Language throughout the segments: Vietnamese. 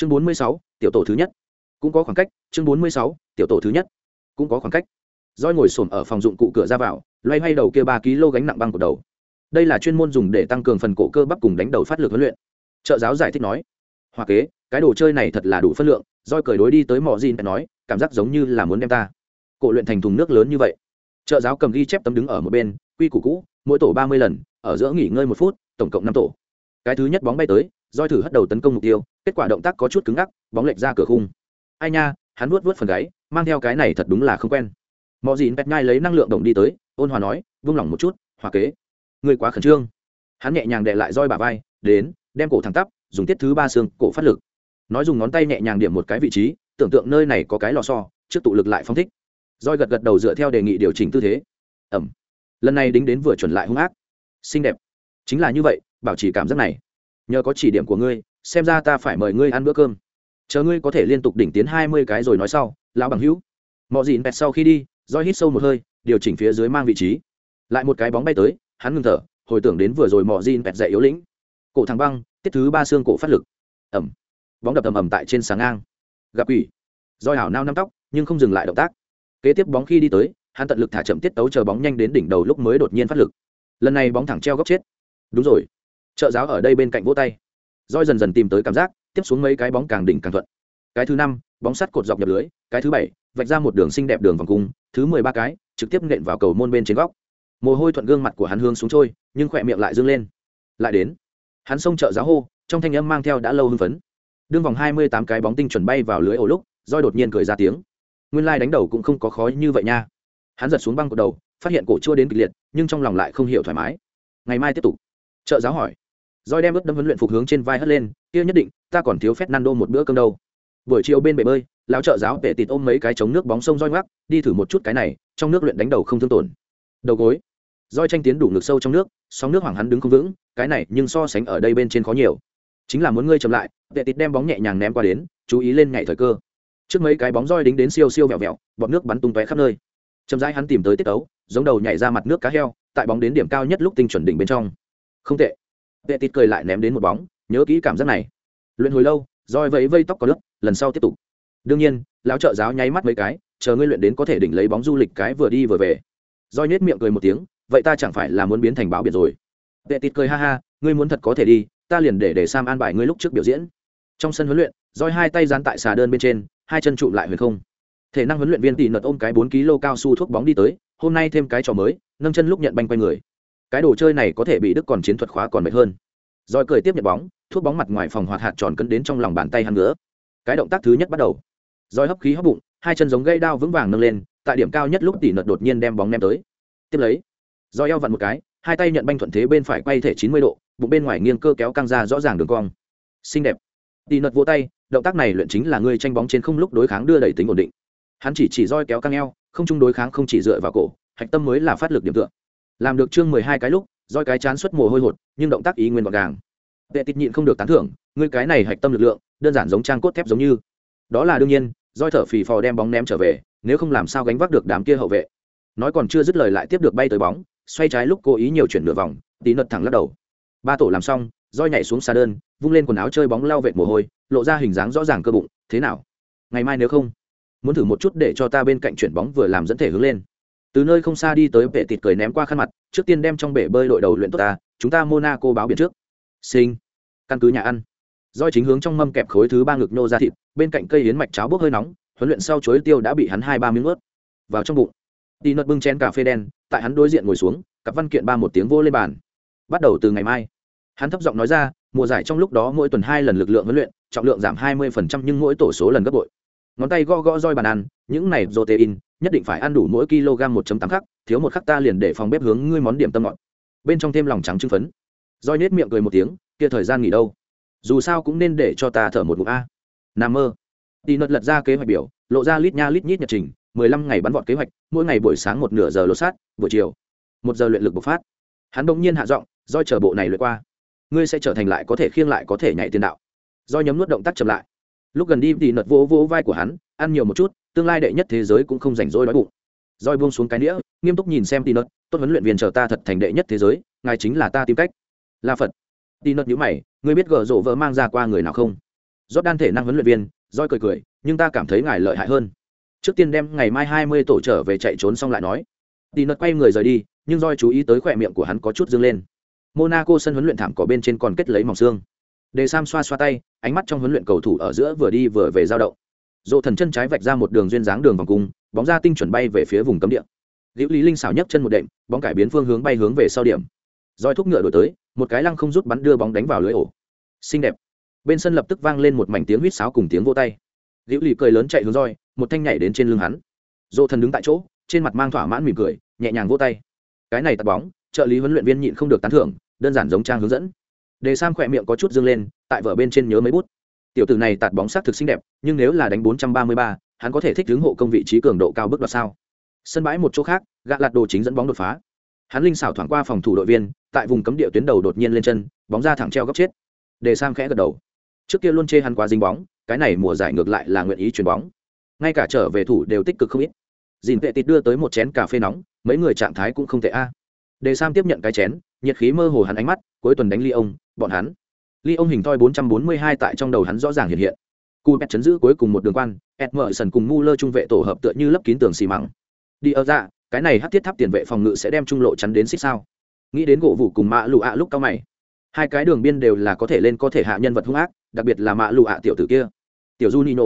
chương bốn mươi sáu, tiểu tổ thứ nhất. Cũng có khoảng cách, chương bốn mươi sáu, tiểu tổ thứ nhất. Cũng có khoảng cách. Roi ngồi xổm ở phòng dụng cụ cửa ra vào, loay hoay đầu kia ba kg gánh nặng băng của đầu. Đây là chuyên môn dùng để tăng cường phần cổ cơ bắp cùng đánh đầu phát lực huấn luyện. Trợ giáo giải thích nói, hoa kế, cái đồ chơi này thật là đủ phân lượng. Roi cười đối đi tới mò gin nói, cảm giác giống như là muốn đem ta. Cổ luyện thành thùng nước lớn như vậy. Trợ giáo cầm ghi chép tấm đứng ở một bên, quy củ cũ, mỗi tổ ba mươi lần, ở giữa nghỉ ngơi một phút, tổng cộng năm tổ. Cái thứ nhất bóng bay tới roi thử hất đầu tấn công mục tiêu, kết quả động tác có chút cứng ngắc, bóng lệch ra cửa khung. Ai nha, hắn vuốt vuốt phần gáy, mang theo cái này thật đúng là không quen. Mọi gì pet nhai lấy năng lượng đồng đi tới, ôn hòa nói, vung lòng một chút, hòa kế. Người quá khẩn trương. Hắn nhẹ nhàng đệ lại roi bà vai, đến, đem cổ thẳng tắp, dùng tiết thứ ba xương, cổ phát lực. Nói dùng ngón tay nhẹ nhàng điểm một cái vị trí, tưởng tượng nơi này có cái lò xo, trước tụ lực lại phong thích. Roi gật gật đầu dựa theo đề nghị điều chỉnh tư thế. Ẩm. Lần này đính đến vừa chuẩn lại hung ác. Xinh đẹp. Chính là như vậy, bảo trì cảm giác này nhờ có chỉ điểm của ngươi, xem ra ta phải mời ngươi ăn bữa cơm. Chờ ngươi có thể liên tục đỉnh tiến hai mươi cái rồi nói sau, lão bằng hữu. Mọi gì pẹt sau khi đi, roi hít sâu một hơi, điều chỉnh phía dưới mang vị trí. Lại một cái bóng bay tới, hắn ngừng thở, hồi tưởng đến vừa rồi mọi Jin pẹt dậy yếu lĩnh. Cổ thằng băng, tiết thứ ba xương cổ phát lực. Ẩm. Bóng đập ầm ầm tại trên sáng ngang. Gặp quỷ. Roi hảo nao năm tóc, nhưng không dừng lại động tác. Kế tiếp bóng khi đi tới, hắn tận lực thả chậm tiết tấu chờ bóng nhanh đến đỉnh đầu lúc mới đột nhiên phát lực. Lần này bóng thẳng treo góc chết. Đúng rồi trợ giáo ở đây bên cạnh vỗ tay. Roi dần dần tìm tới cảm giác, tiếp xuống mấy cái bóng càng đỉnh càng thuận. Cái thứ năm, bóng sắt cột dọc nhập lưới. Cái thứ bảy, vạch ra một đường xinh đẹp đường vòng cung. Thứ mười ba cái, trực tiếp nện vào cầu môn bên trên góc. Mồ hôi thuận gương mặt của hắn hương xuống trôi, nhưng khỏe miệng lại dâng lên. Lại đến. Hắn xông trợ giáo hô, trong thanh âm mang theo đã lâu hưng phấn. Đương vòng hai mươi tám cái bóng tinh chuẩn bay vào lưới ổ lúc roi đột nhiên cười ra tiếng. Nguyên lai đánh đầu cũng không có khó như vậy nha. Hắn giật xuống băng của đầu, phát hiện cổ chua đến kịch liệt, nhưng trong lòng lại không hiểu thoải mái. Ngày mai tiếp tục. Trợ giáo hỏi. Rồi đem ướt đâm huấn luyện phục hướng trên vai hất lên, kia nhất định, ta còn thiếu phép nando một bữa cơm đâu. Buổi chiều bên bể bơi, lão trợ giáo vệ tịt ôm mấy cái chống nước bóng sông roi ngoắc, đi thử một chút cái này, trong nước luyện đánh đầu không thương tổn. Đầu gối. Roi tranh tiến đủ ngực sâu trong nước, sóng nước hoàng hắn đứng không vững, cái này nhưng so sánh ở đây bên trên khó nhiều. Chính là muốn ngươi chậm lại vệ tịt đem bóng nhẹ nhàng ném qua đến, chú ý lên nhảy thời cơ. Trước mấy cái bóng roi đính đến siêu siêu vẹo vẹo, bọt nước bắn tung tóe khắp nơi. Chậm rãi hắn tìm tới tiết tấu, giống đầu nhảy ra mặt nước cá heo, tại bóng đến điểm cao nhất lúc tinh chuẩn đỉnh bên trong. Không tệ vệ tịt cười lại ném đến một bóng, nhớ kỹ cảm giác này. Luyện hồi lâu, roi vẫy vây tóc có lớp lần sau tiếp tục. Đương nhiên, lão trợ giáo nháy mắt mấy cái, chờ ngươi luyện đến có thể đỉnh lấy bóng du lịch cái vừa đi vừa về. Roi nhếch miệng cười một tiếng, vậy ta chẳng phải là muốn biến thành báo biệt rồi. Vệ tịt cười ha ha, ngươi muốn thật có thể đi, ta liền để để sam an bài ngươi lúc trước biểu diễn. Trong sân huấn luyện, roi hai tay dán tại xà đơn bên trên, hai chân trụ lại huyền không. Thể năng huấn luyện viên tỷ nợt ôm cái bốn kg cao su thuốc bóng đi tới, hôm nay thêm cái trò mới, nâng chân lúc nhận banh quay người cái đồ chơi này có thể bị đức còn chiến thuật khóa còn mệt hơn. Rồi cười tiếp nhận bóng, thuốc bóng mặt ngoài phòng hoạt hạt tròn cân đến trong lòng bàn tay hắn nữa cái động tác thứ nhất bắt đầu. Rồi hấp khí hấp bụng, hai chân giống gây đao vững vàng nâng lên, tại điểm cao nhất lúc tỷ nợt đột nhiên đem bóng ném tới. Tiếp lấy, rồi eo vặn một cái, hai tay nhận banh thuận thế bên phải quay thể chín mươi độ, bụng bên ngoài nghiêng cơ kéo căng ra rõ ràng đường cong. Xinh đẹp. Tỷ nợt vỗ tay, động tác này luyện chính là người tranh bóng trên không lúc đối kháng đưa đẩy tính ổn định. Hắn chỉ chỉ roi kéo căng eo, không chung đối kháng không chỉ dựa vào cổ, hạch tâm mới là phát lực điểm tựa làm được chương mười hai cái lúc roi cái chán xuất mồ hôi hột, nhưng động tác ý nguyên gọn gàng. Vệ tịt nhịn không được tán thưởng, ngươi cái này hạch tâm lực lượng, đơn giản giống trang cốt thép giống như. Đó là đương nhiên roi thở phì phò đem bóng ném trở về, nếu không làm sao gánh vác được đám kia hậu vệ. Nói còn chưa dứt lời lại tiếp được bay tới bóng, xoay trái lúc cố ý nhiều chuyển nửa vòng, tí nật thẳng lắc đầu. Ba tổ làm xong roi nhảy xuống xa đơn, vung lên quần áo chơi bóng lao vệt mồ hôi, lộ ra hình dáng rõ ràng cơ bụng, thế nào? Ngày mai nếu không, muốn thử một chút để cho ta bên cạnh chuyển bóng vừa làm dẫn thể hướng lên từ nơi không xa đi tới vệ tịt cười ném qua khăn mặt, trước tiên đem trong bể bơi đội đầu luyện tốt ta, chúng ta monaco báo biển trước. Sinh căn cứ nhà ăn. Do chính hướng trong mâm kẹp khối thứ ba ngực nô ra thịt, bên cạnh cây yến mạch cháo bốc hơi nóng, huấn luyện sau chuối tiêu đã bị hắn hai ba miếng ướt. Vào trong bụng đi nợt bưng chén cà phê đen, tại hắn đối diện ngồi xuống, cặp văn kiện ba một tiếng vô lên bàn. Bắt đầu từ ngày mai. Hắn thấp giọng nói ra, mùa giải trong lúc đó mỗi tuần hai lần lực lượng huấn luyện, trọng lượng giảm hai mươi nhưng mỗi tổ số lần gấp bội. Ngón tay gõ gõ roi bàn ăn, những này protein nhất định phải ăn đủ mỗi kg một tám khắc, thiếu một khắc ta liền để phòng bếp hướng ngươi món điểm tâm ngọt. Bên trong thêm lòng trắng trưng phấn. Roi nết miệng cười một tiếng, kia thời gian nghỉ đâu? Dù sao cũng nên để cho ta thở một ngụm a. Nằm mơ. Đi nợt lật ra kế hoạch biểu, lộ ra lít nha lít nhít nhật trình, mười lăm ngày bắn vọt kế hoạch, mỗi ngày buổi sáng một nửa giờ lột sát buổi chiều, một giờ luyện lực bộc phát. Hắn bỗng nhiên hạ giọng roi chờ bộ này luyện qua. Ngươi sẽ trở thành lại có thể khiêng lại có thể nhảy tiền đạo. Roi nhấm nuốt động tác chậm lại. Lúc gần đi thì nợt vỗ vỗ vai của hắn, ăn nhiều một chút tương lai đệ nhất thế giới cũng không rảnh rỗi đói bụng. Roi buông xuống cái nĩa nghiêm túc nhìn xem tì nợt tốt huấn luyện viên chờ ta thật thành đệ nhất thế giới, ngài chính là ta tìm cách. La phật. Tì nợt nhữ mày, ngươi biết gở rộ vợ mang ra qua người nào không? Rót đan thể năng huấn luyện viên roi cười cười, nhưng ta cảm thấy ngài lợi hại hơn. Trước tiên đem ngày mai hai mươi tổ trở về chạy trốn xong lại nói. Tì nật quay người rời đi, nhưng roi chú ý tới khỏe miệng của hắn có chút dương lên. Monaco sân huấn luyện thảm cỏ bên trên còn kết lấy mỏng xương. Đề sam xoa xoa tay, ánh mắt trong huấn luyện cầu thủ ở giữa vừa đi vừa về giao động dỗ thần chân trái vạch ra một đường duyên dáng đường vòng cung, bóng ra tinh chuẩn bay về phía vùng cấm địa. Liễu lý linh xảo nhấc chân một đệm, bóng cải biến phương hướng bay hướng về sau điểm. Roi thúc ngựa đổi tới, một cái lăng không rút bắn đưa bóng đánh vào lưới ổ. Xinh đẹp. Bên sân lập tức vang lên một mảnh tiếng huýt sáo cùng tiếng vô tay. Liễu lý cười lớn chạy hướng roi, một thanh nhảy đến trên lưng hắn. Dỗ thần đứng tại chỗ, trên mặt mang thỏa mãn mỉm cười, nhẹ nhàng vô tay. Cái này tạt bóng, trợ lý huấn luyện viên nhịn không được tán thưởng, đơn giản giống trang hướng dẫn. Đề sam khỏe miệng có chút dương lên, tại vở bên trên nhớ mấy bút tiểu tử này tạt bóng sát thực xinh đẹp nhưng nếu là đánh 433, hắn có thể thích hướng hộ công vị trí cường độ cao bước đoạt sao? Sân bãi một chỗ khác gạ lạt đồ chính dẫn bóng đột phá. Hắn linh xảo thoảng qua phòng thủ đội viên tại vùng cấm địa tuyến đầu đột nhiên lên chân bóng ra thẳng treo góc chết. Đề sam khẽ gật đầu. Trước kia luôn chê hắn quá dính bóng cái này mùa giải ngược lại là nguyện ý chuyền bóng. Ngay cả trở về thủ đều tích cực không ít. Dìn vệ tịt đưa tới một chén cà phê nóng mấy người trạng thái cũng không tệ a. Đề sam tiếp nhận cái chén nhiệt khí mơ hồ hắn ánh mắt cuối tuần đánh ly ông bọn hắn ly ông hình thoi 442 tại trong đầu hắn rõ ràng hiện hiện. Cú bẹt chấn giữ cuối cùng một đường quan edmerson cùng mu lơ trung vệ tổ hợp tựa như lấp kín tường xì măng. Đi ở ra cái này hắc thiết tháp tiền vệ phòng ngự sẽ đem trung lộ chắn đến xích sao? Nghĩ đến gỗ vụ cùng mạ lụ ạ lúc cao mày. Hai cái đường biên đều là có thể lên có thể hạ nhân vật hung ác, đặc biệt là mạ lụ ạ tiểu tử kia. Tiểu du nino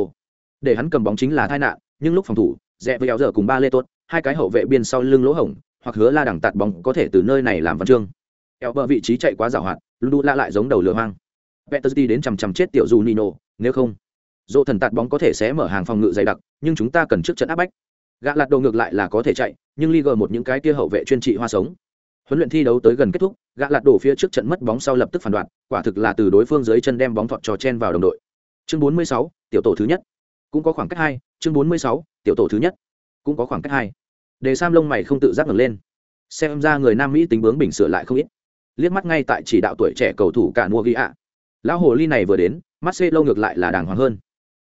để hắn cầm bóng chính là tai nạn, nhưng lúc phòng thủ, rẽ với áo giờ cùng ba lê tốt hai cái hậu vệ biên sau lưng lỗ hổng, hoặc hứa la đằng tạt bóng có thể từ nơi này làm văn chương. Eo bờ vị trí chạy quá giảo hoạt lu la lại giống đầu lửa hoang. Peterzi đến chằm chằm chết tiểu dù nino nếu không dỗ thần tạt bóng có thể sẽ mở hàng phòng ngự dày đặc nhưng chúng ta cần trước trận áp bách. Gã lạt đồ ngược lại là có thể chạy nhưng Liga một những cái kia hậu vệ chuyên trị hoa sống. Huấn luyện thi đấu tới gần kết thúc gã lạt đổ phía trước trận mất bóng sau lập tức phản đoạn quả thực là từ đối phương dưới chân đem bóng thọt trò chen vào đồng đội. Chương 46, tiểu tổ thứ nhất. Cũng có khoảng cách hai chương 46, tiểu tổ thứ nhất. Cũng có khoảng cách hai. Đề sam lông mày không tự giác ngẩng lên. Xem ra người nam mỹ tính bướng bình sửa lại không ít. Liếc mắt ngay tại chỉ đạo tuổi trẻ cầu thủ cả mua ghi ạ lão hồ ly này vừa đến marcelo ngược lại là đàng hoàng hơn.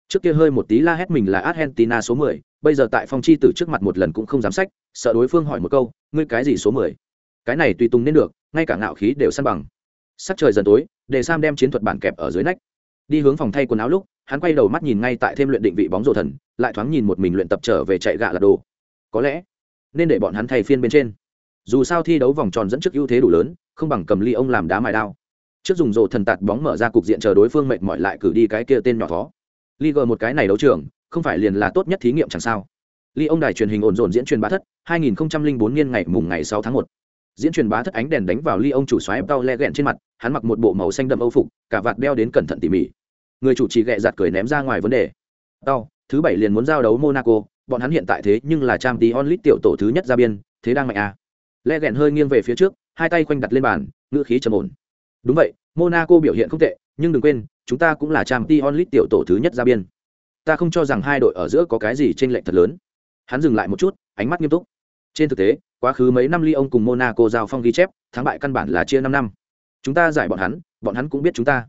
Trước kia hơi một tí la hét mình là argentina số 10, bây giờ tại phong chi tử trước mặt một lần cũng không dám sách sợ đối phương hỏi một câu ngươi cái gì số 10? cái này tùy tùng nên được ngay cả ngạo khí đều săn bằng. Sắc trời dần tối để sam đem chiến thuật bản kẹp ở dưới nách. Đi hướng phòng thay quần áo lúc hắn quay đầu mắt nhìn ngay tại thêm luyện định vị bóng rổ thần lại thoáng nhìn một mình luyện tập trở về chạy gạ là đồ. Có lẽ nên để bọn hắn thay phiên bên trên. Dù sao thi đấu vòng tròn dẫn trước ưu thế đủ lớn không bằng cầm ly ông làm đá mài đao trước dùng rổ thần tạt bóng mở ra cục diện chờ đối phương mệt mỏi lại cử đi cái kia tên nhỏ thó Liga một cái này đấu trường, không phải liền là tốt nhất thí nghiệm chẳng sao. Ly ông đài truyền hình ổn dồn diễn truyền bá thất, 2004 niên ngày mùng ngày 6 tháng 1. Diễn truyền bá thất ánh đèn đánh vào Ly ông chủ xoáy tao le ghẹn trên mặt, hắn mặc một bộ màu xanh đậm âu phục, cả vạt đeo đến cẩn thận tỉ mỉ. Người chủ trì gẹ giặt cười ném ra ngoài vấn đề. Tao, thứ bảy liền muốn giao đấu Monaco, bọn hắn hiện tại thế nhưng là trang tí onlit tiểu tổ thứ nhất ra biên, thế đang mạnh à. Legend hơi nghiêng về phía trước, hai tay quanh đặt lên bàn, ngữ khí trầm ổn. Đúng vậy, Monaco biểu hiện không tệ, nhưng đừng quên, chúng ta cũng là Champions League tiểu tổ thứ nhất ra biên. Ta không cho rằng hai đội ở giữa có cái gì chênh lệch thật lớn. Hắn dừng lại một chút, ánh mắt nghiêm túc. Trên thực tế, quá khứ mấy năm Lyon cùng Monaco giao phong ghi chép, thắng bại căn bản là chia năm năm. Chúng ta giải bọn hắn, bọn hắn cũng biết chúng ta.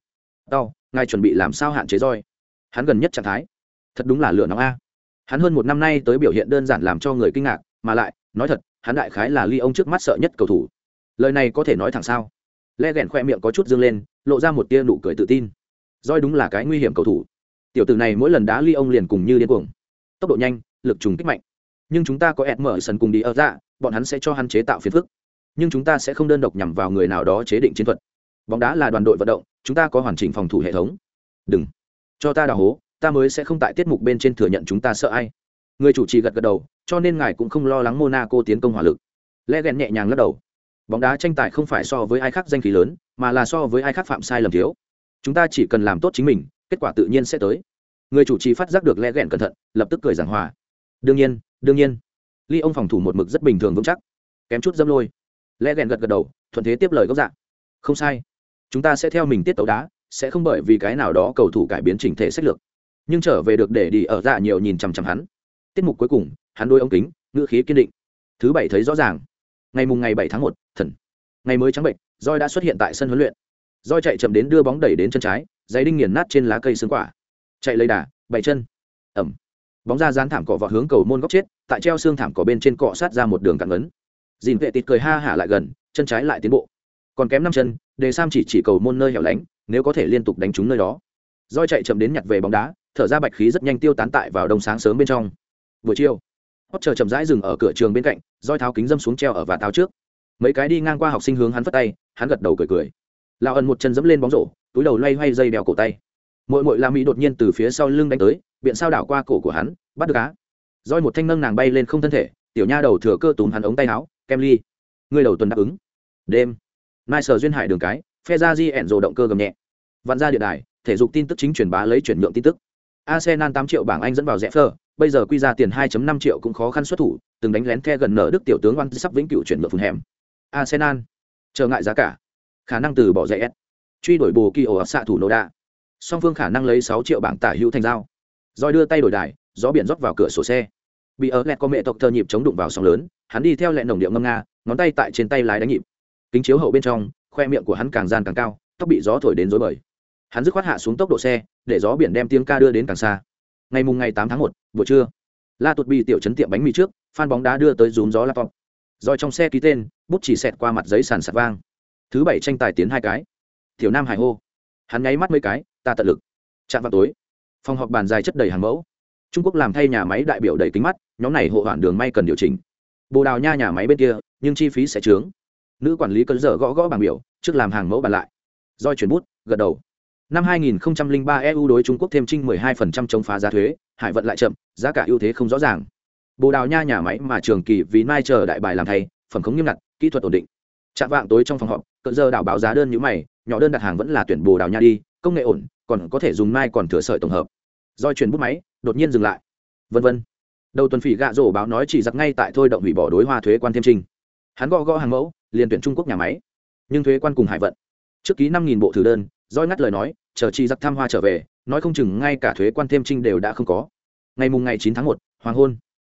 Đau, ngài chuẩn bị làm sao hạn chế roi? Hắn gần nhất trạng thái, thật đúng là lựa nóng a. Hắn hơn một năm nay tới biểu hiện đơn giản làm cho người kinh ngạc, mà lại, nói thật, hắn đại khái là Lyon trước mắt sợ nhất cầu thủ. Lời này có thể nói thẳng sao? Le Gẹn khoe miệng có chút dương lên, lộ ra một tia nụ cười tự tin. Roi đúng là cái nguy hiểm cầu thủ. Tiểu tử này mỗi lần đá ly ông liền cùng như điên cuồng. Tốc độ nhanh lực trùng kích mạnh. Nhưng chúng ta có ẹt mở sân cùng đi ở dạ bọn hắn sẽ cho hắn chế tạo phiền phức. Nhưng chúng ta sẽ không đơn độc nhằm vào người nào đó chế định chiến thuật. Bóng đá là đoàn đội vận động chúng ta có hoàn chỉnh phòng thủ hệ thống. Đừng. Cho ta đào hố ta mới sẽ không tại tiết mục bên trên thừa nhận chúng ta sợ ai. Người chủ trì gật gật đầu cho nên ngài cũng không lo lắng monaco tiến công hỏa lực. Le ghen nhẹ nhàng lắc đầu bóng đá tranh tài không phải so với ai khác danh khí lớn, mà là so với ai khác phạm sai lầm thiếu. Chúng ta chỉ cần làm tốt chính mình, kết quả tự nhiên sẽ tới. Người chủ trì phát giác được lẽ ghẹn cẩn thận, lập tức cười giảng hòa. Đương nhiên đương nhiên. Ly ông phòng thủ một mực rất bình thường vững chắc. Kém chút dâm lôi. Lẽ ghẹn gật gật đầu, thuận thế tiếp lời gốc dạng. Không sai. Chúng ta sẽ theo mình tiết tấu đá, sẽ không bởi vì cái nào đó cầu thủ cải biến trình thể sách lược. Nhưng trở về được để đi ở dạ nhiều nhìn chằm chằm hắn. Tiết mục cuối cùng, hắn đôi ống kính, ngữ khí kiên định. Thứ bảy thấy rõ ràng ngày mùng ngày bảy tháng một, thần. Ngày mới trắng bệnh, roi đã xuất hiện tại sân huấn luyện. Roi chạy chậm đến đưa bóng đẩy đến chân trái, giày đinh nghiền nát trên lá cây xương quả. Chạy lấy đà bảy chân. Ẩm. Bóng ra dán thảm cỏ vọt hướng cầu môn góc chết, tại treo xương thảm cỏ bên trên cọ sát ra một đường cạn ấn dìn vệ tịt cười ha hả lại gần, chân trái lại tiến bộ. Còn kém năm chân, đề sam chỉ chỉ cầu môn nơi hẻo lánh, nếu có thể liên tục đánh trúng nơi đó. Roi chạy chậm đến nhặt về bóng đá, thở ra bạch khí rất nhanh tiêu tán tại vào đông sáng sớm bên trong. Buổi chiều hót chờ chậm rãi dừng ở cửa trường bên cạnh, roi tháo kính dâm xuống treo ở và tháo trước. Mấy cái đi ngang qua học sinh hướng hắn phất tay, hắn gật đầu cười cười. Lão ẩn một chân dẫm lên bóng rổ, túi đầu loay hoay dây đeo cổ tay. Mội mội la mỹ đột nhiên từ phía sau lưng đánh tới, biện sao đảo qua cổ của hắn, bắt được cá roi một thanh nâng nàng bay lên không thân thể, tiểu nha đầu thừa cơ túm hắn ống tay áo, kem ly người đầu tuần đáp ứng. Đêm. Mai sở duyên hải đường cái, phe ra di ẻn rồ động cơ gầm nhẹ. Vặn ra điện đài, thể dục tin tức chính truyền bá lấy chuyển nhượng tin tức. Arsenal tám triệu bảng anh dẫn vào rẽ phờ bây giờ quy ra tiền 2.5 triệu cũng khó khăn xuất thủ từng đánh lén the gần nở đức tiểu tướng oan sắp vĩnh cửu chuyển nhượng phun hẻm. Arsenal. Trở ngại giá cả. Khả năng từ bỏ rẻ s. Truy đổi bù kỳ ổ ập xạ thủ nô song phương khả năng lấy 6 triệu bảng tả hữu thành giao, rồi đưa tay đổi đài gió biển rót vào cửa sổ xe. Bị ở lẹt có mẹ tộc thơ nhịp chống đụng vào sóng lớn hắn đi theo lẹ nồng điệu ngâm nga ngón tay tại trên tay lái đánh nhịp. Kính chiếu hậu bên trong khoe miệng của hắn càng gian càng cao tóc bị gió thổi đến rối bời. Hắn dứt khoát hạ xuống tốc độ xe để gió biển đem tiếng ca đưa đến càng xa. Ngày mùng ngày tám tháng một buổi trưa la tụt bị tiểu chấn tiệm bánh mì trước phan bóng đá đưa tới rúm gió laptop. Rồi trong xe ký tên bút chỉ xẹt qua mặt giấy sàn sạt vang. Thứ bảy tranh tài tiến hai cái. Tiểu nam hải hô. Hắn nháy mắt mấy cái ta tận lực. Chạm vào tối. Phòng họp bàn dài chất đầy hàng mẫu. Trung quốc làm thay nhà máy đại biểu đầy kính mắt nhóm này hộ hoạn đường may cần điều chỉnh. Bồ đào nha nhà máy bên kia nhưng chi phí sẽ trướng nữ quản lý cơn dở gõ gõ bảng biểu trước làm hàng mẫu bàn lại. Doi chuyển bút gật đầu. Năm 2003 EU đối Trung Quốc thêm trinh 12% chống phá giá thuế, hải vận lại chậm, giá cả ưu thế không rõ ràng. Bồ Đào Nha nhà máy mà trường kỳ vì mai chờ đại bài làm thay, phẩm khống nghiêm ngặt, kỹ thuật ổn định. chạm vạng tối trong phòng họp, cỡ giờ đảo báo giá đơn như mày, nhỏ đơn đặt hàng vẫn là tuyển Bồ Đào Nha đi, công nghệ ổn, còn có thể dùng mai còn thừa sợi tổng hợp. Doi chuyển bút máy, đột nhiên dừng lại. Vân vân. Đầu tuần phỉ gạ rổ báo nói chỉ giặc ngay tại thôi động hủy bỏ đối hoa thuế quan thêm trinh. Hắn gõ gõ hàng mẫu, liền tuyển Trung Quốc nhà máy. Nhưng thuế quan cùng hải vận. Trước ký 5000 bộ thử đơn, Doi ngắt lời nói, chờ chi giặc tham hoa trở về nói không chừng ngay cả thuế quan thêm trinh đều đã không có. Ngày mùng ngày chín tháng một, hoàng hôn.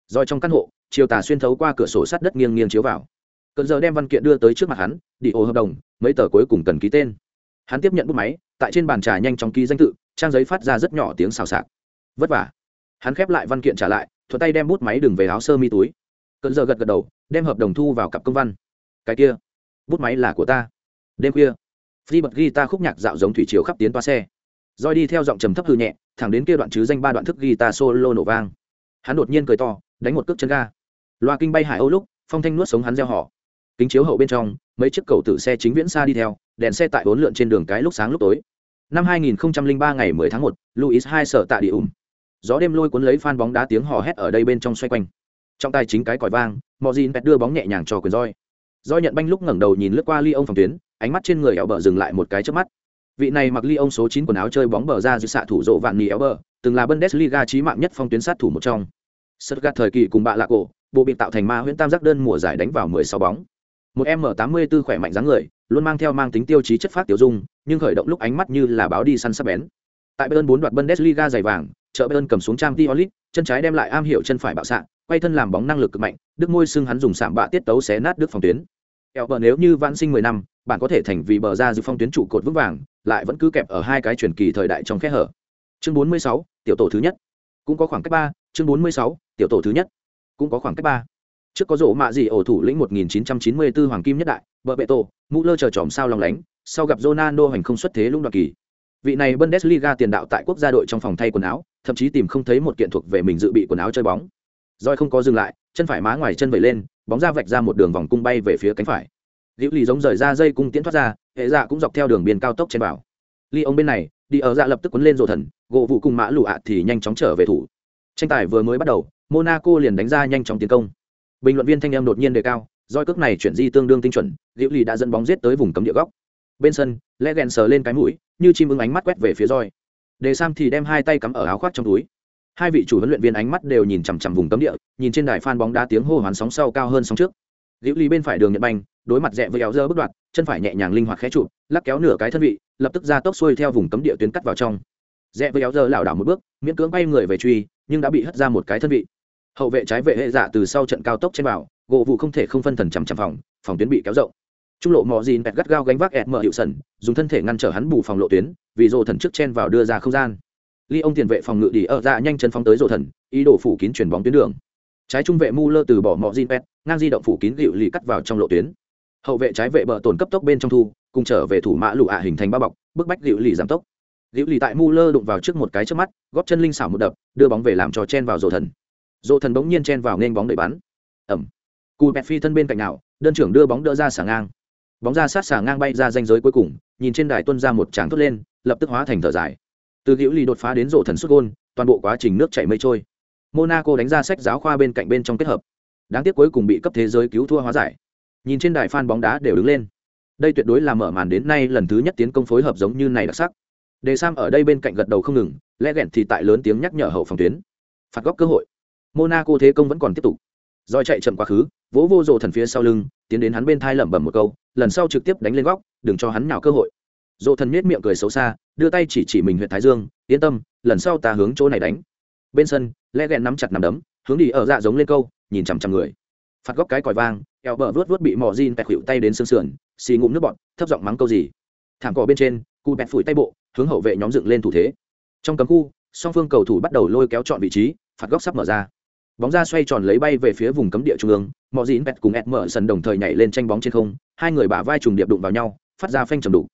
Rồi trong căn hộ chiều tà xuyên thấu qua cửa sổ sắt đất nghiêng nghiêng chiếu vào. Cận giờ đem văn kiện đưa tới trước mặt hắn, đi ô hợp đồng, mấy tờ cuối cùng cần ký tên. Hắn tiếp nhận bút máy, tại trên bàn trà nhanh chóng ký danh tự, trang giấy phát ra rất nhỏ tiếng xào xạc. Vất vả. Hắn khép lại văn kiện trả lại, thuận tay đem bút máy đừng về áo sơ mi túi. Cận giờ gật gật đầu, đem hợp đồng thu vào cặp công văn. Cái kia, bút máy là của ta. Đêm khuya phi bật guitar khúc nhạc dạo giống thủy chiều khắp tiến toa xe. Roi đi theo giọng trầm thấp hư nhẹ, thẳng đến kia đoạn chứ danh ba đoạn thức guitar solo nổ vang. Hắn đột nhiên cười to, đánh một cước chân ga. Loa kinh bay hải âu lúc, phong thanh nuốt sống hắn reo họ. Kính chiếu hậu bên trong, mấy chiếc cầu tử xe chính viễn xa đi theo, đèn xe tại bốn lượn trên đường cái lúc sáng lúc tối. Năm 2003 ngày 10 tháng 1, Luis hai sở tạ địa ủng. Gió đêm lôi cuốn lấy fan bóng đá tiếng hò hét ở đây bên trong xoay quanh. Trong tay chính cái còi vang, Mojin đưa bóng nhẹ nhàng cho quyền roi. Roi nhận banh lúc ngẩng đầu nhìn lướt qua ly ông phòng tuyến, ánh mắt trên người ẻo bờ dừng lại một cái trước mắt vị này mặc ly ông số chín quần áo chơi bóng bờ ra giữa xạ thủ rộ vạn nỉ éo bờ từng là bundesliga trí mạng nhất phong tuyến sát thủ một trong. Stuttgart thời kỳ cùng bạ lạc cổ bộ bị tạo thành ma huyễn tam giác đơn mùa giải đánh vào 16 bóng. Một m 84 khỏe mạnh dáng người luôn mang theo mang tính tiêu chí chất phát tiểu dung nhưng khởi động lúc ánh mắt như là báo đi săn sắp bén. Tại bayern bốn đoạt bundesliga giải vàng trợ bayern cầm xuống trang Diolit, chân trái đem lại am hiểu chân phải bạo sạng quay thân làm bóng năng lực cực mạnh đức môi xưng hắn dùng sạm bạ tiết tấu xé nát đức phòng tuyến. Eo bờ nếu như vãn sinh mười năm bạn có thể thành vì bờ ra dự phong tuyến trụ cột vững vàng lại vẫn cứ kẹp ở hai cái truyền kỳ thời đại trong khe hở. Chương bốn mươi sáu, tiểu tổ thứ nhất. Cũng có khoảng cách ba, chương bốn mươi sáu, tiểu tổ thứ nhất. Cũng có khoảng cách ba. Trước có rổ mạ gì ổ thủ lĩnh 1994 hoàng kim nhất đại, vợ bệ tổ mũ lơ chờ chòm sao lòng lánh, sau gặp Ronaldo hành không xuất thế lũng đoạn kỳ. Vị này Bundesliga tiền đạo tại quốc gia đội trong phòng thay quần áo, thậm chí tìm không thấy một kiện thuộc về mình dự bị quần áo chơi bóng. Rồi không có dừng lại, chân phải má ngoài chân vẩy lên, bóng ra vạch ra một đường vòng cung bay về phía cánh phải liễu lì giống rời ra dây cung tiễn thoát ra, hệ dạ cũng dọc theo đường biên cao tốc trên bảo ly ông bên này, đi ở dạ lập tức quấn lên rồ thần, gỗ vụ cùng mã lụ ạ thì nhanh chóng trở về thủ. Tranh tài vừa mới bắt đầu, monaco liền đánh ra nhanh chóng tiến công. Bình luận viên thanh em đột nhiên đề cao doi cước này chuyển di tương đương tinh chuẩn, liễu lì đã dẫn bóng giết tới vùng cấm địa góc. Bên sân lẽ ghen sờ lên cái mũi, như chim ưng ánh mắt quét về phía roi. Đề sam thì đem hai tay cắm ở áo khoác trong túi. Hai vị chủ huấn luyện viên ánh mắt đều nhìn chằm chằm vùng cấm địa, nhìn trên đài phan bóng đá tiếng hô hoán sóng sau cao hơn sóng trước liễu ly bên phải đường nhật banh đối mặt rẽ với áo dơ bước đoạt chân phải nhẹ nhàng linh hoạt khé trụ lắc kéo nửa cái thân vị lập tức ra tốc xuôi theo vùng cấm địa tuyến cắt vào trong. Rẽ với áo dơ lảo đảo một bước miễn cưỡng bay người về truy nhưng đã bị hất ra một cái thân vị. Hậu vệ trái vệ hệ dạ từ sau trận cao tốc trên bảo, gỗ vụ không thể không phân thần chằm chằm phòng phòng tuyến bị kéo rộng. Trung lộ mò dìn bẹt gắt gao gánh vác ẹt mở hiệu sần dùng thân thể ngăn trở hắn bù phòng lộ tuyến vì rồ thần trước chen vào đưa ra không gian. Ly ông tiền vệ phòng ngự đi ở ra nhanh chân phóng tới rồ thần ý đồ phủ kín chuyển bóng tuyến đường. Trái trung vệ mu lơ từ bỏ mọ zin bẹt ngang di động phủ kín gịu lì cắt vào trong lộ tuyến hậu vệ trái vệ bờ tổn cấp tốc bên trong thu cùng trở về thủ mã lụ ạ hình thành ba bọc bức bách gịu lì giảm tốc gịu lì tại mu lơ đụng vào trước một cái trước mắt, góp chân linh xảo một đập, đưa bóng về làm cho chen vào rổ thần. Rổ thần bỗng nhiên chen vào nên bóng đẩy bắn. Ẩm. Cú bẹt phi thân bên cạnh nào, đơn trưởng đưa bóng đỡ ra xả ngang. Bóng ra sát xả ngang bay ra ranh giới cuối cùng, nhìn trên đài tuân ra một tràng thốt lên, lập tức hóa thành thở dài. Từ Diệu lì đột phá đến rổ thần xuất gôn, toàn bộ quá trình nước chảy mây trôi. Monaco đánh ra sách giáo khoa bên cạnh bên trong kết hợp. Đáng tiếc cuối cùng bị cấp thế giới cứu thua hóa giải. Nhìn trên đài fan bóng đá đều đứng lên. Đây tuyệt đối là mở màn đến nay lần thứ nhất tiến công phối hợp giống như này đặc sắc. Đề sam ở đây bên cạnh gật đầu không ngừng, lẽ ghẹn thì tại lớn tiếng nhắc nhở hậu phòng tuyến. Phạt góc cơ hội. Monaco thế công vẫn còn tiếp tục. Doi chạy chậm quá khứ, vỗ vô rộ thần phía sau lưng, tiến đến hắn bên thai lẩm bẩm một câu, lần sau trực tiếp đánh lên góc, đừng cho hắn nào cơ hội. Dộ thần miết miệng cười xấu xa, đưa tay chỉ chỉ mình huyện thái dương, yên tâm, lần sau ta hướng chỗ này đánh. Bên sân, lẽ ghẹn nắm chặt nằm đấm, hướng đi ở dạ giống lên câu nhìn chằm chằm người. Phạt góc cái còi vang eo bờ vớt vớt bị mò jean pẹt khuỵu tay đến xương sườn xì ngụm nước bọt, thấp giọng mắng câu gì. Thảm cỏ bên trên cụ bẹt phủi tay bộ hướng hậu vệ nhóm dựng lên thủ thế. Trong cấm khu song phương cầu thủ bắt đầu lôi kéo chọn vị trí phạt góc sắp mở ra. Bóng ra xoay tròn lấy bay về phía vùng cấm địa trung ương mọi dịn pet cùng ed mở sần đồng thời nhảy lên tranh bóng trên không hai người bả vai trùng điệp đụng vào nhau phát ra phanh trầm đủ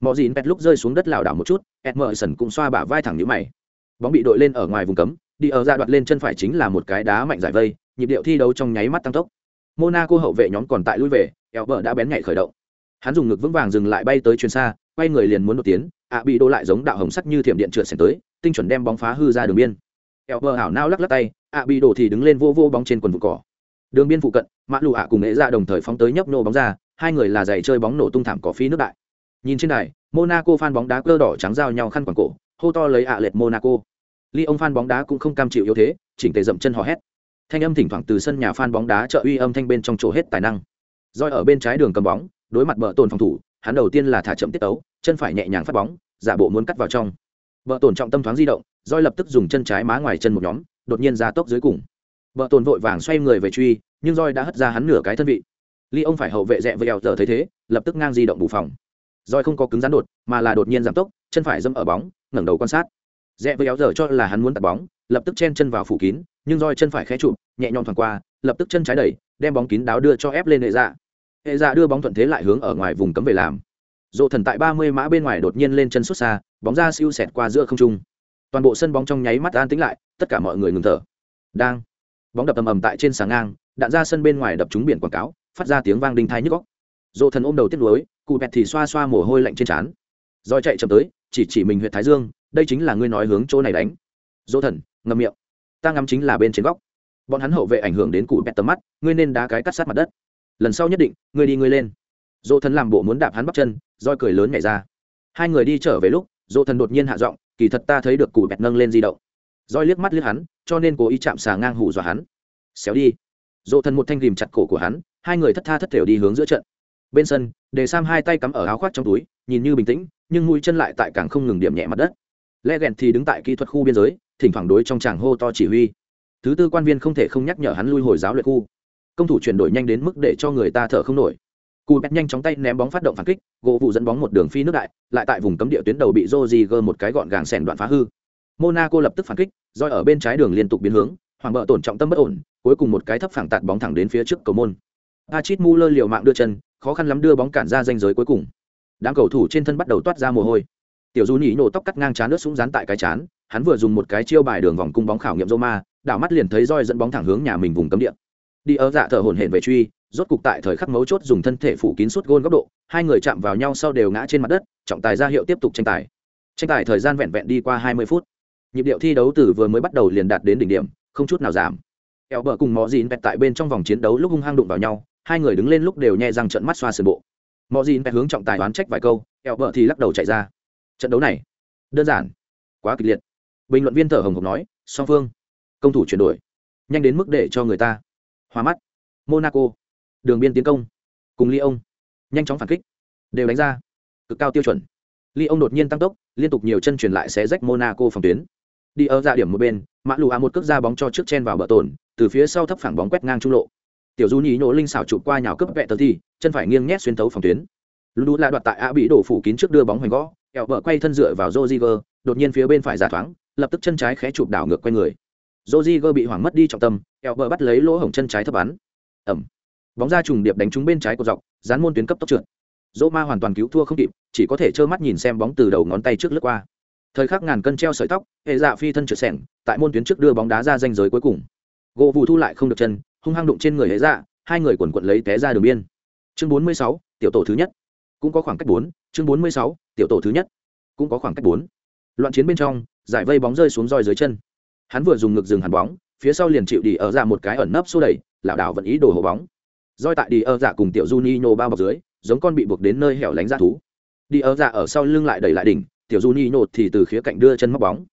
mọi dịn pet lúc rơi xuống đất lảo đảo một chút ed mở sần cũng xoa bả vai thẳng nhũ mày. Bóng bị đội lên ở ngoài vùng cấm đi ở ra đoạt lên chân phải chính là một cái đá mạnh giải vây, nhịp điệu thi đấu trong nháy mắt tăng tốc. Monaco hậu vệ nhóm còn tại lui về eo vợ đã bén nhảy khởi động. Hắn dùng ngực vững vàng dừng lại bay tới chuyền xa, quay người liền muốn nổi tiến ạ bị đô lại giống đạo hồng sắt như thiểm điện trượt xẻn tới, tinh chuẩn đem bóng phá hư ra đường biên. Eo vợ hảo nao lắc lắc tay ạ bị đổ thì đứng lên vô vô bóng trên quần vụ cỏ. Đường biên phụ cận, mã lụ ạ cùng nghệ ra đồng thời phóng tới nhấp nô bóng ra, hai người là giày chơi bóng nổ tung thảm cỏ phi nước đại. Nhìn trên đài, monaco phan bóng đá cơ đỏ trắng giao nhau khăn quảng cổ, hô to lấy ạ lệch monaco ly ông phan bóng đá cũng không cam chịu yếu thế, chỉnh tề dậm chân hò hét. Thanh âm thỉnh thoảng từ sân nhà phan bóng đá trợ uy âm thanh bên trong chỗ hết tài năng. Roi ở bên trái đường cầm bóng, đối mặt bờ tồn phòng thủ, hắn đầu tiên là thả chậm tiết tấu, chân phải nhẹ nhàng phát bóng, giả bộ muốn cắt vào trong. Vợ tồn trọng tâm thoáng di động, roi lập tức dùng chân trái má ngoài chân một nhóm, đột nhiên ra tốc dưới cùng. Vợ tồn vội vàng xoay người về truy, nhưng roi đã hất ra hắn nửa cái thân vị. Ly ông phải hậu vệ dẹ với eo giờ thấy thế, lập tức ngang di động bù phòng. Roi không có cứng rắn đột, mà là đột nhiên giảm tốc, chân phải dâm ở bóng, ngẩng đầu quan sát rẽ với áo giờ cho là hắn muốn tạt bóng lập tức chen chân vào phủ kín nhưng roi chân phải khé trụ nhẹ nhõm thoảng qua lập tức chân trái đẩy đem bóng kín đáo đưa cho ép lên hệ dạ. Hệ dạ đưa bóng thuận thế lại hướng ở ngoài vùng cấm về làm. Dỗ thần tại ba mươi mã bên ngoài đột nhiên lên chân xuất xa bóng ra siêu sẹt qua giữa không trung. Toàn bộ sân bóng trong nháy mắt an tĩnh lại tất cả mọi người ngừng thở. Đang. Bóng đập ầm ầm tại trên sáng ngang đạn ra sân bên ngoài đập trúng biển quảng cáo phát ra tiếng vang đinh thai nhức góc dỗ thần ôm đầu tiếc nuối, cụ bẹt thì xoa xoa mồ hôi lạnh trên trán. Roi chạy chậm tới chỉ chỉ mình huyện thái dương đây chính là ngươi nói hướng chỗ này đánh. Dỗ thần, ngậm miệng. Ta ngắm chính là bên trên góc. Bọn hắn hậu vệ ảnh hưởng đến cụ bẹt tầm mắt, ngươi nên đá cái cắt sát mặt đất. Lần sau nhất định, ngươi đi ngươi lên. Dỗ thần làm bộ muốn đạp hắn bắp chân, roi cười lớn nhảy ra. Hai người đi trở về lúc, dỗ thần đột nhiên hạ giọng, kỳ thật ta thấy được cụ bẹt nâng lên di động. Roi liếc mắt liếc hắn, cho nên cố ý chạm xà ngang hủ dọa hắn. Xéo đi. Dỗ thần một thanh rìm chặt cổ của hắn, hai người thất tha thất thểu đi hướng giữa trận. Bên sân để sam hai tay cắm ở áo khoác trong túi, nhìn như bình tĩnh, nhưng mũi chân lại tại càng không ngừng điểm nhẹ mặt đất lẽ ghẹn thì đứng tại kỹ thuật khu biên giới thỉnh thoảng đối trong tràng hô to chỉ huy thứ tư quan viên không thể không nhắc nhở hắn lui hồi giáo luyện khu công thủ chuyển đổi nhanh đến mức để cho người ta thở không nổi Cú bét nhanh chóng tay ném bóng phát động phản kích, gỗ vụ dẫn bóng một đường phi nước đại, lại tại vùng cấm địa tuyến đầu bị Rodriguez một cái gọn gàng sèn đoạn phá hư. Monaco lập tức phản kích, roi ở bên trái đường liên tục biến hướng, hoàng bợ tổn trọng tâm bất ổn, cuối cùng một cái thấp phẳng tạt bóng thẳng đến phía trước cầu môn. Pachit Muller liều mạng đưa chân, khó khăn lắm đưa bóng cản ra ranh giới cuối cùng. Đám cầu thủ trên thân bắt đầu toát ra mồ hôi. Tiểu Du nhỉ nổ tóc cắt ngang trán nước súng dán tại cái chán, hắn vừa dùng một cái chiêu bài đường vòng cung bóng khảo nghiệm Roma, đảo mắt liền thấy roi dẫn bóng thẳng hướng nhà mình vùng cấm địa. Đi ở dạ thở hổn hển về truy, rốt cục tại thời khắc mấu chốt dùng thân thể phủ kín suốt gôn góc độ hai người chạm vào nhau sau đều ngã trên mặt đất trọng tài ra hiệu tiếp tục tranh tài. Tranh tài thời gian vẹn vẹn đi qua hai mươi phút. Nhịp điệu thi đấu từ vừa mới bắt đầu liền đạt đến đỉnh điểm không chút nào giảm. Eo bờ cùng mò dìn vẹt tại bên trong vòng chiến đấu lúc hung hăng đụng vào nhau hai người đứng lên lúc đều nhẹ răng trận mắt xoa sườn bộ. Mò dìn vẹt hướng trọng tài đoán trách vài câu eo bờ thì lắc đầu chạy ra trận đấu này, đơn giản, quá kịch liệt. Bình luận viên thở hồng hộc nói, song phương, công thủ chuyển đổi, nhanh đến mức để cho người ta hòa mắt. Monaco, đường biên tiến công, cùng ly ông nhanh chóng phản kích, đều đánh ra cực cao tiêu chuẩn. Ly ông đột nhiên tăng tốc, liên tục nhiều chân truyền lại sẽ rách monaco phòng tuyến. Đi ở dạ điểm một bên, mã lù a một cước ra bóng cho trước chen vào bờ tổn, từ phía sau thấp phẳng bóng quét ngang trung lộ. Tiểu du nhí nổ linh xảo chụp qua nhào cướp vẹ tờ thi, chân phải nghiêng nhét xuyên tấu phòng tuyến. Lulu là đoạt tại a bị đổ phủ kín trước đưa bóng hoành gõ kẹo vợ quay thân dựa vào joziger đột nhiên phía bên phải giả thoáng, lập tức chân trái khé chụp đảo ngược quay người. Joziger bị hoảng mất đi trọng tâm, kẹo vợ bắt lấy lỗ hổng chân trái thấp bắn. Ẩm bóng ra trùng điệp đánh trúng bên trái của dọc, dán môn tuyến cấp tốc trượt. Dỗ ma hoàn toàn cứu thua không kịp, chỉ có thể trơ mắt nhìn xem bóng từ đầu ngón tay trước lướt qua. Thời khắc ngàn cân treo sợi tóc, hệ dạ phi thân trượt sẻng, tại môn tuyến trước đưa bóng đá ra danh giới cuối cùng. Gỗ vụ thu lại không được chân, hung hăng đụng trên người hệ dạ hai người quần quận lấy té ra đường biên. Chương bốn mươi sáu, tiểu tổ thứ nhất cũng có khoảng cách bốn, chương bốn mươi sáu, tiểu tổ thứ nhất. Cũng có khoảng cách bốn. Loạn chiến bên trong, giải vây bóng rơi xuống roi dưới chân. Hắn vừa dùng ngực dừng hẳn bóng, phía sau liền chịu đi ở ra một cái ẩn nấp xô đẩy, lảo đảo vẫn ý đồ hộ bóng. Roi tại đi ở dạ cùng tiểu Juninho bao bọc dưới, giống con bị buộc đến nơi hẻo lánh ra thú. Đi ở dạ ở sau lưng lại đẩy lại đỉnh, tiểu Juninho thì từ khía cạnh đưa chân móc bóng.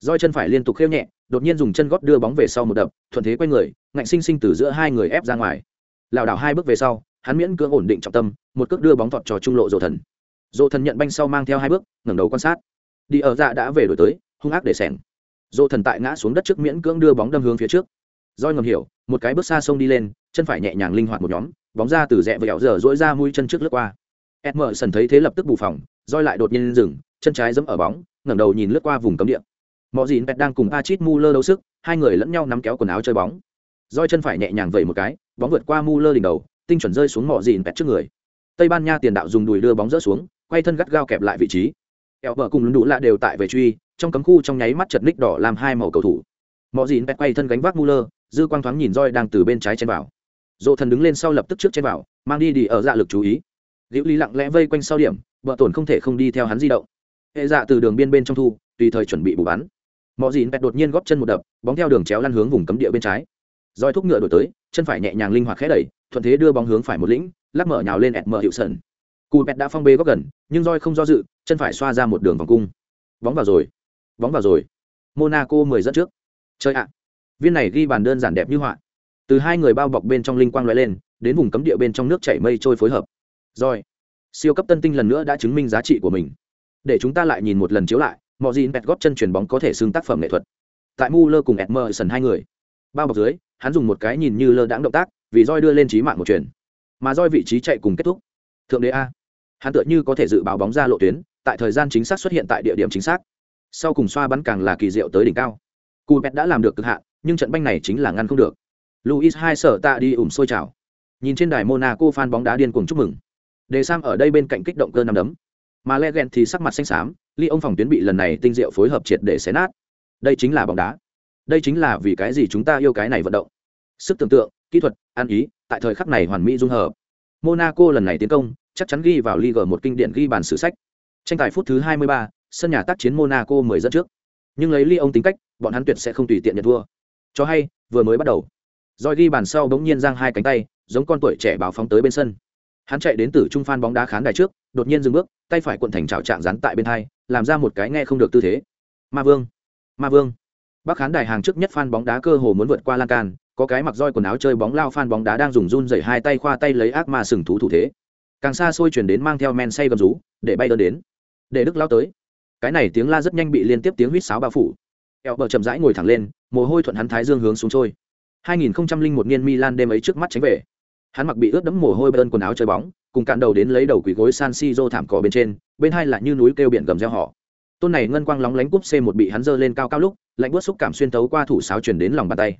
Roi chân phải liên tục khêu nhẹ, đột nhiên dùng chân gót đưa bóng về sau một đập, thuận thế quay người, ngạnh sinh sinh từ giữa hai người ép ra ngoài. Lảo đảo hai bước về sau hắn miễn cưỡng ổn định trọng tâm, một cước đưa bóng thọt cho trung lộ dỗ thần. Dỗ thần nhận banh sau mang theo hai bước, ngẩng đầu quan sát. Đi ở dạ đã về đổi tới, hung ác để sẻng. Dỗ thần tại ngã xuống đất trước miễn cưỡng đưa bóng đâm hướng phía trước. Roi ngầm hiểu, một cái bước xa sông đi lên, chân phải nhẹ nhàng linh hoạt một nhóm, bóng ra từ rẽ vẹo giờ dỗi ra mũi chân trước lướt qua. Edmerson thấy thế lập tức bù phòng, roi lại đột nhiên dừng chân trái giẫm ở bóng, ngẩng đầu nhìn lướt qua vùng cấm địa. Mọi dìn pet đang cùng achit muller đấu sức, hai người lẫn nhau nắm kéo quần áo chơi bóng. Roi chân phải nhẹ nhàng vẩy một cái, bóng vượt qua muller đỉnh đầu tinh chuẩn rơi xuống mỏ dìn pẹt trước người. Tây ban nha tiền đạo dùng đùi đưa bóng rỡ xuống, quay thân gắt gao kẹp lại vị trí. Eo vợ cùng đủ lạ đều tại về truy, trong cấm khu trong nháy mắt chật ních đỏ làm hai màu cầu thủ. Mỏ dìn pẹt quay thân gánh vác muller, dư quang thoáng nhìn roi đang từ bên trái chen vào. Dỗ thần đứng lên sau lập tức trước chen vào, mang đi đi ở dạ lực chú ý. Liễu lý lặng lẽ vây quanh sau điểm, vợ tổn không thể không đi theo hắn di động. Hệ dạ từ đường biên bên trong thu, tùy thời chuẩn bị bù bắn. Mọi dìn pet đột nhiên góp chân một đập, bóng theo đường chéo lăn hướng vùng cấm địa bên trái. Roi thúc ngựa đổi tới chân phải nhẹ nhàng linh hoạt khẽ đẩy, thuận thế đưa bóng hướng phải một lĩnh, lắc mở nhào lên ẹt mở hiệu sần cù pet đã phong bê góc gần, nhưng roi không do dự, chân phải xoa ra một đường vòng cung. Bóng vào rồi, bóng vào rồi. Monaco mười dẫn trước. Chơi ạ, viên này ghi bàn đơn giản đẹp như họa. Từ hai người bao bọc bên trong linh quang loại lên, đến vùng cấm địa bên trong nước chảy mây trôi phối hợp. Rồi siêu cấp tân tinh lần nữa đã chứng minh giá trị của mình. Để chúng ta lại nhìn một lần chiếu lại, mọi gì pet góp chân chuyền bóng có thể xưng tác phẩm nghệ thuật. Tại mu lơ cùng edmerson hai người bao bọc dưới hắn dùng một cái nhìn như lơ đãng động tác vì roi đưa lên trí mạng một chuyển, mà roi vị trí chạy cùng kết thúc. Thượng đế a. Hắn tựa như có thể dự báo bóng ra lộ tuyến tại thời gian chính xác xuất hiện tại địa điểm chính xác. Sau cùng xoa bắn càng là kỳ diệu tới đỉnh cao. Cù pet đã làm được cực hạn nhưng trận banh này chính là ngăn không được. Luis hai sở tạ đi ủng sôi trào nhìn trên đài monaco fan bóng đá điên cuồng chúc mừng. Đề sam ở đây bên cạnh kích động cơ năm đấm. Mà legend thì sắc mặt xanh xám ly ông phòng tuyến bị lần này tinh diệu phối hợp triệt để xé nát. Đây chính là bóng đá đây chính là vì cái gì chúng ta yêu cái này vận động? Sức tưởng tượng kỹ thuật ăn ý tại thời khắc này hoàn mỹ dung hợp. Monaco lần này tiến công chắc chắn ghi vào Liga một kinh điển ghi bàn sử sách. Tranh tài phút thứ 23, sân nhà tác chiến monaco 10 dẫn trước. Nhưng lấy Lyon tính cách bọn hắn tuyệt sẽ không tùy tiện nhận thua. Cho hay vừa mới bắt đầu. Rồi ghi bàn sau bỗng nhiên giang hai cánh tay giống con tuổi trẻ báo phóng tới bên sân. Hắn chạy đến từ trung phan bóng đá khán đài trước đột nhiên dừng bước tay phải cuộn thành trào trạng rắn tại bên hai làm ra một cái nghe không được tư thế. Ma vương! Ma vương! Bắc khán đài hàng trước nhất fan bóng đá cơ hồ muốn vượt qua lan can, có cái mặc roi quần áo chơi bóng lao fan bóng đá đang dùng run rẩy hai tay khoa tay lấy ác ma sừng thú thủ thế. Càng xa xôi truyền đến mang theo men say gầm rú, để bay đơn đến. Để đức lao tới. Cái này tiếng la rất nhanh bị liên tiếp tiếng huýt sáo bao phủ. Eo bờ chậm rãi ngồi thẳng lên, mồ hôi thuận hắn thái dương hướng xuống trôi. 2001 niên Milan đêm ấy trước mắt tránh về. Hắn mặc bị ướt đẫm mồ hôi bên quần áo chơi bóng, cùng cạn đầu đến lấy đầu quỷ gối san siro thảm cỏ bên trên, bên hai là như núi kêu biển gầm reo họ tôn này ngân quang lóng lánh cúp c một bị hắn dơ lên cao cao lúc, lạnh bớt xúc cảm xuyên tấu qua thủ sáo chuyển đến lòng bàn tay.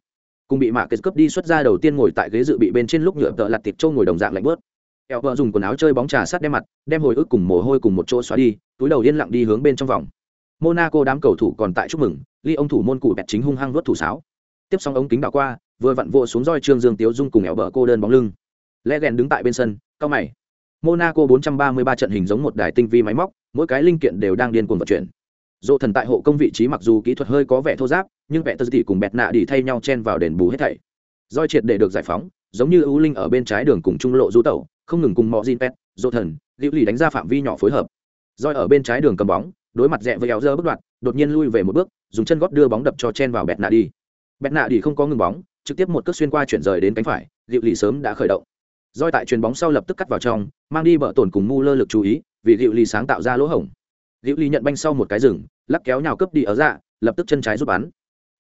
Cùng bị mạ kết cướp đi xuất ra đầu tiên ngồi tại ghế dự bị bên trên lúc nhựa tợ lặt tiệp trâu ngồi đồng dạng lạnh bớt ẹo vợ dùng quần áo chơi bóng trà sát đem mặt, đem hồi ức cùng mồ hôi cùng một chỗ xóa đi, túi đầu yên lặng đi hướng bên trong vòng. Monaco đám cầu thủ còn tại chúc mừng, ly ông thủ môn cụ bẹt chính hung hăng vớt thủ sáo. Tiếp xong ống kính đảo qua, vừa vặn vô xuống roi trương dương tiếu dung cùng ẹo vợ cô đơn bóng lưng. Lẽ ghen đứng tại bên sân cao mày. Monaco 433 trận hình giống một đài tinh vi máy móc mỗi cái linh kiện đều đang điên cuồng vận chuyển. Dỗ thần tại hộ công vị trí mặc dù kỹ thuật hơi có vẻ thô giáp, nhưng vẽ tơ tỉ cùng bẹt nạ đi thay nhau chen vào đền bù hết thảy. Roi triệt để được giải phóng, giống như ưu linh ở bên trái đường cùng trung lộ du tẩu, không ngừng cùng mọi gin pet dỗ thần, liễu lì đánh ra phạm vi nhỏ phối hợp. Roi ở bên trái đường cầm bóng, đối mặt rẽ với éo dơ bất đoạn đột nhiên lui về một bước, dùng chân gót đưa bóng đập cho chen vào bẹt nạ đi bẹt nạ đi không có ngừng bóng, trực tiếp một cước xuyên qua chuyển rời đến cánh phải, liễu lì sớm đã khởi động. Roi tại chuyền bóng sau lập tức cắt vào trong, mang đi bờ tổn cùng mu lơ lực chú ý vì liễu lì sáng tạo ra lỗ hổng. Liễu lì nhận banh sau một cái rừng, lắc kéo nhào cướp đi ở dạ lập tức chân trái giúp bắn.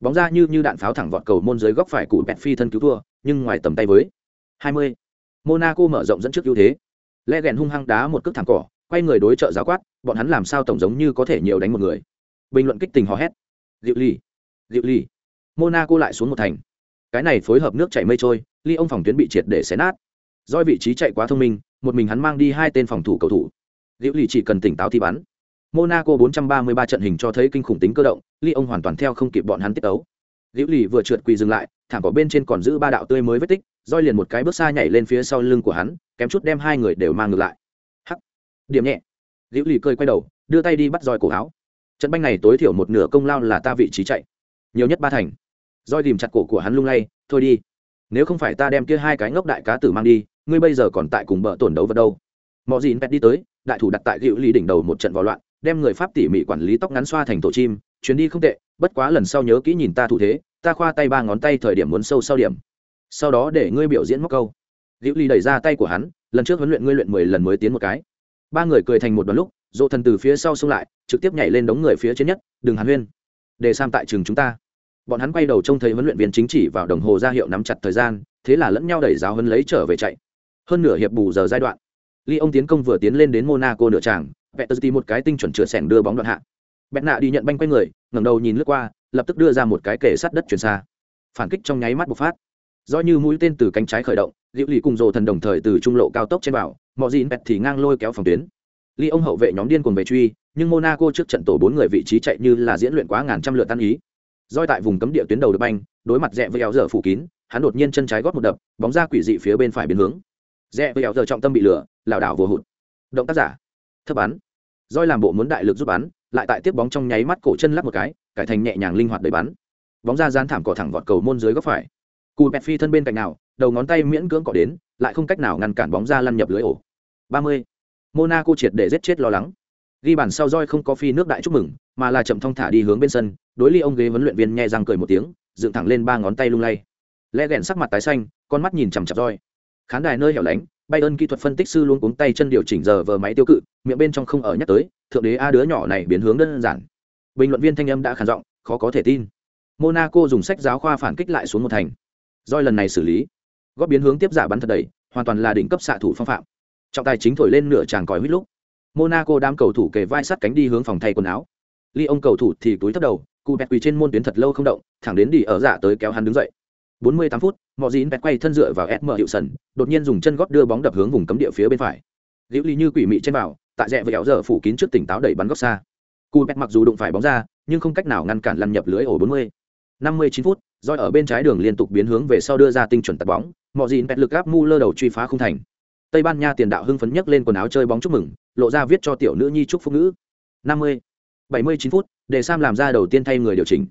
Bóng ra như như đạn pháo thẳng vọt cầu môn dưới góc phải của bẹt phi thân cứu thua, nhưng ngoài tầm tay với 20. monaco mở rộng dẫn trước ưu thế. Le gèn hung hăng đá một cước thẳng cỏ, quay người đối trợ giáo quát, bọn hắn làm sao tổng giống như có thể nhiều đánh một người. Bình luận kích tình hò hét. Diệu ly diệu ly. Monaco lại xuống một thành. Cái này phối hợp nước chảy mây trôi, ly ông phòng tuyến bị triệt để xé nát. Doi vị trí chạy quá thông minh, một mình hắn mang đi hai tên phòng thủ cầu thủ liễu lì chỉ cần tỉnh táo thì bắn Monaco 433 trận hình cho thấy kinh khủng tính cơ động, Lyon hoàn toàn theo không kịp bọn hắn tiết tấu. Liễu Lì vừa trượt quỳ dừng lại, thẳng có bên trên còn giữ ba đạo tươi mới vết tích, roi liền một cái bước xa nhảy lên phía sau lưng của hắn, kém chút đem hai người đều mang ngược lại. Hắc. Điểm nhẹ. Liễu Lì cơi quay đầu, đưa tay đi bắt roi cổ áo. Trận banh này tối thiểu một nửa công lao là ta vị trí chạy, nhiều nhất ba thành. Roi tìm chặt cổ của hắn lung lay, thôi đi. Nếu không phải ta đem kia hai cái ngốc đại cá tử mang đi, ngươi bây giờ còn tại cùng bợ tổn đấu vật đâu. Mọ Dĩn Pet đi tới, đại thủ đặt tại Liễu Ly đỉnh đầu một trận vào loạn, đem người pháp tỉ mỉ quản lý tóc ngắn xoa thành tổ chim chuyến đi không tệ bất quá lần sau nhớ kỹ nhìn ta thủ thế ta khoa tay ba ngón tay thời điểm muốn sâu sau điểm. Sau đó để ngươi biểu diễn móc câu. Liễu ly đẩy ra tay của hắn lần trước huấn luyện ngươi luyện mười lần mới tiến một cái. Ba người cười thành một đoạn lúc dỗ thần từ phía sau xông lại trực tiếp nhảy lên đống người phía trên nhất đừng hàn huyên. Để sam tại trường chúng ta. Bọn hắn quay đầu trông thấy huấn luyện viên chính chỉ vào đồng hồ ra hiệu nắm chặt thời gian thế là lẫn nhau đẩy giáo huấn lấy trở về chạy. Hơn nửa hiệp bù giờ giai đoạn. Li ông tiến công vừa tiến lên đến monaco nửa tràng vẹt một cái tinh chuẩn chừa sẻn đưa bóng đoạn hạ. Bẹt nạ đi nhận banh quay người ngẩng đầu nhìn lướt qua lập tức đưa ra một cái kề sát đất chuyển xa. Phản kích trong nháy mắt bộc phát. Do như mũi tên từ cánh trái khởi động liễu lì cùng Dồ thần đồng thời từ trung lộ cao tốc trên bảo, mọi gì bẹt thì ngang lôi kéo phòng tuyến. Ly ông hậu vệ nhóm điên cuồng về truy nhưng monaco trước trận tổ bốn người vị trí chạy như là diễn luyện quá ngàn trăm lượt tan ý. Doi tại vùng cấm địa tuyến đầu được banh đối mặt rẽ với áo dở phủ kín hắn đột nhiên chân trái gót một đập bóng ra quỷ dị phía bên phải biến hướng rẽ với áo giờ trọng tâm bị lửa, lảo đảo vừa hụt. Động tác giả. Thấp bắn. Roi làm bộ muốn đại lực giúp bắn, lại tại tiếp bóng trong nháy mắt cổ chân lắp một cái, cải thành nhẹ nhàng linh hoạt đẩy bắn. Bóng ra gian thảm cỏ thẳng vọt cầu môn dưới góc phải. Cù pet phi thân bên cạnh nào, đầu ngón tay miễn cưỡng cọ đến, lại không cách nào ngăn cản bóng ra lăn nhập lưới ổ. 30. monaco triệt để giết chết lo lắng. Ghi bàn sau roi không có phi nước đại chúc mừng, mà là chậm thong thả đi hướng bên sân, đối ly ông ghế huấn luyện viên nhẹ răng cười một tiếng, dựng thẳng lên ba ngón tay lung lay. Lẽ ghẹn sắc mặt tái xanh, con mắt nhìn chằm chặp roi khán đài nơi hẻo lánh Bayern kỹ thuật phân tích sư luôn cuống tay chân điều chỉnh giờ vờ máy tiêu cự, miệng bên trong không ở nhắc tới, thượng đế a đứa nhỏ này biến hướng đơn giản. Bình luận viên thanh âm đã khàn giọng, khó có thể tin. Monaco dùng sách giáo khoa phản kích lại xuống một thành. Doi lần này xử lý, góp biến hướng tiếp giả bắn thật đầy, hoàn toàn là đỉnh cấp xạ thủ phong phạm. Trọng tài chính thổi lên nửa tràng còi huýt lúc. Monaco đám cầu thủ kề vai sát cánh đi hướng phòng thay quần áo. Lyon cầu thủ thì túi thấp đầu, cụ bẹt quỳ trên môn tuyến thật lâu không động, thẳng đến đi ở giả tới kéo hắn đứng dậy. 48 phút, Mọ Dĩn bẹt quay thân dựa vào SM hiệu sần, đột nhiên dùng chân gót đưa bóng đập hướng vùng cấm địa phía bên phải. Liễu Ly như quỷ mị trên vào, tại rẽ với kéo giờ phủ kín trước tỉnh táo đẩy bắn góc xa. Cú bẹt mặc dù đụng phải bóng ra, nhưng không cách nào ngăn cản lăn nhập lưới ổ 40. 59 phút, roi ở bên trái đường liên tục biến hướng về sau đưa ra tinh chuẩn tạt bóng, Mọ Dĩn bẹt lực áp mu lơ đầu truy phá không thành. Tây Ban Nha tiền đạo hưng phấn nhấc lên quần áo chơi bóng chúc mừng, lộ ra viết cho tiểu nữ nhi chúc phúc ngữ. 50. 79 phút, để Sam làm ra đầu tiên thay người điều chỉnh.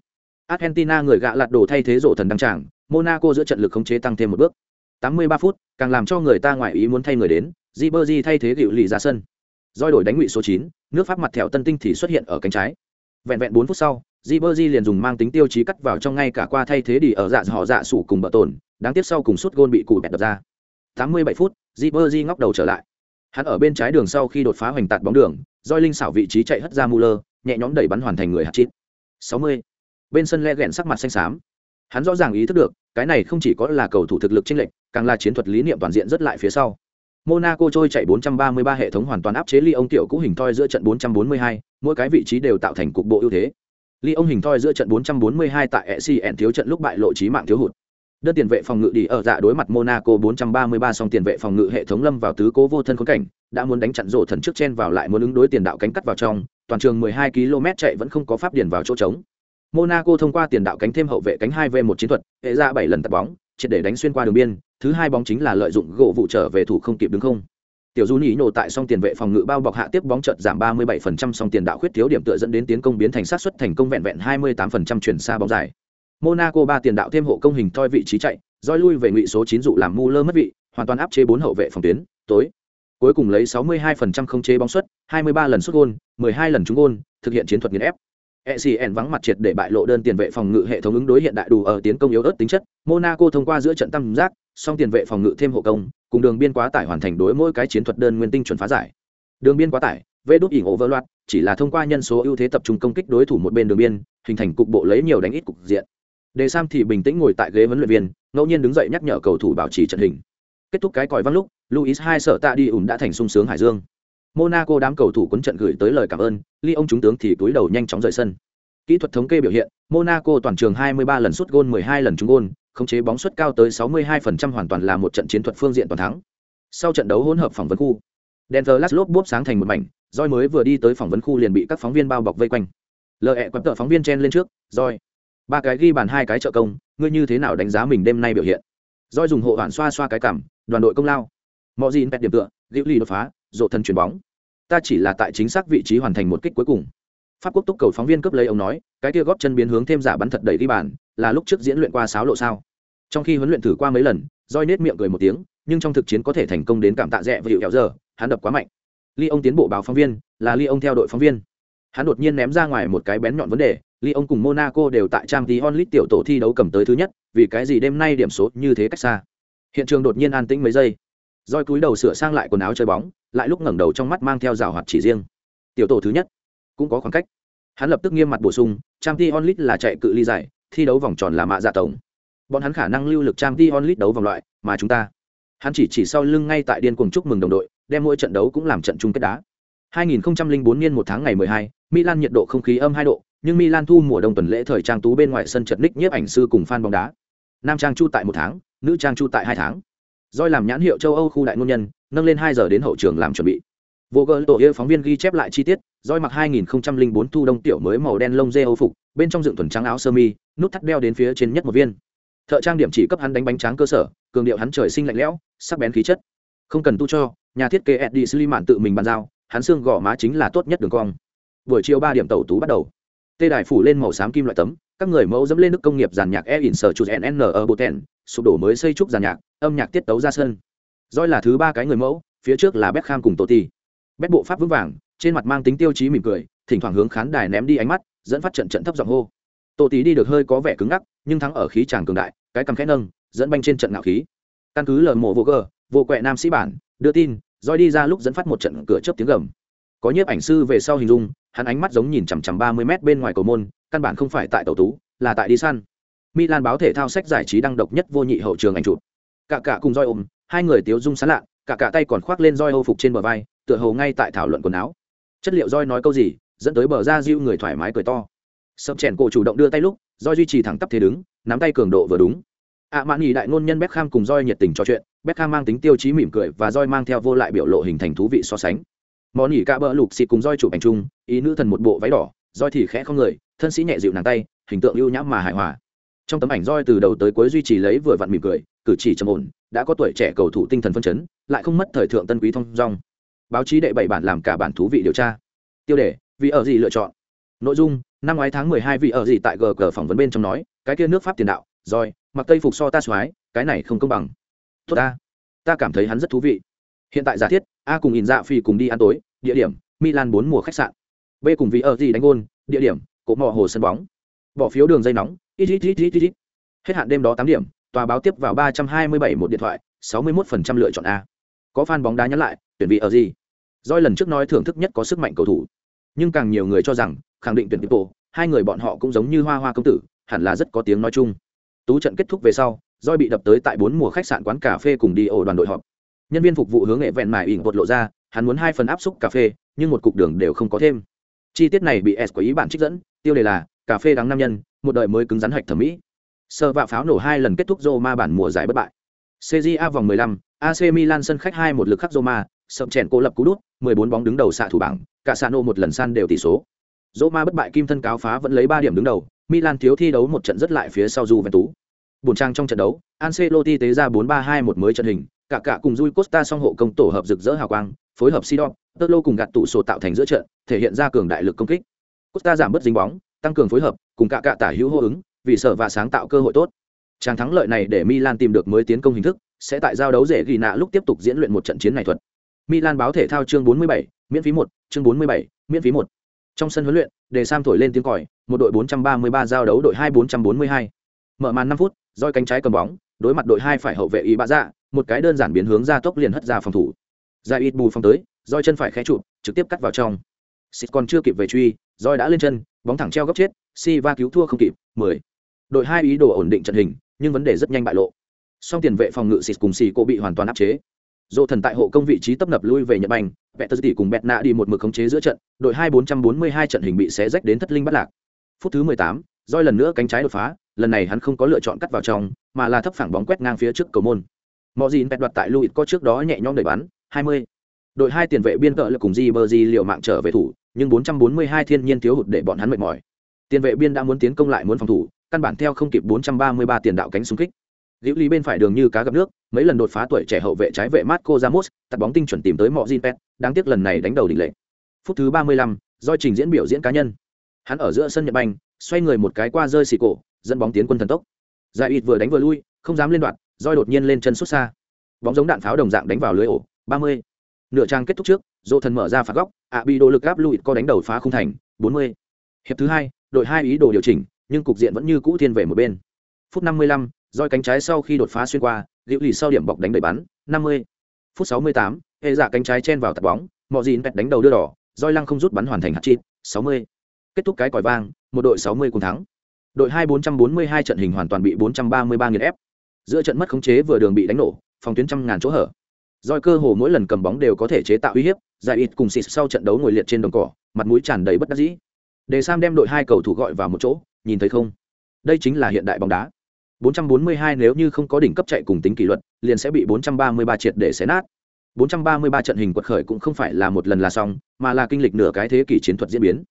Argentina người gạ lạt đổ thay thế rộ thần đăng tràng, Monaco giữa trận lực khống chế tăng thêm một bước. 83 phút, càng làm cho người ta ngoại ý muốn thay người đến, Ribery thay thế Diệu Lì ra sân. Doi đổi đánh ngụy số 9, nước Pháp mặt thẹo tân tinh thì xuất hiện ở cánh trái. Vẹn vẹn 4 phút sau, Ribery liền dùng mang tính tiêu chí cắt vào trong ngay cả qua thay thế đi ở dạ họ dạ sủ cùng bờ tổn, đáng tiếc sau cùng sút gôn bị cụ bẹt đập ra. 87 phút, Ribery ngóc đầu trở lại. Hắn ở bên trái đường sau khi đột phá hoành tạt bóng đường, Doi linh xảo vị trí chạy hất ra Muller, nhẹ nhõm đẩy bắn hoàn thành người hạt chít. 60. Bên sân le gẹn sắc mặt xanh xám, hắn rõ ràng ý thức được cái này không chỉ có là cầu thủ thực lực chênh lệch càng là chiến thuật lý niệm toàn diện rất lại phía sau. Monaco trôi chạy 433 hệ thống hoàn toàn áp chế Lyon tiểu cũ hình thoi giữa trận 442, mỗi cái vị trí đều tạo thành cục bộ ưu thế. Lyon hình thoi giữa trận 442 tại ECN thiếu trận lúc bại lộ trí mạng thiếu hụt. Đơn tiền vệ phòng ngự đi ở dạ đối mặt monaco 433 song tiền vệ phòng ngự hệ thống lâm vào tứ cố vô thân khốn cảnh đã muốn đánh chặn rổ thần trước chen vào lại muốn ứng đối tiền đạo cánh cắt vào trong toàn trường 12 km chạy vẫn không có pháp điền vào chỗ trống. Monaco thông qua tiền đạo cánh thêm hậu vệ cánh 2v1 chiến thuật, hệ ra 7 lần tạt bóng, triệt để đánh xuyên qua đường biên, thứ hai bóng chính là lợi dụng gỗ vụ trở về thủ không kịp đứng không. Tiểu Du nổ tại song tiền vệ phòng ngự bao bọc hạ tiếp bóng chợt giảm 37% song tiền đạo khuyết thiếu điểm tựa dẫn đến tiến công biến thành sát suất thành công vẹn vẹn 28% chuyển xa bóng dài. Monaco ba tiền đạo thêm hộ công hình thoi vị trí chạy, roi lui về ngụy số 9 dụ làm Muller mất vị, hoàn toàn áp chế bốn hậu vệ phòng tuyến, tối. Cuối cùng lấy 62% không chế bóng suất, 23 lần sút gôn, 12 lần trúng gôn, thực hiện chiến thuật nghiền ép, ECN vắng mặt triệt để bại lộ đơn tiền vệ phòng ngự hệ thống ứng đối hiện đại đủ ở tiến công yếu ớt tính chất. Monaco thông qua giữa trận tam giác, song tiền vệ phòng ngự thêm hộ công, cùng đường biên quá tải hoàn thành đối mỗi cái chiến thuật đơn nguyên tinh chuẩn phá giải. Đường biên quá tải, vệ đút ỉn overload, chỉ là thông qua nhân số ưu thế tập trung công kích đối thủ một bên đường biên, hình thành cục bộ lấy nhiều đánh ít cục diện. Đề Sam thì bình tĩnh ngồi tại ghế huấn luyện viên, ngẫu nhiên đứng dậy nhắc nhở cầu thủ bảo trì trận hình. Kết thúc cái còi vang lúc, Luis hai sợ tạ đi ủn đã thành sung sướng hải dương. Monaco đám cầu thủ cuốn trận gửi tới lời cảm ơn, Lyon chúng tướng thì túi đầu nhanh chóng rời sân. Kỹ thuật thống kê biểu hiện, Monaco toàn trường 23 lần sút gôn 12 lần trúng gôn, khống chế bóng suất cao tới 62% hoàn toàn là một trận chiến thuật phương diện toàn thắng. Sau trận đấu hỗn hợp phỏng vấn khu, Denver thờ lát lốp bốp sáng thành một mảnh roi mới vừa đi tới phỏng vấn khu liền bị các phóng viên bao bọc vây quanh lờ ẹ quặp tợ phóng viên chen lên trước roi ba cái ghi bàn hai cái trợ công ngươi như thế nào đánh giá mình đêm nay biểu hiện roi dùng hộ hoàn xoa xoa cái cảm đoàn đội công lao mọi gì pet điểm tựa liễu ly đột phá rộ thân chuyển bóng ta chỉ là tại chính xác vị trí hoàn thành một kích cuối cùng. Pháp quốc túc cầu phóng viên cướp lấy ông nói, cái kia góp chân biến hướng thêm giả bắn thật đầy ghi bàn, là lúc trước diễn luyện qua sáo lộ sao. Trong khi huấn luyện thử qua mấy lần, roi nết miệng cười một tiếng, nhưng trong thực chiến có thể thành công đến cảm tạ rẽ và hiệu kéo giờ, hắn đập quá mạnh. Ly ông tiến bộ báo phóng viên, là ly ông theo đội phóng viên. Hắn đột nhiên ném ra ngoài một cái bén nhọn vấn đề, ly ông cùng monaco đều tại trang tí onlit tiểu tổ thi đấu cầm tới thứ nhất, vì cái gì đêm nay điểm số như thế cách xa. Hiện trường đột nhiên an tĩnh mấy giây. Roi cúi đầu sửa sang lại quần áo chơi bóng lại lúc ngẩng đầu trong mắt mang theo rào hoạt chỉ riêng tiểu tổ thứ nhất cũng có khoảng cách hắn lập tức nghiêm mặt bổ sung trang t onlit là chạy cự ly dài thi đấu vòng tròn là mạ dạ tổng bọn hắn khả năng lưu lực trang t onlit đấu vòng loại mà chúng ta hắn chỉ chỉ sau lưng ngay tại điên cuồng chúc mừng đồng đội đem mỗi trận đấu cũng làm trận chung kết đá 2004 niên một tháng ngày 12, Milan nhiệt độ không khí âm 2 độ, nhưng Milan thu mùa đông tuần lễ thời trang tú bên ngoài sân trận ních nhiếp ảnh sư cùng fan bóng đá. Nam trang chu tại một tháng, nữ trang chu tại hai tháng. Doi làm nhãn hiệu châu Âu khu đại ngôn nhân, nâng lên hai giờ đến hậu trường làm chuẩn bị. Vô gỡ tổ yêu phóng viên ghi chép lại chi tiết, Doi mặc 2004 thu đông tiểu mới màu đen lông dê Âu phục, bên trong dựng thuần trắng áo sơ mi, nút thắt đeo đến phía trên nhất một viên. Thợ trang điểm chỉ cấp hắn đánh bánh tráng cơ sở, cường điệu hắn trời sinh lạnh lẽo, sắc bén khí chất. Không cần tu cho, nhà thiết kế Eddie Sliman tự mình bàn giao, hắn xương gò má chính là tốt nhất đường cong. Buổi chiều ba điểm tàu tú bắt đầu. Tê đài phủ lên màu xám kim loại tấm, các người mẫu dẫm lên nước công nghiệp giàn nhạc E in sở chụt N ở Boten, sụp đổ mới xây trúc giàn nhạc, âm nhạc tiết tấu ra sân. Doi là thứ ba cái người mẫu, phía trước là Beckham cùng Totti. Bét bộ pháp vững vàng, trên mặt mang tính tiêu chí mỉm cười, thỉnh thoảng hướng khán đài ném đi ánh mắt, dẫn phát trận trận thấp giọng hô. Totti đi được hơi có vẻ cứng ngắc, nhưng thắng ở khí tràng cường đại, cái cầm khẽ nâng, dẫn banh trên trận ngạo khí. Căn cứ lời mộ vô gờ, vô quẹ nam sĩ bản, đưa tin, Doi đi ra lúc dẫn phát một trận cửa chớp tiếng gầm. Có nhiếp ảnh sư về sau hình dung, hắn ánh mắt giống nhìn chằm chằm ba mươi mét bên ngoài cầu môn, căn bản không phải tại tàu tú, là tại đi săn. Milan báo thể thao sách giải trí đăng độc nhất vô nhị hậu trường ảnh chụp. Cả cả cùng roi ôm, hai người tiếu dung sán lạ, cả cả tay còn khoác lên roi ô phục trên bờ vai, tựa hồ ngay tại thảo luận quần áo. Chất liệu roi nói câu gì, dẫn tới bờ ra diu người thoải mái cười to. Sập chèn cổ chủ động đưa tay lúc, roi duy trì thẳng tắp thế đứng, nắm tay cường độ vừa đúng. ạ mạn nghỉ đại ngôn nhân Beckham cùng roi nhiệt tình trò chuyện, Beckham mang tính tiêu chí mỉm cười và roi mang theo vô lại biểu lộ hình thành thú vị so sánh. Món nhỉ cả bờ lục xịt cùng roi chụp ảnh chung, ý nữ thần một bộ váy đỏ, roi thì khẽ không người, thân sĩ nhẹ dịu nàng tay, hình tượng ưu nhã mà hài hòa trong tấm ảnh roi từ đầu tới cuối duy trì lấy vừa vặn mỉm cười, cử chỉ trầm ổn, đã có tuổi trẻ cầu thủ tinh thần phân chấn, lại không mất thời thượng tân quý thông dong. Báo chí đệ bảy bản làm cả bản thú vị điều tra. Tiêu đề, vì ở gì lựa chọn? Nội dung, năm ngoái tháng mười hai vị ở gì tại gg phỏng vấn bên trong nói, cái kia nước pháp tiền đạo, roi, mặc tây phục so ta xoái cái này không công bằng. Tốt ta. Ta cảm thấy hắn rất thú vị. Hiện tại giả thiết, a cùng in dạ phi cùng đi ăn tối, địa điểm, milan bốn mùa khách sạn. B cùng vị ở gì đánh gôn, địa điểm cỗ mò hồ sân bóng. Bỏ phiếu đường dây nóng ít ít ít ít ít hết hạn đêm đó tám điểm, tòa báo tiếp vào ba trăm hai mươi bảy một điện thoại, sáu mươi một phần trăm lựa chọn a. Có fan bóng đá nhắn lại, tuyển vị ở gì? Doi lần trước nói thưởng thức nhất có sức mạnh cầu thủ. Nhưng càng nhiều người cho rằng, khẳng định tuyển bộ hai người bọn họ cũng giống như hoa hoa công tử, hẳn là rất có tiếng nói chung. Tú trận kết thúc về sau doi bị đập tới tại bốn mùa khách sạn quán cà phê cùng đi ổ đoàn đội họp. Nhân viên phục vụ hướng nghệ vẹn mài ỉn bột lộ ra, hắn muốn hai phần áp xúc cà phê, nhưng một cục đường đều không có thêm. Chi tiết này bị s có ý bản trích dẫn, tiêu đề là, cà phê đắng nam nhân một đời mới cứng rắn hạch thẩm mỹ sơ vạ pháo nổ hai lần kết thúc Roma bản mùa giải bất bại CJA vòng 15, AC Milan sân khách hai một lực khắc Roma, sập chèn cô lập cú đút, 14 bóng đứng đầu xạ thủ bảng, cả Sano một lần san đều tỷ số. Roma bất bại kim thân cáo phá vẫn lấy 3 điểm đứng đầu, Milan thiếu thi đấu một trận rất lại phía sau Juventus. Buồn trang trong trận đấu, Ancelotti tế ra 4-3-2-1 mới trận hình, cả cả cùng Rui Costa song hộ công tổ hợp rực rỡ hào quang, phối hợp Sidon, Totlo cùng gạt tụ sổ tạo thành giữa trận, thể hiện ra cường đại lực công kích. Costa giảm bớt dính bóng, tăng cường phối hợp, cùng cả cạ tả hữu hô ứng, vì sợ và sáng tạo cơ hội tốt. Tràng thắng lợi này để Milan tìm được mới tiến công hình thức, sẽ tại giao đấu dễ ghi nạ lúc tiếp tục diễn luyện một trận chiến này thuật. Milan báo thể thao chương 47, miễn phí một, chương 47, miễn phí một. Trong sân huấn luyện, để Sam thổi lên tiếng còi, một đội 433 giao đấu đội 2442. Mở màn 5 phút, roi cánh trái cầm bóng, đối mặt đội hai phải hậu vệ ý bạ dạ, một cái đơn giản biến hướng ra tốc liền hất ra phòng thủ. Ra ít bù phòng tới, roi chân phải khẽ trụ, trực tiếp cắt vào trong. Xịt còn chưa kịp về truy, roi đã lên chân, bóng thẳng treo góc chết, Si va cứu thua không kịp, 10. Đội hai ý đồ ổn định trận hình, nhưng vấn đề rất nhanh bại lộ. Song tiền vệ phòng ngự xịt cùng xì cô bị hoàn toàn áp chế. Dỗ thần tại hộ công vị trí tấp nập lui về Nhật Banh, Peter tỷ cùng Bẹt nạ đi một mực khống chế giữa trận, đội hai 442 trận hình bị xé rách đến thất linh bắt lạc. Phút thứ 18, roi lần nữa cánh trái đột phá, lần này hắn không có lựa chọn cắt vào trong, mà là thấp phẳng bóng quét ngang phía trước cầu môn. mọi gì bẹt đoạt tại Luis có trước đó nhẹ nhõm đẩy bắn, 20. đội hai tiền vệ biên cỡ là cùng di bơ di liệu mạng trở về thủ nhưng 442 thiên nhiên thiếu hụt để bọn hắn mệt mỏi tiền vệ biên đã muốn tiến công lại muốn phòng thủ căn bản theo không kịp 433 tiền đạo cánh xung kích liễu lý bên phải đường như cá gặp nước mấy lần đột phá tuổi trẻ hậu vệ trái vệ Marco Ramos, tạt bóng tinh chuẩn tìm tới Mọ Jinpet, đáng tiếc lần này đánh đầu đỉnh lệ. Phút thứ 35, do trình diễn biểu diễn cá nhân. Hắn ở giữa sân Nhật Banh, xoay người một cái qua rơi xì cổ, dẫn bóng tiến quân thần tốc. Giải Uyt vừa đánh vừa lui, không dám lên đoạn, roi đột nhiên lên chân xuất xa. Bóng giống đạn pháo đồng dạng đánh vào lưới ổ, 30. Nửa trang kết thúc trước, Dỗ thần mở ra phạt góc, ạ bị đồ lực áp lụi co đánh đầu phá không thành, 40. Hiệp thứ hai, đội hai ý đồ điều chỉnh, nhưng cục diện vẫn như cũ thiên về một bên. Phút 55, roi cánh trái sau khi đột phá xuyên qua, liễu lì sau điểm bọc đánh đầy bắn, 50. Phút 68, hệ giả cánh trái chen vào tạt bóng, mọi gì pẹt đánh đầu đưa đỏ, roi lăng không rút bắn hoàn thành hạt chít, 60. Kết thúc cái còi vang, một đội 60 cùng thắng. Đội hai 442 trận hình hoàn toàn bị 433 nghiền ép. Giữa trận mất khống chế vừa đường bị đánh nổ, phòng tuyến trăm ngàn chỗ hở. Rồi cơ hồ mỗi lần cầm bóng đều có thể chế tạo uy hiếp, giải ít cùng xịt sau trận đấu ngồi liệt trên đồng cỏ, mặt mũi tràn đầy bất đắc dĩ. Đề Sam đem đội hai cầu thủ gọi vào một chỗ, nhìn thấy không? Đây chính là hiện đại bóng đá. 442 nếu như không có đỉnh cấp chạy cùng tính kỷ luật, liền sẽ bị 433 triệt để xé nát. 433 trận hình quật khởi cũng không phải là một lần là xong, mà là kinh lịch nửa cái thế kỷ chiến thuật diễn biến.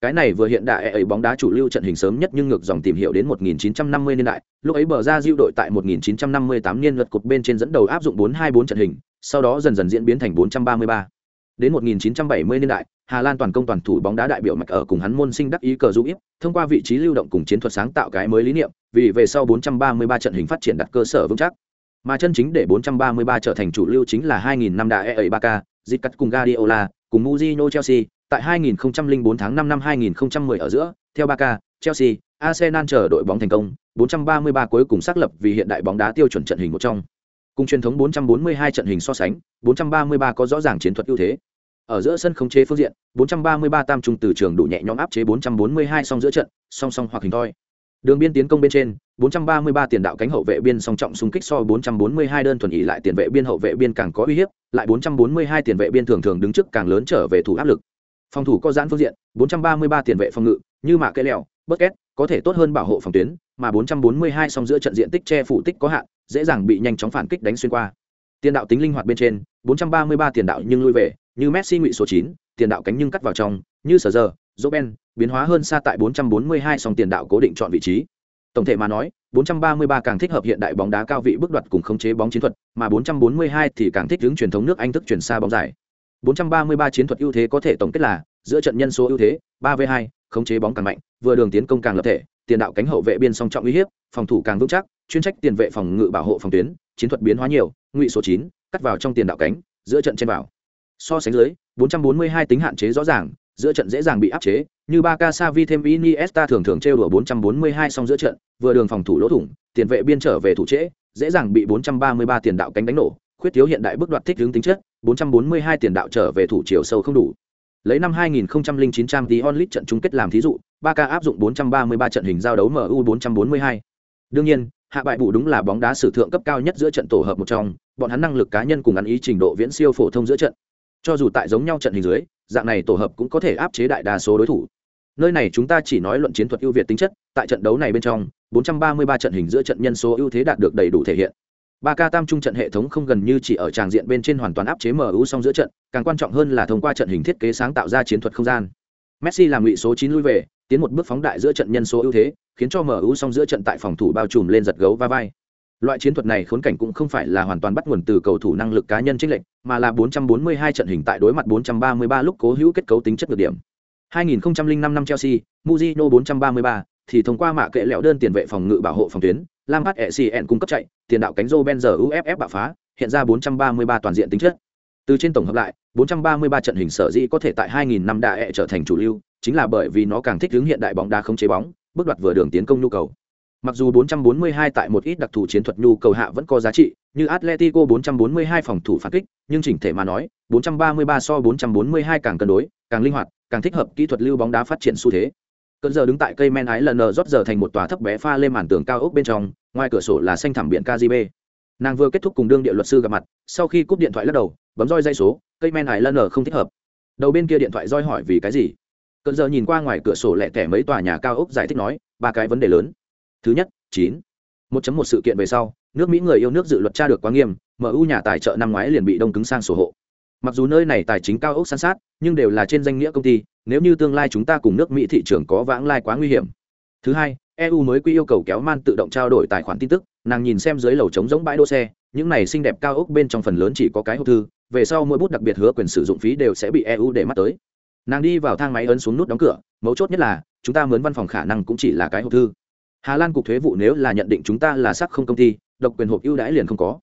Cái này vừa hiện đại ấy bóng đá chủ lưu trận hình sớm nhất nhưng ngược dòng tìm hiểu đến 1950 niên đại, lúc ấy bờ ra diêu đội tại 1958 niên luật cột bên trên dẫn đầu áp dụng 424 trận hình, sau đó dần dần diễn biến thành 433. Đến 1970 niên đại, Hà Lan toàn công toàn thủ bóng đá đại biểu mạch ở cùng hắn môn sinh đắc ý cờ giúp thông qua vị trí lưu động cùng chiến thuật sáng tạo cái mới lý niệm, vì về sau 433 trận hình phát triển đặt cơ sở vững chắc. Mà chân chính để 433 trở thành chủ lưu chính là 2000 năm đại EA Barca, dịch cắt cùng Guardiola, cùng Mourinho Chelsea, tại 2004 tháng 5 năm 2010 ở giữa, theo Barca, Chelsea, Arsenal chờ đội bóng thành công, 433 cuối cùng xác lập vì hiện đại bóng đá tiêu chuẩn trận hình một trong. Cùng truyền thống 442 trận hình so sánh, 433 có rõ ràng chiến thuật ưu thế. Ở giữa sân khống chế phương diện, 433 tam trung từ trường đủ nhẹ nhõm áp chế 442 song giữa trận, song song hoặc hình thoi. Đường biên tiến công bên trên, 433 tiền đạo cánh hậu vệ biên song trọng xung kích so 442 đơn thuần ý lại tiền vệ biên hậu vệ biên càng có uy hiếp, lại 442 tiền vệ biên thường thường đứng trước càng lớn trở về thủ áp lực. Phòng thủ có giãn phương diện, 433 tiền vệ phòng ngự, như mạ cây lèo, bất kết có thể tốt hơn bảo hộ phòng tuyến, mà 442 song giữa trận diện tích che phủ tích có hạn, dễ dàng bị nhanh chóng phản kích đánh xuyên qua. Tiền đạo tính linh hoạt bên trên, 433 tiền đạo nhưng lui về, như Messi ngụy số 9, tiền đạo cánh nhưng cắt vào trong, như Sở giờ, Robben biến hóa hơn xa tại 442 song tiền đạo cố định chọn vị trí. Tổng thể mà nói, 433 càng thích hợp hiện đại bóng đá cao vị bước đoạt cùng khống chế bóng chiến thuật, mà 442 thì càng thích hướng truyền thống nước Anh thức chuyển xa bóng dài. 433 chiến thuật ưu thế có thể tổng kết là giữa trận nhân số ưu thế, 3v2, khống chế bóng càng mạnh, vừa đường tiến công càng lập thể, tiền đạo cánh hậu vệ biên song trọng uy hiếp, phòng thủ càng vững chắc, chuyên trách tiền vệ phòng ngự bảo hộ phòng tuyến, chiến thuật biến hóa nhiều, ngụy số 9, cắt vào trong tiền đạo cánh, giữa trận trên bảo. So sánh dưới, 442 tính hạn chế rõ ràng, giữa trận dễ dàng bị áp chế, như Barca vi thêm Iniesta thường thường trêu đùa 442 song giữa trận, vừa đường phòng thủ lỗ thủng, tiền vệ biên trở về thủ trễ, dễ dàng bị 433 tiền đạo cánh đánh nổ, khuyết thiếu hiện đại bước đoạt thích hướng tính chất, 442 tiền đạo trở về thủ chiều sâu không đủ. Lấy năm 2009 trang tí onlit trận chung kết làm thí dụ, Barca áp dụng 433 trận hình giao đấu MU 442. Đương nhiên, hạ bại vụ đúng là bóng đá sử thượng cấp cao nhất giữa trận tổ hợp một trong, bọn hắn năng lực cá nhân cùng ăn ý trình độ viễn siêu phổ thông giữa trận. Cho dù tại giống nhau trận hình dưới, dạng này tổ hợp cũng có thể áp chế đại đa số đối thủ. Nơi này chúng ta chỉ nói luận chiến thuật ưu việt tính chất, tại trận đấu này bên trong, 433 trận hình giữa trận nhân số ưu thế đạt được đầy đủ thể hiện. Ba ca tam trung trận hệ thống không gần như chỉ ở tràng diện bên trên hoàn toàn áp chế MU song giữa trận, càng quan trọng hơn là thông qua trận hình thiết kế sáng tạo ra chiến thuật không gian. Messi làm ngụy số 9 lui về, tiến một bước phóng đại giữa trận nhân số ưu thế, khiến cho MU song giữa trận tại phòng thủ bao trùm lên giật gấu va vai. Loại chiến thuật này khốn cảnh cũng không phải là hoàn toàn bắt nguồn từ cầu thủ năng lực cá nhân chênh lệch, mà là 442 trận hình tại đối mặt 433 lúc cố hữu kết cấu tính chất ngược điểm. 2005 năm Chelsea, Mourinho 433 thì thông qua mạ kệ lẹo đơn tiền vệ phòng ngự bảo hộ phòng tuyến, Lampard ECN cung cấp chạy, tiền đạo cánh Joe Benzer UFF bạo phá, hiện ra 433 toàn diện tính chất. Từ trên tổng hợp lại, 433 trận hình sở dĩ có thể tại 2000 năm đại e trở thành chủ lưu, chính là bởi vì nó càng thích ứng hiện đại bóng đá không chế bóng, bước đoạt vừa đường tiến công nhu cầu. Mặc dù 442 tại một ít đặc thù chiến thuật nhu cầu hạ vẫn có giá trị, như Atletico 442 phòng thủ phản kích, nhưng chỉnh thể mà nói, 433 so 442 càng cân đối, càng linh hoạt, càng thích hợp kỹ thuật lưu bóng đá phát triển xu thế. Cơn giờ đứng tại cây men ái lần rót giờ thành một tòa thấp bé pha lên màn tường cao ốc bên trong, ngoài cửa sổ là xanh thẳm biển Caribe. Nàng vừa kết thúc cùng đương địa luật sư gặp mặt, sau khi cúp điện thoại lắc đầu, bấm roi dây số, cây men ái lần không thích hợp. Đầu bên kia điện thoại roi hỏi vì cái gì? Cơn giờ nhìn qua ngoài cửa sổ lẹ tẻ mấy tòa nhà cao ốc giải thích nói, ba cái vấn đề lớn thứ nhất chín một một sự kiện về sau nước mỹ người yêu nước dự luật tra được quá nghiêm mu nhà tài trợ năm ngoái liền bị đông cứng sang sổ hộ mặc dù nơi này tài chính cao ốc san sát nhưng đều là trên danh nghĩa công ty nếu như tương lai chúng ta cùng nước mỹ thị trường có vãng lai quá nguy hiểm. Thứ hai eu mới quy yêu cầu kéo man tự động trao đổi tài khoản tin tức, nàng nhìn xem dưới lầu trống giống bãi đỗ xe, những này xinh đẹp cao ốc bên trong phần lớn chỉ có cái hộp thư, về sau mỗi bút đặc biệt hứa quyền sử dụng phí đều sẽ bị eu để mắt tới. Nàng đi vào thang máy ấn xuống nút đóng cửa, mấu chốt nhất là, chúng ta mướn văn phòng khả năng cũng chỉ là cái hộp thư. Hà lan cục thuế vụ nếu là nhận định chúng ta là sắc không công ty, độc quyền hộp ưu đãi liền không có.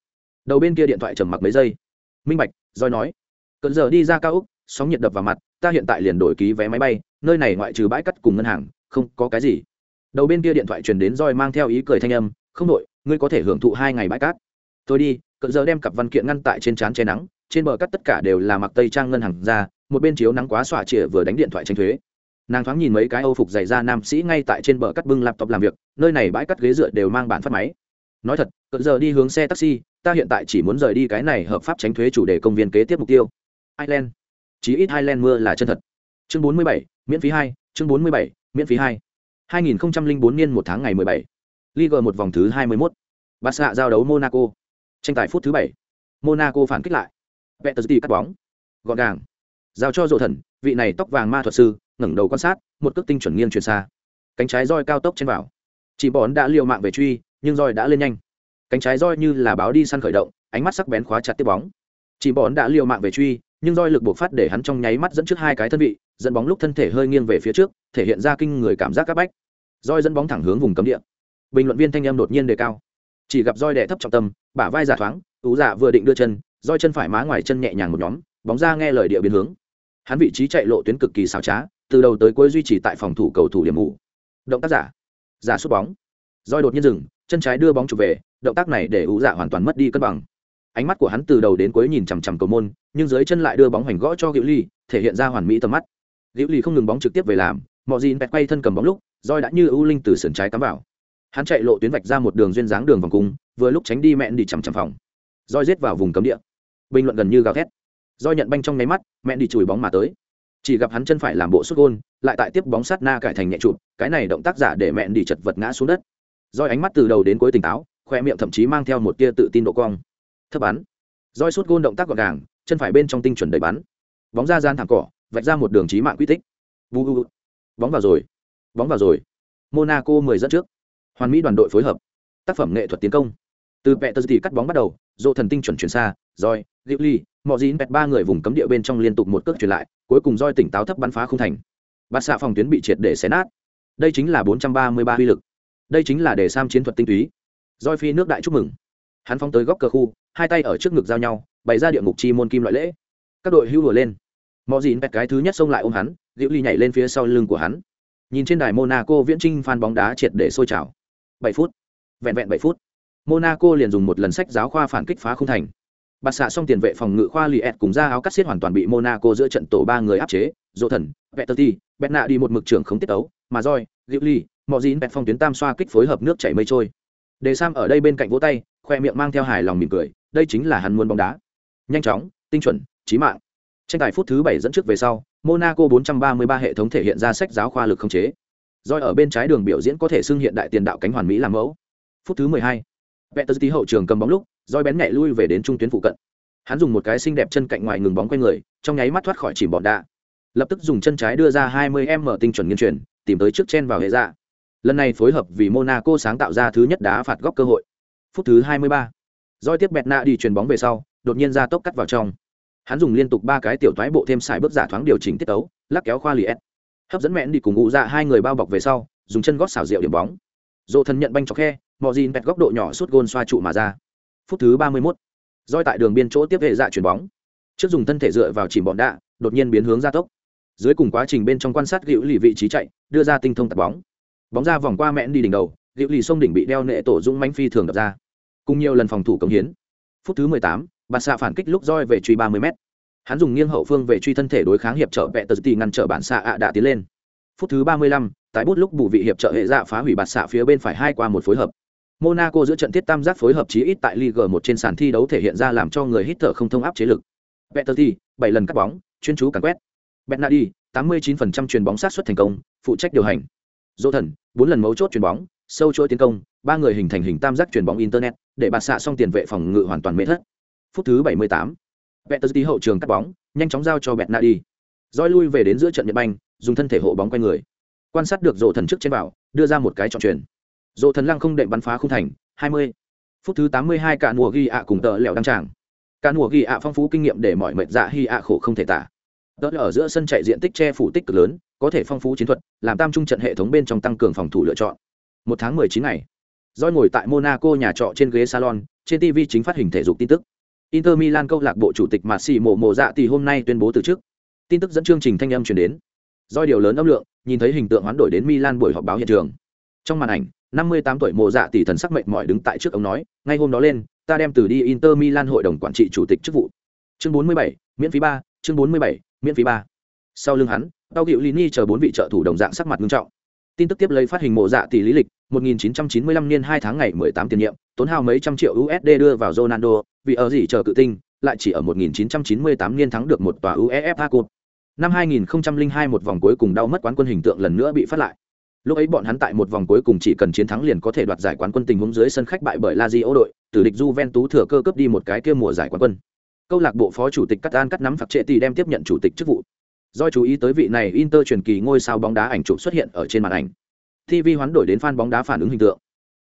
Đầu bên kia điện thoại trầm mặc mấy giây. Minh bạch roi nói, cận giờ đi ra cao úc sóng nhiệt đập vào mặt ta hiện tại liền đổi ký vé máy bay, nơi này ngoại trừ bãi cắt cùng ngân hàng, không có cái gì. Đầu bên kia điện thoại truyền đến roi mang theo ý cười thanh âm, không đội, ngươi có thể hưởng thụ hai ngày bãi cát. Tôi đi. Cận giờ đem cặp văn kiện ngăn tại trên trán che nắng, trên bờ cắt tất cả đều là mặc tây trang ngân hàng ra, một bên chiếu nắng quá xỏa chĩa vừa đánh điện thoại tranh thuế. Nàng thoáng nhìn mấy cái âu phục dày ra nam sĩ ngay tại trên bờ cắt bưng laptop làm việc, nơi này bãi cắt ghế dựa đều mang bản phát máy. Nói thật cận giờ đi hướng xe taxi, ta hiện tại chỉ muốn rời đi cái này hợp pháp tránh thuế chủ đề công viên kế tiếp mục tiêu. Ireland chí ít ireland mưa là chân thật chương 47, miễn phí hai chương 47, miễn phí hai 2004 niên một tháng ngày 17. Liga một vòng thứ 21. Barca giao đấu Monaco. Tranh tài phút thứ 7. Monaco phản kích lại. Peterzi cắt bóng. Gọn gàng. Giao cho Dụ Thần, vị này tóc vàng ma thuật sư, ngẩng đầu quan sát, một cước tinh chuẩn nghiêng chuyển xa. Cánh trái roi cao tốc trên vào. Chỉ bón đã liều mạng về truy, nhưng roi đã lên nhanh. Cánh trái roi như là báo đi săn khởi động, ánh mắt sắc bén khóa chặt tiếp bóng. Chỉ bón đã liều mạng về truy, nhưng roi lực buộc phát để hắn trong nháy mắt dẫn trước hai cái thân vị, dẫn bóng lúc thân thể hơi nghiêng về phía trước, thể hiện ra kinh người cảm giác các bách. Roi dẫn bóng thẳng hướng vùng cấm địa. Bình luận viên thanh em đột nhiên đề cao. Chỉ gặp roi đẻ thấp trọng tâm, bả vai giả thoáng, tú giả vừa định đưa chân, roi chân phải má ngoài chân nhẹ nhàng một nhóm, bóng ra nghe lời địa biến hướng. Hắn vị trí chạy lộ tuyến cực kỳ xảo trá, từ đầu tới cuối duy trì tại phòng thủ cầu thủ điểm mù. Động tác giả, giả sút bóng. Roi đột nhiên dừng, chân trái đưa bóng chụp về, động tác này để ú dạ hoàn toàn mất đi cân bằng ánh mắt của hắn từ đầu đến cuối nhìn chằm chằm cầu môn, nhưng dưới chân lại đưa bóng hoành gõ cho hữu ly, thể hiện ra hoàn mỹ tầm mắt. Hữu ly không ngừng bóng trực tiếp về làm, mọi gì bẹt quay thân cầm bóng lúc, roi đã như ưu linh từ sườn trái cắm vào. Hắn chạy lộ tuyến vạch ra một đường duyên dáng đường vòng cung, vừa lúc tránh đi mẹn đi chằm chằm phòng. Roi giết vào vùng cấm địa. Bình luận gần như gào thét. Roi nhận banh trong nháy mắt mẹn đi chùi bóng mà tới. Chỉ gặp hắn chân phải làm bộ xuất gôn, lại tại tiếp bóng sát na cải thành nhẹ chụp, cái này động tác giả để mẹn đi chật vật ngã xuống đất. Roi ánh mắt từ đầu đến cuối tỉnh táo, khoe miệng thậm chí mang theo một tia tự tin độ cong thấp bắn. Roi sút gôn động tác gọn gàng, chân phải bên trong tinh chuẩn đẩy bắn. Bóng ra gian thẳng cỏ, vạch ra một đường trí mạng quy tích. Bu bu bóng vào rồi. Bóng vào rồi. Monaco mười dẫn trước. Hoàn mỹ đoàn đội phối hợp. Tác phẩm nghệ thuật tiến công. Từ pẹ tơ cắt bóng bắt đầu, dỗ thần tinh chuẩn chuyển xa, roi diệu ly mọi dín pẹt ba người vùng cấm địa bên trong liên tục một cước chuyển lại, cuối cùng roi tỉnh táo thấp bắn phá không thành. Bát xạ phòng tuyến bị triệt để xé nát. Đây chính là bốn trăm ba mươi ba uy lực. Đây chính là để sam chiến thuật tinh túy. Roi phi nước đại chúc mừng hắn phóng tới góc cờ khu, hai tay ở trước ngực giao nhau, bày ra địa ngục chi môn kim loại lễ. Các đội hưu vừa lên. Mọi dịn bẹt cái thứ nhất xông lại ôm hắn liễu ly nhảy lên phía sau lưng của hắn. Nhìn trên đài monaco, viễn trinh phan bóng đá triệt để sôi trào. Bảy phút. Vẹn vẹn bảy phút. Monaco liền dùng một lần sách giáo khoa phản kích phá không thành. Bạt xạ xong tiền vệ phòng ngự khoa liệt cùng ra áo cắt xiết hoàn toàn bị monaco giữa trận tổ ba người áp chế. Dỗ thần petterti bẹt nạ đi một mực trưởng không tiết tấu, mà roi liễu ly mọi dịn bẹt phong tuyến tam xoa kích phối hợp nước chảy mây trôi. Đề sam ở đây bên cạnh vỗ tay khoe miệng mang theo hài lòng mỉm cười, đây chính là hắn muốn bóng đá. Nhanh chóng, tinh chuẩn trí mạng. Tranh tài phút thứ bảy dẫn trước về sau, monaco 433 hệ thống thể hiện ra sách giáo khoa lực không chế. Roi ở bên trái đường biểu diễn có thể xưng hiện đại tiền đạo cánh hoàn mỹ làm mẫu. Phút thứ 12. Peterti hậu trường cầm bóng lúc, roi bén nhảy lui về đến trung tuyến phụ cận. Hắn dùng một cái xinh đẹp chân cạnh ngoài ngừng bóng quay người, trong nháy mắt thoát khỏi chìm bọn đạ lập tức dùng chân trái đưa ra 20 m tinh chuẩn nghiên truyền, tìm tới trước chen vào hệ ra lần này phối hợp vì monaco sáng tạo ra thứ nhất đá phạt góc cơ hội phút thứ 23. Doi tiếp bẹt nạ đi chuyền bóng về sau, đột nhiên ra tốc cắt vào trong. Hắn dùng liên tục ba cái tiểu toái bộ thêm xài bước giả thoáng điều chỉnh tiết tấu, lắc kéo khoa liệt. Hấp dẫn mẹn đi cùng ngụ ra dạ hai người bao bọc về sau, dùng chân gót xảo diệu điểm bóng. Dỗ thần nhận banh chọc khe, mò gìn bẹt góc độ nhỏ suốt gôn xoa trụ mà ra. Phút thứ 31. Doi tại đường biên chỗ tiếp hệ dạ chuyền bóng. Trước dùng thân thể dựa vào chìm bọn đạ, đột nhiên biến hướng ra tốc. Dưới cùng quá trình bên trong quan sát gữu lì vị trí chạy, đưa ra tinh thông tạt bóng. Bóng ra vòng qua mẹn đi đỉnh đầu, liệu lì sông đỉnh bị đeo nệ tổ dũng manh phi thường đập ra. Cùng nhiều lần phòng thủ cống hiến. Phút thứ 18, bản xạ phản kích lúc roi về truy 30 m hắn dùng nghiêng hậu phương về truy thân thể đối kháng hiệp trợ vẹt tờ tì ngăn trở bản xạ ạ đã tiến lên. Phút thứ 35, tại bút lúc bù vị hiệp trợ hệ dạ phá hủy bản xạ phía bên phải hai qua một phối hợp. Monaco giữa trận thiết tam giác phối hợp chí ít tại Liga một trên sàn thi đấu thể hiện ra làm cho người hít thở không thông áp chế lực. Vẹt tờ tì bảy lần cắt bóng chuyên chú càn quét. Bernardi 89% chuyền bóng sát xuất thành công phụ trách điều hành dỗ thần bốn lần mấu chốt chuyền bóng sâu chuỗi tiến công ba người hình thành hình tam giác chuyền bóng internet để bạt xạ xong tiền vệ phòng ngự hoàn toàn mê thất phút thứ 78. Peter tí hậu trường cắt bóng, nhanh chóng giao cho Bernardi. đi. Rồi lui về đến giữa trận nhật banh, dùng thân thể hộ bóng quay người. Quan sát được rổ thần trước trên bảo, đưa ra một cái trọn truyền. Rổ thần lăng không đệm bắn phá không thành, 20. Phút thứ 82 cả mùa ghi ạ cùng tờ lẹo đăng tràng. Cả mùa ghi ạ phong phú kinh nghiệm để mọi mệt dạ hy ạ khổ không thể tả. Đỡ ở giữa sân chạy diện tích che phủ tích cực lớn, có thể phong phú chiến thuật, làm tam trung trận hệ thống bên trong tăng cường phòng thủ lựa chọn. Một tháng 19 ngày. Doi ngồi tại Monaco nhà trọ trên ghế salon, trên TV chính phát hình thể dục tin tức. Inter Milan câu lạc bộ chủ tịch Massi mộ mộ dạ thì hôm nay tuyên bố từ chức. Tin tức dẫn chương trình thanh âm truyền đến. Do điều lớn âm lượng, nhìn thấy hình tượng hoán đổi đến Milan buổi họp báo hiện trường. Trong màn ảnh, 58 tuổi Mộ Dạ tỷ thần sắc mệnh mỏi đứng tại trước ông nói, ngay hôm đó lên, ta đem từ đi Inter Milan hội đồng quản trị chủ tịch chức vụ. Chương 47, miễn phí 3, chương 47, miễn phí ba. Sau lưng hắn, Tao hiệu Lini chờ bốn vị trợ thủ đồng dạng sắc mặt nghiêm trọng. Tin tức tiếp lấy phát hình Mộ Dạ tỷ lý lịch, 1995 niên 2 tháng ngày 18 tiền nhiệm, tốn hao mấy trăm triệu USD đưa vào Ronaldo, vì ở gì chờ cự tinh, lại chỉ ở 1998 niên thắng được một tòa UEFA Cup. Năm 2002 một vòng cuối cùng đau mất quán quân hình tượng lần nữa bị phát lại. Lúc ấy bọn hắn tại một vòng cuối cùng chỉ cần chiến thắng liền có thể đoạt giải quán quân tình huống dưới sân khách bại bởi Lazio đội, tử địch Juventus thừa cơ cướp đi một cái kia mùa giải quán quân. Câu lạc bộ phó chủ tịch Cắt An cắt nắm phạt trệ tỷ đem tiếp nhận chủ tịch chức vụ. Do chú ý tới vị này Inter truyền kỳ ngôi sao bóng đá ảnh chụp xuất hiện ở trên màn ảnh. TV hoán đổi đến fan bóng đá phản ứng hình tượng.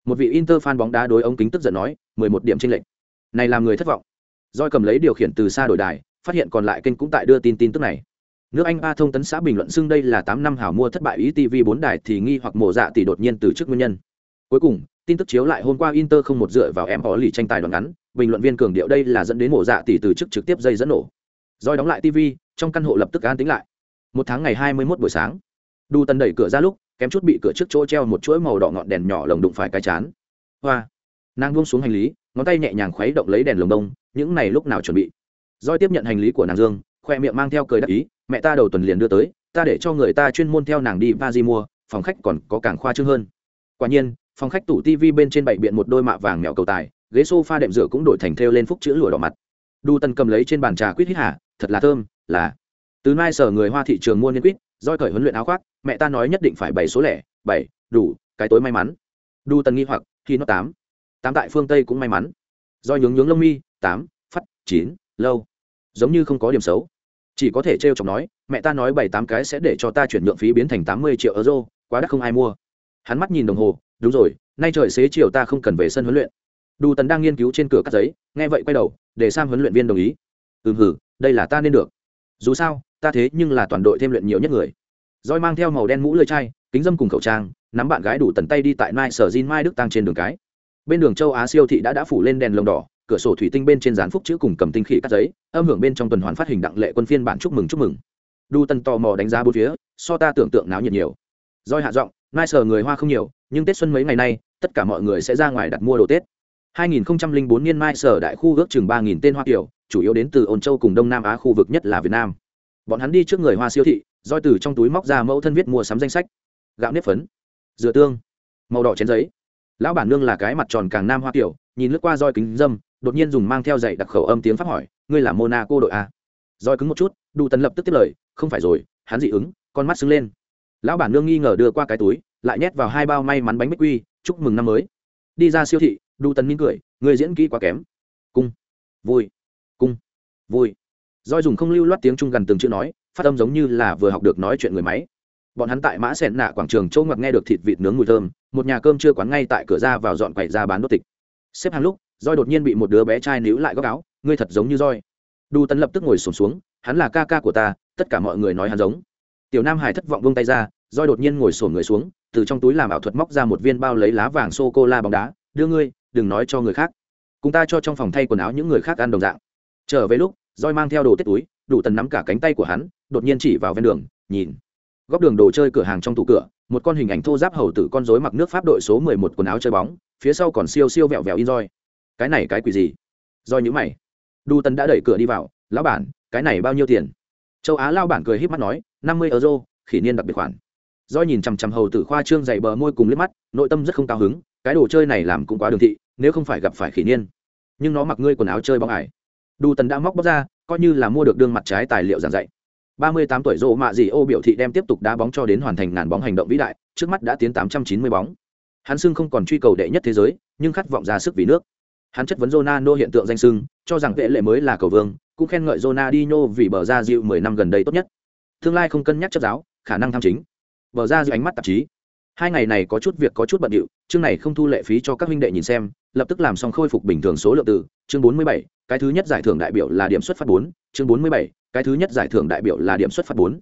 Một vị Inter fan bóng đá đối ống kính tức giận nói, 11 điểm chênh lệch. Này làm người thất vọng. Doi cầm lấy điều khiển từ xa đổi đài, phát hiện còn lại kênh cũng tại đưa tin tin tức này. Nước Anh ba thông tấn xã bình luận xưng đây là 8 năm hảo mua thất bại ý TV 4 đài thì nghi hoặc mổ dạ tỷ đột nhiên từ chức nguyên nhân. Cuối cùng, tin tức chiếu lại hôm qua Inter không một dựa vào em họ lì tranh tài đoạn ngắn, bình luận viên cường điệu đây là dẫn đến mổ dạ tỷ từ chức trực tiếp dây dẫn nổ. Roi đóng lại TV, trong căn hộ lập tức an tĩnh lại. Một tháng ngày 21 buổi sáng, Đu Tần đẩy cửa ra lúc, kém chút bị cửa trước chỗ treo một chuỗi màu đỏ ngọn đèn nhỏ lồng đụng phải cái chán. Hoa. Nàng buông xuống hành lý, ngón tay nhẹ nhàng khuấy động lấy đèn lồng đông, những này lúc nào chuẩn bị. Roi tiếp nhận hành lý của nàng Dương, khoe miệng mang theo cười đắc ý, mẹ ta đầu tuần liền đưa tới ta để cho người ta chuyên môn theo nàng đi va di mua phòng khách còn có càng khoa trương hơn quả nhiên phòng khách tủ tv bên trên bảy biện một đôi mạ vàng mèo cầu tài ghế s o f a đệm rửa cũng đổi thành thêu lên phúc chữ lụa đỏ mặt. Đu tân cầm lấy trên bàn trà quýt hít hà, thật là thơm là. Từ mai sở người hoa thị trường mua niên quýt doi cởi huấn luyện áo khoác mẹ ta nói nhất định phải bảy số lẻ bảy đủ cái tối may mắn. Đu tân nghi hoặc khi nó tám. Tám tại phương tây cũng may mắn. Do nhướng nhướng lông mi tám phát chín lâu. Giống như không có điểm xấu. Chỉ có thể trêu chọc nói mẹ ta nói bảy tám cái sẽ để cho ta chuyển nhượng phí biến thành tám mươi triệu euro quá đắt không ai mua. Hắn mắt nhìn đồng hồ đúng rồi nay trời xế chiều ta không cần về sân huấn luyện đủ tần đang nghiên cứu trên cửa cắt giấy, nghe vậy quay đầu, để sang huấn luyện viên đồng ý. Ừ hử, đây là ta nên được. Dù sao, ta thế nhưng là toàn đội thêm luyện nhiều nhất người. Roi mang theo màu đen mũ lưỡi chai, kính dâm cùng khẩu trang, nắm bạn gái đủ tần tay đi tại mai sở Jin mai đức tăng trên đường cái. Bên đường châu á siêu thị đã đã phủ lên đèn lồng đỏ, cửa sổ thủy tinh bên trên dán phúc chữ cùng cầm tinh khỉ cắt giấy, âm hưởng bên trong tuần hoàn phát hình đặng lệ quân phiên bản chúc mừng chúc mừng. Đu Tần tò mò đánh giá bốn phía, so ta tưởng tượng náo nhiệt nhiều. Roi hạ giọng, mai sở người hoa không nhiều, nhưng tết xuân mấy ngày nay, tất cả mọi người sẽ ra ngoài đặt mua đồ tết. 2004 niên mai sở đại khu ước chừng 3.000 tên hoa kiều, chủ yếu đến từ ôn châu cùng đông nam á khu vực nhất là việt nam. Bọn hắn đi trước người hoa siêu thị, roi từ trong túi móc ra mẫu thân viết mua sắm danh sách. Gạo nếp phấn, dừa tương, màu đỏ chén giấy. Lão bản nương là cái mặt tròn càng nam hoa kiều, nhìn lướt qua roi kính dâm, đột nhiên dùng mang theo dạy đặc khẩu âm tiếng pháp hỏi, ngươi là monaco đội a? Roi cứng một chút đủ tần lập tức tiếp lời, không phải rồi, hắn dị ứng, con mắt sưng lên. Lão bản nương nghi ngờ đưa qua cái túi, lại nhét vào hai bao may mắn bánh bích quy, chúc mừng năm mới đi ra siêu thị Đu tần mỉm cười người diễn kỹ quá kém. Cung. Vui. Cung. Vui. Roi dùng không lưu loát tiếng trung gần từng chữ nói phát âm giống như là vừa học được nói chuyện người máy. Bọn hắn tại mã sẹn nạ quảng trường châu ngọc nghe được thịt vịt nướng mùi thơm một nhà cơm chưa quán ngay tại cửa ra vào dọn quậy ra bán đốt tịch. Xếp hàng lúc roi đột nhiên bị một đứa bé trai níu lại góc áo ngươi thật giống như roi đu tấn lập tức ngồi sổm xuống, xuống hắn là ca ca của ta tất cả mọi người nói hắn giống. Tiểu nam hải thất vọng vung tay ra roi đột nhiên ngồi sổm người xuống từ trong túi làm ảo thuật móc ra một viên bao lấy lá vàng sô cô la bóng đá, đưa ngươi, đừng nói cho người khác. Cùng ta cho trong phòng thay quần áo những người khác ăn đồng dạng. Trở về lúc roi mang theo đồ tết túi, đủ tần nắm cả cánh tay của hắn, đột nhiên chỉ vào ven đường, nhìn. Góc đường đồ chơi cửa hàng trong tủ cửa, một con hình ảnh thô giáp hầu tử con rối mặc nước pháp đội số mười một quần áo chơi bóng, phía sau còn siêu siêu vẹo vẹo in roi. Cái này cái quỷ gì? Roi nhữ mày. Đu Tần đã đẩy cửa đi vào, lão bản, cái này bao nhiêu tiền? Châu á lao bản cười h í p mắt nói, năm mươi euro, khỉ niên đặc biệt khoản do nhìn chằm chằm hầu tử khoa trương dày bờ môi cùng liếc mắt nội tâm rất không cao hứng cái đồ chơi này làm cũng quá đường thị nếu không phải gặp phải khỉ niên. Nhưng nó mặc ngươi quần áo chơi bóng ải. Đu tần đã móc bóc ra coi như là mua được đương mặt trái tài liệu giảng dạy. Ba mươi tám tuổi rộ mạ dị ô biểu thị đem tiếp tục đá bóng cho đến hoàn thành ngàn bóng hành động vĩ đại trước mắt đã tiến tám trăm chín mươi bóng. Hắn xưng không còn truy cầu đệ nhất thế giới nhưng khát vọng ra sức vì nước. Hắn chất vấn Ronaldo hiện tượng danh sưng cho rằng vệ lệ mới là cầu vương cũng khen ngợi Ronaldinho vì bờ ra dịu 10 năm gần đây tốt nhất. Tương lai không cân nhắc chấp giáo, khả năng tham chính. Bờ ra dịu ánh mắt tạp chí. Hai ngày này có chút việc có chút bận rộn, chương này không thu lệ phí cho các huynh đệ nhìn xem, lập tức làm xong khôi phục bình thường số lượng từ, chương 47, cái thứ nhất giải thưởng đại biểu là điểm xuất phát bốn chương 47, cái thứ nhất giải thưởng đại biểu là điểm xuất phát bốn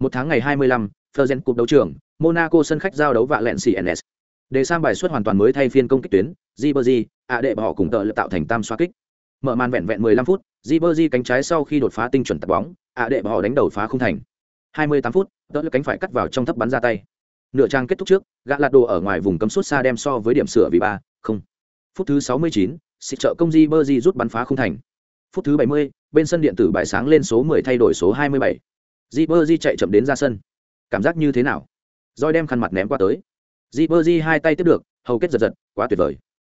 Một tháng ngày 25, Fergen cúp đấu trường, Monaco sân khách giao đấu vạ lẹn CNS. để sang bài xuất hoàn toàn mới thay phiên công kích tuyến, Ribery, ạ đệ họ cùng tợ lập tạo thành tam xoa kích. Mở màn vẹn vẹn 15 phút, Ribery cánh trái sau khi đột phá tinh chuẩn tạt bóng, ạ đệ họ đánh đầu phá không thành. 28 phút, tợ lực cánh phải cắt vào trong thấp bắn ra tay. Nửa trang kết thúc trước, gã lạt đồ ở ngoài vùng cấm suốt xa đem so với điểm sửa vì 3, không. Phút thứ 69, xịt trợ công di berdi rút bắn phá không thành. Phút thứ 70, bên sân điện tử bài sáng lên số 10 thay đổi số 27. di chạy chậm đến ra sân. Cảm giác như thế nào? Rồi đem khăn mặt ném qua tới. di berdi hai tay tiếp được, hầu kết giật giật, quá tuyệt vời.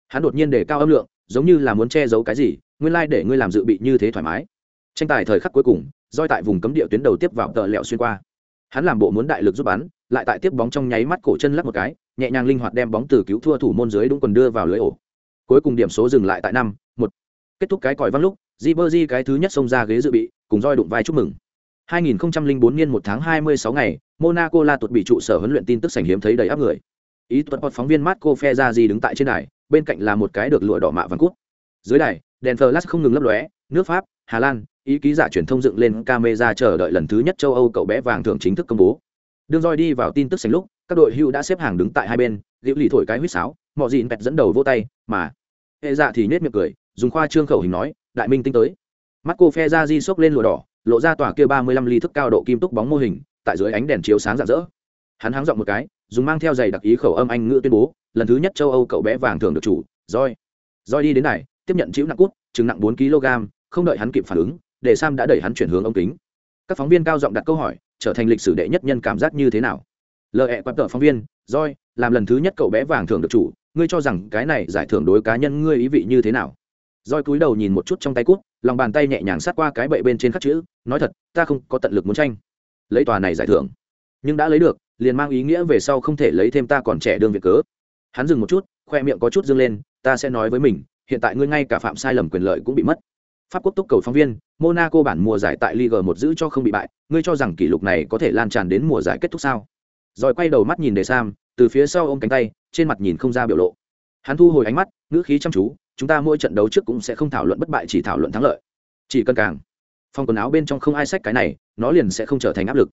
Hắn đột nhiên để cao âm lượng, giống như là muốn che giấu cái gì, nguyên lai like để ngươi làm dự bị như thế thoải mái. Tranh tài thời khắc cuối cùng, roi tại vùng cấm địa tuyến đầu tiếp vào tờ lẹo xuyên qua. Hắn làm bộ muốn đại lực giúp bắn, lại tại tiếp bóng trong nháy mắt cổ chân lắc một cái, nhẹ nhàng linh hoạt đem bóng từ cứu thua thủ môn dưới đúng quần đưa vào lưới ổ. Cuối cùng điểm số dừng lại tại năm, một. Kết thúc cái còi vang lúc, Ribery cái thứ nhất xông ra ghế dự bị, cùng roi đụng vai chúc mừng. 2004 niên 1 tháng 26 ngày, Monaco La tuột bị trụ sở huấn luyện tin tức sảnh hiếm thấy đầy áp người. Ý tuột phóng viên Marco Ferrari đứng tại trên đài, bên cạnh là một cái được lụa đỏ mạ vàng cút. Dưới đài, đèn flash không ngừng lấp lóe, nước Pháp, Hà Lan, ý ký giả truyền thông dựng lên camera chờ đợi lần thứ nhất châu Âu cậu bé vàng thượng chính thức công bố. Đường roi đi vào tin tức sảnh lúc, các đội hưu đã xếp hàng đứng tại hai bên, Diệu lì thổi cái huýt sáo, Mọ Dịn bẹt dẫn đầu vô tay, mà hệ dạ thì nhếch miệng cười, dùng khoa trương khẩu hình nói, đại minh tinh tới. Marco di sốc lên lụa đỏ, lộ ra tòa kia 35 ly thức cao độ kim túc bóng mô hình, tại dưới ánh đèn chiếu sáng rạng rỡ. Hắn háng giọng một cái, dùng mang theo giày đặc ý khẩu âm anh ngữ tuyên bố, lần thứ nhất châu Âu cậu bé vàng thường được chủ, roi. Roi đi đến này, tiếp nhận chịu nặng cút, chừng nặng 4 kg, không đợi hắn kịp phản ứng, để Sam đã đẩy hắn chuyển hướng ống kính. Các phóng viên cao giọng đặt câu hỏi, trở thành lịch sử đệ nhất nhân cảm giác như thế nào? lợi ẹ quạt tờ phóng viên, roi, làm lần thứ nhất cậu bé vàng thường được chủ, ngươi cho rằng cái này giải thưởng đối cá nhân ngươi ý vị như thế nào? Roi cúi đầu nhìn một chút trong tay cút, lòng bàn tay nhẹ nhàng sát qua cái bệ bên trên khắc chữ, nói thật, ta không có tận lực muốn tranh. Lấy tòa này giải thưởng, nhưng đã lấy được, liền mang ý nghĩa về sau không thể lấy thêm ta còn trẻ đương việc cớ. Hắn dừng một chút, khoe miệng có chút dương lên, ta sẽ nói với mình, hiện tại ngươi ngay cả phạm sai lầm quyền lợi cũng bị mất. Pháp quốc túc cầu phóng viên, Monaco bản mùa giải tại Ligue 1 giữ cho không bị bại, ngươi cho rằng kỷ lục này có thể lan tràn đến mùa giải kết thúc sao? Rồi quay đầu mắt nhìn Đề Sam, từ phía sau ôm cánh tay, trên mặt nhìn không ra biểu lộ. Hắn thu hồi ánh mắt, ngữ khí chăm chú, chúng ta mỗi trận đấu trước cũng sẽ không thảo luận bất bại chỉ thảo luận thắng lợi. Chỉ cần càng phong quần áo bên trong không ai sách cái này, nó liền sẽ không trở thành áp lực.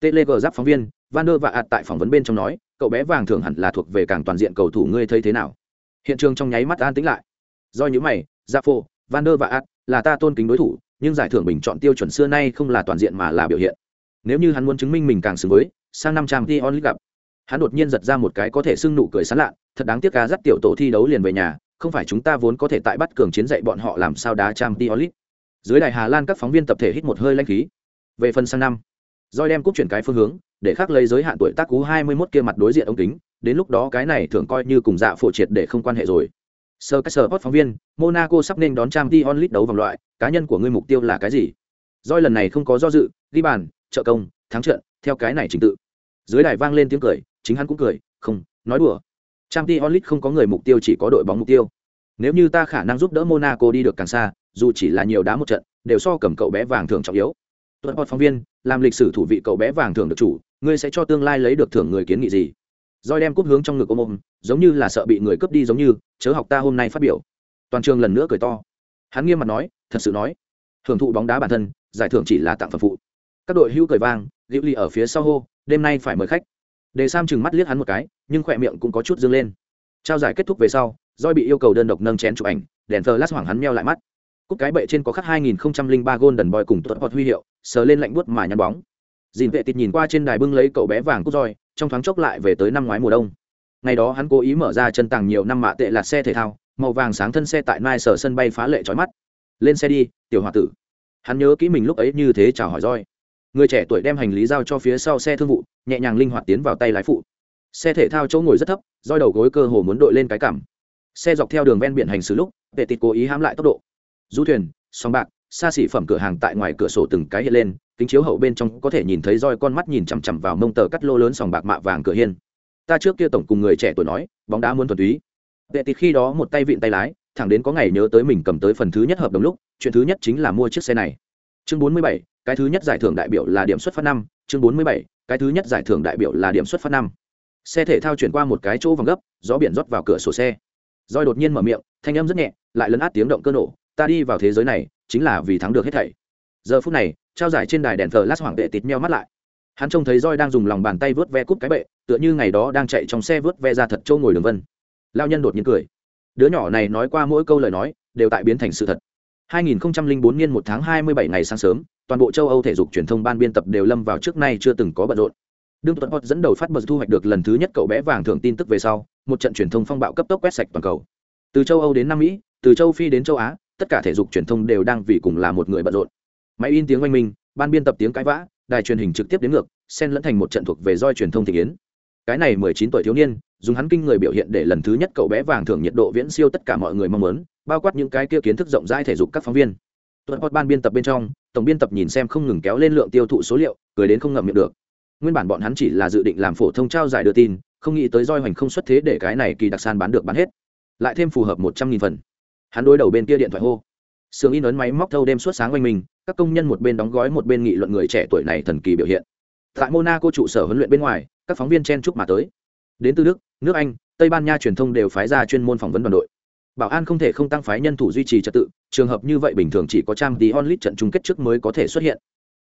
Telegram giáp phóng viên, Van der và ạt tại phỏng vấn bên trong nói, cậu bé vàng thường hẳn là thuộc về càng toàn diện cầu thủ ngươi thấy thế nào? Hiện trường trong nháy mắt an tĩnh lại. Do những mày, Zafo, Van der và ạt là ta tôn kính đối thủ, nhưng giải thưởng bình chọn tiêu chuẩn xưa nay không là toàn diện mà là biểu hiện. Nếu như hắn muốn chứng minh mình càng xứng với, sang năm trang Dion gặp. Hắn đột nhiên giật ra một cái có thể sưng nụ cười sán lạ, thật đáng tiếc cá dắt tiểu tổ thi đấu liền về nhà, không phải chúng ta vốn có thể tại bắt cường chiến dạy bọn họ làm sao đá trang Dion Dưới đài Hà Lan các phóng viên tập thể hít một hơi lanh khí. Về phần sang năm, Doi đem cúc chuyển cái phương hướng, để khác lấy giới hạn tuổi tác cú 21 kia mặt đối diện ống kính, đến lúc đó cái này thường coi như cùng dạ phổ triệt để không quan hệ rồi. Sơ cách sở hot phóng viên, Monaco sắp nên đón Champions League đấu vòng loại, cá nhân của ngươi mục tiêu là cái gì? Doi lần này không có do dự, ghi bàn, trợ công, thắng trận, theo cái này trình tự. Dưới đài vang lên tiếng cười, chính hắn cũng cười, không, nói đùa. Champions League không có người mục tiêu chỉ có đội bóng mục tiêu. Nếu như ta khả năng giúp đỡ Monaco đi được càng xa, dù chỉ là nhiều đá một trận, đều so cầm cậu bé vàng thường trọng yếu. Tuấn phóng viên, làm lịch sử thủ vị cậu bé vàng thường được chủ, ngươi sẽ cho tương lai lấy được thưởng người kiến nghị gì? Rồi đem cúp hướng trong ngực ôm ôm, giống như là sợ bị người cướp đi giống như, chớ học ta hôm nay phát biểu. Toàn trường lần nữa cười to. Hắn nghiêm mặt nói, thật sự nói, thưởng thụ bóng đá bản thân, giải thưởng chỉ là tặng phẩm phụ. Các đội hữu cười vang, Diệu Ly ở phía sau hô, đêm nay phải mời khách. Đề Sam chừng mắt liếc hắn một cái, nhưng khỏe miệng cũng có chút dâng lên. Trao giải kết thúc về sau, Roi bị yêu cầu đơn độc nâng chén chụp ảnh, đèn flash hoảng hắn meo lại mắt. Cúp cái bệ trên có khắc 2003 Golden Boy cùng tuột hot huy hiệu, sờ lên lạnh buốt mà nhăn bóng. Dìn vệ tịt nhìn qua trên đài bưng lấy cậu bé vàng cúc roi, trong thoáng chốc lại về tới năm ngoái mùa đông. Ngày đó hắn cố ý mở ra chân tàng nhiều năm mạ tệ là xe thể thao, màu vàng sáng thân xe tại Nai sở sân bay phá lệ chói mắt. Lên xe đi, tiểu hòa tử. Hắn nhớ kỹ mình lúc ấy như thế chào hỏi roi. Người trẻ tuổi đem hành lý giao cho phía sau xe thương vụ, nhẹ nhàng linh hoạt tiến vào tay lái phụ. Xe thể thao chỗ ngồi rất thấp, roi đầu gối cơ hồ muốn đội lên cái cảm Xe dọc theo đường ven biển hành xử lúc, vệ tịt cố ý hãm lại tốc độ. Du thuyền, song bạc, xa xỉ phẩm cửa hàng tại ngoài cửa sổ từng cái hiện lên, kính chiếu hậu bên trong có thể nhìn thấy roi con mắt nhìn chằm chằm vào mông tờ cắt lô lớn sòng bạc mạ vàng cửa hiên. Ta trước kia tổng cùng người trẻ tuổi nói, bóng đá muốn thuần túy. Vệ tịt khi đó một tay vịn tay lái, thẳng đến có ngày nhớ tới mình cầm tới phần thứ nhất hợp đồng lúc, chuyện thứ nhất chính là mua chiếc xe này. Chương bốn mươi bảy, cái thứ nhất giải thưởng đại biểu là điểm xuất phát năm. Chương bốn mươi bảy, cái thứ nhất giải thưởng đại biểu là điểm xuất phát năm. Xe thể thao chuyển qua một cái chỗ vòng gấp, gió biển rót vào cửa sổ xe. Roi đột nhiên mở miệng, thanh âm rất nhẹ, lại lấn át tiếng động cơ nổ ta đi vào thế giới này chính là vì thắng được hết thảy. Giờ phút này, trao giải trên đài đèn thờ lát hoàng vệ tịt meo mắt lại. Hắn trông thấy roi đang dùng lòng bàn tay vớt ve cúp cái bệ, tựa như ngày đó đang chạy trong xe vớt ve ra thật châu ngồi đường vân. Lao nhân đột nhiên cười. Đứa nhỏ này nói qua mỗi câu lời nói, đều tại biến thành sự thật. 2004 niên một tháng 27 ngày sáng sớm, toàn bộ châu âu thể dục truyền thông ban biên tập đều lâm vào trước nay chưa từng có bận rộn. Đương tuấn hot dẫn đầu phát bật thu hoạch được lần thứ nhất cậu bé vàng thưởng tin tức về sau, một trận truyền thông phong bạo cấp tốc quét sạch toàn cầu. Từ châu âu đến nam mỹ, từ châu phi đến châu á tất cả thể dục truyền thông đều đang vì cùng là một người bận rộn. Máy in tiếng oanh minh, ban biên tập tiếng cãi vã, đài truyền hình trực tiếp đến ngược, xen lẫn thành một trận thuộc về roi truyền thông thị kiến. Cái này mười chín tuổi thiếu niên, dùng hắn kinh người biểu hiện để lần thứ nhất cậu bé vàng thưởng nhiệt độ viễn siêu tất cả mọi người mong muốn, bao quát những cái kia kiến thức rộng rãi thể dục các phóng viên. Tuần hot ban biên tập bên trong, tổng biên tập nhìn xem không ngừng kéo lên lượng tiêu thụ số liệu, cười đến không ngậm miệng được. Nguyên bản bọn hắn chỉ là dự định làm phổ thông trao giải đưa tin, không nghĩ tới roi hoành không xuất thế để cái này kỳ đặc san bán được bán hết. Lại thêm phù hợp một trăm nghìn phần hắn đối đầu bên kia điện thoại hô. Sướng in ấn máy móc thâu đêm suốt sáng quanh mình các công nhân một bên đóng gói một bên nghị luận người trẻ tuổi này thần kỳ biểu hiện. Tại monaco trụ sở huấn luyện bên ngoài các phóng viên chen chúc mà tới. Đến từ đức nước anh tây ban nha truyền thông đều phái ra chuyên môn phỏng vấn đoàn đội. Bảo an không thể không tăng phái nhân thủ duy trì trật tự trường hợp như vậy bình thường chỉ có trang tí onlit trận chung kết trước mới có thể xuất hiện.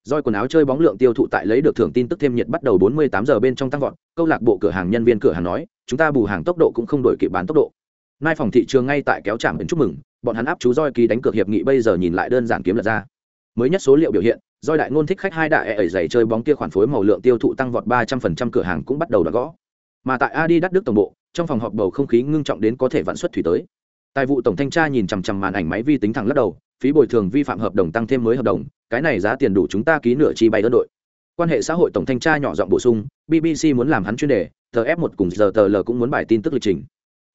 Doi quần áo chơi bóng lượng tiêu thụ tại lấy được thưởng tin tức thêm nhiệt bắt đầu 48 giờ bên trong tăng vọt, câu lạc bộ cửa hàng nhân viên cửa hàng nói, chúng ta bù hàng tốc độ cũng không đổi kịp bán tốc độ. Nay phòng thị trường ngay tại kéo trạm đến chúc mừng, bọn hắn áp chú roi ký đánh cược hiệp nghị bây giờ nhìn lại đơn giản kiếm lật ra. Mới nhất số liệu biểu hiện, roi đại ngôn thích khách hai đại e ẩy giày chơi bóng kia khoản phối màu lượng tiêu thụ tăng vọt 300% cửa hàng cũng bắt đầu đã gõ. Mà tại adi đắt Đức tổng bộ, trong phòng họp bầu không khí ngưng trọng đến có thể vạn xuất thủy tới. Tài vụ tổng thanh tra nhìn chằm chằm màn ảnh máy vi tính thẳng lắc đầu, phí bồi thường vi phạm hợp đồng tăng thêm mới hợp đồng, cái này giá tiền đủ chúng ta ký nửa chi bay đơn đội quan hệ xã hội tổng thanh tra nhỏ giọng bổ sung bbc muốn làm hắn chuyên đề tờ f một cùng giờ tờ l cũng muốn bài tin tức lịch trình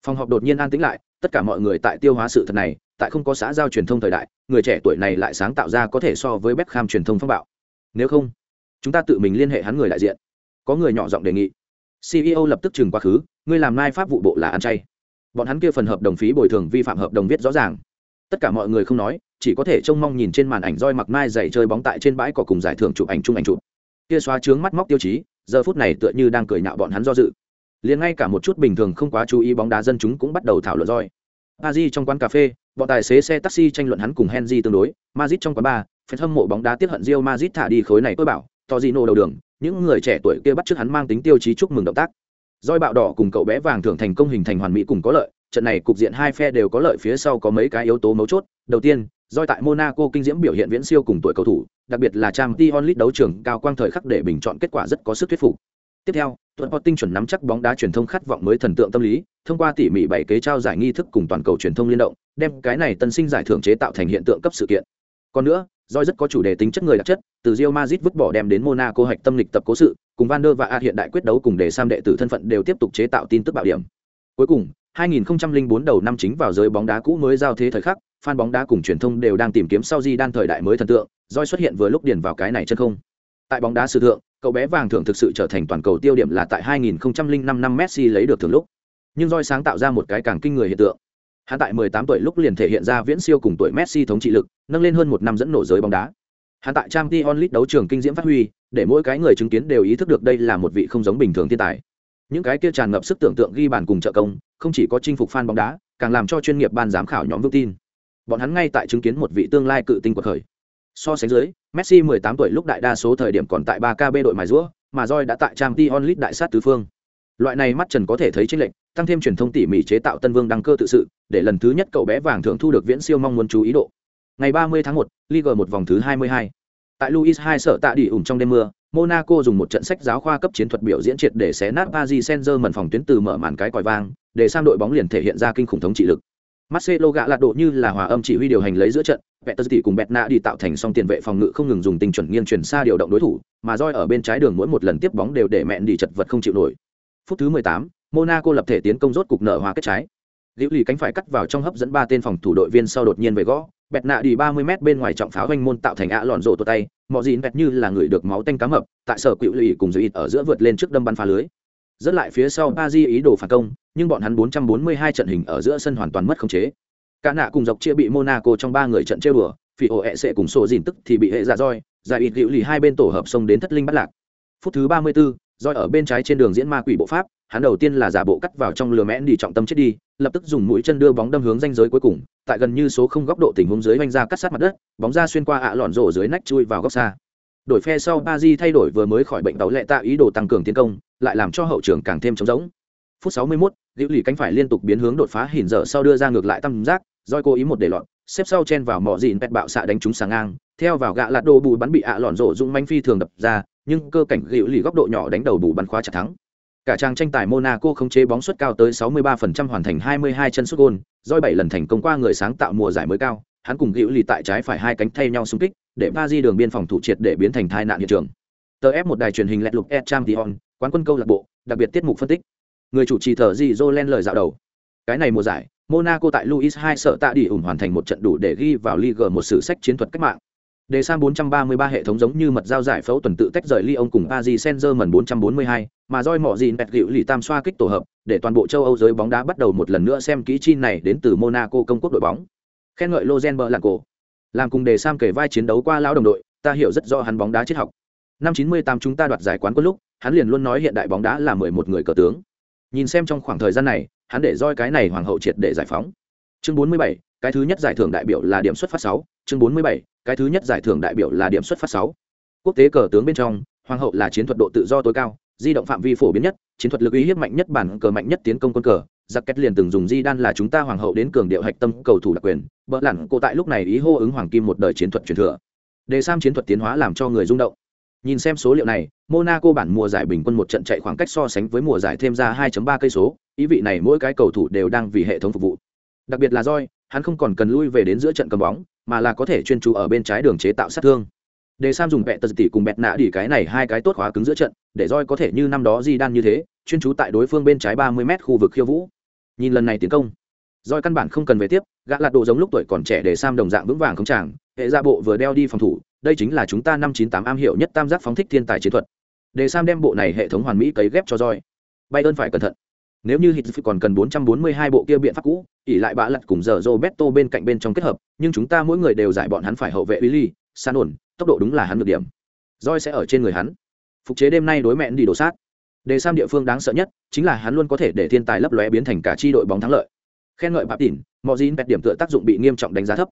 phòng họp đột nhiên an tĩnh lại, tất cả mọi người tại tiêu hóa sự thật này, tại không có xã giao truyền thông thời đại, người trẻ tuổi này lại sáng tạo ra có thể so với Beckham truyền thông phong bạo. Nếu không, chúng ta tự mình liên hệ hắn người đại diện. Có người nhỏ giọng đề nghị. Ceo lập tức trừng quá khứ, ngươi làm nai pháp vụ bộ là ăn chay. Bọn hắn kia phần hợp đồng phí bồi thường vi phạm hợp đồng viết rõ ràng. Tất cả mọi người không nói, chỉ có thể trông mong nhìn trên màn ảnh roi mặc mai dày chơi bóng tại trên bãi cỏ cùng giải thưởng chụp ảnh chung ảnh chụp. Kia xóa trướng mắt móc tiêu chí, giờ phút này tựa như đang cười nhạo bọn hắn do dự liền ngay cả một chút bình thường không quá chú ý bóng đá dân chúng cũng bắt đầu thảo luận roi. Paris trong quán cà phê, bọn tài xế xe taxi tranh luận hắn cùng henry tương đối. Madrid trong quán bar phải hâm mộ bóng đá tiếp hận rio Madrid thả đi khối này tôi bảo, to nô đầu đường, những người trẻ tuổi kia bắt trước hắn mang tính tiêu chí chúc mừng động tác. Roi bạo đỏ cùng cậu bé vàng thưởng thành công hình thành hoàn mỹ cùng có lợi, trận này cục diện hai phe đều có lợi phía sau có mấy cái yếu tố mấu chốt. Đầu tiên doi tại monaco kinh diễm biểu hiện viễn siêu cùng tuổi cầu thủ, đặc biệt là trang Tion lit đấu trường cao quang thời khắc để bình chọn kết quả rất có sức thuyết phục. Tiếp theo tuần tinh chuẩn nắm chắc bóng đá truyền thông khát vọng mới thần tượng tâm lý thông qua tỉ mỉ bảy kế trao giải nghi thức cùng toàn cầu truyền thông liên động đem cái này tân sinh giải thưởng chế tạo thành hiện tượng cấp sự kiện còn nữa doi rất có chủ đề tính chất người đặc chất từ rio Madrid vứt bỏ đem đến monaco hạch tâm lịch tập cố sự cùng van der và a hiện đại quyết đấu cùng để sam đệ tử thân phận đều tiếp tục chế tạo tin tức bạo điểm cuối cùng 2004 đầu năm chính vào giới bóng đá cũ mới giao thế thời khắc, fan bóng đá cùng truyền thông đều đang tìm kiếm sau di đan thời đại mới thần tượng, Doi xuất hiện vừa lúc điền vào cái này chân không. Tại bóng đá sử thượng, cậu bé vàng thưởng thực sự trở thành toàn cầu tiêu điểm là tại 2005 năm Messi lấy được thưởng lúc. Nhưng Joy sáng tạo ra một cái càng kinh người hiện tượng. Hắn tại 18 tuổi lúc liền thể hiện ra viễn siêu cùng tuổi Messi thống trị lực, nâng lên hơn một năm dẫn nổ giới bóng đá. Hắn tại Champions League đấu trường kinh diễm phát huy, để mỗi cái người chứng kiến đều ý thức được đây là một vị không giống bình thường thiên tài những cái kia tràn ngập sức tưởng tượng ghi bàn cùng trợ công không chỉ có chinh phục fan bóng đá càng làm cho chuyên nghiệp ban giám khảo nhóm vững tin bọn hắn ngay tại chứng kiến một vị tương lai cự tinh của khởi so sánh dưới messi 18 tuổi lúc đại đa số thời điểm còn tại 3 kb đội mài rũa mà roi đã tại trang t đại sát tứ phương loại này mắt trần có thể thấy chênh lệnh tăng thêm truyền thông tỉ mỉ chế tạo tân vương đăng cơ tự sự để lần thứ nhất cậu bé vàng thưởng thu được viễn siêu mong muốn chú ý độ ngày 30 tháng 1, Ligue một vòng thứ 22. tại Luis II sở tạ đi ủng trong đêm mưa Monaco dùng một trận sách giáo khoa cấp chiến thuật biểu diễn triệt để xé nát Paris Saint-Germain phòng tuyến từ mở màn cái còi vang, để sang đội bóng liền thể hiện ra kinh khủng thống trị lực. Marcelo gạ lạt độ như là hòa âm chỉ huy điều hành lấy giữa trận, Peterzi cùng Betna đi tạo thành song tiền vệ phòng ngự không ngừng dùng tinh chuẩn nghiêng chuyển xa điều động đối thủ, mà roi ở bên trái đường mỗi một lần tiếp bóng đều để mẹn đi chật vật không chịu nổi. Phút thứ 18, Monaco lập thể tiến công rốt cục nở hòa kết trái. Liễu lì cánh phải cắt vào trong hấp dẫn ba tên phòng thủ đội viên sau đột nhiên về gõ, bẹt nạ đi 30 m bên ngoài trọng pháo hoành môn tạo thành ạ lọn rổ tay, mọ gì bẹt như là người được máu tanh cá mập, tại sở quỷ lì cùng dưới ở giữa vượt lên trước đâm bắn phá lưới. Rất lại phía sau Pazi ý đồ phản công, nhưng bọn hắn 442 trận hình ở giữa sân hoàn toàn mất khống chế. cả nạ cùng dọc chia bị monaco trong ba người trận chơi đùa, phi ổ ẹ sẽ cùng sổ dìn tức thì bị hệ ra roi giải ít hữu lì hai bên tổ hợp xông đến thất linh bắt lạc phút thứ ba mươi 34, roi ở bên trái trên đường diễn ma quỷ bộ pháp hắn đầu tiên là giả bộ cắt vào trong lừa mẽn đi trọng tâm chết đi lập tức dùng mũi chân đưa bóng đâm hướng danh giới cuối cùng tại gần như số không góc độ tình huống dưới vanh ra cắt sát mặt đất bóng ra xuyên qua ạ lọn rổ dưới nách chui vào góc xa đổi phe sau ba di thay đổi vừa mới khỏi bệnh tàu lệ tạ ý đồ tăng cường tiến công lại làm cho hậu trường càng thêm trống rỗng. Phút 61, liễu lì cánh phải liên tục biến hướng đột phá hình dở sau đưa ra ngược lại tam giác doi cố ý một để lọt xếp sau chen vào mỏ dịn pẹt bạo xạ đánh trúng sáng ngang theo vào gạ lạt đồ bù bắn bị ạ lọn rổ dũng manh phi thường đập ra nhưng cơ cảnh liễu lì góc độ nhỏ đánh đầu bù bắn khóa chặt thắng. Cả trang tranh tài monaco không chế bóng suất cao tới 63% hoàn thành 22 chân sút gôn doi bảy lần thành công qua người sáng tạo mùa giải mới cao hắn cùng liễu lì tại trái phải hai cánh thay nhau xung kích để ba di đường biên phòng thủ triệt để biến thành tai nạn hiện trường tờ ép một đài truyền hình lẹt lục e trang tion quán quân câu lạc bộ đặc biệt tiết mục phân tích người chủ trì thờ di jolen lời dạo đầu cái này mùa giải monaco tại luis hai sợ tạ đi ủng hoàn thành một trận đủ để ghi vào league một sử sách chiến thuật cách mạng Đề sang 433 hệ thống giống như mật giao giải phẫu tuần tự tách rời Lyon cùng Paris Saint-Germain 442, mà roi mỏ gìn bẹt gịu lì tam xoa kích tổ hợp, để toàn bộ châu Âu giới bóng đá bắt đầu một lần nữa xem kỹ chi này đến từ Monaco công quốc đội bóng. Khen ngợi Lozen Blanco. cổ. Làm cùng đề Sam kể vai chiến đấu qua lão đồng đội, ta hiểu rất rõ hắn bóng đá triết học. Năm 98 chúng ta đoạt giải quán quân lúc, hắn liền luôn nói hiện đại bóng đá là 11 người cờ tướng. Nhìn xem trong khoảng thời gian này, hắn để roi cái này hoàng hậu triệt để giải phóng. Chương 47, cái thứ nhất giải thưởng đại biểu là điểm xuất phát sáu chương 47, cái thứ nhất giải thưởng đại biểu là điểm xuất phát sáu. Quốc tế cờ tướng bên trong, hoàng hậu là chiến thuật độ tự do tối cao, di động phạm vi phổ biến nhất, chiến thuật lực uy hiếp mạnh nhất bản cờ mạnh nhất tiến công quân cờ. Giặc kết liền từng dùng di đan là chúng ta hoàng hậu đến cường điệu hạch tâm cầu thủ đặc quyền, bỡ lặn cô tại lúc này ý hô ứng hoàng kim một đời chiến thuật truyền thừa. Đề Sam chiến thuật tiến hóa làm cho người rung động. Nhìn xem số liệu này, Monaco bản mùa giải bình quân một trận chạy khoảng cách so sánh với mùa giải thêm ra 2.3 cây số, ý vị này mỗi cái cầu thủ đều đang vì hệ thống phục vụ. Đặc biệt là roi hắn không còn cần lui về đến giữa trận cầm bóng, mà là có thể chuyên chú ở bên trái đường chế tạo sát thương. Để Sam dùng bẹt tật tỷ cùng bẹt nạ đi cái này hai cái tốt khóa cứng giữa trận, để roi có thể như năm đó Di Đan như thế, chuyên chú tại đối phương bên trái 30m khu vực khiêu vũ. Nhìn lần này tiến công, roi căn bản không cần về tiếp, gã lạt độ giống lúc tuổi còn trẻ để Sam đồng dạng vững vàng không chàng, hệ ra bộ vừa đeo đi phòng thủ, đây chính là chúng ta năm 598 am hiểu nhất tam giác phóng thích thiên tài chiến thuật. Để Sam đem bộ này hệ thống hoàn mỹ cấy ghép cho roi, bay ơn phải cẩn thận. Nếu như Hit còn cần 442 bộ kia biện pháp cũ, ỉ lại bã lật cùng giờ Roberto bên cạnh bên trong kết hợp, nhưng chúng ta mỗi người đều giải bọn hắn phải hậu vệ Willy, san ổn, tốc độ đúng là hắn được điểm. roi sẽ ở trên người hắn. Phục chế đêm nay đối mẹn đi đổ sát. Đề Sam địa phương đáng sợ nhất chính là hắn luôn có thể để thiên tài lấp lóe biến thành cả chi đội bóng thắng lợi. Khen ngợi Bạp Tỉn, Mọ Dĩn bẹt điểm tựa tác dụng bị nghiêm trọng đánh giá thấp.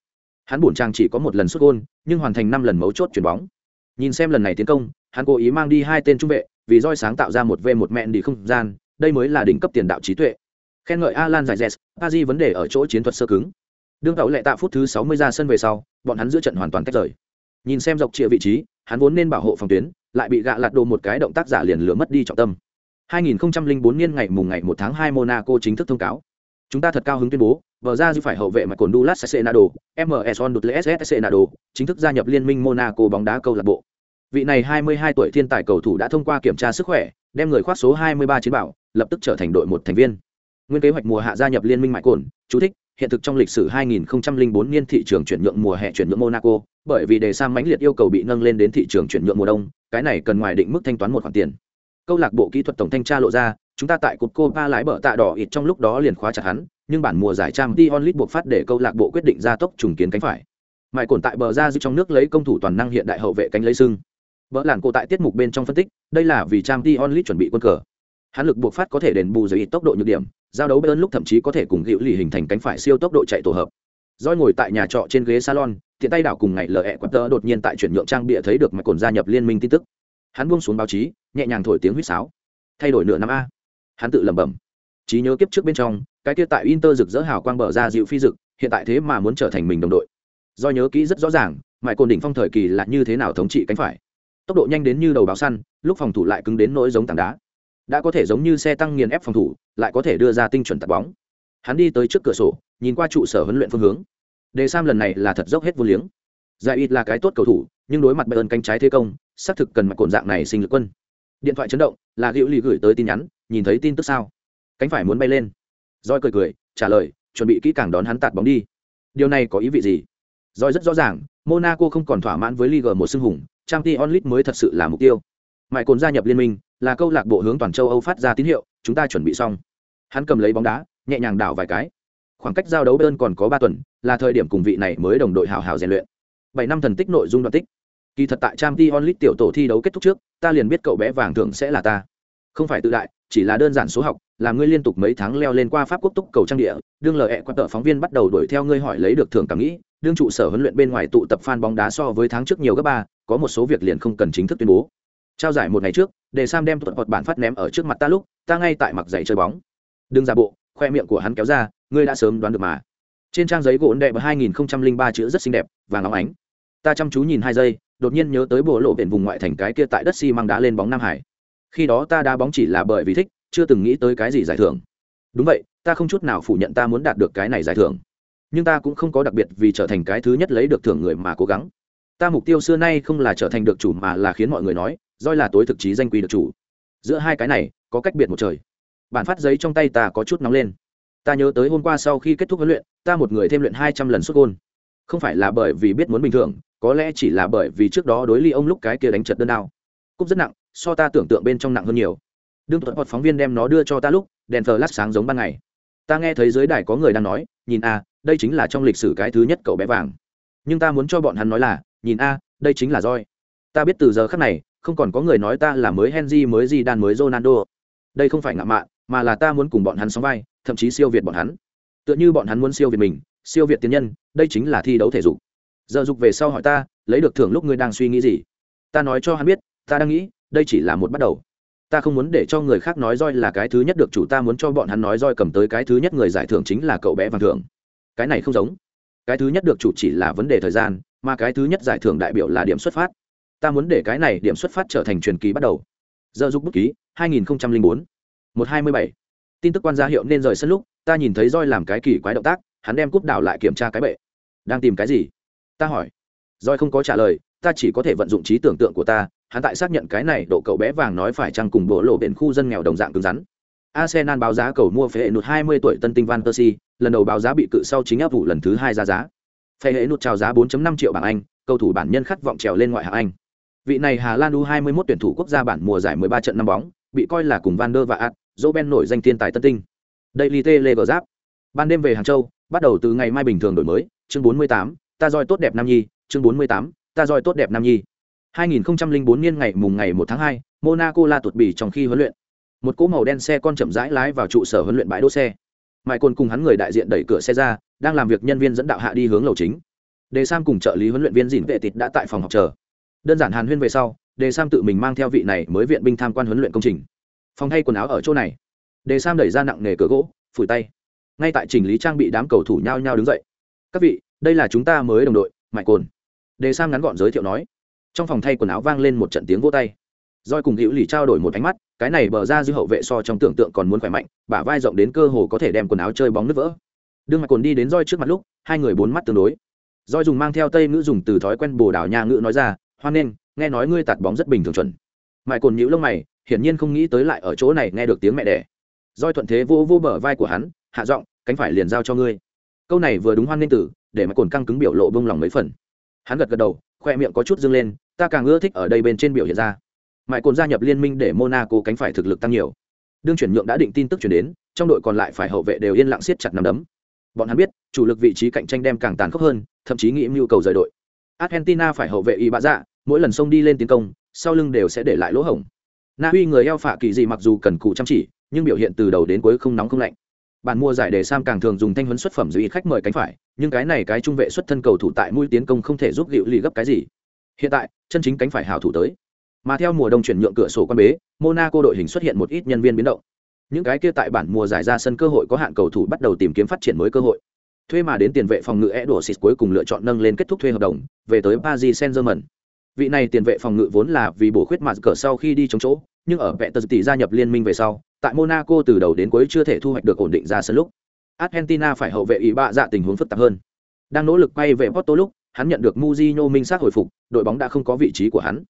Hắn buồn trang chỉ có một lần sút gôn nhưng hoàn thành năm lần mấu chốt chuyển bóng. Nhìn xem lần này tiến công, hắn cố ý mang đi hai tên trung vệ, vì roi sáng tạo ra một v một mẹn đi không gian, đây mới là đỉnh cấp tiền đạo trí tuệ khen ngợi alan giải jes pazi vấn đề ở chỗ chiến thuật sơ cứng đương tàu lệ tạ phút thứ 60 ra sân về sau bọn hắn giữa trận hoàn toàn tách rời nhìn xem dọc trịa vị trí hắn vốn nên bảo hộ phòng tuyến lại bị gạ lạt đồ một cái động tác giả liền lửa mất đi trọng tâm 2004 niên ngày mùng ngày 1 tháng 2 Monaco chính thức thông cáo. Chúng ta thật cao hứng tuyên bố vở ra dư phải hậu vệ mà cồn Dulas Senado, MS On Dutles Senado, chính thức gia nhập liên minh Monaco bóng đá câu lạc bộ. Vị này 22 tuổi thiên tài cầu thủ đã thông qua kiểm tra sức khỏe, đem người khoác số 23 chiến bảo, lập tức trở thành đội một thành viên. Nguyên kế hoạch mùa hạ gia nhập liên minh mại cồn chú thích hiện thực trong lịch sử 2004 niên thị trường chuyển nhượng mùa hè chuyển nhượng monaco bởi vì đề sang mãnh liệt yêu cầu bị nâng lên đến thị trường chuyển nhượng mùa đông cái này cần ngoài định mức thanh toán một khoản tiền câu lạc bộ kỹ thuật tổng thanh tra lộ ra, chúng ta tại cột cô ba lái bờ tạ đỏ ít trong lúc đó liền khóa chặt hắn, nhưng bản mùa giải trang Dion buộc phát để câu lạc bộ quyết định gia tốc trùng kiến cánh phải. Mại cồn tại bờ ra giữ trong nước lấy công thủ toàn năng hiện đại hậu vệ cánh lấy sưng. Vợ làn cổ tại tiết mục bên trong phân tích, đây là vì trang Dion chuẩn bị quân cờ. Hắn lực buộc phát có thể đền bù dưới tốc độ nhược điểm, giao đấu bên lúc thậm chí có thể cùng hữu lì hình thành cánh phải siêu tốc độ chạy tổ hợp. Doi ngồi tại nhà trọ trên ghế salon, tiện tay đảo cùng ngày lờ ẹ quạt tơ đột nhiên tại chuyển nhượng trang bịa thấy được mạch cồn gia nhập liên minh tin tức hắn buông xuống báo chí, nhẹ nhàng thổi tiếng huýt sáo. Thay đổi nửa năm a. Hắn tự lẩm bẩm. Trí nhớ kiếp trước bên trong, cái kia tại inter rực rỡ hào quang bờ ra dịu phi dực hiện tại thế mà muốn trở thành mình đồng đội. Do nhớ kỹ rất rõ ràng, mãi cồn đỉnh phong thời kỳ là như thế nào thống trị cánh phải. Tốc độ nhanh đến như đầu báo săn, lúc phòng thủ lại cứng đến nỗi giống tảng đá. Đã có thể giống như xe tăng nghiền ép phòng thủ, lại có thể đưa ra tinh chuẩn tạt bóng. Hắn đi tới trước cửa sổ, nhìn qua trụ sở huấn luyện phương hướng. Đề sam lần này là thật dốc hết vô liếng. Giải ít là cái tốt cầu thủ nhưng đối mặt bay ơn cánh trái thế công, xác thực cần mặc cồn dạng này sinh lực quân. Điện thoại chấn động, là hữu lì gửi tới tin nhắn, nhìn thấy tin tức sao? Cánh phải muốn bay lên. Roi cười cười, trả lời, chuẩn bị kỹ càng đón hắn tạt bóng đi. Điều này có ý vị gì? Roi rất rõ ràng, monaco không còn thỏa mãn với liga một sưng hùng trang t onlit mới thật sự là mục tiêu. Mãi cồn gia nhập liên minh, là câu lạc bộ hướng toàn châu âu phát ra tín hiệu, chúng ta chuẩn bị xong. Hắn cầm lấy bóng đá, nhẹ nhàng đảo vài cái. Khoảng cách giao đấu đơn còn có ba tuần, là thời điểm cùng vị này mới đồng đội hào hào rèn luyện. Bảy năm thần tích nội dung đoạn tích kỳ thật tại trang t onlit tiểu tổ thi đấu kết thúc trước, ta liền biết cậu bé vàng thường sẽ là ta. Không phải tự đại, chỉ là đơn giản số học, làm ngươi liên tục mấy tháng leo lên qua pháp quốc túc cầu trang địa, đương lời hẹ quan tợ phóng viên bắt đầu đuổi theo ngươi hỏi lấy được thưởng cảm nghĩ, đương trụ sở huấn luyện bên ngoài tụ tập fan bóng đá so với tháng trước nhiều gấp ba, có một số việc liền không cần chính thức tuyên bố. Trao giải một ngày trước để sam đem thuật bản phát ném ở trước mặt ta lúc, ta ngay tại mặc giày chơi bóng. Đừng giả bộ, khoe miệng của hắn kéo ra, ngươi đã sớm đoán được mà. Trên trang giấy gỗ đẹp hai nghìn ba chữ rất xinh đẹp và óng ánh. Ta chăm chú nhìn hai giây đột nhiên nhớ tới bộ lộ biển vùng ngoại thành cái kia tại đất xi măng đá lên bóng nam hải. Khi đó ta đá bóng chỉ là bởi vì thích, chưa từng nghĩ tới cái gì giải thưởng. Đúng vậy, ta không chút nào phủ nhận ta muốn đạt được cái này giải thưởng. Nhưng ta cũng không có đặc biệt vì trở thành cái thứ nhất lấy được thưởng người mà cố gắng. Ta mục tiêu xưa nay không là trở thành được chủ mà là khiến mọi người nói, roi là tối thực chí danh quy được chủ. Giữa hai cái này, có cách biệt một trời. Bản phát giấy trong tay ta có chút nóng lên. Ta nhớ tới hôm qua sau khi kết thúc huấn luyện, ta một người thêm luyện hai trăm lần xuất gôn. Không phải là bởi vì biết muốn bình thường có lẽ chỉ là bởi vì trước đó đối ly ông lúc cái kia đánh trật đơn đao. Cúp rất nặng, so ta tưởng tượng bên trong nặng hơn nhiều. Đương thuận hoạt phóng viên đem nó đưa cho ta lúc, đèn thờ lát sáng giống ban ngày. Ta nghe thấy dưới đài có người đang nói, nhìn a, đây chính là trong lịch sử cái thứ nhất cậu bé vàng. Nhưng ta muốn cho bọn hắn nói là, nhìn a, đây chính là roi. Ta biết từ giờ khắc này, không còn có người nói ta là mới henry, mới gì đan mới ronaldo. Đây không phải ngạo mạn, mà là ta muốn cùng bọn hắn sóng vai, thậm chí siêu việt bọn hắn. Tựa như bọn hắn muốn siêu việt mình, siêu việt tiến nhân, đây chính là thi đấu thể dục giờ dục về sau hỏi ta, lấy được thưởng lúc ngươi đang suy nghĩ gì? Ta nói cho hắn biết, ta đang nghĩ, đây chỉ là một bắt đầu. Ta không muốn để cho người khác nói roi là cái thứ nhất được chủ ta muốn cho bọn hắn nói roi cầm tới cái thứ nhất người giải thưởng chính là cậu bé vàng thưởng. Cái này không giống. Cái thứ nhất được chủ chỉ là vấn đề thời gian, mà cái thứ nhất giải thưởng đại biểu là điểm xuất phát. Ta muốn để cái này điểm xuất phát trở thành truyền kỳ bắt đầu. Giờ dục bút ký 2004 127 tin tức quan gia hiệu nên rời sân lúc, ta nhìn thấy roi làm cái kỳ quái động tác, hắn đem cúp đảo lại kiểm tra cái bệ. Đang tìm cái gì? Ta hỏi roi không có trả lời ta chỉ có thể vận dụng trí tưởng tượng của ta hắn tại xác nhận cái này độ cậu bé vàng nói phải chăng cùng bộ lộ biển khu dân nghèo đồng dạng cứng rắn Arsenal báo giá cầu mua phế hệ nụt 20 tuổi tân tinh Van Persie, lần đầu báo giá bị cự sau chính áp vụ lần thứ hai ra giá. phế hệ nụt chào giá 4.5 triệu bảng Anh, cầu thủ bản nhân khát vọng trèo lên ngoại hạng Anh. Vị này Hà Lan U21 tuyển thủ quốc gia bản mùa giải 13 trận năm bóng, bị coi là cùng Van der và Ad, Roben nổi danh thiên tài tân tinh. Daily giáp Ban đêm về Hàng Châu, bắt đầu từ ngày mai bình thường đổi mới, chương 48, ta roi tốt đẹp nam nhi, chương 48, ta roi tốt đẹp nam nhi. 2004 niên ngày mùng ngày 1 tháng 2, Monaco la tụt bỉ trong khi huấn luyện. Một cỗ màu đen xe con chậm rãi lái vào trụ sở huấn luyện bãi đỗ xe. Mại Côn cùng hắn người đại diện đẩy cửa xe ra, đang làm việc nhân viên dẫn đạo hạ đi hướng lầu chính. Đề Sam cùng trợ lý huấn luyện viên Dĩn Vệ Tịt đã tại phòng học chờ. Đơn giản hàn huyên về sau, Đề Sam tự mình mang theo vị này mới viện binh tham quan huấn luyện công trình. Phòng thay quần áo ở chỗ này. Đề Sam đẩy ra nặng nề cửa gỗ, phủi tay. Ngay tại chỉnh lý trang bị đám cầu thủ nhao nhao đứng dậy. "Các vị, đây là chúng ta mới đồng đội, Mại Cồn. Đề Sam ngắn gọn giới thiệu nói. Trong phòng thay quần áo vang lên một trận tiếng vô tay. Roi cùng hữu lì trao đổi một ánh mắt cái này bờ ra dư hậu vệ so trong tưởng tượng còn muốn khỏe mạnh bả vai rộng đến cơ hồ có thể đem quần áo chơi bóng nứt vỡ. Đương mặt Cồn đi đến roi trước mặt lúc hai người bốn mắt tương đối. Roi dùng mang theo tây ngữ dùng từ thói quen bồ đảo nhà ngữ nói ra hoan nghênh nghe nói ngươi tạt bóng rất bình thường chuẩn. Mại cồn nhíu lông mày hiển nhiên không nghĩ tới lại ở chỗ này nghe được tiếng mẹ đẻ. Roi thuận thế vô vô bờ vai của hắn hạ giọng cánh phải liền giao cho ngươi. Câu này vừa đúng hoan nghênh tử để mà cồn căng cứng biểu lộ bông lòng mấy phần. Hắn gật gật đầu, khoe miệng có chút dâng lên, ta càng ưa thích ở đây bên trên biểu hiện ra. Mãi cồn gia nhập liên minh để monaco cánh phải thực lực tăng nhiều. Đương chuyển nhượng đã định tin tức chuyển đến, trong đội còn lại phải hậu vệ đều yên lặng siết chặt nằm đấm. Bọn hắn biết, chủ lực vị trí cạnh tranh đem càng tàn khốc hơn, thậm chí nghĩ mưu cầu rời đội. Argentina phải hậu vệ y bạ dạ mỗi lần xông đi lên tiến công, sau lưng đều sẽ để lại lỗ hổng. Na uy người eo phạ kỳ gì mặc dù cần cù chăm chỉ, nhưng biểu hiện từ đầu đến cuối không nóng không lạnh bản mua giải đề sam càng thường dùng thanh huấn xuất phẩm giữ khách mời cánh phải nhưng cái này cái trung vệ xuất thân cầu thủ tại mũi tiến công không thể giúp liệu lì gấp cái gì. Hiện tại chân chính cánh phải hào thủ tới. Mà theo mùa đông chuyển nhượng cửa sổ quan bế monaco đội hình xuất hiện một ít nhân viên biến động. Những cái kia tại bản mùa giải ra sân cơ hội có hạn cầu thủ bắt đầu tìm kiếm phát triển mới cơ hội. Thuê mà đến tiền vệ phòng ngự e đổ xịt cuối cùng lựa chọn nâng lên kết thúc thuê hợp đồng về tới Paris Saint-Germain. Vị này tiền vệ phòng ngự vốn là vì bổ khuyết mặt cờ sau khi đi chống chỗ, nhưng ở vệ tờ tỷ gia nhập liên minh về sau, tại Monaco từ đầu đến cuối chưa thể thu hoạch được ổn định ra sân lúc. Argentina phải hậu vệ ý bạ dạ tình huống phức tạp hơn. Đang nỗ lực quay về Porto lúc, hắn nhận được Mujinho minh xác hồi phục, đội bóng đã không có vị trí của hắn.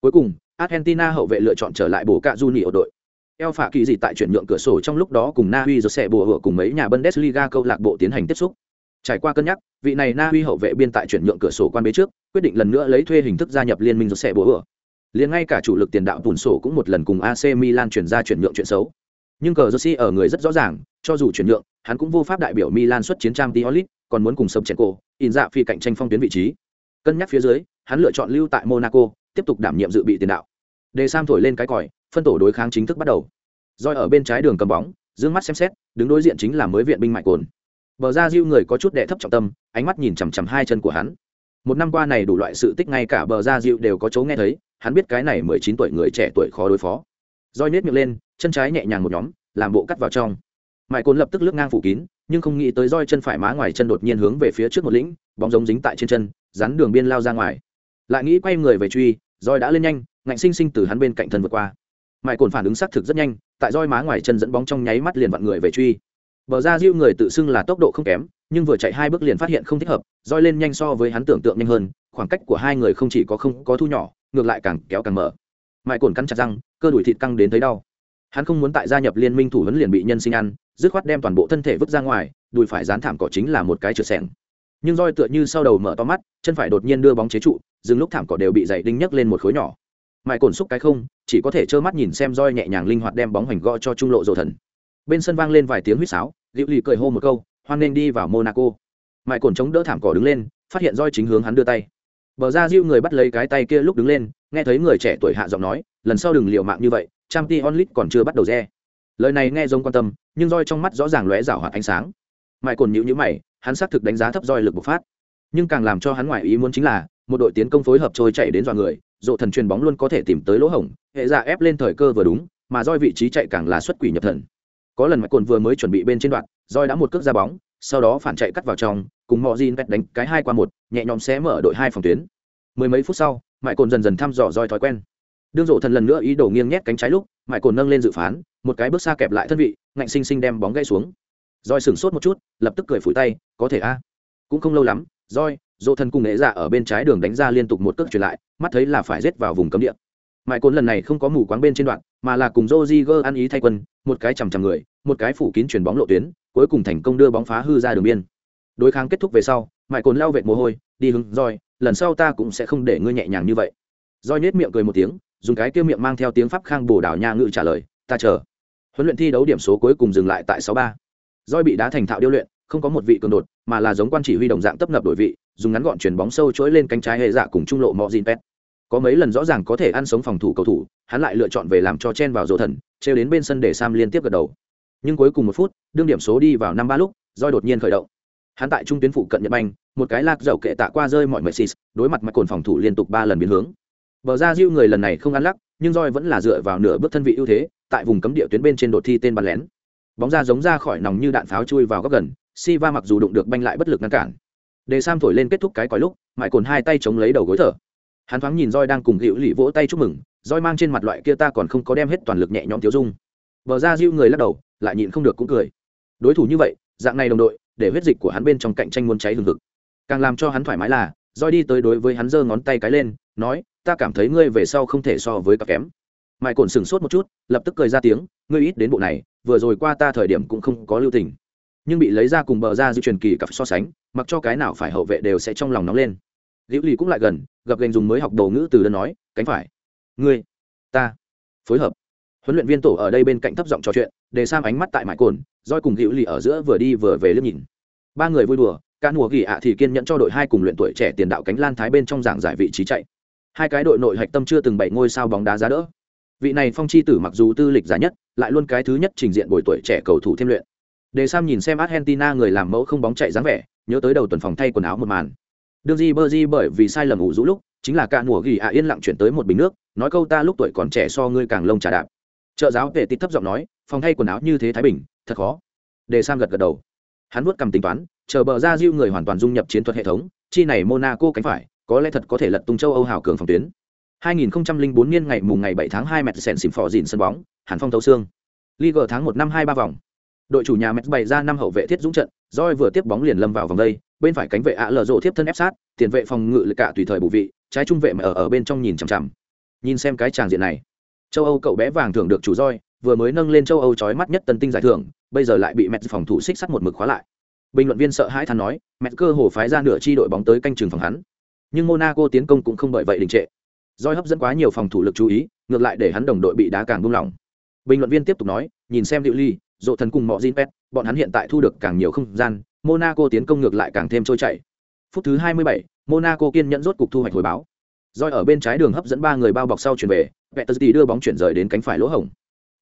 Cuối cùng, Argentina hậu vệ lựa chọn trở lại bổ cạ ở đội. El Phạ kỳ gì tại chuyển nhượng cửa sổ trong lúc đó cùng Na Uy sẽ bùa hựa cùng mấy nhà Bundesliga câu lạc bộ tiến hành tiếp xúc. Trải qua cân nhắc, vị này Na Uy hậu vệ biên tại chuyển nhượng cửa sổ quan bế trước, quyết định lần nữa lấy thuê hình thức gia nhập liên minh Jose bùa hựa. Liền ngay cả chủ lực tiền đạo Tùn sổ cũng một lần cùng AC Milan chuyển ra chuyển nhượng chuyện xấu. nhưng cờ Jersey ở người rất rõ ràng, cho dù chuyển nhượng, hắn cũng vô pháp đại biểu Milan xuất chiến trang Diolit, còn muốn cùng sập chèn cổ, in dạ phi cạnh tranh phong tuyến vị trí. Cân nhắc phía dưới, hắn lựa chọn lưu tại Monaco, tiếp tục đảm nhiệm dự bị tiền đạo. Đề Sam thổi lên cái còi, phân tổ đối kháng chính thức bắt đầu. Rồi ở bên trái đường cầm bóng, dương mắt xem xét, đứng đối diện chính là mới viện binh mại cồn. Bờ ra Diu người có chút đệ thấp trọng tâm, ánh mắt nhìn chằm chằm hai chân của hắn. Một năm qua này đủ loại sự tích ngay cả bờ ra Diu đều có chỗ nghe thấy, hắn biết cái này mười chín tuổi người trẻ tuổi khó đối phó. Rồi nết miệng lên, chân trái nhẹ nhàng một nhóm, làm bộ cắt vào trong. Mại cồn lập tức lướt ngang phủ kín, nhưng không nghĩ tới roi chân phải má ngoài chân đột nhiên hướng về phía trước một lĩnh, bóng giống dính tại trên chân, rắn đường biên lao ra ngoài. Lại nghĩ quay người về truy, roi đã lên nhanh, ngạnh sinh sinh từ hắn bên cạnh thân vượt qua. Mại cồn phản ứng xác thực rất nhanh, tại roi má ngoài chân dẫn bóng trong nháy mắt liền vặn người về truy. Bờ ra diêu người tự xưng là tốc độ không kém, nhưng vừa chạy hai bước liền phát hiện không thích hợp, roi lên nhanh so với hắn tưởng tượng nhanh hơn, khoảng cách của hai người không chỉ có không có thu nhỏ, ngược lại càng kéo càng mở. mãi cồn cắn chặt răng, cơ đùi thịt căng đến thấy đau. Hắn không muốn tại gia nhập liên minh thủ huấn liền bị nhân sinh ăn, dứt khoát đem toàn bộ thân thể vứt ra ngoài, đùi phải dán thảm cỏ chính là một cái trượt sẻng. Nhưng roi tựa như sau đầu mở to mắt, chân phải đột nhiên đưa bóng chế trụ, dừng lúc thảm cỏ đều bị dày đinh nhấc lên một khối nhỏ. mãi cồn xúc cái không, chỉ có thể trơ mắt nhìn xem roi nhẹ nhàng linh hoạt đem bóng hoành gõ cho trung lộ rồ thần. Bên sân vang lên vài tiếng huýt sáo, Diệu Lì cười hô một câu, hoan nên đi vào Monaco. mãi cồn chống đỡ thảm cỏ đứng lên, phát hiện roi chính hướng hắn đưa tay. Bờ ra diu người bắt lấy cái tay kia lúc đứng lên, nghe thấy người trẻ tuổi hạ giọng nói, lần sau đừng liều mạng như vậy, Champions League còn chưa bắt đầu re. Lời này nghe giống quan tâm, nhưng roi trong mắt rõ ràng lóe rảo hoạt ánh sáng. Mại cồn nhíu nhíu mày, hắn xác thực đánh giá thấp roi lực bộc phát. Nhưng càng làm cho hắn ngoài ý muốn chính là, một đội tiến công phối hợp trôi chạy đến dọa người, dỗ thần truyền bóng luôn có thể tìm tới lỗ hổng, hệ giả ép lên thời cơ vừa đúng, mà roi vị trí chạy càng là xuất quỷ nhập thần có lần mạch cồn vừa mới chuẩn bị bên trên đoạn roi đã một cước ra bóng sau đó phản chạy cắt vào trong cùng mọi gin đánh cái hai qua một nhẹ nhõm xé mở đội hai phòng tuyến. Mười mấy phút sau mại cồn dần dần thăm dò roi thói quen. Đương rộ thần lần nữa ý đồ nghiêng nhét cánh trái lúc mại cồn nâng lên dự phán một cái bước xa kẹp lại thân vị ngạnh xinh xinh đem bóng gây xuống. Roi sửng sốt một chút lập tức cười phủi tay có thể a. Cũng không lâu lắm roi rộ thần cùng nghệ dạ ở bên trái đường đánh ra liên tục một cước chuyển lại mắt thấy là phải rết vào vùng cấm địa. Mại cồn lần này không có mù quáng bên trên đoạn mà là cùng Rodriguez ăn ý thay quân, một cái chằm chằm người, một cái phủ kín chuyển bóng lộ tuyến, cuối cùng thành công đưa bóng phá hư ra đường biên. Đối kháng kết thúc về sau, mãi Cồn leo vệt mồ hôi, đi hứng rồi, lần sau ta cũng sẽ không để ngươi nhẹ nhàng như vậy. Rồi nhếch miệng cười một tiếng, dùng cái kia miệng mang theo tiếng pháp khang bổ đảo nha ngự trả lời, ta chờ. Huấn luyện thi đấu điểm số cuối cùng dừng lại tại 63. Rồi bị đá thành thạo điêu luyện, không có một vị cường đột, mà là giống quan chỉ huy đồng dạng tấp nập đổi vị, dùng ngắn gọn chuyển bóng sâu chối lên cánh trái hệ dạ cùng trung lộ Mojinpet có mấy lần rõ ràng có thể ăn sống phòng thủ cầu thủ hắn lại lựa chọn về làm cho chen vào rổ thần trêu đến bên sân để sam liên tiếp gật đầu nhưng cuối cùng một phút đương điểm số đi vào năm ba lúc roi đột nhiên khởi động hắn tại trung tuyến phụ cận nhật banh, một cái lạc dậu kệ tạ qua rơi mọi messi đối mặt mặt cồn phòng thủ liên tục ba lần biến hướng. Bờ ra diêu người lần này không ăn lắc, nhưng roi vẫn là dựa vào nửa bước thân vị ưu thế, tại vùng cấm địa tuyến bên trên đột thi tên bắn lén. Bóng ra giống ra khỏi nòng như đạn pháo chui vào góc gần si va mặc dù đụng được banh lại bất lực ngăn cản. Để sam thổi lên kết thúc cái còi lúc, mãi cồn hai tay chống lấy đầu gối thở. Hắn thoáng nhìn roi đang cùng hữu lì vỗ tay chúc mừng roi mang trên mặt loại kia ta còn không có đem hết toàn lực nhẹ nhõm thiếu dung. Bờ ra diêu người lắc đầu, lại nhịn không được cũng cười. Đối thủ như vậy, dạng này đồng đội để huyết dịch của hắn bên trong cạnh tranh muốn cháy hừng hực. Càng làm cho hắn thoải mái là roi đi tới đối với hắn giơ ngón tay cái lên, nói, ta cảm thấy ngươi về sau không thể so với cặp kém. Mãi cồn sừng sốt một chút, lập tức cười ra tiếng, ngươi ít đến bộ này, vừa rồi qua ta thời điểm cũng không có lưu tình. Nhưng bị lấy ra cùng bờ ra di truyền kỳ cặp so sánh, mặc cho cái nào phải hậu vệ đều sẽ trong lòng nóng lên. Liễu lì cũng lại gần, gặp gành dùng mới học đầu ngữ từ đơn nói, cánh phải. Ngươi, ta, phối hợp huấn luyện viên tổ ở đây bên cạnh thấp giọng trò chuyện, để sam ánh mắt tại mãi cồn, roi cùng hữu lì ở giữa vừa đi vừa về liếc nhìn. Ba người vui đùa ca mùa ghi ạ thì kiên nhẫn cho đội hai cùng luyện tuổi trẻ tiền đạo cánh lan thái bên trong giảng giải vị trí chạy. Hai cái đội nội hạch tâm chưa từng bảy ngôi sao bóng đá giá đỡ. Vị này phong chi tử mặc dù tư lịch giá nhất, lại luôn cái thứ nhất trình diện buổi tuổi trẻ cầu thủ thêm luyện. Để sam nhìn xem argentina người làm mẫu không bóng chạy dáng vẻ, nhớ tới đầu tuần phòng thay quần áo một màn. Đương di bơ di bởi vì sai lầm ủ rũ lúc, chính là cả mùa ghi ạ yên lặng chuyển tới một bình nước, nói câu ta lúc tuổi còn trẻ so ngươi càng lông trà đạp trợ giáo vệ tít thấp giọng nói, phòng thay quần áo như thế thái bình, thật khó. Để sam gật gật đầu. Hắn vuốt cầm tính toán, chờ bờ ra diêu người hoàn toàn dung nhập chiến thuật hệ thống, chi này monaco cánh phải, có lẽ thật có thể lật tung châu âu hào cường phòng tuyến. 2004 niên ngày mùng ngày 7 tháng 2 mẹt sèn xỉm phò dìn sân bóng, hàn phong thấu xương. Liga tháng 1 năm 23 vòng. Đội chủ nhà mẹt bày ra năm hậu vệ thiết dũng trận roi vừa tiếp bóng liền lâm vào vòng đây, bên phải cánh vệ ạ lờ rộ tiếp thân ép sát, tiền vệ phòng ngự lực cả tùy thời bù vị, trái trung vệ mà ở ở bên trong nhìn chằm chằm. Nhìn xem cái tràng diện này châu âu cậu bé vàng thường được chủ roi vừa mới nâng lên châu âu chói mắt nhất tân tinh giải thưởng bây giờ lại bị mẹ phòng thủ xích sắt một mực khóa lại. Bình luận viên sợ hãi thắn nói mẹ cơ hồ phái ra nửa chi đội bóng tới canh chừng phòng hắn. Nhưng monaco tiến công cũng không bởi vậy đình trệ. Roi hấp dẫn quá nhiều phòng thủ lực chú ý ngược lại để hắn đồng đội bị đá càng buông lỏng. Bình luận viên tiếp tục nói nhìn xem liệu ly dộ thần cùng mọi zinpet bọn hắn hiện tại thu được càng nhiều không gian monaco tiến công ngược lại càng thêm trôi chảy. Phút thứ 27, monaco kiên nhẫn rốt cục thu hoạch hồi báo. Rồi ở bên trái đường hấp dẫn ba người bao bọc sau chuyển về Vettelty đưa bóng chuyển rời đến cánh phải lỗ hổng.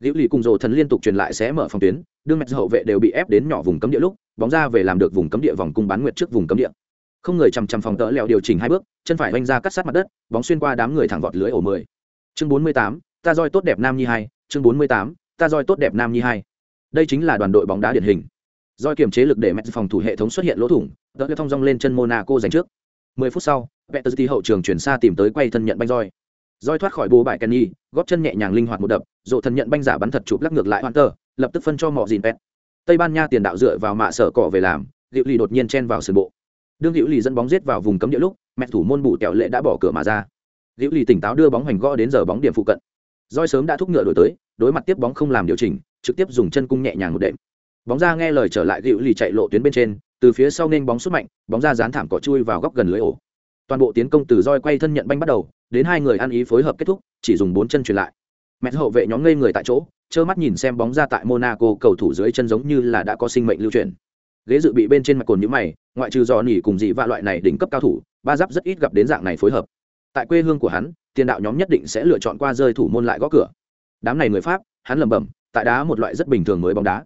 Diệu lì cùng rồ thần liên tục truyền lại sẽ mở phòng tuyến, đương mẹt hậu vệ đều bị ép đến nhỏ vùng cấm địa lúc, bóng ra về làm được vùng cấm địa vòng cung bán nguyệt trước vùng cấm địa. Không người chằm chằm phòng tỡ lẹo điều chỉnh hai bước, chân phải vênh ra cắt sát mặt đất, bóng xuyên qua đám người thẳng vọt lưới ổ mười. Chương bốn mươi tám, ta roi tốt đẹp nam nhi hai, chương bốn mươi tám, ta roi tốt đẹp nam nhi hai. Đây chính là đoàn đội bóng đá điển hình. Roi kiểm chế lực để mẹt phòng thủ hệ thống xuất hiện lỗ thủng đỡ thông dong lên chân monaco giành trước. 10 phút sau Vettelty hậu trường chuyển xa tìm tới quay thân nhận banh roi. Roi thoát khỏi bố bại kenny, góp chân nhẹ nhàng linh hoạt một đập, dỗ thần nhận banh giả bắn thật chụp lắc ngược lại hoàn tờ lập tức phân cho mọi dìn pet tây ban nha tiền đạo dựa vào mạ sở cỏ về làm liệu lì đột nhiên chen vào sườn bộ. Đương Diệu lì dẫn bóng giết vào vùng cấm địa lúc, mẹ thủ môn bù kẹo lệ đã bỏ cửa mà ra. Diệu lì tỉnh táo đưa bóng hoành gõ đến giờ bóng điểm phụ cận. Roi sớm đã thúc ngựa đổi tới, đối mặt tiếp bóng không làm điều chỉnh, trực tiếp dùng chân cung nhẹ nhàng một đệm. Bóng ra nghe lời trở lại Diệu lì chạy lộ tuyến bên trên từ phía sau nên bóng xuất mạnh bóng ra dán thảm cỏ chui vào góc gần lưới ổ. Toàn bộ tiến công từ roi quay thân nhận banh bắt đầu đến hai người ăn ý phối hợp kết thúc chỉ dùng bốn chân truyền lại. Mẹ hậu vệ nhóm ngây người tại chỗ trơ mắt nhìn xem bóng ra tại monaco cầu thủ dưới chân giống như là đã có sinh mệnh lưu truyền. Ghế dự bị bên trên mặt cồn nhữ mày ngoại trừ dò nỉ cùng dị vạ loại này đỉnh cấp cao thủ ba giáp rất ít gặp đến dạng này phối hợp. Tại quê hương của hắn tiền đạo nhóm nhất định sẽ lựa chọn qua rơi thủ môn lại gõ cửa. Đám này người pháp hắn lẩm bẩm tại đá một loại rất bình thường mới bóng đá.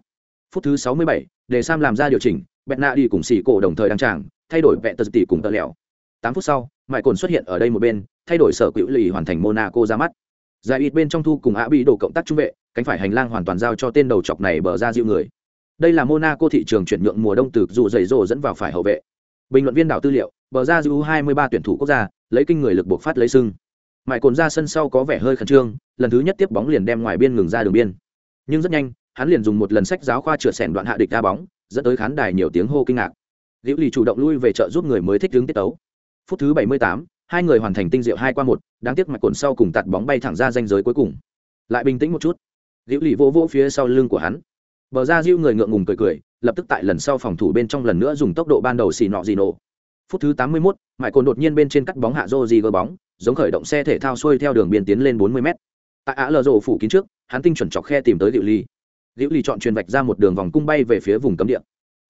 Phút thứ 67, để sam làm ra điều chỉnh bẹt nạ đi cùng xì cổ đồng thời đăng tràng, thay đổi vẹn tờ tỷ cùng tờ lẹo tám phút sau mãi cồn xuất hiện ở đây một bên, thay đổi sở cựu lì hoàn thành monaco ra mắt. Giải ít bên trong thu cùng á bị đổ cộng tác trung vệ, cánh phải hành lang hoàn toàn giao cho tên đầu chọc này bờ ra dịu người. Đây là monaco thị trường chuyển nhượng mùa đông từ dù dày rồ dẫn vào phải hậu vệ. Bình luận viên đảo tư liệu, bờ ra dịu 23 tuyển thủ quốc gia, lấy kinh người lực buộc phát lấy sưng. Mãi cồn ra sân sau có vẻ hơi khẩn trương, lần thứ nhất tiếp bóng liền đem ngoài biên ngừng ra đường biên. Nhưng rất nhanh, hắn liền dùng một lần sách giáo khoa chửa sẻn đoạn hạ địch ra bóng dẫn tới khán đài nhiều tiếng hô kinh ngạc. Liễu lì chủ động lui về trợ giúp người mới thích đứng tiết tấu. Phút thứ 78, hai người hoàn thành tinh diệu hai qua một đáng tiếc mạch cồn sau cùng tạt bóng bay thẳng ra danh giới cuối cùng. Lại bình tĩnh một chút. Liễu lì vỗ vỗ phía sau lưng của hắn. Bờ ra diêu người ngượng ngùng cười cười lập tức tại lần sau phòng thủ bên trong lần nữa dùng tốc độ ban đầu xì nọ gì nổ. Phút thứ 81, mạch cồn đột nhiên bên trên cắt bóng hạ rô gì gỡ bóng giống khởi động xe thể thao xuôi theo đường biên tiến lên 40 m tại á lờ rộ phủ kín trước hắn tinh chuẩn chọc khe tìm tới liễu Li liễu lì chọn truyền vạch ra một đường vòng cung bay về phía vùng cấm địa.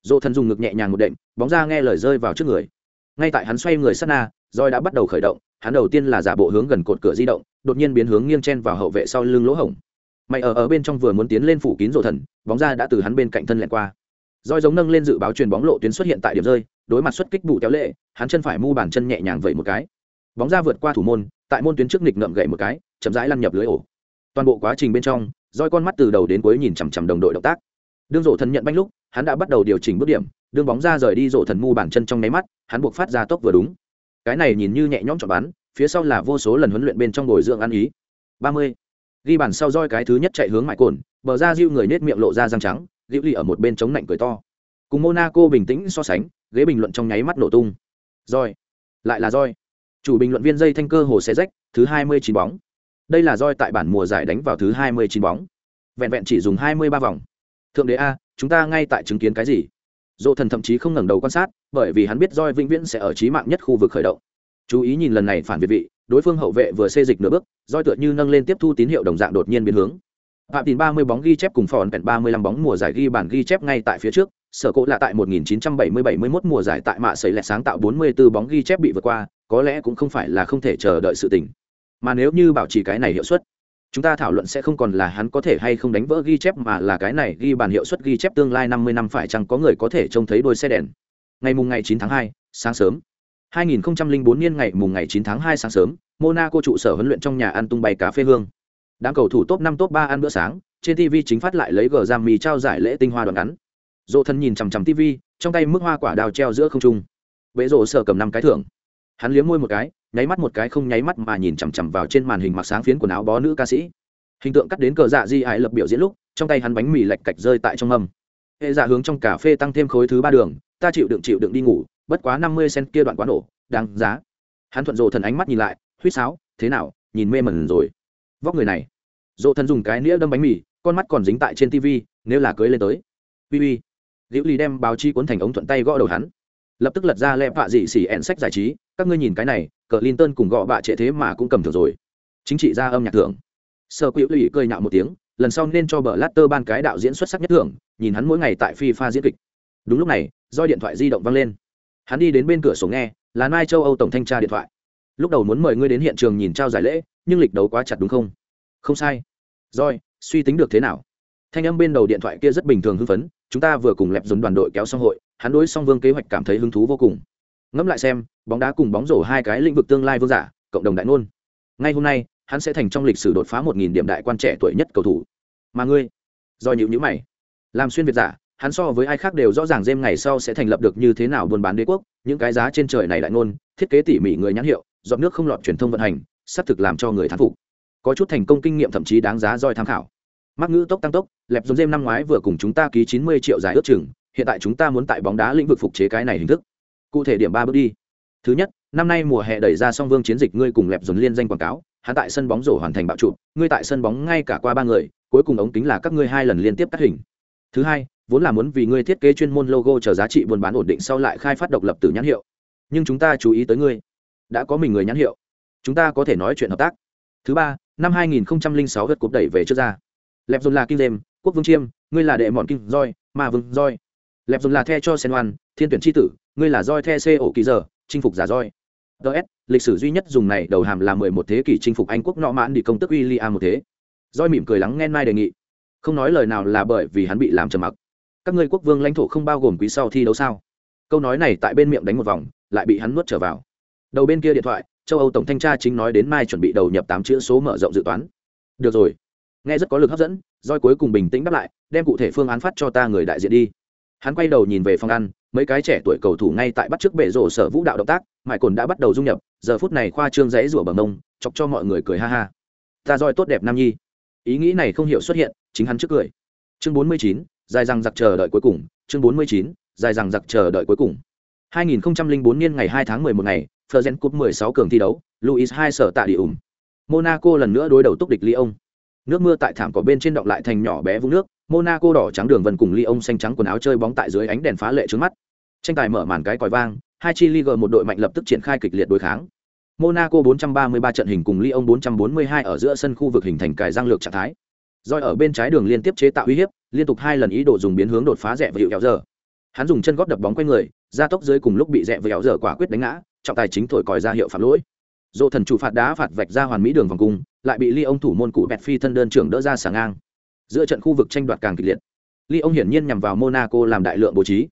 Dỗ thần dùng ngực nhẹ nhàng một đệm, bóng ra nghe lời rơi vào trước người. Ngay tại hắn xoay người sát na, roi đã bắt đầu khởi động, hắn đầu tiên là giả bộ hướng gần cột cửa di động, đột nhiên biến hướng nghiêng chen vào hậu vệ sau lưng lỗ hổng. Mày ở ở bên trong vừa muốn tiến lên phủ kín rổ thần, bóng ra đã từ hắn bên cạnh thân lẹn qua. Roi giống nâng lên dự báo truyền bóng lộ tuyến xuất hiện tại điểm rơi, đối mặt xuất kích bù kéo lệ, hắn chân phải mu bàn chân nhẹ nhàng vẩy một cái. Bóng ra vượt qua thủ môn, tại môn tuyến trước nghịch ngậm gậy một cái, chậm rãi lăn nhập lưới ổ. Toàn bộ quá trình bên trong roi con mắt từ đầu đến cuối nhìn chằm chằm đồng đội động tác. Đương rổ thần nhận banh lúc, hắn đã bắt đầu điều chỉnh bước điểm, đương bóng ra rời đi rổ thần mu bàn chân trong nháy mắt, hắn buộc phát ra tốc vừa đúng. Cái này nhìn như nhẹ nhõm chọn bắn phía sau là vô số lần huấn luyện bên trong bồi dưỡng ăn ý. Ba mươi. Ghi bàn sau roi cái thứ nhất chạy hướng mại cồn, bờ ra diêu người nết miệng lộ ra răng trắng liễu lì ở một bên chống nạnh cười to. Cùng monaco bình tĩnh so sánh, ghế bình luận trong nháy mắt nổ tung. Roi. Lại là roi. Chủ bình luận viên dây thanh cơ hồ xe rách, thứ hai mươi chín bóng đây là roi tại bản mùa giải đánh vào thứ hai mươi chín bóng. Vẹn vẹn chỉ dùng hai mươi ba vòng. Thượng đế a, chúng ta ngay tại chứng kiến cái gì? Dỗ thần thậm chí không ngẩng đầu quan sát, bởi vì hắn biết roi vĩnh viễn sẽ ở trí mạng nhất khu vực khởi động. Chú ý nhìn lần này phản việt vị, đối phương hậu vệ vừa xê dịch nửa bước, roi tựa như nâng lên tiếp thu tín hiệu đồng dạng đột nhiên biến hướng. Phạm tín ba mươi bóng ghi chép cùng phòn vẹn ba mươi lăm bóng mùa giải ghi bản ghi chép ngay tại phía trước, sở cộ là tại 1970-71 mùa giải tại mạ sấy lẹ sáng tạo 44 bóng ghi chép bị vượt qua, có lẽ cũng không phải là không thể chờ đợi sự tình mà nếu như bảo trì cái này hiệu suất chúng ta thảo luận sẽ không còn là hắn có thể hay không đánh vỡ ghi chép mà là cái này ghi bàn hiệu suất ghi chép tương lai 50 năm phải chăng có người có thể trông thấy đôi xe đèn. Ngày mùng ngày 9 tháng 2, sáng sớm. 2004 niên ngày mùng ngày 9 tháng 2 sáng sớm monaco trụ sở huấn luyện trong nhà ăn tung bay cà phê hương. Đám cầu thủ top 5 top 3 ăn bữa sáng trên tv chính phát lại lấy gờ giam mì trao giải lễ tinh hoa đoạn ngắn. Dỗ thân nhìn chằm chằm tv trong tay mức hoa quả đào treo giữa không trung. Vệ rộ sở cầm năm cái thưởng. Hắn liếm môi một cái nháy mắt một cái không nháy mắt mà nhìn chằm chằm vào trên màn hình mặc sáng phiến quần áo bó nữ ca sĩ. Hình tượng cắt đến cờ dạ di ải lập biểu diễn lúc, trong tay hắn bánh mì lạch cạch rơi tại trong mâm. Hệ dạ hướng trong cà phê tăng thêm khối thứ ba đường, ta chịu đựng chịu đựng đi ngủ, bất quá năm mươi cent kia đoạn quá nổ, đáng giá. Hắn thuận rộ thần ánh mắt nhìn lại, huýt sáo, thế nào, nhìn mê mẩn rồi. Vóc người này rộ thần dùng cái nĩa đâm bánh mì, con mắt còn dính tại trên tv nếu là cưới lên tới. Vi vi liễu ly đem báo chi cuốn thành ống thuận tay gõ đầu hắn. Lập tức lật ra lẹ vạ dị xỉ ẹn sách giải trí, các ngươi nhìn cái này cờ linton cùng gõ bạ trệ thế mà cũng cầm thưởng rồi. Chính trị gia âm nhạc thưởng. Sơ quỹ lụy cười nhạo một tiếng, lần sau nên cho bờ Tơ ban cái đạo diễn xuất sắc nhất thưởng, nhìn hắn mỗi ngày tại phi pha diễn kịch. Đúng lúc này, do điện thoại di động văng lên. Hắn đi đến bên cửa sổ nghe, là mai châu âu tổng thanh tra điện thoại. Lúc đầu muốn mời ngươi đến hiện trường nhìn trao giải lễ, nhưng lịch đấu quá chặt đúng không? Không sai. Roi suy tính được thế nào? Thanh âm bên đầu điện thoại kia rất bình thường hưng phấn, chúng ta vừa cùng lẹp dồn đoàn đội kéo xong hội, hắn đối song vương kế hoạch cảm thấy hứng thú vô cùng ngẫm lại xem, bóng đá cùng bóng rổ hai cái lĩnh vực tương lai vương giả, cộng đồng đại ngôn. Ngay hôm nay, hắn sẽ thành trong lịch sử đột phá một nghìn điểm đại quan trẻ tuổi nhất cầu thủ. Mà ngươi? Do nhịu nhữ mày. Làm xuyên việt giả, hắn so với ai khác đều rõ ràng đêm ngày sau sẽ thành lập được như thế nào buôn bán đế quốc, những cái giá trên trời này đại ngôn, thiết kế tỉ mỉ người nhãn hiệu dọn nước không lọt truyền thông vận hành, xác thực làm cho người thán phục. Có chút thành công kinh nghiệm thậm chí đáng giá roi tham khảo. Mắc ngữ tốc tăng tốc, lẹp dồn dêm năm ngoái vừa cùng chúng ta ký chín mươi triệu giải ước chừng, hiện tại chúng ta muốn tại bóng đá lĩnh vực phục chế cái này hình thức cụ thể điểm ba bước đi. Thứ nhất, năm nay mùa hè đẩy ra song vương chiến dịch, ngươi cùng lẹp dồn liên danh quảng cáo, hắn tại sân bóng rổ hoàn thành bạo trụ, ngươi tại sân bóng ngay cả qua ba người, cuối cùng ống kính là các ngươi hai lần liên tiếp cắt hình. Thứ hai, vốn là muốn vì ngươi thiết kế chuyên môn logo chờ giá trị buôn bán ổn định sau lại khai phát độc lập từ nhãn hiệu. Nhưng chúng ta chú ý tới ngươi. Đã có mình người nhãn hiệu. Chúng ta có thể nói chuyện hợp tác. Thứ ba, năm 2006 gật cúp đẩy về trước ra. Lẹp dồn là kim đêm quốc vương chiêm, ngươi là đệ mọn kim roi mà vương roi lẹp dùng là the cho sen oan thiên tuyển tri tử, ngươi là roi the c ổ kỳ giờ, chinh phục giả roi ts lịch sử duy nhất dùng này đầu hàm là mười một thế kỷ chinh phục anh quốc nọ mãn đi công tức William một thế. Roi mỉm cười lắng nghe mai đề nghị. Không nói lời nào là bởi vì hắn bị làm trầm mặc. Các ngươi quốc vương lãnh thổ không bao gồm quý sau thi đấu sao? Câu nói này tại bên miệng đánh một vòng, lại bị hắn nuốt trở vào. Đầu bên kia điện thoại, châu âu tổng thanh tra chính nói đến mai chuẩn bị đầu nhập tám chữ số mở rộng dự toán. Được rồi. Nghe rất có lực hấp dẫn roi cuối cùng bình tĩnh đáp lại, đem cụ thể phương án phát cho ta người đại diện đi hắn quay đầu nhìn về phòng ăn, mấy cái trẻ tuổi cầu thủ ngay tại bắt trước bể rổ sở vũ đạo động tác mãi cồn đã bắt đầu dung nhập, giờ phút này khoa trương rẽ rủa bằng nông chọc cho mọi người cười ha ha. Ta roi tốt đẹp nam nhi. Ý nghĩ này không hiểu xuất hiện, chính hắn trước cười. Chương bốn mươi chín, dài rằng giặc chờ đợi cuối cùng, chương bốn mươi chín, dài rằng giặc chờ đợi cuối cùng. 2004 niên ngày 2 tháng 11 ngày, Fergen Cup 16 cường thi đấu, Luis hai sở tạ địa ủng. Monaco lần nữa đối đầu túc địch Lyon nước mưa tại thảm cỏ bên trên động lại thành nhỏ bé vũng nước, monaco đỏ trắng đường vân cùng ly ông xanh trắng quần áo chơi bóng tại dưới ánh đèn phá lệ trước mắt. Tranh tài mở màn cái còi vang, hai chi liga một đội mạnh lập tức triển khai kịch liệt đối kháng. Monaco 433 trận hình cùng lyon 442 ở giữa sân khu vực hình thành cài giang lược trạng thái. Roi ở bên trái đường liên tiếp chế tạo uy hiếp, liên tục hai lần ý đồ dùng biến hướng đột phá rẽ và hiệu kéo giờ. Hắn dùng chân góp đập bóng quanh người ra tốc dưới cùng lúc bị rẽ và kéo giờ quả quyết đánh ngã, trọng tài chính thổi còi ra hiệu phạm lỗi dỗ thần chủ phạt đá phạt vạch ra hoàn mỹ đường vòng cung, lại bị ly ông thủ môn cụ bẹt phi thân đơn trưởng đỡ ra sáng ngang. Giữa trận khu vực tranh đoạt càng kịch liệt. Ly ông hiển nhiên nhằm vào monaco làm đại lượng bố trí.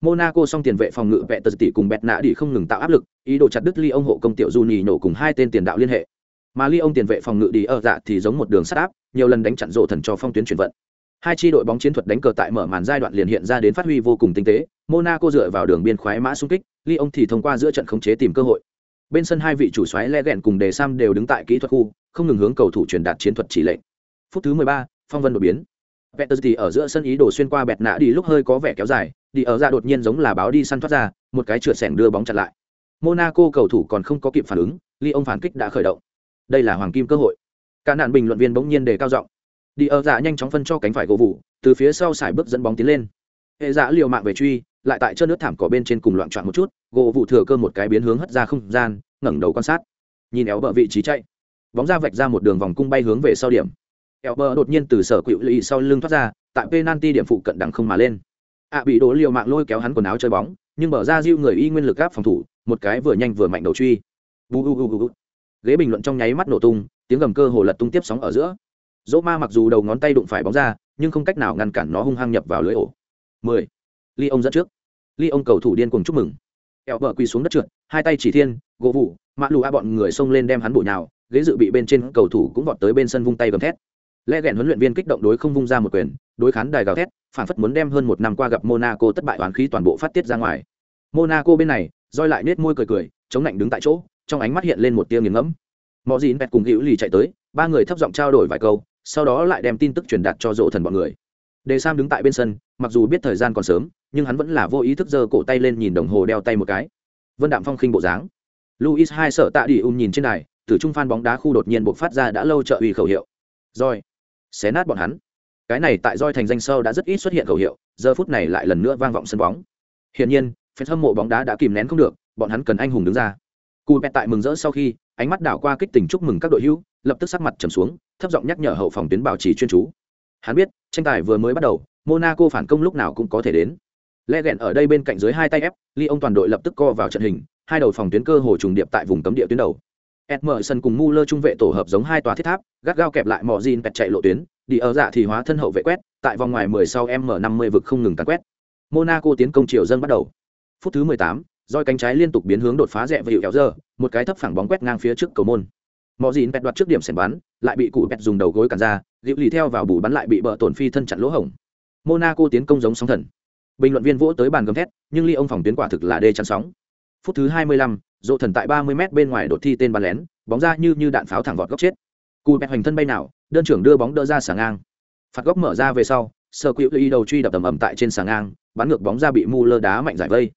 Monaco song tiền vệ phòng ngự vệ tờ tỷ cùng bẹt nã đi không ngừng tạo áp lực, ý đồ chặt đứt ly ông hộ công tiểu du nhì nổ cùng hai tên tiền đạo liên hệ. Mà ly ông tiền vệ phòng ngự đi ở dạ thì giống một đường sắt áp, nhiều lần đánh chặn rộ thần cho phong tuyến chuyển vận. Hai chi đội bóng chiến thuật đánh cờ tại mở màn giai đoạn liền hiện ra đến phát huy vô cùng tinh tế. Monaco dựa vào đường biên khoái mã xung kích, ly ông thì thông qua giữa trận khống chế tìm cơ hội bên sân hai vị chủ xoáy le ghẹn cùng đề sam đều đứng tại kỹ thuật khu không ngừng hướng cầu thủ truyền đạt chiến thuật chỉ lệnh. Phút thứ 13, phong vân đột biến. Peterzi ở giữa sân ý đồ xuyên qua bẹt nã đi lúc hơi có vẻ kéo dài đi ở ra đột nhiên giống là báo đi săn thoát ra một cái trượt sẻng đưa bóng chặn lại. Monaco cầu thủ còn không có kịp phản ứng Lyon phản kích đã khởi động. Đây là hoàng kim cơ hội. Cả nạn bình luận viên bỗng nhiên đề cao giọng. Đi ở dạ nhanh chóng phân cho cánh phải gỗ vụ từ phía sau xài bước dẫn bóng tiến lên. Hệ dạ liều mạng về truy lại tại chân nước thảm cỏ bên trên cùng loạn trọn một chút, gỗ vụ thừa cơ một cái biến hướng hất ra không gian, ngẩng đầu quan sát. Nhìn éo bờ vị trí chạy. Bóng ra vạch ra một đường vòng cung bay hướng về sau điểm. Éo bờ đột nhiên từ sở quỵu lì sau lưng thoát ra, tại penalty điểm phụ cận đằng không mà lên. Ạ bị đổ liều mạng lôi kéo hắn quần áo chơi bóng, nhưng bờ ra diêu người y nguyên lực gáp phòng thủ, một cái vừa nhanh vừa mạnh đầu truy. Bu bu bu bu ghế bình luận trong nháy mắt nổ tung, tiếng gầm cơ hồ lật tung tiếp sóng ở giữa. Dỗ ma mặc dù đầu ngón tay đụng phải bóng ra, nhưng không cách nào ngăn cản nó hung hăng nhập vào lưới ổ. 10 ly ông dẫn trước. Ly ông cầu thủ điên cùng chúc mừng. Ẹo vợ quỳ xuống đất trượt, hai tay chỉ thiên, gỗ vụ mã lù a bọn người xông lên đem hắn bụi nhào, ghế dự bị bên trên cầu thủ cũng vọt tới bên sân vung tay gầm thét. Lẽ ghẹn huấn luyện viên kích động đối không vung ra một quyền, đối khán đài gào thét, phản phất muốn đem hơn một năm qua gặp monaco thất bại oán khí toàn bộ phát tiết ra ngoài. Monaco bên này, roi lại nết môi cười cười, chống lạnh đứng tại chỗ, trong ánh mắt hiện lên một tia nghiền ngẫm. Mọi gì bẹt cùng hữu lì chạy tới, ba người thấp giọng trao đổi vài câu, sau đó lại đem tin tức truyền đạt cho dỗ thần bọn người. Đề sam đứng tại bên sân mặc dù biết thời gian còn sớm, nhưng hắn vẫn là vô ý thức giơ cổ tay lên nhìn đồng hồ đeo tay một cái. Vân đạm phong khinh bộ dáng. Luis hai sợ tạ đi um nhìn trên này từ trung phan bóng đá khu đột nhiên buộc phát ra đã lâu trợ uy khẩu hiệu. Roi xé nát bọn hắn. Cái này tại roi thành danh sâu đã rất ít xuất hiện khẩu hiệu, giờ phút này lại lần nữa vang vọng sân bóng. Hiển nhiên phen hâm mộ bóng đá đã kìm nén không được, bọn hắn cần anh hùng đứng ra. Cù pet tại mừng rỡ sau khi, ánh mắt đảo qua kích tình chúc mừng các đội hữu, lập tức sắc mặt trầm xuống, thấp giọng nhắc nhở hậu phòng tuyến bảo trì chuyên chú. Hắn biết, tranh tài vừa mới bắt đầu monaco phản công lúc nào cũng có thể đến Legend ở đây bên cạnh dưới hai tay ép Lyon ông toàn đội lập tức co vào trận hình hai đầu phòng tuyến cơ hồ trùng điệp tại vùng cấm địa tuyến đầu Emerson cùng Muller trung vệ tổ hợp giống hai tòa thiết tháp, gắt gao kẹp lại Mojin pẹt chạy lộ tuyến, đi ở dạ thì hóa thân hậu vệ quét, tại vòng ngoài 10 sau M50 vực không ngừng tàn quét. Monaco tiến công chiều dâng bắt đầu. Phút thứ 18, roi cánh trái liên tục biến hướng đột phá rẽ và hiệu kéo giờ, một cái thấp phẳng bóng quét ngang phía trước cầu môn. Mojin pẹt đoạt trước điểm sèn bắn, lại bị cụ pẹt dùng đầu gối cản ra, Diệu lì theo vào bù bắn lại bị bờ tổn phi thân chặn lỗ hổng. Monaco tiến công giống sóng thần. Bình luận viên vỗ tới bàn gầm thét, nhưng ly ông phòng tuyến quả thực là đê chắn sóng. Phút thứ 25, Dỗ thần tại 30 m bên ngoài đột thi tên bắn lén, bóng ra như như đạn pháo thẳng vọt góc chết. Cú bẹt hoành thân bay nào đơn trưởng đưa bóng đỡ ra sà ngang. Phạt góc mở ra về sau sở quỹ lưu đầu truy đập tầm ầm tại trên sà ngang bắn ngược bóng ra bị Muller lơ đá mạnh giải vây.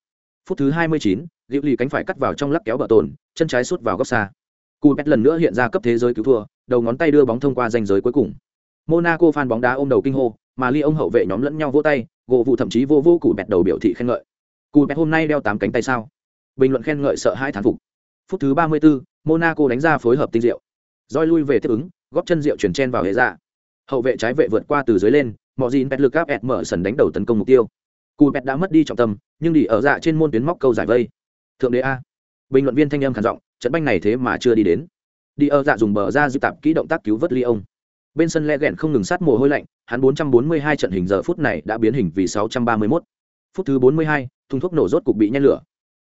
Phút thứ 29, Diệu lì cánh phải cắt vào trong lắc kéo bờ tồn chân trái sút vào góc xa. Cú bẹt lần nữa hiện ra cấp thế giới cứu thua đầu ngón tay đưa bóng thông qua danh giới cuối cùng. Monaco phan bóng đá ôm đầu kinh hô mà ly ông hậu vệ nhóm lẫn nhau vỗ tay gỗ vụ thậm chí vô vô cụ bẹt đầu biểu thị khen ngợi. Cụ bẹt hôm nay đeo tám cánh tay sao? Bình luận khen ngợi sợ hai thán phục. Phút thứ 34, monaco đánh ra phối hợp tinh diệu. Roi lui về tiếp ứng góp chân diệu chuyển chen vào hệ ra hậu vệ trái vệ vượt qua từ dưới lên mọi gì pet lực áp ẹt mở sần đánh đầu tấn công mục tiêu. Cụ pet đã mất đi trọng tâm nhưng đi ở dạ trên môn tuyến móc câu giải vây. Thượng đế a. Bình luận viên thanh âm khản giọng trận banh này thế mà chưa đi đến. Đi ở dạ dùng bờ ra dư tạp kỹ động tác cứu vớt ly ông bên sân le ghẹn không ngừng sát mồ hôi lạnh hắn 442 trận hình giờ phút này đã biến hình vì 631. phút thứ 42, thùng thuốc nổ rốt cục bị nhen lửa.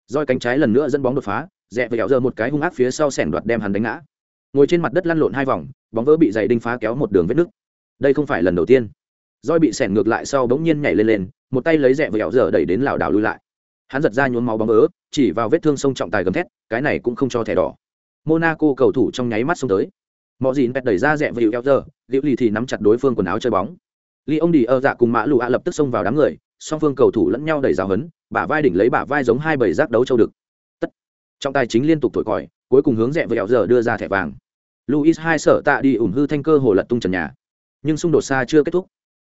Roi cánh trái lần nữa dẫn bóng đột phá rẽ và kéo giờ một cái hung ác phía sau sẻn đoạt đem hắn đánh ngã. Ngồi trên mặt đất lăn lộn hai vòng bóng vỡ bị giày đinh phá kéo một đường vết nứt. Đây không phải lần đầu tiên. Roi bị sẻn ngược lại sau bỗng nhiên nhảy lên lên một tay lấy rẽ và kéo giờ đẩy đến lảo đảo lui lại. Hắn giật ra nhuốm máu bóng vỡ chỉ vào vết thương sông trọng tài gầm thét cái này cũng không cho thẻ đỏ. Monaco cầu thủ trong nháy mắt xông tới mọi gì pet đẩy ra rẽ và eo giờ liễu lì thì nắm chặt đối phương quần áo chơi bóng. Ly ông đi ơ dạ cùng mã lụ ạ lập tức xông vào đám người, song phương cầu thủ lẫn nhau đẩy giáo hấn bả vai đỉnh lấy bả vai giống hai bầy rác đấu châu đực. Trọng tài chính liên tục thổi còi, cuối cùng hướng rẽ vẹo giờ đưa ra thẻ vàng. Luis hai sợ tạ đi ủng hư thanh cơ hồ lật tung trần nhà. Nhưng xung đột xa chưa kết thúc.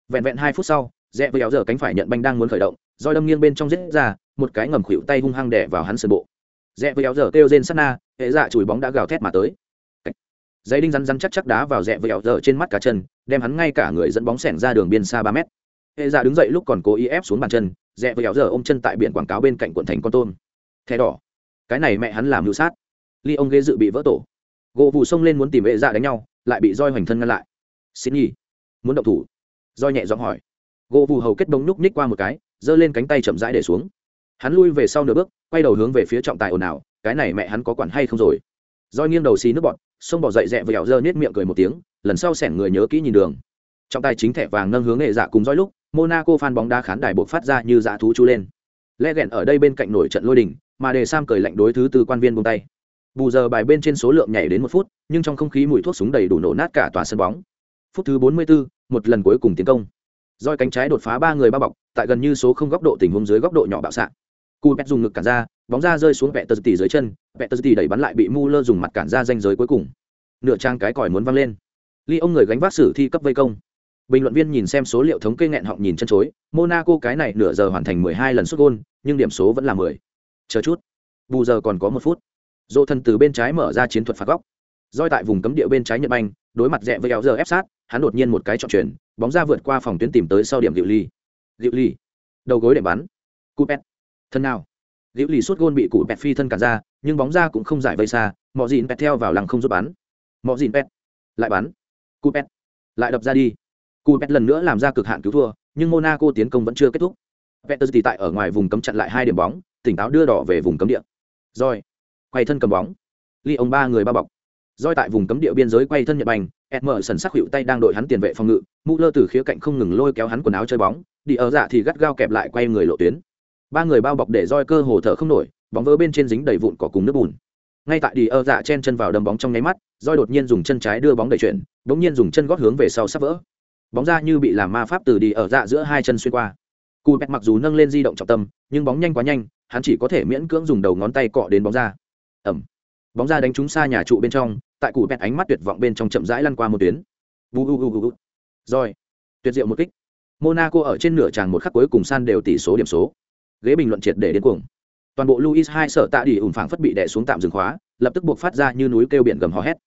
Vẹn vẹn hai phút sau, rẽ vẹo giờ cánh phải nhận banh đang muốn khởi động, roi đâm nghiêng bên trong giết ra, một cái ngầm khuỵu tay hung hăng đẻ vào hắn sườn bộ. Rẽ vẹo giờ kêu trên sát na, hệ dạ chùi bóng đã gào thét mà tới giấy đinh rắn rắn chắc chắc đá vào rẽ vẹo giờ trên mắt cả chân, đem hắn ngay cả người dẫn bóng sẻng ra đường biên xa ba mét. Hệ ra đứng dậy lúc còn cố ý ép xuống bàn chân, rẽ vẹo giờ ôm chân tại biển quảng cáo bên cạnh quận thành con tôm. Thẻ đỏ. Cái này mẹ hắn làm hữu sát. Ly ông ghế dự bị vỡ tổ. Gỗ vụ xông lên muốn tìm hệ ra đánh nhau, lại bị roi hoành thân ngăn lại. Xin nhi muốn động thủ. Roi nhẹ giọng hỏi. Gỗ vụ hầu kết bông nhúc ních qua một cái, giơ lên cánh tay chậm rãi để xuống. Hắn lui về sau nửa bước, quay đầu hướng về phía trọng tài ồn ào, cái này mẹ hắn có quản hay không rồi? Roi nghiêng đầu xì nước bọn xông bỏ dậy dẹ vẹo dơ nết miệng cười một tiếng lần sau sẻn người nhớ kỹ nhìn đường. Trong tay chính thẻ vàng nâng hướng nghệ dạ cùng roi lúc monaco phan bóng đá khán đài buộc phát ra như dã thú chú lên. Lẽ ghẹn ở đây bên cạnh nổi trận lôi đình mà để sam cười lạnh đối thứ từ quan viên buông tay. Bù giờ bài bên trên số lượng nhảy đến một phút nhưng trong không khí mùi thuốc súng đầy đủ nổ nát cả tòa sân bóng. Phút thứ 44, một lần cuối cùng tiến công. Roi cánh trái đột phá ba người bao bọc tại gần như số không góc độ tình huống dưới góc độ nhỏ bạo xạ. Cu pet dùng ngực cản ra bóng ra rơi xuống vẹt tờ tỉ dưới chân vẹt tờ tỉ đẩy bắn lại bị mu lơ dùng mặt cản ra danh giới cuối cùng. Nửa trang cái còi muốn văng lên. Ly ông người gánh vác sử thi cấp vây công. Bình luận viên nhìn xem số liệu thống kê nghẹn họng nhìn chân chối, monaco cái này nửa giờ hoàn thành 12 lần xuất gôn, nhưng điểm số vẫn là 10 chờ chút. Bù giờ còn có một phút. Dỗ thần từ bên trái mở ra chiến thuật phạt góc. Roi tại vùng cấm địa bên trái nhật banh, đối mặt rẽ với áo giờ ép sát, hắn đột nhiên một cái chọn chuyển, bóng ra vượt qua phòng tuyến tìm tới sau điểm diệu ly. Diệu ly. Đầu gối để bắn. Cúp pet thân nào? Liễu lì suốt gôn bị cụ pet phi thân cả ra nhưng bóng ra cũng không giải vây xa mọi dịn pet theo vào lăng không giúp bắn. Mọi dịn pet lại bắn. Cụ pet lại đập ra đi. Cụ pet lần nữa làm ra cực hạn cứu thua nhưng monaco tiến công vẫn chưa kết thúc. Peter tại ở ngoài vùng cấm chặn lại hai điểm bóng, tỉnh táo đưa đỏ về vùng cấm địa. Rồi quay thân cầm bóng. Ly ông ba người bao bọc. Roi tại vùng cấm địa biên giới quay thân nhật bành edmer sần sắc hiệu tay đang đội hắn tiền vệ phòng ngự. Mũ lơ từ khía cạnh không ngừng lôi kéo hắn quần áo chơi bóng. Đi ở dạ thì gắt gao kẹp lại quay người lộ tuyến ba người bao bọc để roi cơ hồ thở không nổi, bóng vỡ bên trên dính đầy vụn cỏ cùng nước bùn. Ngay tại đi ở dạ chen chân vào đâm bóng trong nháy mắt, roi đột nhiên dùng chân trái đưa bóng đẩy chuyển, bỗng nhiên dùng chân gót hướng về sau sắp vỡ. Bóng ra như bị làm ma pháp từ đi ở dạ giữa hai chân xuyên qua. Cù pet mặc dù nâng lên di động trọng tâm, nhưng bóng nhanh quá nhanh, hắn chỉ có thể miễn cưỡng dùng đầu ngón tay cọ đến bóng ra. Ẩm bóng ra đánh trúng xa nhà trụ bên trong, tại cụ bẹt ánh mắt tuyệt vọng bên trong chậm rãi lăn qua một tuyến. Bu bu bu bu rồi. Tuyệt diệu một kích. Monaco ở trên nửa tràng một khắc cuối cùng san đều tỷ số điểm số ghế bình luận triệt để đến cuồng. Toàn bộ luis hai sợ tạ đi ủn phảng phất bị đè xuống tạm dừng khóa, lập tức buộc phát ra như núi kêu biển gầm hò hét.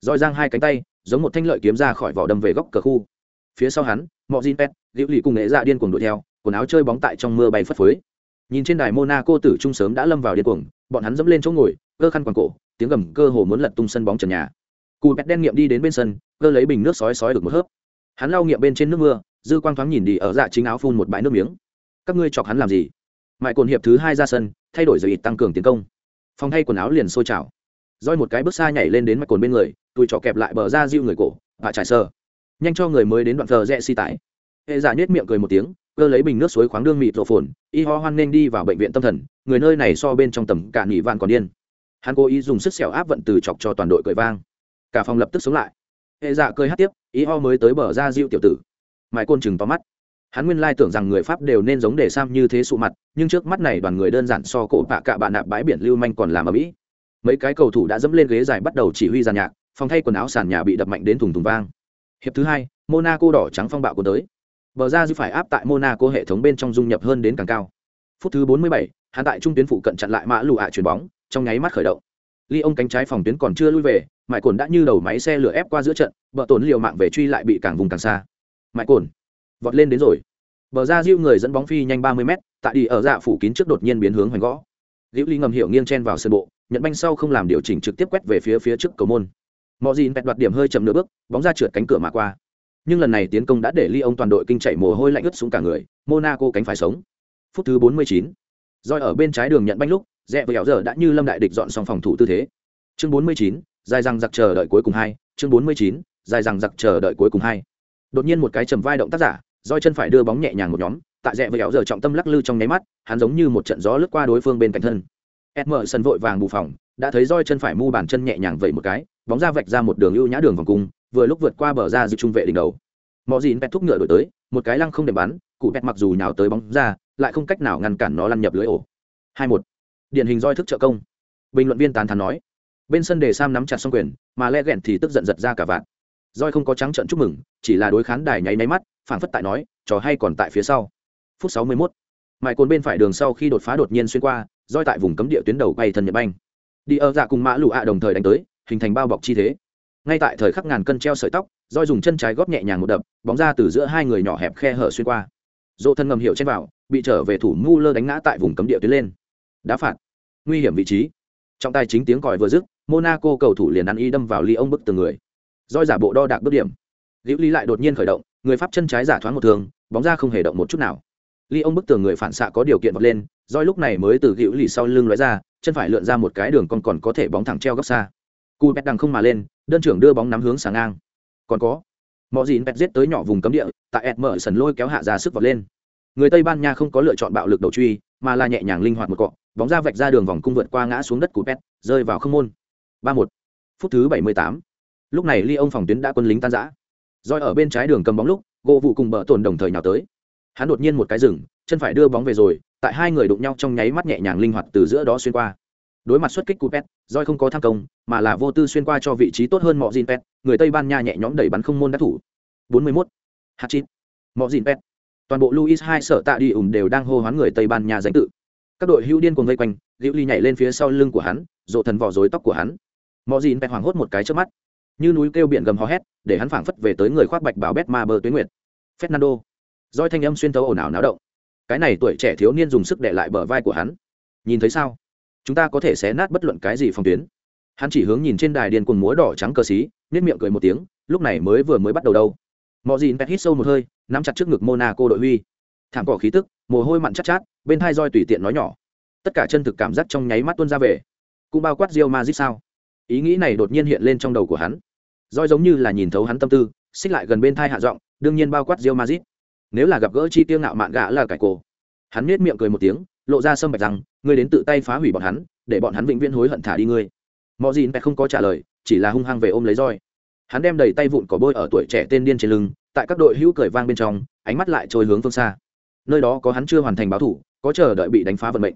Roi giang hai cánh tay, giống một thanh lợi kiếm ra khỏi vỏ đâm về góc cờ khu. Phía sau hắn mọi gin pet liễu lì cùng nghệ dạ điên cuồng đuổi theo, quần áo chơi bóng tại trong mưa bay phất phới. Nhìn trên đài monaco tử trung sớm đã lâm vào điên cuồng, bọn hắn dẫm lên chỗ ngồi, cơ khăn quàng cổ, tiếng gầm cơ hồ muốn lật tung sân bóng trần nhà. Cù pet đen nghiệm đi đến bên sân, cơ lấy bình nước sói sói được một hớp. Hắn lau nghiệm bên trên nước mưa, dư quang thoáng nhìn đi ở dạ chính áo phun một bãi nước miếng. Các ngươi chọc hắn làm gì? Mại cồn hiệp thứ hai ra sân, thay đổi giờ ít tăng cường tiến công. Phòng thay quần áo liền sôi trào. Roi một cái bước xa nhảy lên đến mạch cồn bên người tùi trọ kẹp lại bờ ra diêu người cổ, và trải sơ nhanh cho người mới đến đoạn thờ rẽ xi tải. Hệ giả nhét miệng cười một tiếng, cơ lấy bình nước suối khoáng đương mịt rộ phồn, y ho hoan nên đi vào bệnh viện tâm thần, người nơi này so bên trong tầm cả nghỉ vạn còn điên. Hắn cố ý dùng sức xẻo áp vận từ chọc cho toàn đội cười vang. Cả phòng lập tức sống lại. Hệ giả cười hát tiếp, y ho mới tới bờ ra diêu tiểu tử. Mãi côn chừng to mắt hắn nguyên lai tưởng rằng người pháp đều nên giống để sam như thế sụ mặt nhưng trước mắt này đoàn người đơn giản so cổ bạ cạ bạn nạp bãi biển lưu manh còn làm ở mỹ. Mấy cái cầu thủ đã dẫm lên ghế dài bắt đầu chỉ huy giàn nhạc phòng thay quần áo sàn nhà bị đập mạnh đến thùng thùng vang. Hiệp thứ hai monaco đỏ trắng phong bạo của tới. Bờ ra dư phải áp tại monaco hệ thống bên trong dung nhập hơn đến càng cao. Phút thứ 47, hắn tại trung tuyến phụ cận chặn lại mã lụ ạ chuyền bóng trong nháy mắt khởi động. Ly ông cánh trái phòng tuyến còn chưa lui về mại cồn đã như đầu máy xe lửa ép qua giữa trận vợ tổn liều mạng về truy lại bị càng vùng càng xa. Mại cồn vọt lên đến rồi. Bờ ra diêu người dẫn bóng phi nhanh 30 m tại đi ở dạ phủ kín trước đột nhiên biến hướng hoành gõ. Liễu ly ngầm hiểu nghiêng chen vào sân bộ nhận banh sau không làm điều chỉnh trực tiếp quét về phía phía trước cầu môn. Mọi gì pẹt đoạt điểm hơi chậm nửa bước bóng ra trượt cánh cửa mà qua. Nhưng lần này tiến công đã để ly ông toàn đội kinh chạy mồ hôi lạnh ướt xuống cả người monaco cánh phải sống. Phút thứ 49. roi ở bên trái đường nhận banh lúc rẽ với giờ đã như lâm đại địch dọn xong phòng thủ tư thế. Chương 49, dài rằng giặc chờ đợi cuối cùng hai chương 49, dài rằng giặc chờ đợi cuối cùng hai. Đột nhiên một cái trầm vai động tác giả roi chân phải đưa bóng nhẹ nhàng một nhóm, tại rẽ với kéo giờ trọng tâm lắc lư trong nháy mắt, hắn giống như một trận gió lướt qua đối phương bên cạnh thân. Sân vội vàng bù phòng, đã thấy roi chân phải mu bàn chân nhẹ nhàng vẩy một cái, bóng ra vạch ra một đường ưu nhã đường vòng cung, vừa lúc vượt qua bờ ra giữ trung vệ đỉnh đầu. Mọi gì pet thúc ngựa đổi tới, một cái lăng không để bắn, cụ pet mặc dù nhào tới bóng ra, lại không cách nào ngăn cản nó lăn nhập lưới ổ. Hai một. Điển hình roi thức trợ công. Bình luận viên tán thán nói. Bên sân đề sam nắm chặt xong quyền, mà le ghẹn thì tức giận giật ra cả vạn. Roi không có trắng trận chúc mừng, chỉ là đối khán đài nháy nháy mắt phảng phất tại nói, trò hay còn tại phía sau. Phút sáu mươi 61. mãi cồn bên phải đường sau khi đột phá đột nhiên xuyên qua, roi tại vùng cấm địa tuyến đầu quay thân nhật banh. Đi ở dạ cùng mã lụ ạ đồng thời đánh tới, hình thành bao bọc chi thế. Ngay tại thời khắc ngàn cân treo sợi tóc, roi dùng chân trái góp nhẹ nhàng một đập, bóng ra từ giữa hai người nhỏ hẹp khe hở xuyên qua. Dỗ thân ngầm hiệu trên vào, bị trở về thủ ngu lơ đánh ngã tại vùng cấm địa tuyến lên. Đá phạt. Nguy hiểm vị trí. Trong tay chính tiếng còi vừa dứt, monaco cầu thủ liền ăn y đâm vào ly ông bức từng người. Roi giả bộ đo đạc bước điểm. Liễu lý lại đột nhiên khởi động người pháp chân trái giả thoáng một thường, bóng ra không hề động một chút nào. Ly ông bức tường người phản xạ có điều kiện vọt lên, roi lúc này mới từ hữu lì sau lưng lóe ra, chân phải lượn ra một cái đường còn còn có thể bóng thẳng treo góc xa. Cu pet đằng không mà lên, đơn trưởng đưa bóng nắm hướng sáng ngang. Còn có mọi gì pet giết tới nhỏ vùng cấm địa, tại ed mở sần lôi kéo hạ ra sức vọt lên. Người tây ban nha không có lựa chọn bạo lực đầu truy, mà là nhẹ nhàng linh hoạt một cọ, bóng ra vạch ra đường vòng cung vượt qua ngã xuống đất của pet rơi vào không môn. Ba một, phút thứ bảy mươi tám. Lúc này ly ông phòng tuyến đã quân lính tan giã roi ở bên trái đường cầm bóng lúc, gỗ vụ cùng bờ tồn đồng thời nhào tới. Hắn đột nhiên một cái rừng chân phải đưa bóng về rồi, tại hai người đụng nhau trong nháy mắt nhẹ nhàng linh hoạt từ giữa đó xuyên qua. Đối mặt xuất kích của pet roi không có tham công, mà là vô tư xuyên qua cho vị trí tốt hơn mọi gin pet, người tây ban nha nhẹ nhõm đẩy bắn không môn đắc thủ. 41. hạt chít mọi gin pet. Toàn bộ luis hai sở tạ đi ủng đều đang hô hoán người tây ban nha danh tự. Các đội hữu điên cuồng vây quanh, liễu ly nhảy lên phía sau lưng của hắn, rộ thần vỏ rối tóc của hắn. Mọi gin pet hoảng hốt một cái trước mắt như núi kêu biển gầm hò hét, để hắn phảng phất về tới người khoác bạch bảo bét ma bờ tuyến nguyệt. Fernando, roi thanh âm xuyên thấu ồn ào náo động. Cái này tuổi trẻ thiếu niên dùng sức để lại bờ vai của hắn. Nhìn thấy sao? Chúng ta có thể xé nát bất luận cái gì phòng tuyến. Hắn chỉ hướng nhìn trên đài điền cuồng múa đỏ trắng cờ xí nếp miệng cười một tiếng, lúc này mới vừa mới bắt đầu đâu. Mọi gì pet hít sâu một hơi, nắm chặt trước ngực monaco đội huy. Thảm cỏ khí tức, mồ hôi mặn chát chát, bên hai roi tùy tiện nói nhỏ. Tất cả chân thực cảm giác trong nháy mắt tuôn ra về. Cũng bao quát rio mazit sao? Ý nghĩ này đột nhiên hiện lên trong đầu của hắn. Roi giống như là nhìn thấu hắn tâm tư xích lại gần bên thai hạ giọng đương nhiên bao quát rio mazit nếu là gặp gỡ chi tiêu ngạo mạn gã là cải cổ. Hắn nết miệng cười một tiếng lộ ra sâm bạch rằng ngươi đến tự tay phá hủy bọn hắn để bọn hắn vĩnh viễn hối hận thả đi ngươi. Mọi gì pet không có trả lời chỉ là hung hăng về ôm lấy roi. Hắn đem đầy tay vụn cỏ bôi ở tuổi trẻ tên điên trên lưng tại các đội hữu cười vang bên trong ánh mắt lại trôi hướng phương xa. Nơi đó có hắn chưa hoàn thành báo thủ có chờ đợi bị đánh phá vận mệnh.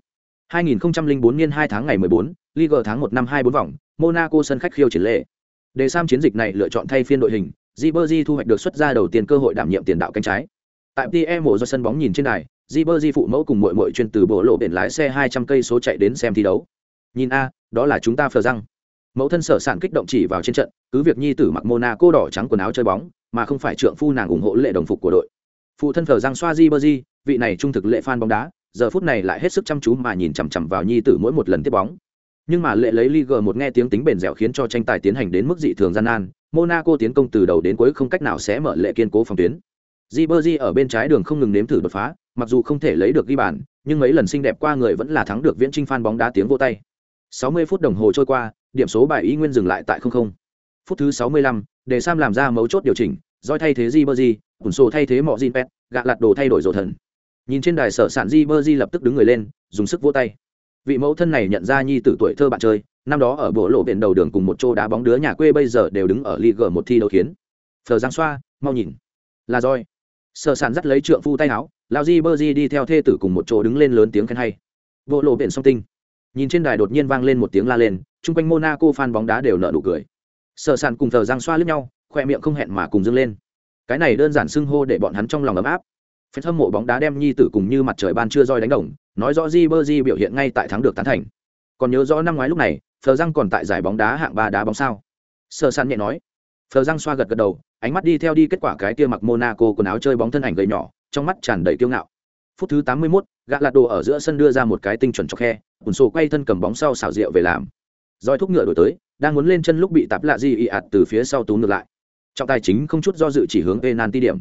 2004 niên 2 tháng ngày 14, Liga tháng 1 năm 24 vòng, Monaco sân khách khiêu chiến lệ. Để Sam chiến dịch này lựa chọn thay phiên đội hình, Ribery thu hoạch được xuất ra đầu tiên cơ hội đảm nhiệm tiền đạo cánh trái. Tại PM do sân bóng nhìn trên đài, Ribery phụ mẫu cùng muội muội chuyên từ bộ lộ biển lái xe 200 cây số chạy đến xem thi đấu. Nhìn a, đó là chúng ta phờ răng. Mẫu thân sở sản kích động chỉ vào trên trận, cứ việc nhi tử mặc Monaco đỏ trắng quần áo chơi bóng, mà không phải trượng phu nàng ủng hộ lệ đồng phục của đội. phụ thân Phờ giang xoa Ribery, vị này trung thực lệ fan bóng đá giờ phút này lại hết sức chăm chú mà nhìn chằm chằm vào nhi tử mỗi một lần tiếp bóng nhưng mà lệ lấy Ligue một nghe tiếng tính bền dẻo khiến cho tranh tài tiến hành đến mức dị thường gian nan monaco tiến công từ đầu đến cuối không cách nào sẽ mở lệ kiên cố phòng tuyến Ribery ở bên trái đường không ngừng nếm thử đột phá, mặc dù không thể lấy được ghi bàn, nhưng mấy lần xinh đẹp qua người vẫn là thắng được viễn trinh fan bóng đá tiếng vô tay. 60 phút đồng hồ trôi qua, điểm số bài ý nguyên dừng lại tại 0-0. Phút thứ 65, để Sam làm ra mấu chốt điều chỉnh, Doi thay thế Ribery, Cunso thay thế Mọ Jinpet, gạ lạt đồ thay đổi rồ thần. Nhìn trên đài sở sản Ribery lập tức đứng người lên, dùng sức vỗ tay. Vị mẫu thân này nhận ra nhi tử tuổi thơ bạn chơi, năm đó ở bộ lộ biển đầu đường cùng một chỗ đá bóng đứa nhà quê bây giờ đều đứng ở Ligue một thi đấu khiến. Phờ Giang xoa, mau nhìn. Là roi. Sợ sản dắt lấy trượng phu tay áo lao di bơ di đi theo thê tử cùng một chỗ đứng lên lớn tiếng khen hay. Bộ lộ biển song tinh. Nhìn trên đài đột nhiên vang lên một tiếng la lên chung quanh monaco fan bóng đá đều nở nụ cười. Sợ sản cùng thờ giang xoa lướt nhau khoe miệng không hẹn mà cùng dâng lên. Cái này đơn giản xưng hô để bọn hắn trong lòng ấm áp phen hâm mộ bóng đá đem nhi tử cùng như mặt trời ban chưa roi đánh đồng nói rõ di biểu hiện ngay tại thắng được tán thành. Còn nhớ rõ năm ngoái lúc này phờ răng còn tại giải bóng đá hạng ba đá bóng sao? Sở San nhẹ nói. Phờ răng xoa gật gật đầu ánh mắt đi theo đi kết quả cái kia mặc monaco quần áo chơi bóng thân ảnh gầy nhỏ trong mắt tràn đầy kiêu ngạo. Phút thứ 81, gã lạt đồ ở giữa sân đưa ra một cái tinh chuẩn cho khe ùn sổ quay thân cầm bóng sau xảo rượu về làm. Roi thúc ngựa đổi tới đang muốn lên chân lúc bị tạp lạ di ị ạt từ phía sau tú ngược lại. Trọng tài chính không chút do dự chỉ hướng penalty điểm.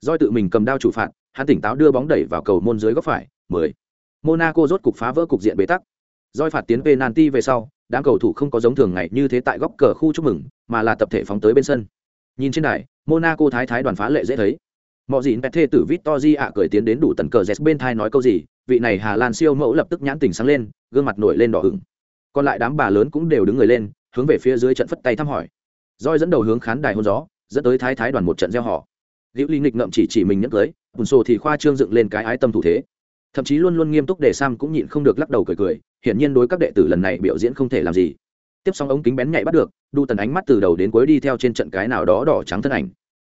Roi tự mình cầm đao chủ phạt hắn tỉnh táo đưa bóng đẩy vào cầu môn dưới góc phải 10. monaco rốt cục phá vỡ cục diện bế tắc. Roi phạt tiến penalty về sau, đám cầu thủ không có giống thường ngày như thế tại góc cờ khu chúc mừng, mà là tập thể phóng tới bên sân. Nhìn trên đài, monaco thái thái đoàn phá lệ dễ thấy. Mọi gì pet thê tử victor ạ cười tiến đến đủ tần cờ z bên thai nói câu gì, vị này hà lan siêu mẫu lập tức nhãn tình sáng lên, gương mặt nổi lên đỏ hửng còn lại đám bà lớn cũng đều đứng người lên, hướng về phía dưới trận phất tay thăm hỏi. Roi dẫn đầu hướng khán đài hôn gió, dẫn tới thái thái đoàn một trận gieo họ. Liễu ly nghịch ngậm chỉ chỉ mình nhấc tới bùn sổ thì khoa trương dựng lên cái ái tâm thủ thế. Thậm chí luôn luôn nghiêm túc để sam cũng nhịn không được lắc đầu cười cười hiển nhiên đối các đệ tử lần này biểu diễn không thể làm gì. Tiếp xong ống kính bén nhạy bắt được đu tần ánh mắt từ đầu đến cuối đi theo trên trận cái nào đó đỏ trắng thân ảnh.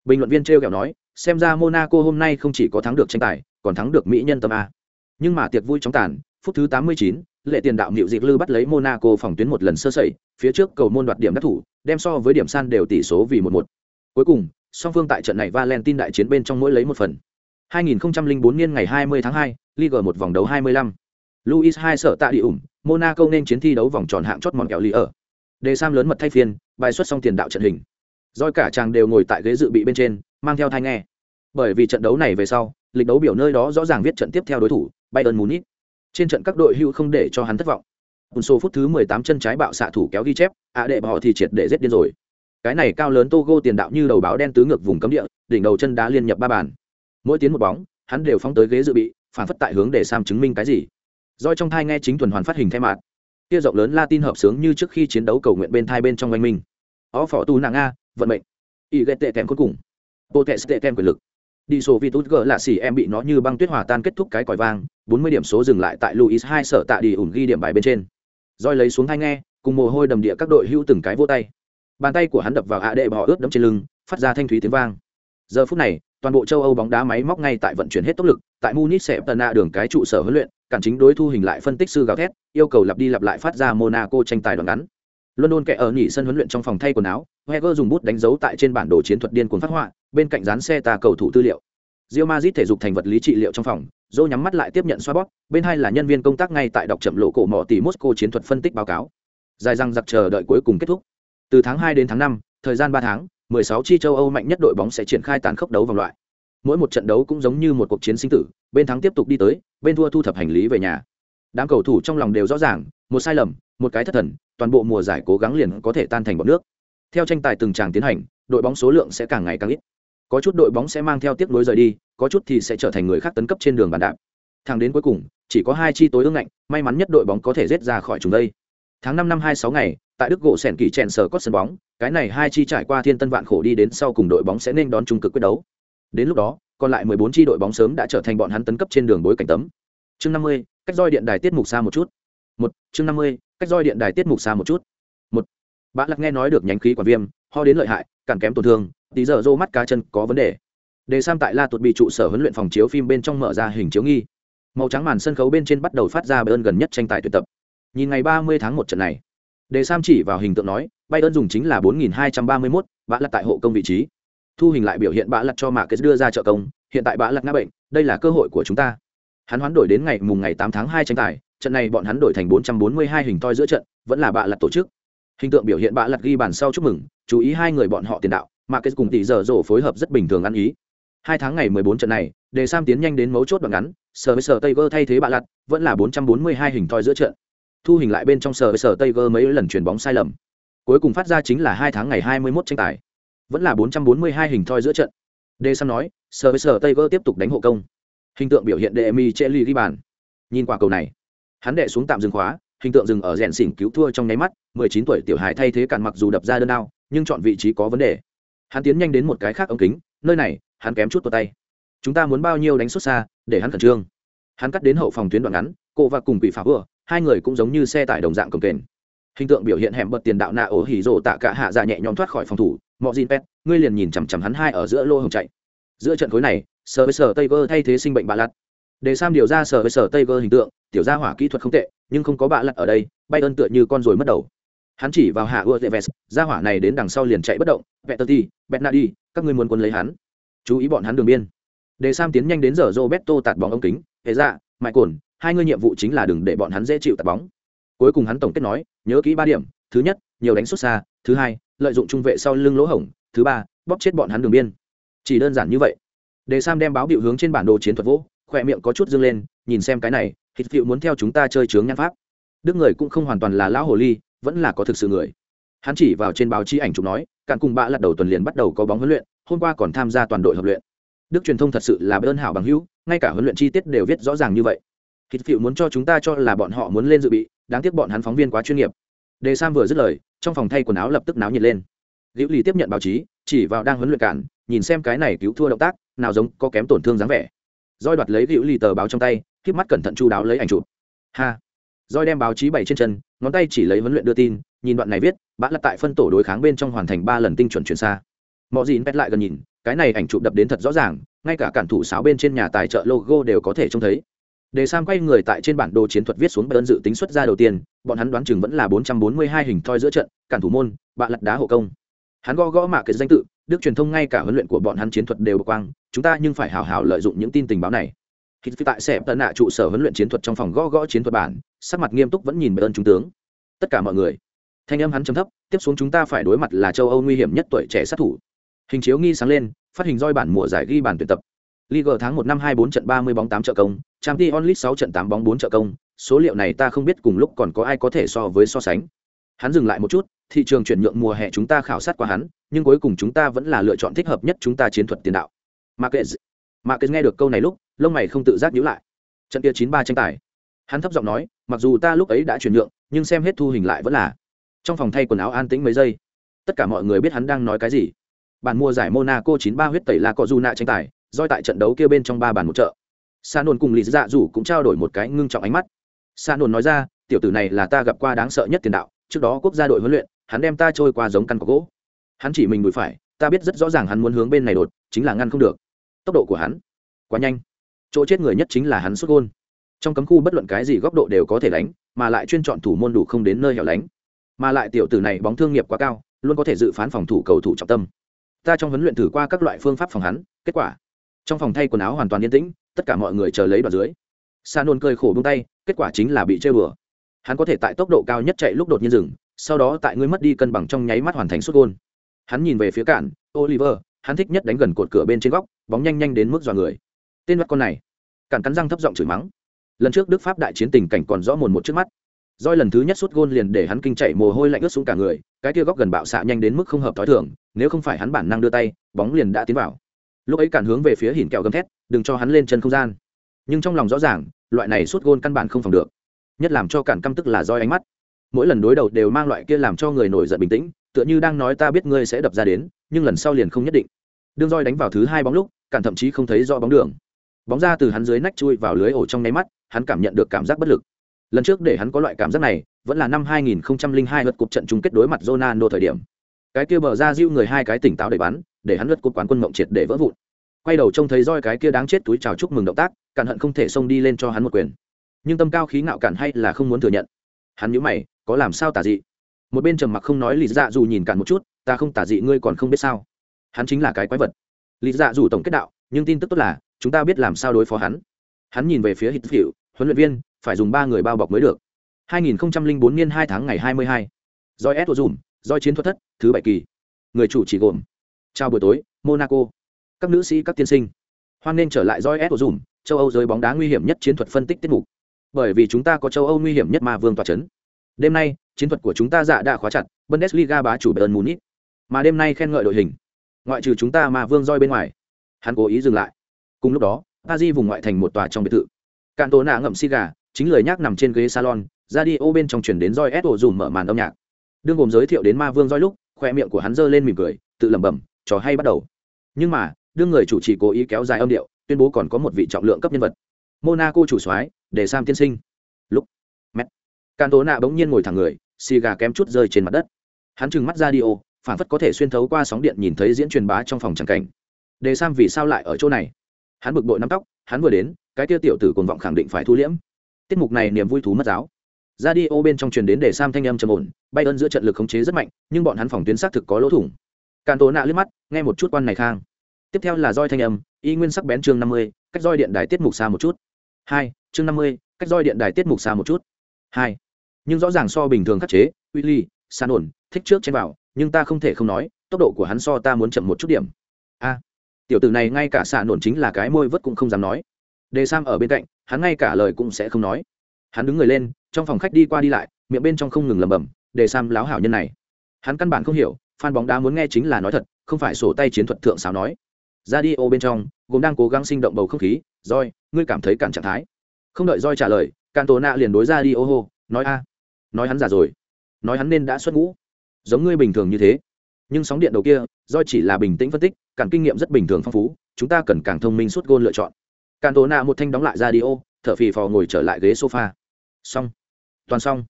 Bình luận viên t r e o kẹo nói xem ra monaco hôm nay không chỉ có thắng được tranh tài còn thắng được mỹ nhân tâm a. Nhưng mà tiệc vui chóng tàn phút thứ 89, lệ tiền đạo nịu dịp lư bắt lấy monaco phòng tuyến một lần sơ sẩy phía trước cầu môn đoạt điểm đắc thủ đem so với điểm san đều tỷ số vì một một. Cuối cùng song phương tại trận này valentine đại chiến bên trong mỗi lấy một phần. 2004 niên ngày 20 tháng 2, Ligue một vòng đấu 25. Luis hai sợ tạ địa ủng, Monaco nên chiến thi đấu vòng tròn hạng chót mòn kẹo lì ở. Đề Sam lớn mật thay phiên, bài xuất xong tiền đạo trận hình. Rồi cả chàng đều ngồi tại ghế dự bị bên trên, mang theo thai nghe. Bởi vì trận đấu này về sau, lịch đấu biểu nơi đó rõ ràng viết trận tiếp theo đối thủ, Bayern Munich. Trên trận các đội hữu không để cho hắn thất vọng. số phút thứ 18 chân trái bạo xạ thủ kéo ghi chép, ạ đệ họ thì triệt để giết điên rồi. Cái này cao lớn Togo tiền đạo như đầu báo đen tứ ngược vùng cấm địa, đỉnh đầu chân đá liên nhập ba bàn. Mỗi tiến một bóng, hắn đều phóng tới ghế dự bị, phản phất tại hướng để Sam chứng minh cái gì Doi trong thai nghe chính tuần hoàn phát hình thay mặt. Kia rộng lớn Latin hợp sướng như trước khi chiến đấu cầu nguyện bên thai bên trong oanh minh. Ó phỏ tu nàng a, vận mệnh. Y ghét tệ kèm cuối cùng. Bộ tệ tệ kèm quyền lực. Đi số vi tốt gỡ là xỉ em bị nó như băng tuyết hòa tan kết thúc cái còi vang, 40 điểm số dừng lại tại Luis hai sở tạ đi ủng ghi điểm bài bên trên. Doi lấy xuống thai nghe, cùng mồ hôi đầm địa các đội hữu từng cái vô tay. Bàn tay của hắn đập vào ạ đệ bỏ ướt đẫm trên lưng, phát ra thanh thúy tiếng vang. Giờ phút này, toàn bộ châu Âu bóng đá máy móc ngay tại vận chuyển hết tốc lực, tại Munich sẽ tận đường cái trụ sở huấn luyện, cản chính đối thu hình lại phân tích sư gào thét yêu cầu lặp đi lặp lại phát ra monaco tranh tài đoạn ngắn london kẻ ở nhỉ sân huấn luyện trong phòng thay quần áo heger dùng bút đánh dấu tại trên bản đồ chiến thuật điên cuồng phát họa bên cạnh dán xe tà cầu thủ tư liệu Real Madrid thể dục thành vật lý trị liệu trong phòng, Zô nhắm mắt lại tiếp nhận xoa bóp, bên hai là nhân viên công tác ngay tại đọc chậm lộ cổ mỏ tỷ Moscow chiến thuật phân tích báo cáo. Dài răng giặc chờ đợi cuối cùng kết thúc. Từ tháng 2 đến tháng 5, thời gian 3 tháng, 16 chi châu Âu mạnh nhất đội bóng sẽ triển khai tàn khốc đấu vòng loại. Mỗi một trận đấu cũng giống như một cuộc chiến sinh tử, bên thắng tiếp tục đi tới, bên thua thu thập hành lý về nhà. Đám cầu thủ trong lòng đều rõ ràng, một sai lầm, một cái thất thần, toàn bộ mùa giải cố gắng liền có thể tan thành bọt nước. Theo tranh tài từng tràng tiến hành, đội bóng số lượng sẽ càng ngày càng ít. Có chút đội bóng sẽ mang theo tiếp nối rời đi, có chút thì sẽ trở thành người khác tấn cấp trên đường bàn đạp. Thang đến cuối cùng, chỉ có hai chi tối ương ngạnh, may mắn nhất đội bóng có thể rớt ra khỏi chúng đây. Tháng năm năm hai sáu ngày tại đức gỗ sèn kỳ chèn sờ cốt sân bóng cái này hai chi trải qua thiên tân vạn khổ đi đến sau cùng đội bóng sẽ nên đón trung cực quyết đấu Đến lúc đó, còn lại 14 chi đội bóng sớm đã trở thành bọn hắn tấn cấp trên đường bối cảnh tấm. Chương 50, cách roi điện đài tiết mục xa một chút. Một, chương 50, cách roi điện đài tiết mục xa một chút. Một. Bã Lạc nghe nói được nhánh khí quản viêm, ho đến lợi hại, càng kém tổn thương, tí giờ rô mắt cá chân có vấn đề. Đề Sam tại La Tuột bị trụ sở huấn luyện phòng chiếu phim bên trong mở ra hình chiếu nghi. Màu trắng màn sân khấu bên trên bắt đầu phát ra Bayern gần nhất tranh tài tuyển tập. Nhìn ngày 30 tháng 1 trận này, Đề Sam chỉ vào hình tượng nói, Bayern dùng chính là 4231, Bạ lật tại hộ công vị trí. Thu hình lại biểu hiện bạ lật cho mạ kết đưa ra trợ công hiện tại bạ lật ngã bệnh đây là cơ hội của chúng ta. Hắn hoán đổi đến ngày mùng ngày tám tháng hai tranh tài trận này bọn hắn đổi thành bốn trăm bốn mươi hai hình toi giữa trận vẫn là bạ lật tổ chức. Hình tượng biểu hiện bạ lật ghi bàn sau chúc mừng chú ý hai người bọn họ tiền đạo mà kết cùng tỷ giờ rổ phối hợp rất bình thường ăn ý. Hai tháng ngày mười bốn trận này Đề sam tiến nhanh đến mấu chốt đoạn ngắn sở với sở tây thay thế bạ lật, vẫn là bốn trăm bốn mươi hai hình toi giữa trận thu hình lại bên trong sở, sở tây gơ mấy lần chuyền bóng sai lầm. Cuối cùng phát ra chính là hai tháng ngày hai mươi 21 tranh tài. Vẫn là bốn trăm bốn mươi hai hình thoi giữa trận. Đê sam nói sở sở tây gơ tiếp tục đánh hộ công. Hình tượng biểu hiện đệ mi chê ly ghi bàn. Nhìn qua cầu này hắn đệ xuống tạm dừng khóa hình tượng dừng ở rèn xỉn cứu thua trong nháy mắt mười chín tuổi tiểu hải thay thế cản mặc dù đập ra đơn đao nhưng chọn vị trí có vấn đề. Hắn tiến nhanh đến một cái khác ống kính nơi này hắn kém chút vào tay. Chúng ta muốn bao nhiêu đánh xuất xa để hắn khẩn trương. Hắn cắt đến hậu phòng tuyến đoạn ngắn cộ và cùng quỷ phá vừa hai người cũng giống như xe tải đồng dạng cồng kềnh. Hình tượng biểu hiện hẻm bật tiền đạo nạ ổ hỉ rổ tạ cả hạ dạ nhẹ nhõm thoát khỏi phòng thủ mọi gin pet ngươi liền nhìn chằm chằm hắn hai ở giữa lô hồng chạy. Giữa trận khối này sờ với sờ tây vơ thay thế sinh bệnh bạ lặt để sam điều ra sờ với sờ tây vơ hình tượng, tiểu gia hỏa kỹ thuật không tệ, nhưng không có bạ lặt ở đây bay ơn tựa như con rồi mất đầu. Hắn chỉ vào hạ ưa tệ vest gia hỏa này đến đằng sau liền chạy bất động, vẹt tơ ti bẹt na đi, các ngươi muốn quân lấy hắn. Chú ý bọn hắn đường biên. Để sam tiến nhanh đến giờ roberto tạt bóng ống kính hệ ra mại cồn hai ngươi nhiệm vụ chính là đừng để bọn hắn dễ chịu tạt bóng. Cuối cùng hắn tổng kết nói, nhớ kỹ ba điểm, thứ nhất, nhiều đánh xuất xa, thứ hai, lợi dụng trung vệ sau lưng lỗ hổng, thứ ba, bóp chết bọn hắn đường biên. Chỉ đơn giản như vậy. Để sam đem báo biểu hướng trên bản đồ chiến thuật vỗ khỏe miệng có chút dâng lên, nhìn xem cái này, hít phiệu muốn theo chúng ta chơi chướng nhan pháp. Đức người cũng không hoàn toàn là lão hồ ly, vẫn là có thực sự người. Hắn chỉ vào trên báo chí ảnh chụp nói cạn cùng bạ lật đầu tuần liền bắt đầu có bóng huấn luyện, hôm qua còn tham gia toàn đội hợp luyện. Đức truyền thông thật sự là ơn hảo bằng hữu, ngay cả huấn luyện chi tiết đều viết rõ ràng như vậy hít phiệu muốn cho chúng ta cho là bọn họ muốn lên dự bị, đáng tiếc bọn hắn phóng viên quá chuyên nghiệp. Đề sam vừa dứt lời, trong phòng thay quần áo lập tức náo nhiệt lên. Liễu lì tiếp nhận báo chí, chỉ vào đang huấn luyện cản, nhìn xem cái này cứu thua động tác, nào giống có kém tổn thương dáng vẻ. Doi đoạt lấy liễu lì tờ báo trong tay k mắt cẩn thận chu đáo lấy ảnh chụp. Ha. Doi đem báo chí bày trên chân, ngón tay chỉ lấy huấn luyện đưa tin, nhìn đoạn này viết bạn là tại phân tổ đối kháng bên trong hoàn thành ba lần tinh chuẩn chuyển xa. Mọ gì bẹt lại gần nhìn, cái này ảnh chụp đập đến thật rõ ràng, ngay cả cản thủ sáo bên trên nhà tài trợ logo đều có thể trông thấy để sam quay người tại trên bản đồ chiến thuật viết xuống đơn dự tính xuất ra đầu tiên, bọn hắn đoán chừng vẫn là 442 hình thoi giữa trận, cản thủ môn bạn lật đá hộ công. Hắn gõ gõ mạ cái danh tự, đức truyền thông ngay cả huấn luyện của bọn hắn chiến thuật đều quang, chúng ta nhưng phải hào hào lợi dụng những tin tình báo này. Khi tại sẹp tận nạ trụ sở huấn luyện chiến thuật trong phòng gõ gõ chiến thuật bản, sắc mặt nghiêm túc vẫn nhìn ơn trung tướng. Tất cả mọi người. Thanh âm hắn trầm thấp, tiếp xuống chúng ta phải đối mặt là châu âu nguy hiểm nhất tuổi trẻ sát thủ. Hình chiếu nghi sáng lên, phát hình roi bản mùa giải ghi bản tuyển tập. Liga tháng 1 năm 24 trận 30 bóng 8 trợ công, Champions League 6 trận 8 bóng 4 trợ công, số liệu này ta không biết cùng lúc còn có ai có thể so với so sánh. Hắn dừng lại một chút, thị trường chuyển nhượng mùa hè chúng ta khảo sát qua hắn, nhưng cuối cùng chúng ta vẫn là lựa chọn thích hợp nhất chúng ta chiến thuật tiền đạo. Marquez. Marquez nghe được câu này lúc, lông mày không tự giác nhíu lại. Trận kia 93 tranh tài. Hắn thấp giọng nói, mặc dù ta lúc ấy đã chuyển nhượng, nhưng xem hết thu hình lại vẫn là. Trong phòng thay quần áo an tĩnh mấy giây, tất cả mọi người biết hắn đang nói cái gì. Bản mua giải Monaco 93 huyết tẩy là có Juna tranh tài, doi tại trận đấu kia bên trong ba bàn một trợ, sa nôn cùng lý dạ dù cũng trao đổi một cái ngưng trọng ánh mắt. Sa nôn nói ra tiểu tử này là ta gặp qua đáng sợ nhất tiền đạo trước đó quốc gia đội huấn luyện hắn đem ta trôi qua giống căn cọc gỗ. Hắn chỉ mình đùi phải ta biết rất rõ ràng hắn muốn hướng bên này đột chính là ngăn không được. Tốc độ của hắn quá nhanh. Chỗ chết người nhất chính là hắn xuất gôn. Trong cấm khu bất luận cái gì góc độ đều có thể đánh mà lại chuyên chọn thủ môn đủ không đến nơi hẻo lánh. Mà lại tiểu tử này bóng thương nghiệp quá cao luôn có thể dự phán phòng thủ cầu thủ trọng tâm. Ta trong huấn luyện thử qua các loại phương pháp phòng hắn kết quả trong phòng thay quần áo hoàn toàn yên tĩnh, tất cả mọi người chờ lấy đoạn dưới. Sa nôn cơi khổ bung tay, kết quả chính là bị chơi bừa hắn có thể tại tốc độ cao nhất chạy lúc đột nhiên dừng, sau đó tại ngươi mất đi cân bằng trong nháy mắt hoàn thành xuất gôn. Hắn nhìn về phía cạn, oliver, hắn thích nhất đánh gần cột cửa bên trên góc, bóng nhanh nhanh đến mức dọa người. Tên mắt con này. Cạn cắn răng thấp giọng chửi mắng. Lần trước đức pháp đại chiến tình cảnh còn rõ mồn một trước mắt. Doi lần thứ nhất xuất gôn liền để hắn kinh chạy mồ hôi lạnh ướt xuống cả người, cái kia góc gần bạo xạ nhanh đến mức không hợp t h ó i thường, nếu không phải hắn bản năng đưa tay, bóng liền đã tiến vào lúc ấy cản hướng về phía hỉn kẹo gầm thét, đừng cho hắn lên chân không gian. Nhưng trong lòng rõ ràng, loại này suốt gôn căn bản không phòng được. Nhất làm cho cản căm tức là roi ánh mắt. Mỗi lần đối đầu đều mang loại kia làm cho người nổi giận bình tĩnh, tựa như đang nói ta biết ngươi sẽ đập ra đến, nhưng lần sau liền không nhất định. Đương roi đánh vào thứ hai bóng lúc, cản thậm chí không thấy rõ bóng đường. Bóng ra từ hắn dưới nách chui vào lưới ổ trong nháy mắt, hắn cảm nhận được cảm giác bất lực. Lần trước để hắn có loại cảm giác này, vẫn là năm 2002 lượt cục trận chung kết đối mặt Ronaldo thời điểm. Cái kia bờ ra diêu người hai cái tỉnh táo để bắn để hắn lướt cột quán quân mộng triệt để vỡ vụn. Quay đầu trông thấy roi cái kia đáng chết túi chào chúc mừng động tác cản hận không thể xông đi lên cho hắn một quyền. Nhưng tâm cao khí ngạo cản hay là không muốn thừa nhận. Hắn nhíu mày có làm sao tả dị? Một bên trầm mặc không nói lì dạ dù nhìn cản một chút ta không tả dị ngươi còn không biết sao. Hắn chính là cái quái vật. Lì dạ dù tổng kết đạo nhưng tin tức tốt là chúng ta biết làm sao đối phó hắn. Hắn nhìn về phía hít hiệu huấn luyện viên phải dùng ba người bao bọc mới được. 2004 niên 2 tháng ngày 22. Doi S dùm, Doi chiến thuật thất, thứ bảy kỳ. Người chủ chỉ gồm. Chào buổi tối, Monaco. Các nữ sĩ các tiên sinh. Hoan nên trở lại roi S dùm, châu Âu giới bóng đá nguy hiểm nhất chiến thuật phân tích tiết mục. Bởi vì chúng ta có châu Âu nguy hiểm nhất mà vương tòa chấn. Đêm nay, chiến thuật của chúng ta dạ đã khóa chặt, Bundesliga bá chủ Bayern Munich. Mà đêm nay khen ngợi đội hình. Ngoại trừ chúng ta mà vương roi bên ngoài. Hắn cố ý dừng lại. Cùng lúc đó, Paris vùng ngoại thành một tòa trong biệt thự. Cạn tổ nạ ngậm xi gà, chính lời nhắc nằm trên ghế salon, ra đi ô bên trong chuyển đến roi s ổ dùm mở màn âm nhạc đương gồm giới thiệu đến ma vương roi lúc khoe miệng của hắn giơ lên mỉm cười tự lẩm bẩm trò hay bắt đầu. Nhưng mà, đương người chủ trì cố ý kéo dài âm điệu, tuyên bố còn có một vị trọng lượng cấp nhân vật. Monaco chủ soái, để sam tiên sinh. Lúc mét can tố nạ bỗng nhiên ngồi thẳng người, xì gà kém chút rơi trên mặt đất. Hắn trừng mắt ra đi ô phản phất có thể xuyên thấu qua sóng điện nhìn thấy diễn truyền bá trong phòng tràng cảnh. Để sam vì sao lại ở chỗ này? Hắn bực bội nắm tóc, hắn vừa đến, cái tiêu tiểu tử cồn vọng khẳng định phải thu liễm. Tiết mục này niềm vui thú mất giáo. Ra đi ô bên trong truyền đến để sam thanh âm trầm ổn, bay ơn giữa trận lực khống chế rất mạnh, nhưng bọn hắn phòng tuyến xác thực có lỗ thủng càn tố nạ liếc mắt, nghe một chút quan này khang. Tiếp theo là roi thanh âm, y nguyên sắc bén chương năm mươi, cách roi điện đài tiết mục xa một chút. Hai, chương năm mươi, cách roi điện đài tiết mục xa một chút. Hai, nhưng rõ ràng so bình thường khắc chế uy ly san ổn, thích trước trên vào nhưng ta không thể không nói, tốc độ của hắn so ta muốn chậm một chút điểm. A, tiểu tử này ngay cả xạ nổn chính là cái môi vớt cũng không dám nói. Đề sam ở bên cạnh, hắn ngay cả lời cũng sẽ không nói. Hắn đứng người lên, trong phòng khách đi qua đi lại, miệng bên trong không ngừng lẩm bẩm, đề sam láo hảo nhân này. Hắn căn bản không hiểu fan bóng đá muốn nghe chính là nói thật không phải sổ tay chiến thuật thượng sáo nói. Radio bên trong gồm đang cố gắng sinh động bầu không khí roi ngươi cảm thấy cản trạng thái? Không đợi roi trả lời Cantona liền đối Radio hô nói a nói hắn giả rồi nói hắn nên đã xuất ngũ. Giống ngươi bình thường như thế. Nhưng sóng điện đầu kia roi chỉ là bình tĩnh phân tích cản kinh nghiệm rất bình thường phong phú chúng ta cần càng thông minh suốt gôn lựa chọn. Cantona một thanh đóng lại Radio, thở phì phò ngồi trở lại ghế sofa. Xong. Toàn xong.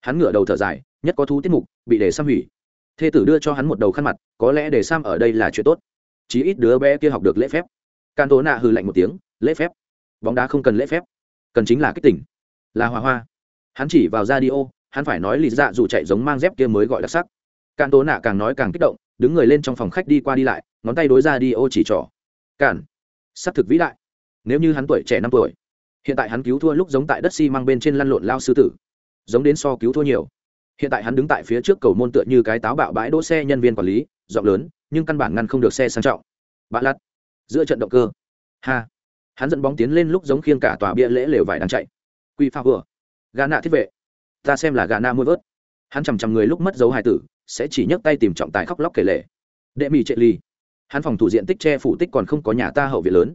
Hắn ngửa đầu thở dài nhất có thú tiết mục bị để xăm hủy thê tử đưa cho hắn một đầu khăn mặt, có lẽ để sam ở đây là chuyện tốt. Chí ít đứa bé kia học được lễ phép. Can tố nạ hư lạnh một tiếng, lễ phép. Bóng đá không cần lễ phép. Cần chính là kích tỉnh là hoa hoa. Hắn chỉ vào ra đi ô hắn phải nói lì dạ dù chạy giống mang dép kia mới gọi đặc sắc. Can tố nạ càng nói càng kích động, đứng người lên trong phòng khách đi qua đi lại, ngón tay đối ra đi ô chỉ trỏ. Cản. S ắ c thực vĩ đại. Nếu như hắn tuổi trẻ năm tuổi, hiện tại hắn cứu thua lúc giống tại đất xi、si、mang bên trên lăn lộn lao sư tử. Giống đến so cứu thua nhiều hiện tại hắn đứng tại phía trước cầu môn tựa như cái táo bạo bãi đỗ xe nhân viên quản lý, rộng lớn, nhưng căn bản ngăn không được xe sang trọng. Bạ lặt giữa trận động cơ. Ha. Hắn dẫn bóng tiến lên lúc giống khiêng cả tòa bia lễ lều vải đang chạy. Quy pha vừa. Gà nạ thiết vệ. Ta xem là gà na mua vớt. Hắn chằm chằm người lúc mất dấu hài tử, sẽ chỉ nhấc tay tìm trọng tài khóc lóc kể lệ đệ mỹ trệ ly hắn phòng thủ diện tích che phủ tích còn không có nhà ta hậu viện lớn.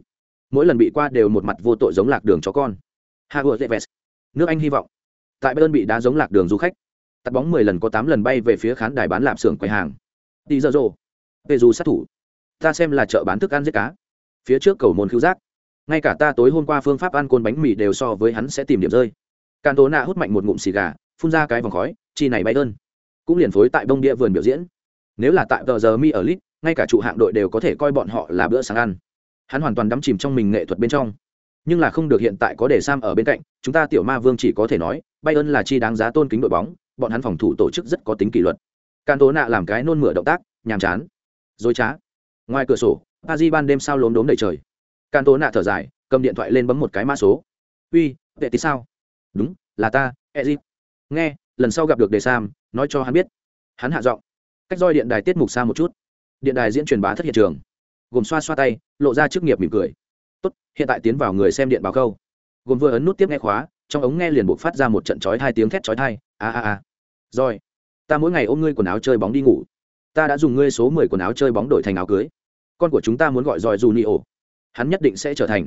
Mỗi lần bị qua đều một mặt vô tội giống lạc đường chó con. Hago Zeves. Nước Anh hy vọng. Tại Bayern bị đá giống lạc đường du khách. Tạt bóng 10 lần có 8 lần bay về phía khán đài bán lạp xưởng quầy hàng. Đi giờ rồ. Về dù sát thủ. Ta xem là chợ bán thức ăn giết cá. Phía trước cầu môn cứu giác. Ngay cả ta tối hôm qua phương pháp ăn côn bánh mì đều so với hắn sẽ tìm điểm rơi. Can Tố Nạ hút mạnh một ngụm xì gà, phun ra cái vòng khói, chi này bay đơn. Cũng liền phối tại bông địa vườn biểu diễn. Nếu là tại tờ giờ mi ở lit, ngay cả trụ hạng đội đều có thể coi bọn họ là bữa sáng ăn hắn hoàn toàn đắm chìm trong mình nghệ thuật bên trong nhưng là không được hiện tại có để sam ở bên cạnh chúng ta tiểu ma vương chỉ có thể nói bayern là chi đáng giá tôn kính đội bóng, bọn hắn phòng thủ tổ chức rất có tính kỷ luật. Can tố nạ làm cái nôn mửa động tác, nhàm chán. Dối trá. Ngoài cửa sổ pa di ban đêm sao lốm đốm đầy trời. Can tố nạ thở dài, cầm điện thoại lên bấm một cái mã số. Uy vệ tí sao? Đúng, là ta ezip nghe, lần sau gặp được đề sam, nói cho hắn biết. Hắn hạ giọng. Cách roi điện đài tiết mục xa một chút. Điện đài diễn truyền bá thất hiện trường. Gồm xoa xoa tay, lộ ra chức nghiệp mỉm cười. Tốt, hiện tại tiến vào người xem điện báo câu. Gồm vừa ấn nút tiếp nghe khóa trong ống nghe liền buộc phát ra một trận chói hai tiếng thét chói thai a a a. Rồi, ta mỗi ngày ôm ngươi quần áo chơi bóng đi ngủ. Ta đã dùng ngươi số mười quần áo chơi bóng đổi thành áo cưới. Con của chúng ta muốn gọi roi dù ni ổ. Hắn nhất định sẽ trở thành.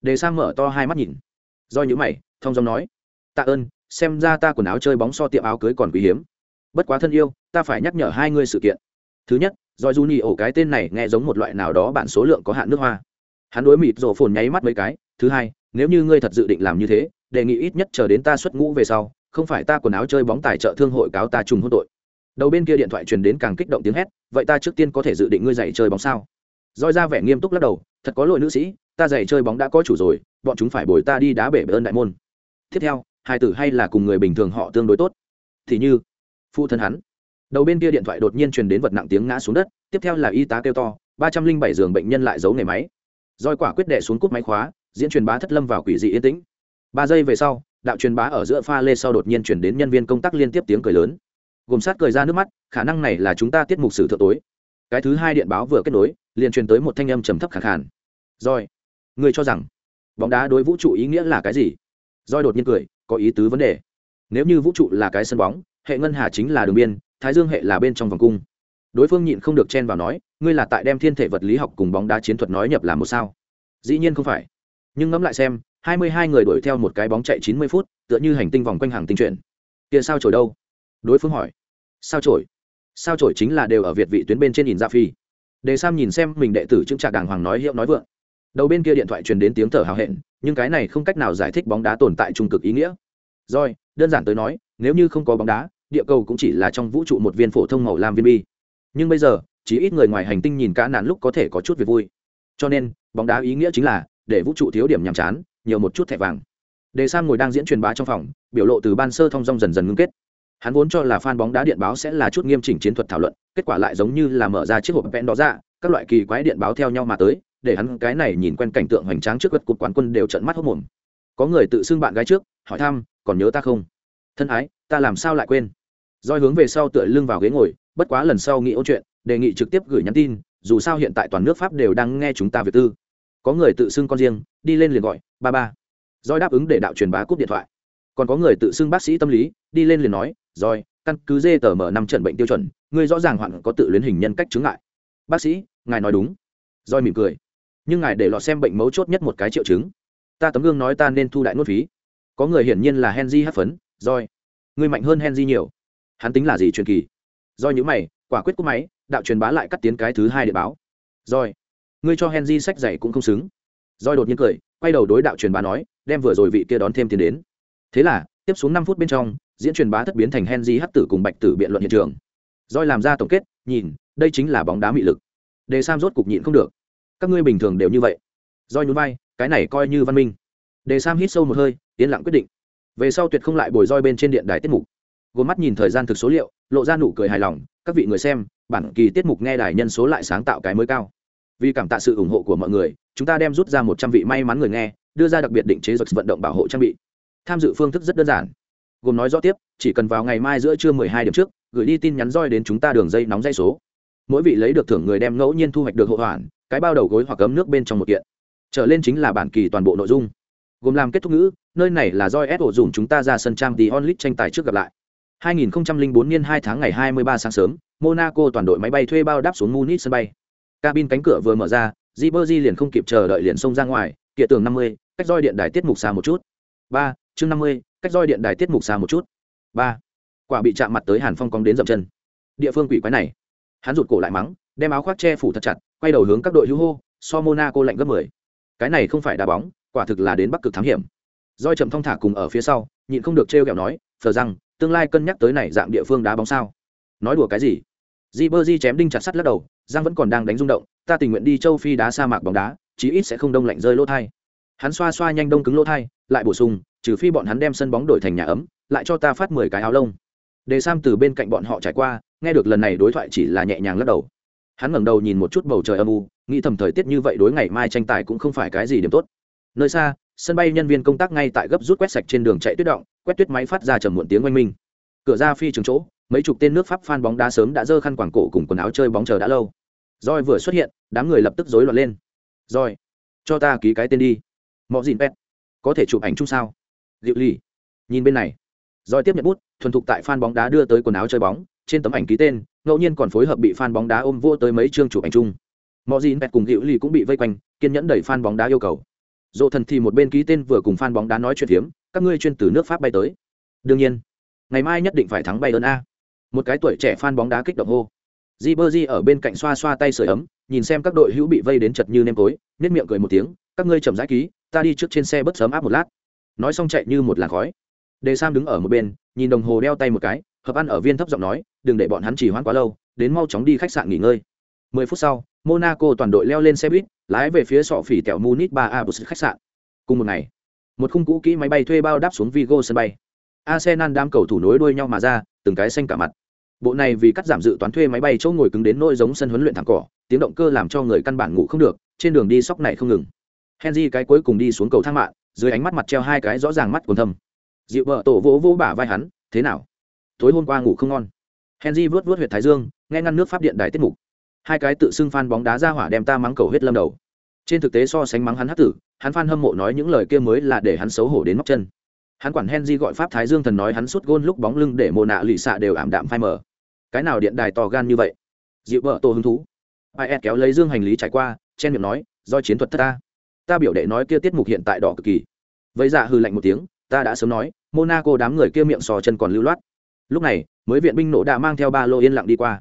Đề sang mở to hai mắt nhìn. Do nhữ mày, thông giọng nói. Tạ ơn, xem ra ta quần áo chơi bóng so tiệm áo cưới còn quý hiếm. Bất quá thân yêu, ta phải nhắc nhở hai ngươi sự kiện. Thứ nhất do Juni ổ cái tên này nghe giống một loại nào đó bản số lượng có hạn nước hoa. Hắn đối mịt rổ phồn nháy mắt mấy cái. Thứ hai, nếu như ngươi thật dự định làm như thế đề nghị ít nhất chờ đến ta xuất ngũ về sau, không phải ta quần áo chơi bóng tài trợ thương hội cáo ta trùng hôn tội. Đầu bên kia điện thoại truyền đến càng kích động tiếng hét, vậy ta trước tiên có thể dự định ngươi dạy chơi bóng sao? Roi ra vẻ nghiêm túc lắc đầu, thật có lỗi nữ sĩ, ta dạy chơi bóng đã có chủ rồi, bọn chúng phải bồi ta đi đá bể bể ơn đại môn. Tiếp theo, hai tử hay là cùng người bình thường họ tương đối tốt? Thì như, phụ thân hắn. Đầu bên kia điện thoại đột nhiên truyền đến vật nặng tiếng ngã xuống đất, tiếp theo là y tá kêu to, ba trăm linh bảy giường bệnh nhân lại giấu nghề máy. Roi quả quyết đệ xuống cút máy khóa, diễn truyền bá thất lâm vào quỷ dị yên tĩnh ba giây về sau đạo truyền bá ở giữa pha lê sau đột nhiên chuyển đến nhân viên công tác liên tiếp tiếng cười lớn. Gồm sát cười ra nước mắt khả năng này là chúng ta tiết mục sử thượng tối. Cái thứ hai điện báo vừa kết nối liền truyền tới một thanh âm trầm thấp khẳng khàn. Rồi, người cho rằng bóng đá đối vũ trụ ý nghĩa là cái gì? Roi đột nhiên cười có ý tứ vấn đề. Nếu như vũ trụ là cái sân bóng hệ ngân hà chính là đường biên thái dương hệ là bên trong vòng cung. Đối phương nhịn không được chen vào nói ngươi là tại đem thiên thể vật lý học cùng bóng đá chiến thuật nói nhập là một sao? Dĩ nhiên không phải. Nhưng ngẫm lại xem hai mươi hai người đuổi theo một cái bóng chạy chín mươi phút, tựa như hành tinh vòng quanh hàng tinh chuyển. Kia sao trổi đâu? Đối phương hỏi. Sao trổi sao trổi chính là đều ở việt vị tuyến bên trên nhìn ra phi. Đề sam nhìn xem mình đệ tử chứng trạc đàng hoàng nói hiệu nói vượng. Đầu bên kia điện thoại truyền đến tiếng thở hào hẹn, nhưng cái này không cách nào giải thích bóng đá tồn tại trung cực ý nghĩa. Rồi, đơn giản tới nói, nếu như không có bóng đá, địa cầu cũng chỉ là trong vũ trụ một viên phổ thông màu lam viên bi. Nhưng bây giờ, chỉ ít người ngoài hành tinh nhìn cá nạn lúc có thể có chút việc vui. Cho nên, bóng đá ý nghĩa chính là, để vũ trụ thiếu điểm nhàm chán nhiều một chút thẻ vàng. Đề sam ngồi đang diễn truyền bá trong phòng, biểu lộ từ ban sơ thông dong dần dần ngưng kết. Hắn vốn cho là fan bóng đá điện báo sẽ là chút nghiêm chỉnh chiến thuật thảo luận, kết quả lại giống như là mở ra chiếc hộp vẽn đó ra dạ, các loại kỳ quái điện báo theo nhau mà tới, để hắn cái này nhìn quen cảnh tượng hoành tráng trước gật cục quán quân đều trận mắt hốc mồm có người tự xưng bạn gái trước, hỏi thăm, còn nhớ ta không? Thân ái, ta làm sao lại quên? Roi hướng về sau tựa lưng vào ghế ngồi, bất quá lần sau nghĩ ôn chuyện, đề nghị trực tiếp gửi nhắn tin, dù sao hiện tại toàn nước pháp đều đang nghe chúng ta việc tư. Có người tự xưng con riêng, đi lên liền gọi ba ba. Roi đáp ứng để đạo truyền bá cúp điện thoại. Còn có người tự xưng bác sĩ tâm lý, đi lên liền nói rồi căn cứ dê tờ mở năm trận bệnh tiêu chuẩn, ngươi rõ ràng hoạn có tự luyến hình nhân cách chứng ngại. Bác sĩ, ngài nói đúng. Roi mỉm cười. Nhưng ngài để lọt xem bệnh mấu chốt nhất một cái triệu chứng. Ta tấm gương nói ta nên thu đại nuốt phí. Có người hiển nhiên là henry hát phấn. Roi ngươi mạnh hơn henry nhiều. Hắn tính là gì truyền kỳ? Do những mày, quả quyết cúp máy, đạo truyền bá lại cắt tiến cái thứ hai để báo. Roi ngươi cho henry sách giày cũng không xứng roi đột nhiên cười, quay đầu đối đạo truyền bá nói, đem vừa rồi vị kia đón thêm tiền đến. Thế là, tiếp xuống năm phút bên trong, diễn truyền bá thất biến thành henry hắc tử cùng bạch tử biện luận hiện trường. Roi làm ra tổng kết, nhìn, đây chính là bóng đá mị lực. Đề sam rốt cục nhịn không được. Các ngươi bình thường đều như vậy. Roi nhún vai, cái này coi như văn minh. Đề sam hít sâu một hơi, yên lặng quyết định. Về sau tuyệt không lại bồi roi bên trên điện đài tiết mục. Gồm mắt nhìn thời gian thực số liệu, lộ ra nụ cười hài lòng, các vị người xem, bản kỳ tiết mục nghe đài nhân số lại sáng tạo cái mới cao vì cảm tạ sự ủng hộ của mọi người, chúng ta đem rút ra một trăm vị may mắn người nghe, đưa ra đặc biệt định chế giật vận động bảo hộ trang bị. Tham dự phương thức rất đơn giản. Gồm nói rõ tiếp, chỉ cần vào ngày mai giữa trưa mười hai điểm trước, gửi đi tin nhắn roi đến chúng ta đường dây nóng dây số. Mỗi vị lấy được thưởng người đem ngẫu nhiên thu hoạch được hộ hoàn, cái bao đầu gối hoặc ấm nước bên trong một kiện. Trở lên chính là bản kỳ toàn bộ nội dung. Gồm làm kết thúc ngữ, nơi này là roi ép ổ dùng chúng ta ra sân trang tí onlit tranh tài trước gặp lại. 2004 niên 2 tháng ngày 23 sáng sớm, monaco toàn đội máy bay thuê bao đáp xuống munich sân bay cabin cánh cửa vừa mở ra Di Berji liền không kịp chờ đợi liền xông ra ngoài kia tường 50, cách roi điện đài tiết mục xa một chút. Ba chương 50, cách roi điện đài tiết mục xa một chút. Ba quả bị chạm mặt tới hàn phong cong đến dậm chân. Địa phương quỷ quái này. Hắn rụt cổ lại mắng đem áo khoác che phủ thật chặt quay đầu hướng các đội hữu hô so monaco lạnh gấp mười. Cái này không phải đá bóng quả thực là đến bắc cực thám hiểm. Roi trầm thong thả cùng ở phía sau nhịn không được trêu ghẹo nói thờ rằng tương lai cân nhắc tới này dạng địa phương đá bóng sao? Nói đùa cái gì? Di bơ di chém đinh chặt sắt lắc đầu giang vẫn còn đang đánh rung động, ta tình nguyện đi châu phi đá sa mạc bóng đá, chí ít sẽ không đông lạnh rơi lỗ thai. Hắn xoa xoa nhanh đông cứng lỗ thai, lại bổ sung, trừ phi bọn hắn đem sân bóng đổi thành nhà ấm, lại cho ta phát mười cái áo lông. Đề sam từ bên cạnh bọn họ trải qua, nghe được lần này đối thoại chỉ là nhẹ nhàng lắc đầu. Hắn ngẩng đầu nhìn một chút bầu trời âm u, nghĩ thầm thời tiết như vậy đối ngày mai tranh tài cũng không phải cái gì điểm tốt. Nơi xa, sân bay nhân viên công tác ngay tại gấp rút quét sạch trên đường chạy tuyết động, quét tuyết máy phát ra trầm muộn tiếng oanh minh. Cửa ra phi trường chỗ, mấy chục tên nước pháp phan bóng đá sớm đã dơ khăn quảng cổ cùng quần áo chơi bóng chờ đã lâu roi vừa xuất hiện đám người lập tức rối loạn lên. Roi cho ta ký cái tên đi. Mọi gì pet có thể chụp ảnh chung sao? Diệu ly nhìn bên này. Roi tiếp nhận bút thuần thục tại fan bóng đá đưa tới quần áo chơi bóng trên tấm ảnh ký tên ngẫu nhiên còn phối hợp bị fan bóng đá ôm vô tới mấy chương chụp ảnh chung. Mọi gì pet cùng diệu ly cũng bị vây quanh kiên nhẫn đẩy fan bóng đá yêu cầu. Dỗ thần thì một bên ký tên vừa cùng fan bóng đá nói chuyện hiếm, các ngươi chuyên từ nước pháp bay tới. Đương nhiên ngày mai nhất định phải thắng bay ơn a. Một cái tuổi trẻ fan bóng đá kích động hô di bơ di ở bên cạnh xoa xoa tay sửa ấm, nhìn xem các đội hữu bị vây đến chật như nêm tối nếp miệng cười một tiếng, các ngươi chậm rãi ký, ta đi trước trên xe bớt sớm áp một lát. Nói xong chạy như một làn khói. Đề sam đứng ở một bên, nhìn đồng hồ đeo tay một cái, hợp ăn ở viên thấp giọng nói, đừng để bọn hắn chỉ hoãn quá lâu, đến mau chóng đi khách sạn nghỉ ngơi. Mười phút sau, monaco toàn đội leo lên xe buýt, lái về phía sọ phỉ tẹo munich ba a khách sạn. Cùng một ngày, một khung cũ kỹ máy bay thuê bao đáp xuống vigo sân bay. Arsenal đám cầu thủ nối đuôi nhau mà ra, từng cái xanh cả mặt bộ này vì cắt giảm dự toán thuê máy bay chỗ ngồi cứng đến nỗi giống sân huấn luyện thẳng cỏ, tiếng động cơ làm cho người căn bản ngủ không được, trên đường đi sóc này không ngừng. Henry cái cuối cùng đi xuống cầu thang mạng, dưới ánh mắt mặt treo hai cái rõ ràng mắt còn thâm. Dịu vợ tổ vỗ vỗ bả vai hắn, thế nào? Tối hôm qua ngủ không ngon. Henry vớt vớt huyệt thái dương, nghe ngăn nước pháp điện đài tiết mục. Hai cái tự xưng phan bóng đá ra hỏa đem ta mắng cầu hết lâm đầu. Trên thực tế so sánh mắng hắn hát tử, hắn phan hâm mộ nói những lời kia mới là để hắn xấu hổ đến móc chân. Hắn quản henry gọi pháp thái dương thần nói hắn sút gôn lúc bóng lưng để mồ nạ lụy xạ đều ảm đạm phai mờ cái nào điện đài to gan như vậy? Dịu vợ tổ hứng thú. Ai ed kéo lấy dương hành lý trải qua, chen miệng nói, do chiến thuật thất ta. Ta biểu đệ nói kia tiết mục hiện tại đỏ cực kỳ. Vậy dạ hư lạnh một tiếng, ta đã sớm nói, monaco đám người kia miệng sò chân còn lưu loát. Lúc này, mới viện binh nổ đã mang theo ba lô yên lặng đi qua.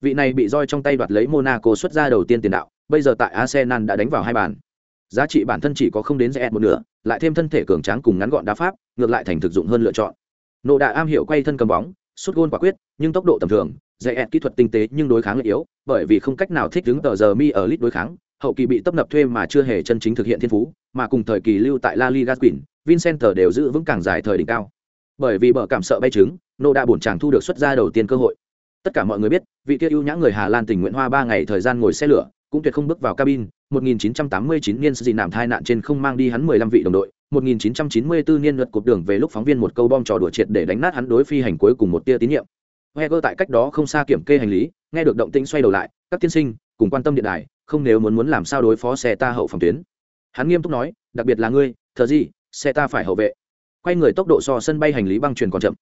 Vị này bị roi trong tay đoạt lấy monaco xuất ra đầu tiên tiền đạo, bây giờ tại arsenal đã đánh vào hai bàn. Giá trị bản thân chỉ có không đến rẽ một nửa, lại thêm thân thể cường tráng cùng ngắn gọn đá pháp, ngược lại thành thực dụng hơn lựa chọn. Nộ đã am hiểu quay thân cầm bóng sút gôn quả quyết, nhưng tốc độ tầm thường, dạy ẹt kỹ thuật tinh tế nhưng đối kháng lại yếu, bởi vì không cách nào thích đứng tờ giờ mi ở lit đối kháng, hậu kỳ bị tấp nập thuê mà chưa hề chân chính thực hiện thiên phú, mà cùng thời kỳ lưu tại la liga quỳnh vincent đều giữ vững càng dài thời đỉnh cao. Bởi vì bờ cảm sợ bay trứng, nô đã bổn chàng thu được xuất ra đầu tiên cơ hội. Tất cả mọi người biết, vị kia ưu nhã người hà lan tình nguyện hoa ba ngày thời gian ngồi xe lửa, cũng tuyệt không bước vào cabin 1989 niên gì nảm thai nạn trên không mang đi hắn 15 vị đồng đội 1994 niên luật cột đường về lúc phóng viên một câu bom trò đùa triệt để đánh nát hắn đối phi hành cuối cùng một tia tín nhiệm. Heger tại cách đó không xa kiểm kê hành lý nghe được động tĩnh xoay đầu lại các tiên sinh cùng quan tâm điện đài không nếu muốn muốn làm sao đối phó xe ta hậu phòng tuyến. Hắn nghiêm túc nói đặc biệt là ngươi thờ gì xe ta phải hậu vệ. Quay người tốc độ so sân bay hành lý băng truyền còn chậm.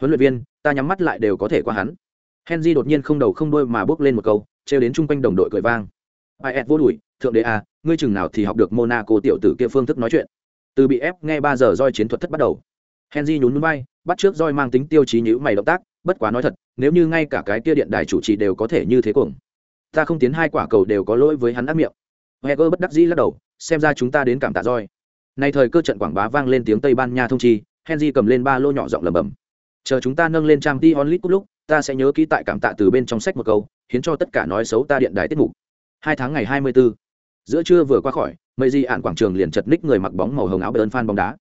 Huấn luyện viên ta nhắm mắt lại đều có thể qua hắn. Henry đột nhiên không đầu không đuôi mà bước lên một câu trêu đến chung quanh đồng đội cười vang. Ai vô đuổi, thượng đế à ngươi chừng nào thì học được monaco tiểu tử kia phương thức nói chuyện từ bị ép nghe ba giờ roi chiến thuật thất bắt đầu. Henry nhún núi bay bắt trước roi mang tính tiêu chí nhữ mày động tác, bất quá nói thật, nếu như ngay cả cái kia điện đài chủ trì đều có thể như thế cuồng, ta không tiến hai quả cầu đều có lỗi với hắn ác miệng. Heger bất đắc dĩ lắc đầu, xem ra chúng ta đến cảm tạ roi. Nay thời cơ trận quảng bá vang lên tiếng tây ban nha thông chi, henry cầm lên ba lô nhỏ giọng lầm bầm chờ chúng ta nâng lên trang t onlit lúc, ta sẽ nhớ ký tại cảm tạ từ bên trong sách một câu khiến cho tất cả nói xấu ta điện đài tiết mục. Hai tháng ngày hai mươi 24 giữa trưa vừa qua khỏi, mây di ạn quảng trường liền chật ních người mặc bóng màu hồng áo bờn phan bóng đá.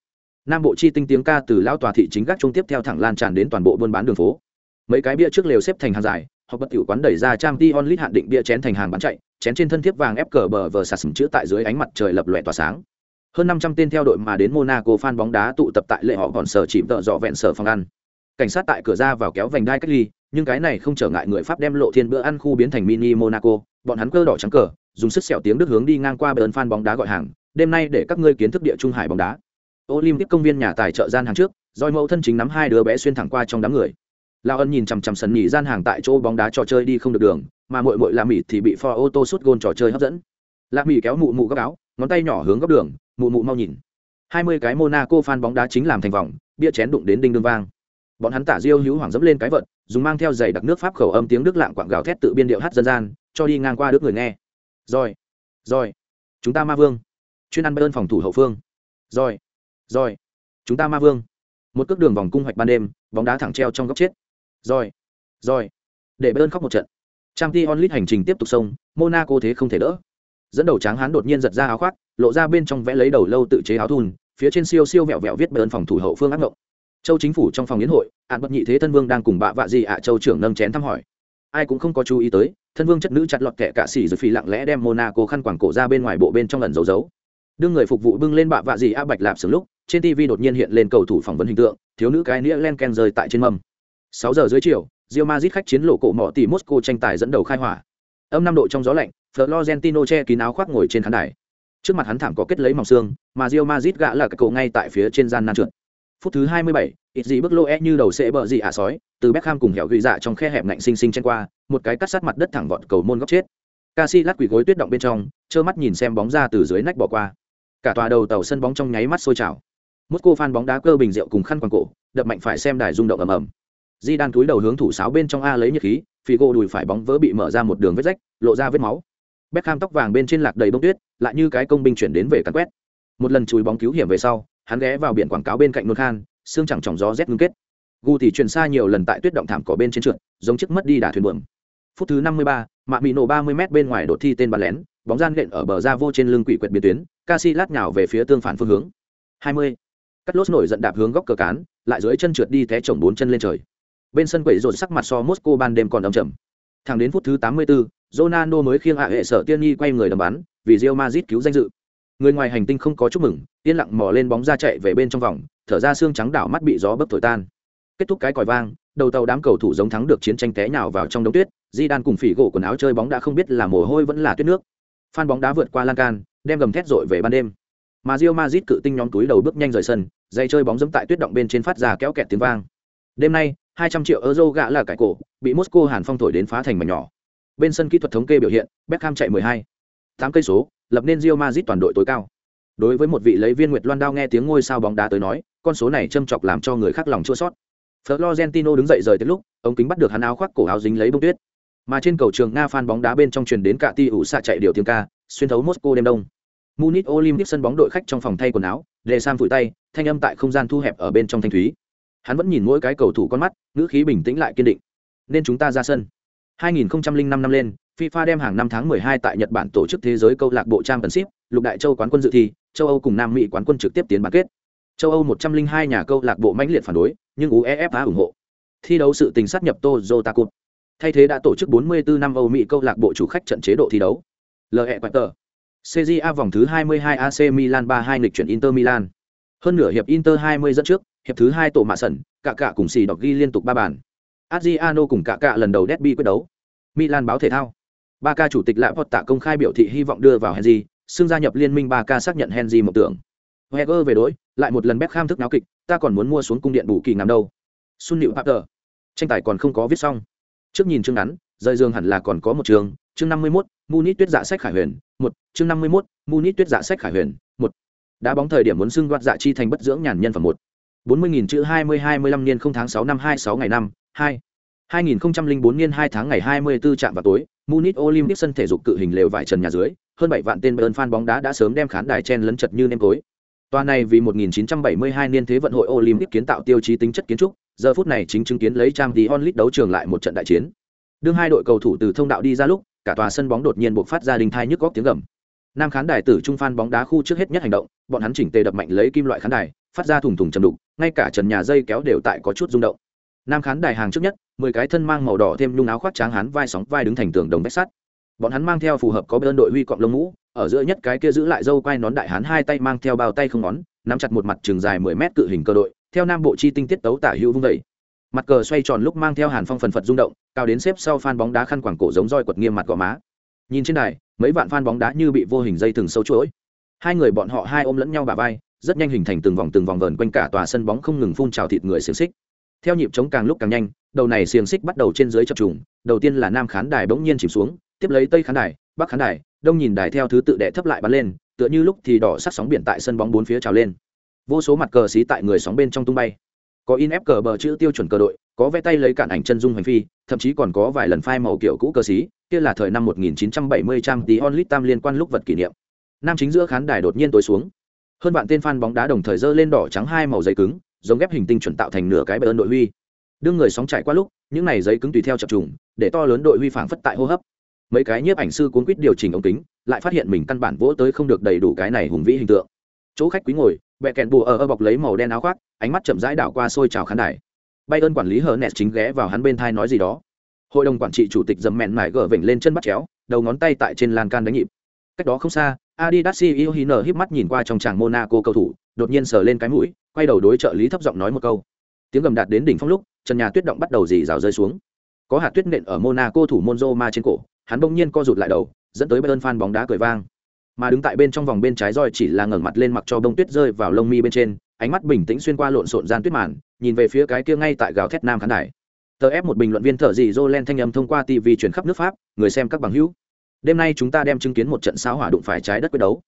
Nam bộ chi tinh tiếng ca từ lao tòa thị chính gác trung tiếp theo thẳng lan tràn đến toàn bộ buôn bán đường phố. Mấy cái bia trước lều xếp thành hàng dài hoặc bất tiểu quán đẩy ra trang t onlit hạn định bia chén thành hàng bán chạy, chén trên thân thiếp vàng ép cờ bờ vờ sạt sừng chữ tại dưới ánh mặt trời lập lòe tỏa sáng. Hơn năm trăm tên theo đội mà đến monaco fan bóng đá tụ tập tại lệ họ còn sở chìm tợ dọ vẹn sở phòng ăn. Cảnh sát tại cửa ra vào kéo vành đai cách ly, nhưng cái này không trở ngại người pháp đem lộ thiên bữa ăn khu biến thành mini monaco, bọn hắn cơ đỏ trắng cờ dùng sức sẹo tiếng đức hướng đi ngang qua bờ ơn fan bóng đá gọi hàng, đêm nay để các ngươi kiến thức địa trung hải bóng đá. Olympic công viên nhà tài trợ gian hàng trước doi mẫu thân chính nắm hai đứa bé xuyên thẳng qua trong đám người. Lao ân nhìn chằm chằm sần nhì gian hàng tại chỗ bóng đá trò chơi đi không được đường, mà mội mội làm mỉ thì bị pho ô tô sút gôn trò chơi hấp dẫn. Lạc mỉ kéo mụ mụ góc áo, ngón tay nhỏ hướng góc đường, mụ mụ mau nhìn. Hai mươi cái monaco fan bóng đá chính làm thành vòng, bia chén đụng đến đinh đương vang. Bọn hắn tả diêu hữu hoàng dẫm lên cái vật dùng mang theo giày đặc nước pháp khẩu âm tiếng đức lạng quạng gào thét tự biên điệu hát dân gian, cho đi ngang qua đức người nghe rồi. Rồi. Chúng ta ma vương. Chuyên ăn ơn phòng thủ hậu phương. Rồi. Rồi. Chúng ta ma vương. Một cước đường vòng cung hoạch ban đêm, bóng đá thẳng treo trong góc chết. Rồi. Rồi. Để ơn khóc một trận. Trang t onlit hành trình tiếp tục sông, monaco thế không thể đỡ. Dẫn đầu tráng hán đột nhiên giật ra áo khoác, lộ ra bên trong vẽ lấy đầu lâu tự chế áo thun, phía trên siêu siêu vẹo vẹo viết ơn phòng thủ hậu phương ác ngộng. Châu chính phủ trong phòng yến hội, ạn bất nhị thế thân vương đang cùng bạ vạ gì ạ châu trưởng nâng chén thăm hỏi. Ai cũng không có chú ý tới thân vương chất nữ chặt lọt kẻ cạ xỉ rồi phi lặng lẽ đem monaco khăn quàng cổ ra bên ngoài bộ bên trong lần dấu dấu đương người phục vụ bưng lên bạ vạ gì a bạch lạp sừng lúc, trên tv đột nhiên hiện lên cầu thủ phỏng vấn hình tượng, thiếu nữ cái nĩa len ken rơi tại trên mâm. Sáu giờ dưới chiều, Real Madrid khách chiến lộ cổ mỏ tỷ Moscow tranh tài dẫn đầu khai hỏa. Âm năm độ trong gió lạnh, Florentino che kín áo khoác ngồi trên khán đài. Trước mặt hắn thảm có kết lấy mỏng xương, mà Real Madrid gã là cái cổ ngay tại phía trên gian nan trượt phút thứ 27, ít gì bước lô e như đầu sẽ bờ gì ả sói từ Beckham cùng hẻo ghi dạ trong khe hẹp ngạnh sinh sinh chen qua một cái cắt sát mặt đất thẳng vọt cầu môn góc chết. Casillas lát quỷ gối tuyết động bên trong trơ mắt nhìn xem bóng ra từ dưới nách bỏ qua. Cả tòa đầu tàu sân bóng trong nháy mắt sôi trào. Moscow fan bóng đá cơ bình rượu cùng khăn quàng cổ đập mạnh phải xem đài rung động ầm ầm. Di đan túi đầu hướng thủ sáo bên trong a lấy nhiệt khí phi gỗ đùi phải bóng vỡ bị mở ra một đường vết rách lộ ra vết máu. Beckham tóc vàng bên trên lạc đầy bông tuyết lại như cái công binh chuyển đến về cắn quét. Một lần chùi bóng cứu hiểm về sau hắn ghé vào biển quảng cáo bên cạnh nôn khan xương chẳng tròng gió rét ngưng kết. Gu thì truyền xa nhiều lần tại tuyết động thảm cỏ bên trên trượt giống chiếc mất đi đà thuyền buồm. Phút thứ năm mươi ba mạ bị nổ ba mươi m bên ngoài đột thi tên bắn lén bóng gian nện ở bờ ra vô trên lưng quỷ quyệt biến tuyến Casi lát nhào về phía tương phản phương hướng. hai mươi cắt lốt nổi giận đạp hướng góc cờ cán lại dưới chân trượt đi té chồng bốn chân lên trời. Bên sân quẩy rột sắc mặt so mosco ban đêm còn ấm chậm. thẳng đến phút thứ 84, Ronaldo mới khiêng hạ hệ sở tiên nhi quay người đầm bắn vì Real Madrid cứu danh dự người ngoài hành tinh không có chúc mừng, yên lặng mò lên bóng ra chạy về bên trong vòng, thở ra xương trắng đảo mắt bị gió bấc thổi tan. Kết thúc cái còi vang, đầu tàu đám cầu thủ giống thắng được chiến tranh té nhào vào trong đống tuyết di đan cùng phỉ gỗ quần áo chơi bóng đã không biết là mồ hôi vẫn là tuyết nước. Phan bóng đá vượt qua lan can, đem gầm thét dội về ban đêm. Mà rio mazit cự tinh nhóm túi đầu bước nhanh rời sân, dây chơi bóng dẫm tại tuyết động bên trên phát ra kéo kẹt tiếng vang. Đêm nay 200 triệu euro gã là cải cổ, bị moscow hàn phong thổi đến phá thành mảnh nhỏ. Bên sân kỹ thuật thống kê biểu hiện, beckham chạy 12. 8 cây số lập nên Real Madrid toàn đội tối cao đối với một vị lấy viên nguyệt loan đao nghe tiếng ngôi sao bóng đá tới nói con số này châm chọc làm cho người khác lòng chua sót Florentino đứng dậy rời tới lúc, ống kính bắt được hắn áo khoác cổ áo dính lấy bông tuyết. Mà trên cầu trường Nga fan bóng đá bên trong truyền đến cả ti ủ xạ chạy điều tiếng ca, xuyên thấu Moscow đêm đông. Munich Olympic sân bóng đội khách trong phòng thay quần áo, Lê Sam phủi tay, thanh âm tại không gian thu hẹp ở bên trong thanh thúy. Hắn vẫn nhìn mỗi cái cầu thủ con mắt, ngữ khí bình tĩnh lại kiên định. Nên chúng ta ra sân. 2005 năm lên, FIFA đem hàng năm tháng 12 tại Nhật Bản tổ chức thế giới câu lạc bộ Championship, lục đại châu quán quân dự thi, châu Âu cùng Nam Mỹ quán quân trực tiếp tiến bán kết. Châu Âu 102 nhà câu lạc bộ mãnh liệt phản đối, nhưng UEFA ủng hộ. Thi đấu sự tình sát nhập Toyota Cup. Thay thế đã tổ chức 44 năm Âu Mỹ câu lạc bộ chủ khách trận chế độ thi đấu. LE Quater. CJA vòng thứ 22 AC Milan 3-2 nghịch chuyển Inter Milan. Hơn nửa hiệp Inter 20 dẫn trước, hiệp thứ 2 tổ mạ sẩn, cả cả cùng xì đọc ghi liên tục 3 bàn. Adriano cùng cả cả lần đầu derby quyết đấu. Milan báo thể thao. Ba ca chủ tịch lại tạ công khai biểu thị hy vọng đưa vào Henry, xưng gia nhập liên minh Ba ca xác nhận Henry một tưởng. Heger về đối, lại một lần Beckham thức náo kịch, ta còn muốn mua xuống cung điện bù kỳ ngắm đâu. Sun nịu Papter. Tranh tài còn không có viết xong. Trước nhìn chương ngắn, rời giường hẳn là còn có một chương, chương 51, Munich Tuyết Dạ sách Khải Huyền, một, chương 51, Munich Tuyết Dạ sách Khải Huyền, một. Đá bóng thời điểm muốn xưng đoạt dạ chi thành bất dưỡng nhàn nhân phẩm một. 40.000 chữ 20 25 niên không tháng sáu năm 26 ngày năm, hai. 2004 niên 2 tháng ngày 24 chạm vào tối, Munich Olympic sân thể dục cự hình lều vải trần nhà dưới, hơn 7 vạn tên Bayern fan bóng đá đã sớm đem khán đài chen lấn chật như nêm tối. Toàn này vì 1972 niên thế vận hội Olympic kiến tạo tiêu chí tính chất kiến trúc, giờ phút này chính chứng kiến lấy trang tí onlit đấu trường lại một trận đại chiến. Đương hai đội cầu thủ từ thông đạo đi ra lúc, cả tòa sân bóng đột nhiên bộc phát ra đình thai nhức góc tiếng gầm. Nam khán đài tử trung fan bóng đá khu trước hết nhất hành động, bọn hắn chỉnh tề đập mạnh lấy kim loại khán đài, phát ra thùng thùng trầm đục, ngay cả trần nhà dây kéo đều tại có chút rung động. Nam khán đài hàng trước nhất, mười cái thân mang màu đỏ thêm nhung áo khoác trắng hắn vai sóng vai đứng thành tường đồng vách sắt. Bọn hắn mang theo phù hợp có bên đội huy cọng lông mũ, ở giữa nhất cái kia giữ lại dâu quai nón đại hán hai tay mang theo bao tay không ngón, nắm chặt một mặt trường dài mười mét cự hình cơ đội, theo nam bộ chi tinh tiết tấu tả hữu vung vẩy Mặt cờ xoay tròn lúc mang theo hàn phong phần phật rung động, cao đến xếp sau phan bóng đá khăn quảng cổ giống roi quật nghiêm mặt gò má. Nhìn trên đài, mấy vạn phan bóng đá như bị vô hình dây thừng sâu chuỗi. Hai người bọn họ hai ôm lẫn nhau bà vai, rất nhanh hình thành từng vòng từng vòng vờn quanh cả tòa sân bóng không ngừng phun trào thịt người xiềng xích. Theo nhịp chống càng lúc càng nhanh, đầu này xiềng xích bắt đầu trên dưới chập trùng, đầu tiên là nam khán đài bỗng nhiên chìm xuống, tiếp lấy tây khán đài, bắc khán đài, đông nhìn đài theo thứ tự đệ thấp lại bắn lên, tựa như lúc thì đỏ sắc sóng biển tại sân bóng bốn phía trào lên. Vô số mặt cờ xí tại người sóng bên trong tung bay. Có in ép cờ bờ chữ tiêu chuẩn cờ đội, có vẽ tay lấy cản ảnh chân dung hành phi, thậm chí còn có vài lần phai màu kiểu cũ cờ xí, kia là thời năm 1970 trang tí onlit tam liên quan lúc vật kỷ niệm. Nam chính giữa khán đài đột nhiên tối xuống. Hơn bạn tên fan bóng đá đồng thời dơ lên đỏ trắng hai màu giấy cứng, giống ghép hình tinh chuẩn tạo thành nửa cái bờ ơn đội huy. Đương người sóng trải qua lúc, những này giấy cứng tùy theo chập trùng, để to lớn đội huy phảng phất tại hô hấp. Mấy cái nhiếp ảnh sư cuốn quýt điều chỉnh ống kính, lại phát hiện mình căn bản vỗ tới không được đầy đủ cái này hùng vĩ hình tượng. Chỗ khách quý ngồi, bẹ kẹn bùa ở ơ bọc lấy màu đen áo khoác, ánh mắt chậm rãi đảo qua xôi trào khán đài bay ơn quản lý hờ nẹt chính ghé vào hắn bên thai nói gì đó hội đồng quản trị chủ tịch dầm mẹn mải gờ vểnh lên chân bắt chéo đầu ngón tay tại trên lan can đánh nhịp cách đó không xa adidas ceo hiner híp mắt nhìn qua trong tràng monaco cầu thủ đột nhiên sờ lên cái mũi quay đầu đối trợ lý thấp giọng nói một câu. Tiếng gầm đạt đến đỉnh phong lúc, trần nhà tuyết động bắt đầu dì rào rơi xuống. Có hạt tuyết nện ở monaco thủ monzo ma trên cổ, hắn bỗng nhiên co rụt lại đầu, dẫn tới bayern fan bóng đá cười vang. Mà đứng tại bên trong vòng bên trái roi chỉ là ngẩng mặt lên mặc cho bông tuyết rơi vào lông mi bên trên, ánh mắt bình tĩnh xuyên qua lộn xộn gian tuyết màn, nhìn về phía cái kia ngay tại gào thét nam khán đài. Tờ ép một bình luận viên thợ dị dô len thanh âm thông qua tv truyền khắp nước pháp, người xem các bằng hữu. Đêm nay chúng ta đem chứng kiến một trận sao hỏa đụng phải trái đất quyết đấu.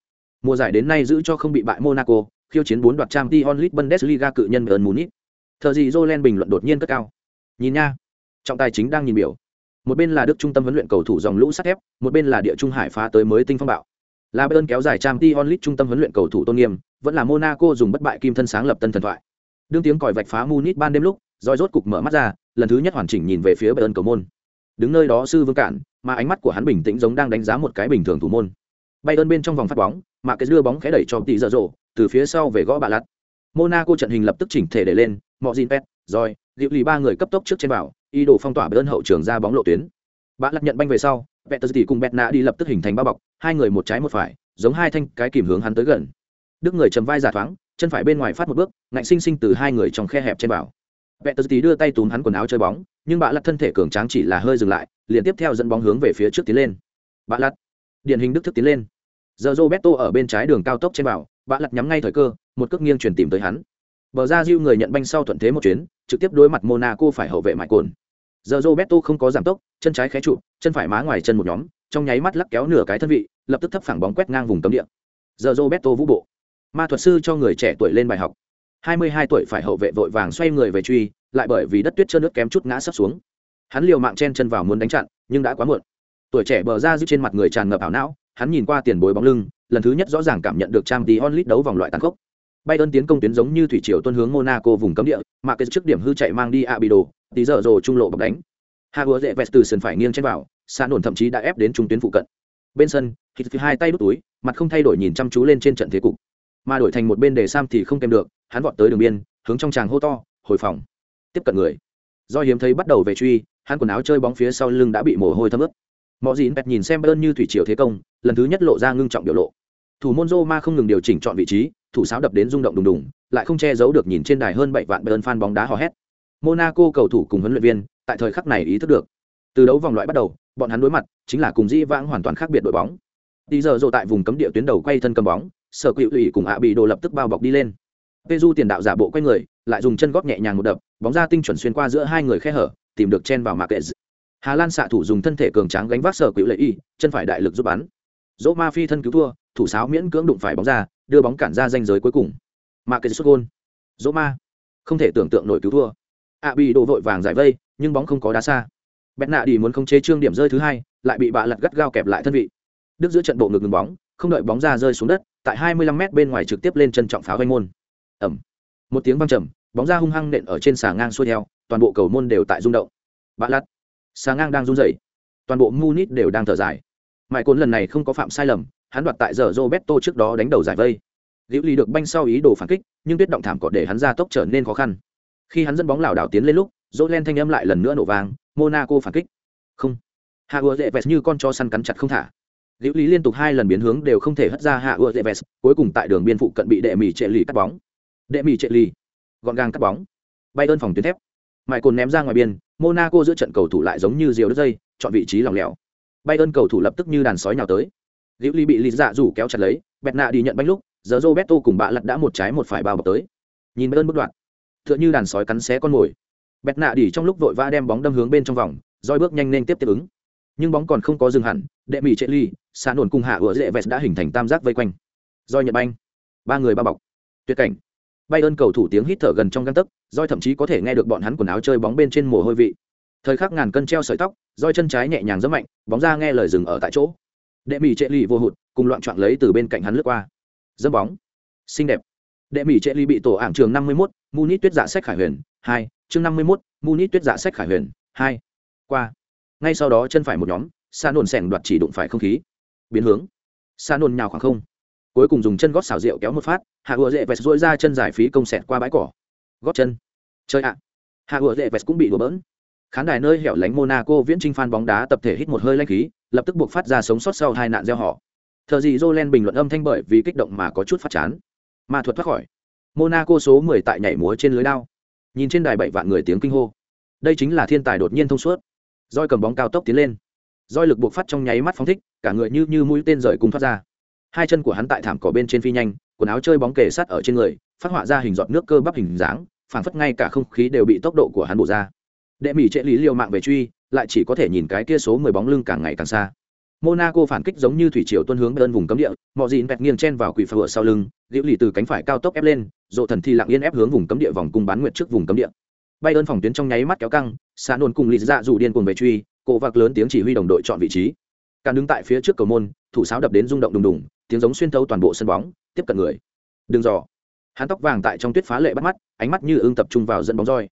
Mùa giải đến nay giữ cho không bị bại monaco khiêu chiến bốn đoạt trang t onlit bundesliga cự nhân bayern munich. Thợ gì jolen bình luận đột nhiên cất cao. Nhìn nha. Trọng tài chính đang nhìn biểu. Một bên là đức trung tâm huấn luyện cầu thủ dòng lũ sắt thép, một bên là địa trung hải phá tới mới tinh phong bạo. Là bayern kéo dài trang t onlit trung tâm huấn luyện cầu thủ tôn nghiêm, vẫn là monaco dùng bất bại kim thân sáng lập tân thần thoại. Đương tiếng còi vạch phá munich ban đêm lúc, roi rốt cục mở mắt ra, lần thứ nhất hoàn chỉnh nhìn về phía bayern cầu môn. Đứng nơi đó sư vương cản, mà ánh mắt của hắn bình tĩnh giống đang đánh giá một cái bình thường thủ môn. Bayern bên trong vòng phát bóng, mà cái đưa bóng khẽ đẩy cho tỷ dở dộ từ phía sau về gõ bà lặt. Monaco trận hình lập tức chỉnh thể để lên, mọi gin pet, rồi, liệu lì ba người cấp tốc trước trên bảo ý đồ phong tỏa bên hậu trường ra bóng lộ tuyến. Bà lật nhận banh về sau vẹt tờ cùng bẹt nạ đi lập tức hình thành bao bọc, hai người một trái một phải, giống hai thanh cái kìm hướng hắn tới gần. Đức người chầm vai giả thoáng, chân phải bên ngoài phát một bước, ngạnh sinh sinh từ hai người trong khe hẹp trên bảo vẹt tờ đưa tay túm hắn quần áo chơi bóng, nhưng bà lật thân thể cường tráng chỉ là hơi dừng lại, liền tiếp theo dẫn bóng hướng về phía trước tiến lên. Bà lật điển hình đức thức tiến lên. Giờ roberto ở bên trái đường cao tốc trên bảo bạn lặt nhắm ngay thời cơ, một cước nghiêng chuyển tìm tới hắn. Bờ ra diêu người nhận banh sau thuận thế một chuyến, trực tiếp đối mặt monaco phải hậu vệ mại cồn. Giờ roberto không có giảm tốc, chân trái khé trụ, chân phải má ngoài chân một nhóm, trong nháy mắt lắc kéo nửa cái thân vị, lập tức thấp phẳng bóng quét ngang vùng cấm địa. Giờ roberto vũ bộ. Ma thuật sư cho người trẻ tuổi lên bài học. 22 tuổi phải hậu vệ vội vàng xoay người về truy, lại bởi vì đất tuyết trơn nước kém chút ngã sắp xuống. Hắn liều mạng chen chân vào muốn đánh chặn, nhưng đã quá muộn. Tuổi trẻ bờ ra giữ trên mặt người tràn ngập ảo não, hắn nhìn qua tiền bối bóng lưng lần thứ nhất rõ ràng cảm nhận được trang tí onlit đấu vòng loại tàn khốc Bayern tiến công tuyến giống như thủy triều tuân hướng Monaco vùng cấm địa, mà cái trước điểm hư chạy mang đi Abido, tí giờ rồi trung lộ bọc đánh. Hagua dễ vẹt từ sân phải nghiêng trên vào, xa nổn thậm chí đã ép đến trung tuyến phụ cận. Bên sân, thì hai tay đút túi, mặt không thay đổi nhìn chăm chú lên trên trận thế cục. Mà đổi thành một bên để Sam thì không kèm được, hắn vọt tới đường biên, hướng trong tràng hô to, hồi phòng. Tiếp cận người. Do hiếm thấy bắt đầu về truy, hắn quần áo chơi bóng phía sau lưng đã bị mồ hôi thấm ướt. Mọ Dĩn Pep nhìn xem Bayern như thủy triều thế công, lần thứ nhất lộ ra ngưng trọng biểu lộ. Thủ môn Roma không ngừng điều chỉnh chọn vị trí, thủ sáo đập đến rung động đùng đùng, lại không che giấu được nhìn trên đài hơn bảy vạn Bayern fan bóng đá hò hét. Monaco cầu thủ cùng huấn luyện viên, tại thời khắc này ý thức được. Từ đấu vòng loại bắt đầu, bọn hắn đối mặt chính là cùng Di vãng hoàn toàn khác biệt đội bóng. Đi giờ rồ tại vùng cấm địa tuyến đầu quay thân cầm bóng, sở quỷ lụy cùng ạ bị đồ lập tức bao bọc đi lên. Peju tiền đạo giả bộ quay người, lại dùng chân góp nhẹ nhàng một đập, bóng ra tinh chuẩn xuyên qua giữa hai người khe hở, tìm được chen vào mạc kệ. Hà Lan xạ thủ dùng thân thể cường tráng gánh vác sở quỷ lệ chân phải đại lực giúp bắn. Dỗ Ma phi thân cứu thua, thủ sáo miễn cưỡng đụng phải bóng ra, đưa bóng cản ra danh giới cuối cùng. Mà cái xuất gôn. Dỗ ma. Không thể tưởng tượng nổi cứu thua. Ạ bị đổ vội vàng giải vây nhưng bóng không có đá xa. Bẹt nạ đi muốn không chế trương điểm rơi thứ hai lại bị bạ lật gắt gao kẹp lại thân vị. Đức giữa trận bộ ngực ngừng bóng không đợi bóng ra rơi xuống đất tại 25 m bên ngoài trực tiếp lên chân trọng pháo vanh môn. Ẩm. Một tiếng vang trầm bóng ra hung hăng nện ở trên xà ngang xuôi theo toàn bộ cầu môn đều tại rung động. Bạ lật. Xà ngang đang run rẩy. Toàn bộ munich đều đang thở dài mãi cồn lần này không có phạm sai lầm hắn đoạt tại giờ Roberto trước đó đánh đầu giải vây. Liễu Ly được banh sau ý đồ phản kích, nhưng tuyết động thảm cỏ để hắn ra tốc trở nên khó khăn. Khi hắn dẫn bóng lảo đảo tiến lên lúc, dỗ len thanh âm lại lần nữa nổ vàng. Monaco phản kích. Không. Hạ Ua vest như con chó săn cắn chặt không thả. Liễu Lý liên tục hai lần biến hướng đều không thể hất ra Hạ Ua vest cuối cùng tại đường biên phụ cận bị đệ mỉ trệ lì cắt bóng. Đệ mỉ trệ lì, gọn gàng cắt bóng. Bay đơn phòng tuyến thép. Mại cồn ném ra ngoài biên, Monaco giữa trận cầu thủ lại giống như diều đất dây, chọn vị trí lỏng lẻo. Bay ơn cầu thủ lập tức như đàn sói nhào tới. Liễu ly bị lì dạ rủ kéo chặt lấy, bẹt nạ đi nhận bánh lúc, giờ roberto cùng bạ lật đã một trái một phải bao bọc tới. Nhìn bên bất đoạn, tựa như đàn sói cắn xé con mồi. Bẹt nạ đi trong lúc vội vã đem bóng đâm hướng bên trong vòng, roi bước nhanh nên tiếp tiếp ứng. Nhưng bóng còn không có dừng hẳn, đệ mỹ trệ ly xa nổn cùng hạ ựa dễ vẹt đã hình thành tam giác vây quanh. Roi nhận banh. Ba người bao bọc. Tuyệt cảnh. Bay ơn cầu thủ tiếng hít thở gần trong găng tấc, roi thậm chí có thể nghe được bọn hắn quần áo chơi bóng bên trên mồ hôi vị thời khắc ngàn cân treo sợi tóc, roi chân trái nhẹ nhàng rất mạnh, bóng ra nghe lời dừng ở tại chỗ. Đệ mỹ trệ ly vô hụt, cùng loạn trọn lấy từ bên cạnh hắn lướt qua. Dâm bóng. Xinh đẹp. Đệ mỹ trệ ly bị tổ ảng trường năm mươi mốt munit tuyết dạ sách khải huyền, hai, chương năm mươi mốt munit tuyết dạ sách khải huyền, hai. Qua. Ngay sau đó chân phải một nhóm, sa nồn sẻng đoạt chỉ đụng phải không khí. Biến hướng. Sa nồn nhào khoảng không. Cuối cùng dùng chân gót xào rượu kéo một phát, hạ ùa dễ vẹt dỗi ra chân giải phí công sẹt qua bãi cỏ. Gót chân. Chơi ạ. Hạ ùa dễ vẹt cũng bị đùa bỡn khán đài nơi hẻo lánh monaco viễn trinh phan bóng đá tập thể hít một hơi lanh khí, lập tức buộc phát ra sống sót sau hai nạn gieo họ. Thợ dị dô len bình luận âm thanh bởi vì kích động mà có chút phát chán. Ma thuật thoát khỏi. Monaco số mười tại nhảy múa trên lưới đao. Nhìn trên đài bảy vạn người tiếng kinh hô. Đây chính là thiên tài đột nhiên thông suốt. Roi cầm bóng cao tốc tiến lên. Roi lực buộc phát trong nháy mắt phóng thích, cả người như như mũi tên rời cùng thoát ra. Hai chân của hắn tại thảm cỏ bên trên phi nhanh, quần áo chơi bóng kề sát ở trên người, phát họa ra hình giọt nước cơ bắp hình dáng, phảng phất ngay cả không khí đều bị tốc độ của hắn bổ ra đệ mỹ trệ lý liều mạng về truy, lại chỉ có thể nhìn cái kia số mười bóng lưng càng ngày càng xa. Monaco phản kích giống như thủy triều tuân hướng bên vùng cấm địa, mọi dịn vẹt nghiêng chen vào quỷ phở sau lưng liễu lì từ cánh phải cao tốc ép lên dộ thần thi lặng yên ép hướng vùng cấm địa vòng cung bán nguyệt trước vùng cấm địa. Bay ơn phòng tuyến trong nháy mắt kéo căng xa nôn cùng lì dạ dù điên cuồng về truy, cổ vạc lớn tiếng chỉ huy đồng đội chọn vị trí. Càng đứng tại phía trước cầu môn, thủ sáo đập đến rung động đùng đùng, tiếng giống xuyên thấu toàn bộ sân bóng, tiếp cận người. Đừng dò. Hắn tóc vàng tại trong tuyết phá lệ bắt mắt, ánh mắt như ương tập trung vào dẫn bóng roi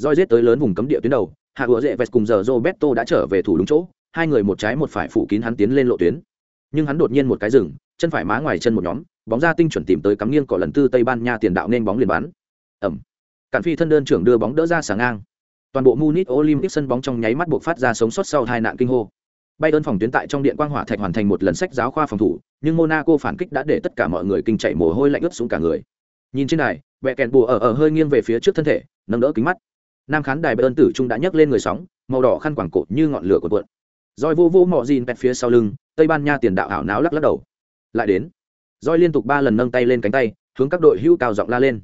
roi giết tới lớn vùng cấm địa tuyến đầu hạ ủa dễ vest cùng giờ roberto đã trở về thủ đúng chỗ hai người một trái một phải phủ kín hắn tiến lên lộ tuyến. Nhưng hắn đột nhiên một cái rừng chân phải má ngoài chân một nhóm bóng ra tinh chuẩn tìm tới cắm nghiêng cỏ lần tư tây ban nha tiền đạo nên bóng liền bắn. Ẩm cản phi thân đơn trưởng đưa bóng đỡ ra sáng ngang. Toàn bộ munich olympic sân bóng trong nháy mắt buộc phát ra sống sót sau hai nạn kinh hô. Ơn phòng tuyến tại trong điện quang hỏa thạch hoàn thành một lần sách giáo khoa phòng thủ, nhưng Monaco phản kích đã để tất cả mọi người kinh chạy mồ hôi lạnh ướt xuống cả người. Nhìn trên này, vẹ kèn bùa ở ở hơi nghiêng về phía trước thân thể, nâng đỡ kính mắt. Nam khán đài Bayern tử trung đã nhấc lên người sóng, màu đỏ khăn quàng cổ như ngọn lửa cuộn cuộn. Rồi vô vô mọ gìn pẹt phía sau lưng, Tây Ban Nha tiền đạo ảo náo lắc lắc đầu. Lại đến. Rồi liên tục ba lần nâng tay lên cánh tay, hướng các đội hưu cao giọng la lên.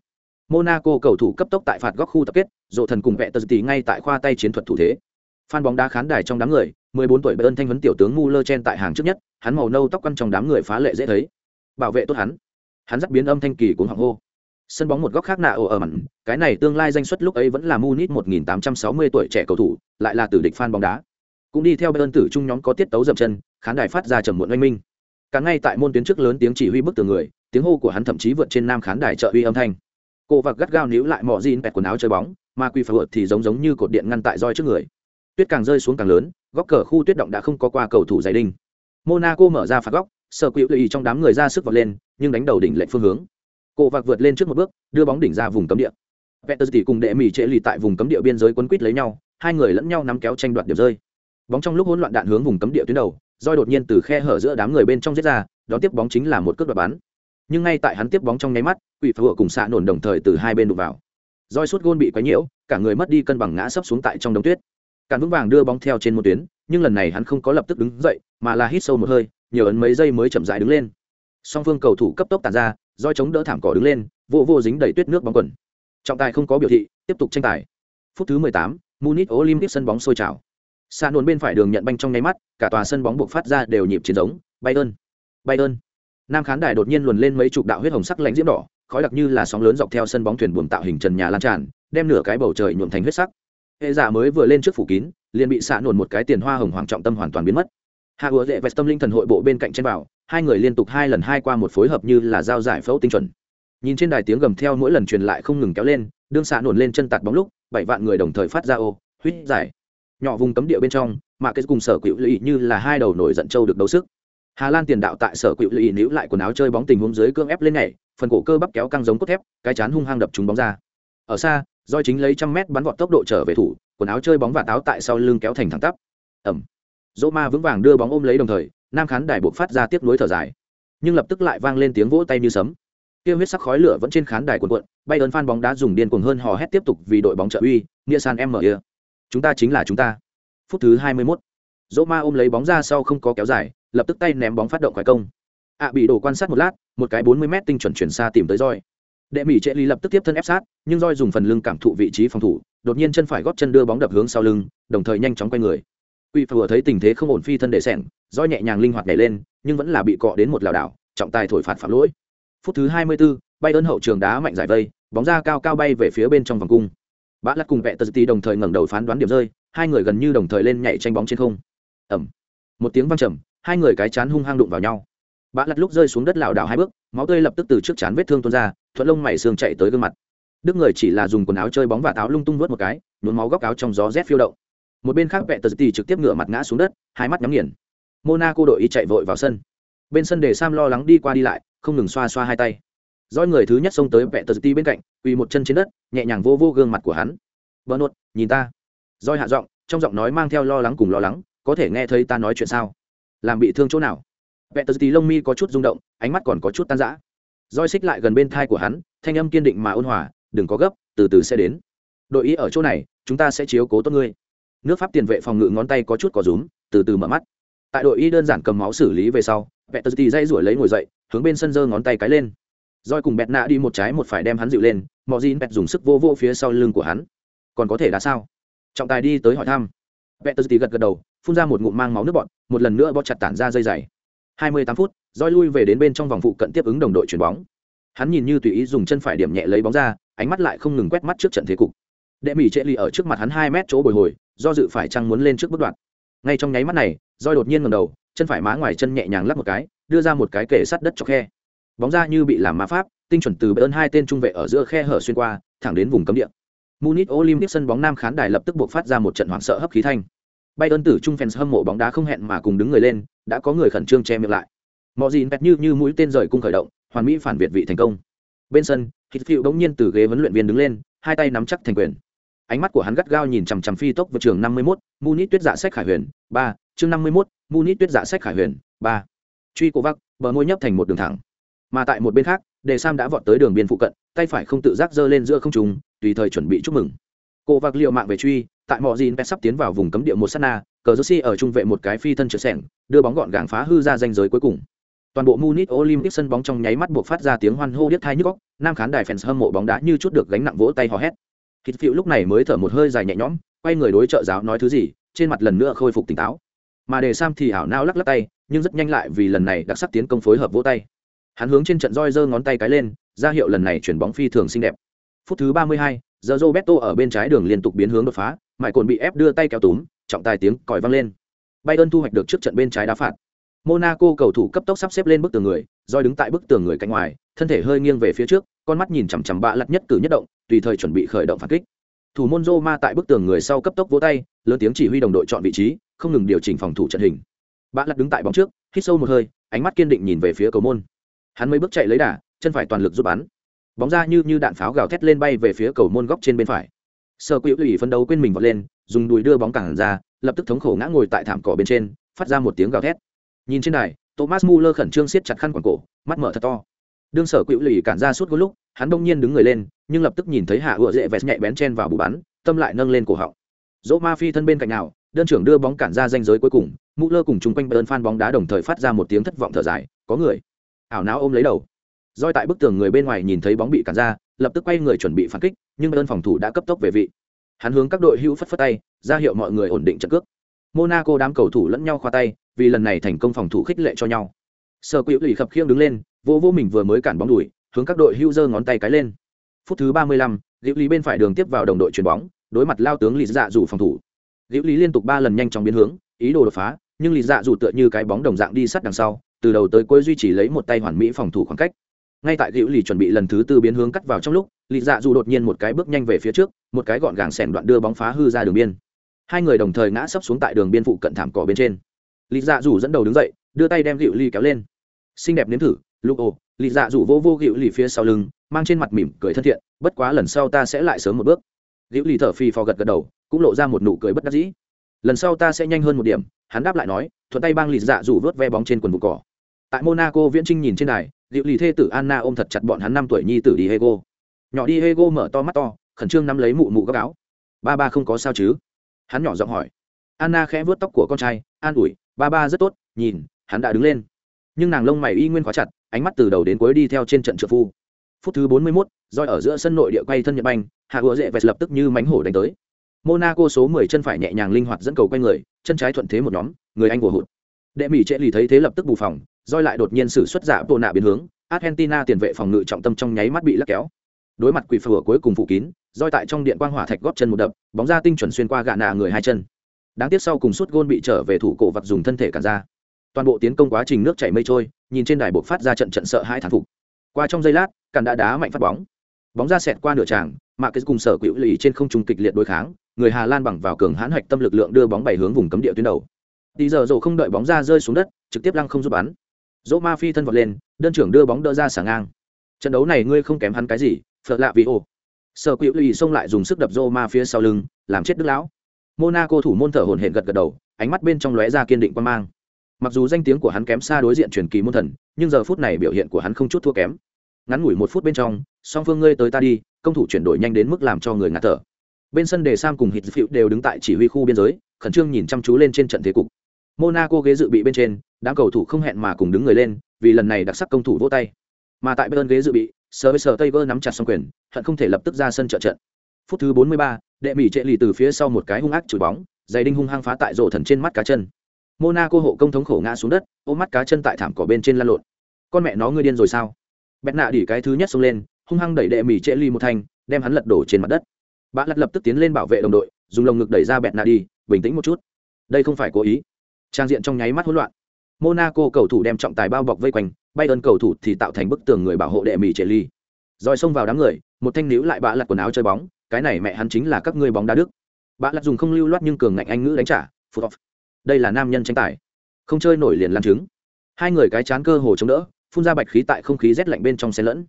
Monaco cầu thủ cấp tốc tại phạt góc khu tập kết, dộ thần cùng vẹ tờ tỷ ngay tại khoa tay chiến thuật thủ thế. Phan bóng đá khán đài trong đám người, 14 tuổi Bayern thanh vấn tiểu tướng Muller chen tại hàng trước nhất, hắn màu nâu tóc quăn trong đám người phá lệ dễ thấy. Bảo vệ tốt hắn. Hắn dắt biến âm thanh kỳ cuống hoàng hô. Sân bóng một góc khác nạ ở ở mặn, cái này tương lai danh suất lúc ấy vẫn là Munich 1860 tuổi trẻ cầu thủ, lại là tử địch fan bóng đá. Cũng đi theo Bayern tử trung nhóm có tiết tấu dậm chân, khán đài phát ra trầm muộn oanh minh. Cả ngay tại môn tuyến trước lớn tiếng chỉ huy bức tường người, tiếng hô của hắn thậm chí vượt trên nam khán đài trợ uy âm thanh. Cô vạc gắt gao níu lại mỏ jean bẹt quần áo chơi bóng, mà quy phở thì giống giống như cột điện ngăn tại roi trước người. Tuyết càng rơi xuống càng lớn, góc cờ khu tuyết động đã không có qua cầu thủ giải đinh. Monaco mở ra phạt góc, sở quỷ lụy trong đám người ra sức vọt lên, nhưng đánh đầu đỉnh lệch phương hướng. Cổ vạc vượt lên trước một bước, đưa bóng đỉnh ra vùng cấm địa. Peterzi cùng đệ mỉ trễ lì tại vùng cấm địa biên giới quấn quýt lấy nhau, hai người lẫn nhau nắm kéo tranh đoạt điểm rơi. Bóng trong lúc hỗn loạn đạn hướng vùng cấm địa tuyến đầu, roi đột nhiên từ khe hở giữa đám người bên trong giết ra, đón tiếp bóng chính là một cước đoạt bắn. Nhưng ngay tại hắn tiếp bóng trong nháy mắt, quỷ phượng cùng xạ nổn đồng thời từ hai bên đụng vào. Roi suốt gôn bị quấy nhiễu, cả người mất đi cân bằng ngã sấp xuống tại trong đống tuyết. Cản vững vàng đưa bóng theo trên một tuyến, nhưng lần này hắn không có lập tức đứng dậy, mà là hít sâu một hơi, nhiều ấn mấy giây mới chậm rãi đứng lên. Song phương cầu thủ cấp tốc tản ra, roi chống đỡ thảm cỏ đứng lên, vô vô dính đầy tuyết nước bóng quần. Trọng tài không có biểu thị, tiếp tục tranh tài. Phút thứ 18, Munich Olympic sân bóng sôi trào. xa nôn bên phải đường nhận banh trong nháy mắt, cả tòa sân bóng buộc phát ra đều nhịp chiến giống, bay ơn, bay ơn. Nam khán đài đột nhiên luồn lên mấy chục đạo huyết hồng sắc lạnh diễm đỏ, khói đặc như là sóng lớn dọc theo sân bóng thuyền buồm tạo hình trần nhà lan tràn, đem nửa cái bầu trời nhuộm thành huyết sắc. Hệ giả mới vừa lên trước phủ kín, liền bị xạ nổn một cái tiền hoa hồng hoàng trọng tâm hoàn toàn biến mất. Hạ Ủa Dệ Vest Tâm Linh Thần hội bộ bên cạnh trên bảo, hai người liên tục hai lần hai qua một phối hợp như là giao giải phẫu tinh chuẩn. Nhìn trên đài tiếng gầm theo mỗi lần truyền lại không ngừng kéo lên, đương xạ nổn lên chân tạt bóng lúc, bảy vạn người đồng thời phát ra ô, huýt giải. Nhỏ vùng cấm địa bên trong, mà cái cùng sở quỷ lụy như là hai đầu nổi giận châu được đấu sức. Hà Lan tiền đạo tại sở quỷ lụy níu lại quần áo chơi bóng tình huống dưới cương ép lên nhảy, phần cổ cơ bắp kéo căng giống cốt thép, cái chán hung hăng đập trúng bóng ra. Ở xa, Doi chính lấy trăm mét bắn vọt tốc độ trở về thủ, quần áo chơi bóng và táo tại sau lưng kéo thành thẳng tắp. Ẩm. Dỗ Ma vững vàng đưa bóng ôm lấy đồng thời, nam khán đài buộc phát ra tiếc nuối thở dài. Nhưng lập tức lại vang lên tiếng vỗ tay như sấm. Kia huyết sắc khói lửa vẫn trên khán đài cuộn cuộn, bay ơn phan bóng đá dùng điên cuồng hơn hò hét tiếp tục vì đội bóng trợ uy, Nghĩa San em mở kia. Chúng ta chính là chúng ta. Phút thứ 21. Dỗ Ma ôm lấy bóng ra sau không có kéo dài, lập tức tay ném bóng phát động khởi công. ạ bị đổ quan sát một lát, một cái 40 mét tinh chuẩn chuyển xa tìm tới roi đệ mỹ trệ ly lập tức tiếp thân ép sát nhưng roi dùng phần lưng cảm thụ vị trí phòng thủ đột nhiên chân phải góp chân đưa bóng đập hướng sau lưng đồng thời nhanh chóng quay người Quỷ vừa thấy tình thế không ổn phi thân để sẻng, do nhẹ nhàng linh hoạt nhảy lên, nhưng vẫn là bị cọ đến một lảo đảo, trọng tài thổi phạt phạm lỗi. Phút thứ 24, bay ơn hậu trường đá mạnh giải vây, bóng ra cao cao bay về phía bên trong vòng cung. Bã lắc cùng vẹ tờ tí đồng thời ngẩng đầu phán đoán điểm rơi, hai người gần như đồng thời lên nhảy tranh bóng trên không. Ầm. Một tiếng vang trầm, hai người cái chán hung hăng đụng vào nhau. Bã lật lúc rơi xuống đất lảo đảo hai bước, máu tươi lập tức từ trước chán vết thương tuôn ra, thuận lông mày xương chạy tới gương mặt đức người chỉ là dùng quần áo chơi bóng và táo lung tung vớt một cái nhuốm máu góc áo trong gió rét phiêu động một bên khác vẹt tờ tì trực tiếp ngửa mặt ngã xuống đất, hai mắt nhắm nghiền. Monaco đội y chạy vội vào sân. Bên sân để sam lo lắng đi qua đi lại, không ngừng xoa xoa hai tay. Roi người thứ nhất xông tới vẹt tờ tì bên cạnh, quỳ một chân trên đất, nhẹ nhàng vô vô gương mặt của hắn. Bờ nốt nhìn ta. Doi hạ giọng, trong giọng nói mang theo lo lắng cùng lo lắng, có thể nghe thấy ta nói chuyện sao? Làm bị thương chỗ nào? Vẹt tờ tì lông mi có chút rung động, ánh mắt còn có chút tan rã. Roi xích lại gần bên thai của hắn, thanh âm kiên định mà ôn hòa, đừng có gấp, từ từ sẽ đến. Đội ý ở chỗ này, chúng ta sẽ chiếu cố tốt ngươi nước pháp tiền vệ phòng ngự ngón tay có chút có rúm từ từ mở mắt. Tại đội y đơn giản cầm máu xử lý về sau vẹt tờ tì dây rủi lấy ngồi dậy hướng bên sân giơ ngón tay cái lên. Roi cùng bẹt nạ đi một trái một phải đem hắn dịu lên mọi gì bẹt dùng sức vô vô phía sau lưng của hắn. Còn có thể đã sao? Trọng tài đi tới hỏi thăm. Vẹt tờ tì gật gật đầu phun ra một ngụm mang máu nước bọt, một lần nữa bó chặt tản ra dây dày. 28 phút roi lui về đến bên trong vòng phụ cận tiếp ứng đồng đội chuyển bóng. Hắn nhìn như tùy ý dùng chân phải điểm nhẹ lấy bóng ra ánh mắt lại không ngừng quét mắt trước trận thế cục đệ mỹ trệ lì ở trước mặt hắn hai mét chỗ bồi hồi, do dự phải chăng muốn lên trước bước đoạn. Ngay trong nháy mắt này, roi đột nhiên ngầm đầu, chân phải má ngoài chân nhẹ nhàng lắp một cái, đưa ra một cái kể sắt đất cho khe. Bóng ra như bị làm ma pháp, tinh chuẩn từ ơn hai tên trung vệ ở giữa khe hở xuyên qua, thẳng đến vùng cấm địa. Munich olympic sân bóng nam khán đài lập tức buộc phát ra một trận hoảng sợ hấp khí thanh. Bay ơn tử trung fans hâm mộ bóng đá không hẹn mà cùng đứng người lên, đã có người khẩn trương che miệng lại. Mọi gì bẹt như như mũi tên rời cung khởi động, hoàn mỹ phản việt vị thành công. Bên sân hít phiêu đống nhiên từ ghế huấn luyện viên đứng lên, hai tay nắm chắc thành quyền ánh mắt của hắn gắt gao nhìn chằm chằm phi tốc vượt trường năm mươi 51, Munich tuyết dạ sách khải huyền, ba chương năm mươi 51, Munich tuyết dạ sách khải huyền, ba Truy cổ vắc, bờ môi nhấp thành một đường thẳng. Mà tại một bên khác, Đề Sam đã vọt tới đường biên phụ cận, tay phải không tự giác giơ lên giữa không trung, tùy thời chuẩn bị chúc mừng. Cổ vạc liều mạng về truy, tại mọ gìn sắp tiến vào vùng cấm địa một sát na, cờ Jersey ở trung vệ một cái phi thân chữa sẻng, đưa bóng gọn gàng phá hư ra danh giới cuối cùng. Toàn bộ Munich Olympic sân bóng trong nháy mắt buộc phát ra tiếng hoan hô điếc tai nhức óc, nam khán đài fans hâm mộ bóng đá như chút được gánh nặng vỗ tay hò hét. Kịch Phiu lúc này mới thở một hơi dài nhẹ nhõm, quay người đối trợ giáo nói thứ gì, trên mặt lần nữa khôi phục tỉnh táo. Mà Đề Sam thì ảo não lắc lắc tay, nhưng rất nhanh lại vì lần này đặc sắc tiến công phối hợp vỗ tay. Hắn hướng trên trận roi giơ ngón tay cái lên, ra hiệu lần này chuyển bóng phi thường xinh đẹp. Phút thứ 32, giờ Roberto ở bên trái đường liên tục biến hướng đột phá, mãi cồn bị ép đưa tay kéo túm, trọng tài tiếng còi vang lên. Bayern thu hoạch được trước trận bên trái đá phạt. Monaco cầu thủ cấp tốc sắp xếp lên bức tường người, roi đứng tại bức tường người cạnh ngoài, thân thể hơi nghiêng về phía trước, con mắt nhìn chằm chằm bạ lật nhất cử nhất động, tùy thời chuẩn bị khởi động phản kích. Thủ môn Roma tại bức tường người sau cấp tốc vỗ tay, lớn tiếng chỉ huy đồng đội chọn vị trí, không ngừng điều chỉnh phòng thủ trận hình. Bạ lật đứng tại bóng trước, hít sâu một hơi, ánh mắt kiên định nhìn về phía cầu môn. Hắn mấy bước chạy lấy đà, chân phải toàn lực giúp bắn. Bóng ra như như đạn pháo gào thét lên bay về phía cầu môn góc trên bên phải. Sở Quỷ Lủy phân đấu quên mình vọt lên, dùng đùi đưa bóng cản ra, lập tức thống khổ ngã ngồi tại thảm cỏ bên trên, phát ra một tiếng gào thét. Nhìn trên đài, Thomas Muller khẩn trương siết chặt khăn quàng cổ, mắt mở thật to. Đương Sở Quỷ lì cản ra suốt lúc, hắn bỗng nhiên đứng người lên, nhưng lập tức nhìn thấy Hạ Ựa dễ vẹt nhẹ bén chen vào bù bắn, tâm lại nâng lên cổ họng. Dỗ Ma Phi thân bên cạnh nào, đơn trưởng đưa bóng cản ra danh giới cuối cùng, mũ lơ cùng chung quanh Bayern phan bóng đá đồng thời phát ra một tiếng thất vọng thở dài, có người. Ảo não ôm lấy đầu. roi tại bức tường người bên ngoài nhìn thấy bóng bị cản ra, lập tức quay người chuẩn bị phản kích, nhưng Bayern phòng thủ đã cấp tốc về vị. Hắn hướng các đội hữu phất phất tay, ra hiệu mọi người ổn định trận cước. Monaco đám cầu thủ lẫn nhau khoa tay, vì lần này thành công phòng thủ khích lệ cho nhau. Sở Quỷ Lỷ khập khiễng đứng lên, vô vô mình vừa mới cản bóng đuổi, hướng các đội hưu giơ ngón tay cái lên. Phút thứ 35, Diệu Lý bên phải đường tiếp vào đồng đội chuyền bóng, đối mặt lao tướng Lý Dạ dù phòng thủ. Diệu Lý liên tục 3 lần nhanh chóng biến hướng, ý đồ đột phá, nhưng Lý Dạ dù tựa như cái bóng đồng dạng đi sát đằng sau, từ đầu tới cuối duy trì lấy một tay hoàn mỹ phòng thủ khoảng cách ngay tại Diệu Lý chuẩn bị lần thứ tư biến hướng cắt vào trong lúc Lý dạ dù đột nhiên một cái bước nhanh về phía trước một cái gọn gàng xẻn đoạn đưa bóng phá hư ra đường biên hai người đồng thời ngã sấp xuống tại đường biên phụ cận thảm cỏ bên trên Lý dạ dù dẫn đầu đứng dậy đưa tay đem gịu ly kéo lên xinh đẹp nếm thử lúc ồ lì dạ rủ vô vô gịu ly phía sau lưng mang trên mặt mỉm cười thân thiện bất quá lần sau ta sẽ lại sớm một bước Diệu ly thở phì phò gật gật đầu cũng lộ ra một nụ cười bất đắc dĩ lần sau ta sẽ nhanh hơn một điểm hắn đáp lại nói thuận tay bang lì dạ rủ vớt ve bóng trên quần bụng cỏ tại monaco viễn trinh nhìn trên đài Diệu lì thê tử Anna ôm thật chặt bọn hắn năm tuổi nhi tử Diego. Nhỏ Diego mở to mắt to, khẩn trương nắm lấy mụ mụ gấp áo. Ba ba không có sao chứ? Hắn nhỏ giọng hỏi. Anna khẽ vuốt tóc của con trai, an ủi, ba ba rất tốt, nhìn, hắn đã đứng lên. Nhưng nàng lông mày y nguyên khóa chặt, ánh mắt từ đầu đến cuối đi theo trên trận trợ phu. Phút thứ 41, roi ở giữa sân nội địa quay thân Nhật Banh, Hạ Gỗ dễ vẹt lập tức như mánh hổ đánh tới. Monaco số 10 chân phải nhẹ nhàng linh hoạt dẫn cầu quay người, chân trái thuận thế một nhóm, người anh vừa hụt. Đệ Mỹ Trệ lì thấy thế lập tức bù phòng, roi lại đột nhiên sử xuất giả bộ nạ biến hướng argentina tiền vệ phòng ngự trọng tâm trong nháy mắt bị lắc kéo đối mặt quỷ phở cuối cùng phủ kín roi tại trong điện quang hỏa thạch góp chân một đập bóng ra tinh chuẩn xuyên qua gạ nạ người hai chân đáng tiếc sau cùng suốt gôn bị trở về thủ cổ vật dùng thân thể cản ra toàn bộ tiến công quá trình nước chảy mây trôi, nhìn trên đài buộc phát ra trận trận sợ hai thán phục. Qua trong giây lát, cản đã đá mạnh phát bóng. Bóng ra xẹt qua nửa tràng, mà cái cùng sở quỹ lì trên không trung kịch liệt đối kháng, người hà lan bằng vào cường hãn hạch tâm lực lượng đưa bóng bảy hướng vùng cấm địa tuyến đầu. Tí giờ rổ không đợi bóng ra rơi xuống đất, trực tiếp lăng không giúp bắn. Dỗ ma phi thân vọt lên, đơn trưởng đưa bóng đỡ ra xả ngang. Trận đấu này ngươi không kém hắn cái gì phật lạ vì ô sở quỹ lì xông lại dùng sức đập dỗ ma phía sau lưng, làm chết đức lão. Monaco thủ môn thở hổn hển gật gật đầu, ánh mắt bên trong lóe ra kiên định quan mang mặc dù danh tiếng của hắn kém xa đối diện truyền kỳ môn thần nhưng giờ phút này biểu hiện của hắn không chút thua kém. Ngắn ngủi một phút bên trong song phương ngươi tới ta đi công thủ chuyển đổi nhanh đến mức làm cho người ngạt thở. Bên sân đề sam cùng hít phiệu đều đứng tại chỉ huy khu biên giới khẩn trương nhìn chăm chú lên trên trận thế cục. Monaco ghế dự bị bên trên đám cầu thủ không hẹn mà cùng đứng người lên vì lần này đặc sắc công thủ vỗ tay. Mà tại bên ghế dự bị sờ với sờ tây vơ nắm chặt xong quyền hận không thể lập tức ra sân trợ trận. Phút thứ 43, đệ mỹ trệ lì từ phía sau một cái hung ác chửi bóng giày đinh hung hăng phá tại rổ thần trên mắt cá chân monaco hộ công thống khổ ngã xuống đất ôm mắt cá chân tại thảm cỏ bên trên lăn lộn. Con mẹ nó ngươi điên rồi sao? Bẹt nạ đỉ cái thứ nhất xông lên, hung hăng đẩy đệ mỉ trệ ly một thanh, đem hắn lật đổ trên mặt đất. Bạ lật lập tức tiến lên bảo vệ đồng đội, dùng lồng ngực đẩy ra bẹt nạ đi, bình tĩnh một chút. Đây không phải cố ý. Trang diện trong nháy mắt hỗn loạn. Monaco cầu thủ đem trọng tài bao bọc vây quanh bay ơn cầu thủ thì tạo thành bức tường người bảo hộ đệ mỉ trệ ly. Rồi xông vào đám người, một thanh níu lại bạ lật quần áo chơi bóng, cái này mẹ hắn chính là các ngươi bóng đá đức. Bạ lật dùng không lưu loát nhưng cường ngạnh anh ngữ đánh trả, phụt off đây là nam nhân tranh tài. Không chơi nổi liền làm chứng hai người cái chán cơ hồ chống đỡ, phun ra bạch khí tại không khí rét lạnh bên trong xe lẫn.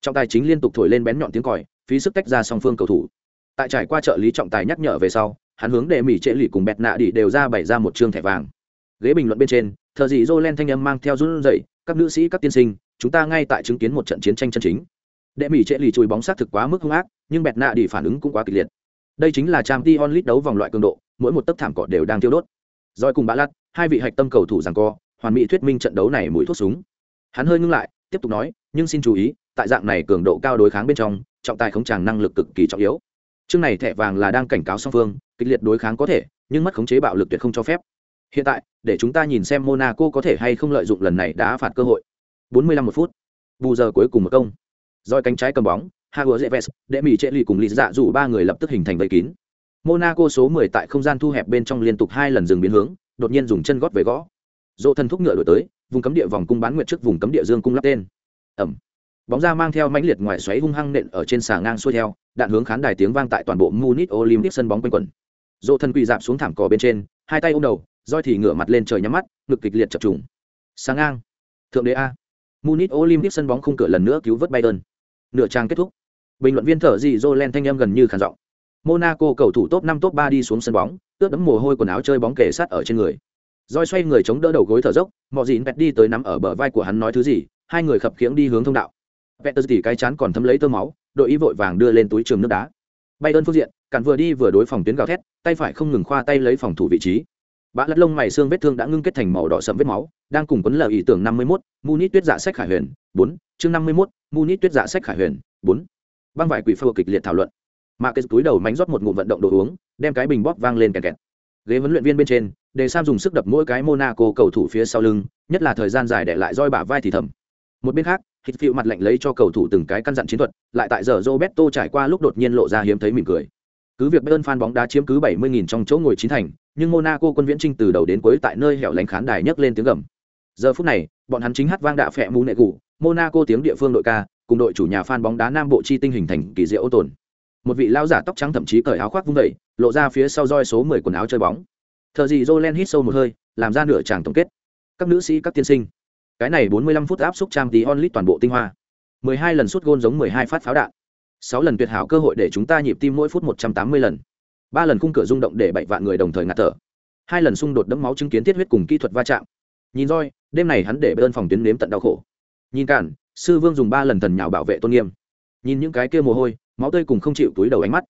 Trọng tài chính liên tục thổi lên bén nhọn tiếng còi, phí sức tách ra song phương cầu thủ. Tại trải qua trợ lý trọng tài nhắc nhở về sau, hắn hướng đệ mỹ trệ lì cùng bẹt nạ đi đều ra bày ra một chương thẻ vàng. Ghế bình luận bên trên, thợ dị dô len thanh âm mang theo run rẩy, các nữ sĩ, các tiên sinh, chúng ta ngay tại chứng kiến một trận chiến tranh chân chính. Đệ mỹ trệ lì chùi bóng xác thực quá mức hung ác, nhưng bẹt nạ đi phản ứng cũng quá kịch liệt. Đây chính là trang t onlit đấu vòng loại cường độ, mỗi một tấc thảm cỏ đều đang tiêu đốt. Rồi cùng bã lắt hai vị hạch tâm cầu thủ giằng co hoàn mỹ thuyết minh trận đấu này mũi thuốc súng. Hắn hơi ngưng lại tiếp tục nói nhưng xin chú ý tại dạng này cường độ cao đối kháng bên trong trọng tài khống tràng năng lực cực kỳ trọng yếu. Chương này thẻ vàng là đang cảnh cáo song phương kịch liệt đối kháng có thể nhưng mất khống chế bạo lực tuyệt không cho phép. Hiện tại để chúng ta nhìn xem monaco có thể hay không lợi dụng lần này đã phạt cơ hội. 45 một phút. Bù giờ cuối cùng một công. Rồi cánh trái cầm bóng Hago Zeves, để mỹ trệ lì cùng Lý dạ dù ba người lập tức hình thành vây kín. Monaco số 10 tại không gian thu hẹp bên trong liên tục hai lần dừng biến hướng, đột nhiên dùng chân gót về gõ. Dỗ thần thúc ngựa đuổi tới, vùng cấm địa vòng cung bán nguyệt trước vùng cấm địa dương cung lắp tên. Ẩm. Bóng ra mang theo mãnh liệt ngoài xoáy hung hăng nện ở trên xà ngang xuôi theo, đạn hướng khán đài tiếng vang tại toàn bộ Munich Olympic sân bóng quanh quẩn. Dỗ thần quỳ rạp xuống thảm cỏ bên trên, hai tay ôm đầu, roi thì ngửa mặt lên trời nhắm mắt, ngực kịch liệt chập trùng. Sáng ngang. Thượng đế a. Munich Olympic sân bóng khung cửa lần nữa cứu vớt Bayern. Nửa trang kết thúc bình luận viên thở dị Jolen len thanh âm gần như khàn giọng monaco cầu thủ top năm top ba đi xuống sân bóng tước đấm mồ hôi quần áo chơi bóng kề sát ở trên người. Rồi xoay người chống đỡ đầu gối thở dốc Mọ dịn pet đi tới nắm ở bờ vai của hắn nói thứ gì hai người khập khiễng đi hướng thông đạo. Peter tỉ cái chán còn thấm lấy tơ máu đội ý vội vàng đưa lên túi trường nước đá. Bay ơn phương diện cản vừa đi vừa đối phòng tuyến gào thét tay phải không ngừng khoa tay lấy phòng thủ vị trí. Bã lật lông mày xương vết thương đã ngưng kết thành màu đỏ sẫm vết máu đang cùng quấn lờ ý tưởng năm mươi 51, munit tuyết dạ sách khải huyền bốn chương năm mươi 51, munit tuyết dạ sách khải huyền bốn. Băng vải quỷ phô kịch liệt thảo luận mà cái túi đầu mánh rót một ngụm vận động đồ uống, đem cái bình bóp vang lên kẹt kẹt. Ghế huấn luyện viên bên trên để sam dùng sức đập mỗi cái monaco cầu thủ phía sau lưng, nhất là thời gian dài để lại roi bả vai thì thầm. Một bên khác hít phiêu mặt lạnh lấy cho cầu thủ từng cái căn dặn chiến thuật, lại tại giờ roberto trải qua lúc đột nhiên lộ ra hiếm thấy mỉm cười. Cứ việc bayern fan bóng đá chiếm cứ 70.000 trong chỗ ngồi chín thành, nhưng monaco quân viễn trinh từ đầu đến cuối tại nơi hẻo lánh khán đài nhấc lên tiếng gầm. Giờ phút này, bọn hắn chính hát vang đạ phẹ mù nệ cụ monaco tiếng địa phương đội ca, cùng đội chủ nhà fan bóng đá Nam Bộ chi tinh hình thành kỳ diệu ô tồn. Một vị lao giả tóc trắng thậm chí cởi áo khoác vung vẩy lộ ra phía sau roi số 10 quần áo chơi bóng. thợ gì Jolen hít sâu một hơi, làm ra nửa tràng tổng kết. Các nữ sĩ các tiên sinh, cái này 45 phút áp xúc trang tí onlit toàn bộ tinh hoa. 12 lần sút gôn giống 12 phát pháo đạn. sáu lần tuyệt hảo cơ hội để chúng ta nhịp tim mỗi phút 180 lần. ba lần khung cửa rung động để bảy vạn người đồng thời ngạt thở. Hai lần xung đột đẫm máu chứng kiến tiết huyết cùng kỹ thuật va chạm. Nhìn roi, đêm này hắn để bên phòng tuyến nếm tận đau khổ. Nhìn cản, sư vương dùng ba lần thần nhào bảo vệ tôn nghiêm nhìn những cái kia mồ hôi máu tươi cùng không chịu túi đầu ánh mắt.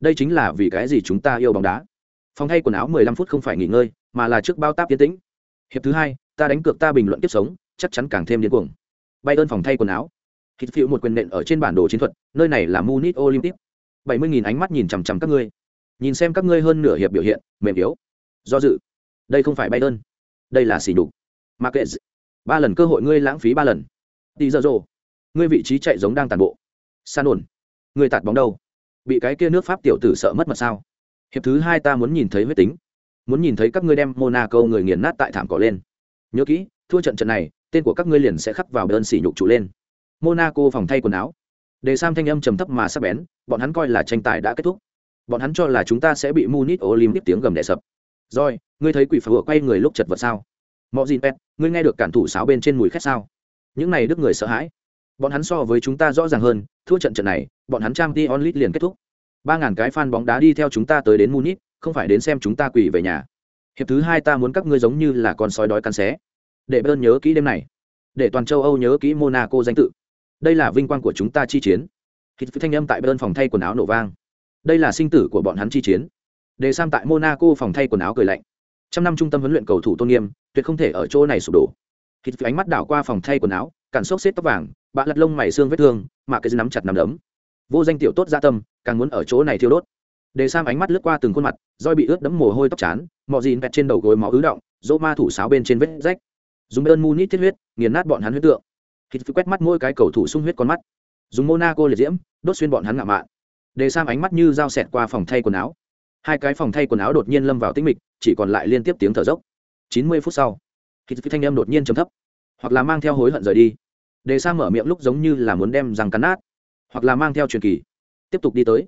Đây chính là vì cái gì chúng ta yêu bóng đá? Phòng thay quần áo mười lăm phút không phải nghỉ ngơi, mà là trước bao táp tiến tĩnh. Hiệp thứ hai, ta đánh cược ta bình luận tiếp sống, chắc chắn càng thêm điên cuồng. Bay ơn phòng thay quần áo. Hít phiêu một quyền nện ở trên bản đồ chiến thuật, nơi này là munich olympic. Bảy mươi nghìn ánh mắt nhìn chằm chằm các ngươi. Nhìn xem các ngươi hơn nửa hiệp biểu hiện, mềm yếu, do dự. Đây không phải bay ơn đây là xỉ đục kệ. ba lần cơ hội ngươi lãng phí ba lần. Đi giờ rồ ngươi vị trí chạy giống đang tàn bộ. San ổn ngươi tạt bóng đâu? Bị cái kia nước pháp tiểu tử sợ mất mật sao? Hiệp thứ hai ta muốn nhìn thấy huyết tính. Muốn nhìn thấy các ngươi đem monaco người nghiền nát tại thảm cỏ lên. Nhớ kỹ, thua trận trận này, tên của các ngươi liền sẽ khắc vào đơn xỉ nhục trụ lên. Monaco phòng thay quần áo. Đề sam thanh âm trầm thấp mà sắp bén, bọn hắn coi là tranh tài đã kết thúc. Bọn hắn cho là chúng ta sẽ bị munich olympic tiếng gầm đè sập. Rồi, ngươi thấy quỷ phở quay người lúc chật vật sao? Mọi gì pet ngươi nghe được cản thủ sáo bên trên mùi khét sao? Những này đức người sợ hãi bọn hắn so với chúng ta rõ ràng hơn, thua trận trận này, bọn hắn trang t onlit liền kết thúc. Ba ngàn cái fan bóng đá đi theo chúng ta tới đến munich, không phải đến xem chúng ta quỳ về nhà. Hiệp thứ hai ta muốn các ngươi giống như là con sói đói cắn xé. Để bơn nhớ kỹ đêm này. Để toàn châu âu nhớ kỹ monaco danh tự. Đây là vinh quang của chúng ta chi chiến. Hít thanh âm tại bơn phòng thay quần áo nổ vang. Đây là sinh tử của bọn hắn chi chiến. Để sam tại monaco phòng thay quần áo cười lạnh. Trăm năm trung tâm huấn luyện cầu thủ tôn nghiêm, tuyệt không thể ở chỗ này sụp đổ. Hít ánh mắt đảo qua phòng thay quần áo cản xốc xếp tóc vàng bạ lật lông mày xương vết thương, mà cái nắm chặt nắm đấm. Vô danh tiểu tốt gia tâm, càng muốn ở chỗ này thiêu đốt. Để sam ánh mắt lướt qua từng khuôn mặt, roi bị ướt đẫm mồ hôi tóc chán mọi gì vẹt trên đầu gối máu ứ động, dỗ ma thủ sáo bên trên vết rách. Dùng ơn mu nít thiết huyết, nghiền nát bọn hắn huyết tượng. Hít quét mắt mỗi cái cầu thủ sung huyết con mắt. Dùng monaco liệt diễm, đốt xuyên bọn hắn ngạo mạn. Để sam ánh mắt như dao xẹt qua phòng thay quần áo. Hai cái phòng thay quần áo đột nhiên lâm vào tĩnh mịch, chỉ còn lại liên tiếp tiếng thở dốc. Chín mươi phút sau hít thanh âm đột nhiên trầm thấp, hoặc là mang theo hối hận rời đi đề Sa mở miệng lúc giống như là muốn đem răng cắn nát, hoặc là mang theo truyền kỳ. Tiếp tục đi tới.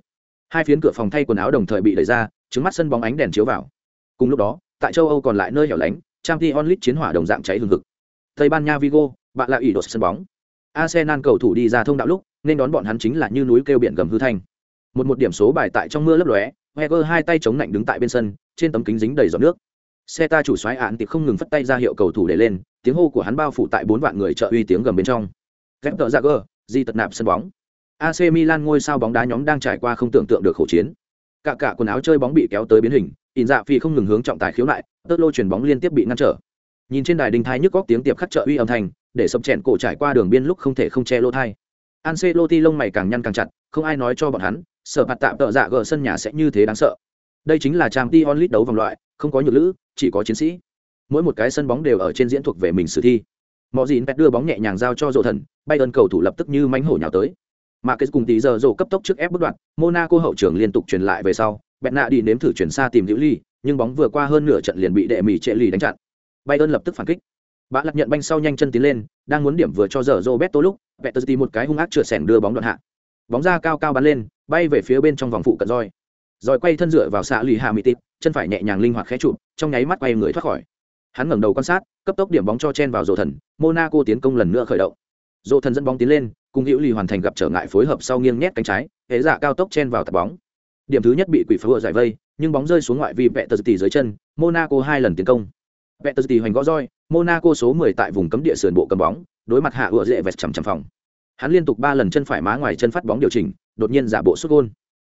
Hai phiến cửa phòng thay quần áo đồng thời bị đẩy ra, trứng mắt sân bóng ánh đèn chiếu vào. Cùng lúc đó, tại châu âu còn lại nơi hẻo lánh trang t onlit chiến hỏa đồng dạng cháy hừng hực. Tây ban nha vigo, bạn là ủy đột sân bóng. Arsenal cầu thủ đi ra thông đạo lúc, nên đón bọn hắn chính là như núi kêu biển gầm hư thanh. Một một điểm số bài tại trong mưa lấp lóe heger hai tay chống lạnh đứng tại bên sân, trên tấm kính dính đầy giọt nước. Xe ta chủ xoáy án thì không ngừng phất tay ra hiệu cầu thủ để lên tiếng hô của hắn bao phủ tại bốn vạn người trợ uy tiếng gầm bên trong. Ghép tợ ra gờ di tật nạp sân bóng. Ac milan ngôi sao bóng đá nhóm đang trải qua không tưởng tượng được khẩu chiến. Cả cả quần áo chơi bóng bị kéo tới biến hình in dạ phi không ngừng hướng trọng tài khiếu lại tớt lô chuyển bóng liên tiếp bị ngăn trở. Nhìn trên đài đình thái nhức góc tiếng tiệp khắc trợ uy âm thanh để sập chèn cổ trải qua đường biên lúc không thể không che lô thai. Ancelotti lông mày càng nhăn càng chặt, không ai nói cho bọn hắn, sở phạt tạm tợ dạ gờ sân nhà sẽ như thế đáng sợ. Đây chính là Champions League đấu vòng loại, không có nhược lữ, chỉ có chiến sĩ. Mỗi một cái sân bóng đều ở trên diễn thuộc về mình sử thi. mọi Dĩn Pet đưa bóng nhẹ nhàng giao cho rộ Thần, Bay ơn cầu thủ lập tức như mánh hổ nhào tới. Mà cái cùng tí giờ rộ cấp tốc trước ép bất đoạn, Monaco hậu trường liên tục truyền lại về sau, Bẹt nạ đi nếm thử chuyển xa tìm hữu Ly, nhưng bóng vừa qua hơn nửa trận liền bị đệ mỉ trệ lì đánh chặn. Bay ơn lập tức phản kích. Bã lật nhận banh sau nhanh chân tiến lên, đang muốn điểm vừa cho giờ Roberto lúc, Peterzi một cái hung ác chửa sẻng đưa bóng đoạn hạ. Bóng ra cao cao bắn lên, bay về phía bên trong vòng phụ cận roi. Rồi quay thân dựa vào xạ lì hạ mỹ tịp, chân phải nhẹ nhàng linh hoạt khẽ chụp, trong nháy mắt quay người thoát khỏi. Hắn ngẩng đầu quan sát, cấp tốc điểm bóng cho chen vào rổ thần, Monaco tiến công lần nữa khởi động. Rổ thần dẫn bóng tiến lên, cùng hữu lì hoàn thành gặp trở ngại phối hợp sau nghiêng nhét cánh trái, hễ dạ cao tốc chen vào tạt bóng. Điểm thứ nhất bị quỷ phá giải vây, nhưng bóng rơi xuống ngoại vi tỷ dưới chân, Monaco hai lần tiến công. Peterzi hoành gõ roi, Monaco số 10 tại vùng cấm địa sườn bộ cầm bóng, đối mặt hạ ựa dễ vẹt chằm chằm phòng. Hắn liên tục 3 lần chân phải má ngoài chân phát bóng điều chỉnh, đột nhiên giả bộ sút gol.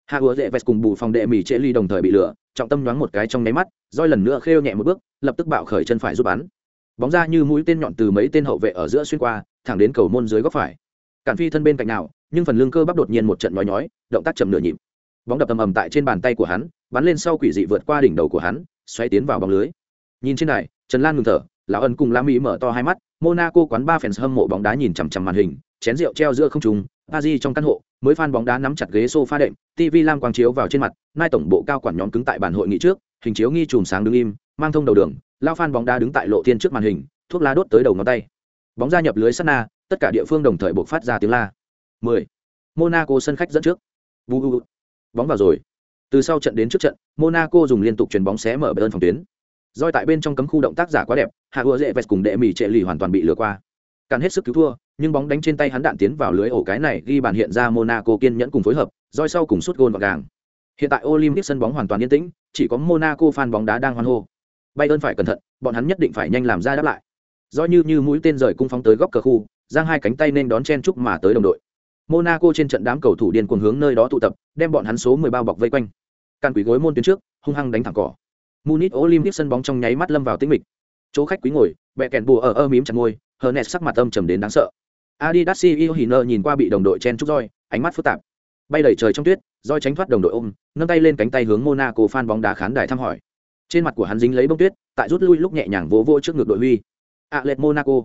Hạ ựa dễ vẹt cùng bù phòng đệ mỉ trễ ly đồng thời bị lửa, trọng tâm nhoáng một cái trong nháy mắt, roi lần nữa khêu nhẹ một bước, lập tức bạo khởi chân phải giúp bắn. Bóng ra như mũi tên nhọn từ mấy tên hậu vệ ở giữa xuyên qua, thẳng đến cầu môn dưới góc phải. Cản phi thân bên cạnh nào, nhưng phần lưng cơ bắp đột nhiên một trận nhói nhói, động tác chậm nửa nhịp. Bóng đập ầm ầm tại trên bàn tay của hắn, bắn lên sau quỷ dị vượt qua đỉnh đầu của hắn, xoay tiến vào bóng lưới. Nhìn trên này, Trần Lan ngừng thở, lão ân cùng la mỹ mở to hai mắt monaco quán ba fans hâm mộ bóng đá nhìn chằm chằm màn hình chén rượu treo giữa không trung di trong căn hộ, mới fan bóng đá nắm chặt ghế sofa đệm tv lam quang chiếu vào trên mặt, nai tổng bộ cao quản nhóm cứng tại bàn hội nghị trước, hình chiếu nghi chùm sáng đứng im, mang thông đầu đường, lao fan bóng đá đứng tại lộ thiên trước màn hình, thuốc lá đốt tới đầu ngón tay. Bóng ra nhập lưới sắt na, tất cả địa phương đồng thời buộc phát ra tiếng la. 10. monaco sân khách dẫn trước. Bù bóng vào rồi. Từ sau trận đến trước trận, monaco dùng liên tục chuyền bóng xé mở bờ ơn phòng tuyến. Roi tại bên trong cấm khu động tác giả quá đẹp, hạ ùa dễ vest cùng đệ mỹ trệ lì hoàn toàn bị lừa qua càn hết sức cứu thua nhưng bóng đánh trên tay hắn đạn tiến vào lưới ổ cái này ghi bàn hiện ra monaco kiên nhẫn cùng phối hợp roi sau cùng suốt gôn gọn gàng. Hiện tại olympic sân bóng hoàn toàn yên tĩnh chỉ có monaco fan bóng đá đang hoan hô. Bayern phải cẩn thận bọn hắn nhất định phải nhanh làm ra đáp lại. Roi như như mũi tên rời cung phóng tới góc cờ khu giang hai cánh tay nên đón chen chúc mà tới đồng đội. Monaco trên trận đám cầu thủ điên cuồng hướng nơi đó tụ tập đem bọn hắn số 10 bao bọc vây quanh. Càn quỷ gối môn tuyến trước hung hăng đánh thẳng cỏ. Munich Olympic sân bóng trong nháy mắt lâm vào tĩnh mịch. Chỗ khách quý ngồi, bẹ kèn bùa ở ơ mím chặt môi, Hernes sắc mặt âm trầm đến đáng sợ. Adidas CEO Hiner nhìn qua bị đồng đội chen chúc roi, ánh mắt phức tạp. Bay đầy trời trong tuyết, roi tránh thoát đồng đội ôm, nâng tay lên cánh tay hướng Monaco fan bóng đá khán đài thăm hỏi. Trên mặt của hắn dính lấy bông tuyết, tại rút lui lúc nhẹ nhàng vỗ vỗ trước ngực đội huy. Atlet Monaco.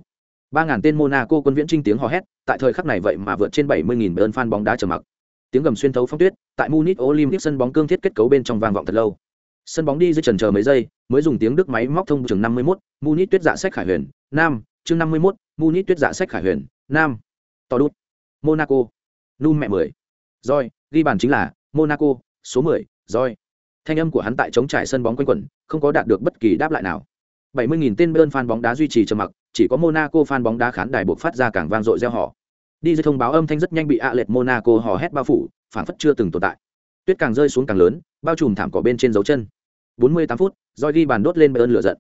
Ba ngàn tên Monaco quân viễn trinh tiếng hò hét, tại thời khắc này vậy mà vượt trên 70.000 bên fan bóng đá trầm mặc. Tiếng gầm xuyên thấu phong tuyết, tại Munich Olympic sân bóng cương thiết kết cấu bên trong vang vọng thật lâu sân bóng đi dưới trần chờ mấy giây mới dùng tiếng đức máy móc thông trường năm mươi munich tuyết dạ sách khải huyền nam chương năm mươi mốt, munich tuyết dạ sách khải huyền, nam. To đút. Monaco. Num mẹ mười. Roi, ghi bàn chính là monaco, số mười, roi. Thanh âm của hắn tại chống trải sân bóng quanh quẩn, không có đạt được bất kỳ đáp lại nào. Bảy mươi nghìn tên bơn fan bóng đá duy trì trầm mặc, chỉ có monaco fan bóng đá khán đài buộc phát ra càng vang dội reo hò. Đi dưới thông báo âm thanh rất nhanh bị ạ lệch monaco hò hét bao phủ phản phất chưa từng tồn tại. Tuyết càng rơi xuống càng lớn, bao trùm thảm cỏ bên trên dấu chân. 48 phút, roi ghi bàn đốt lên bơn lửa giận.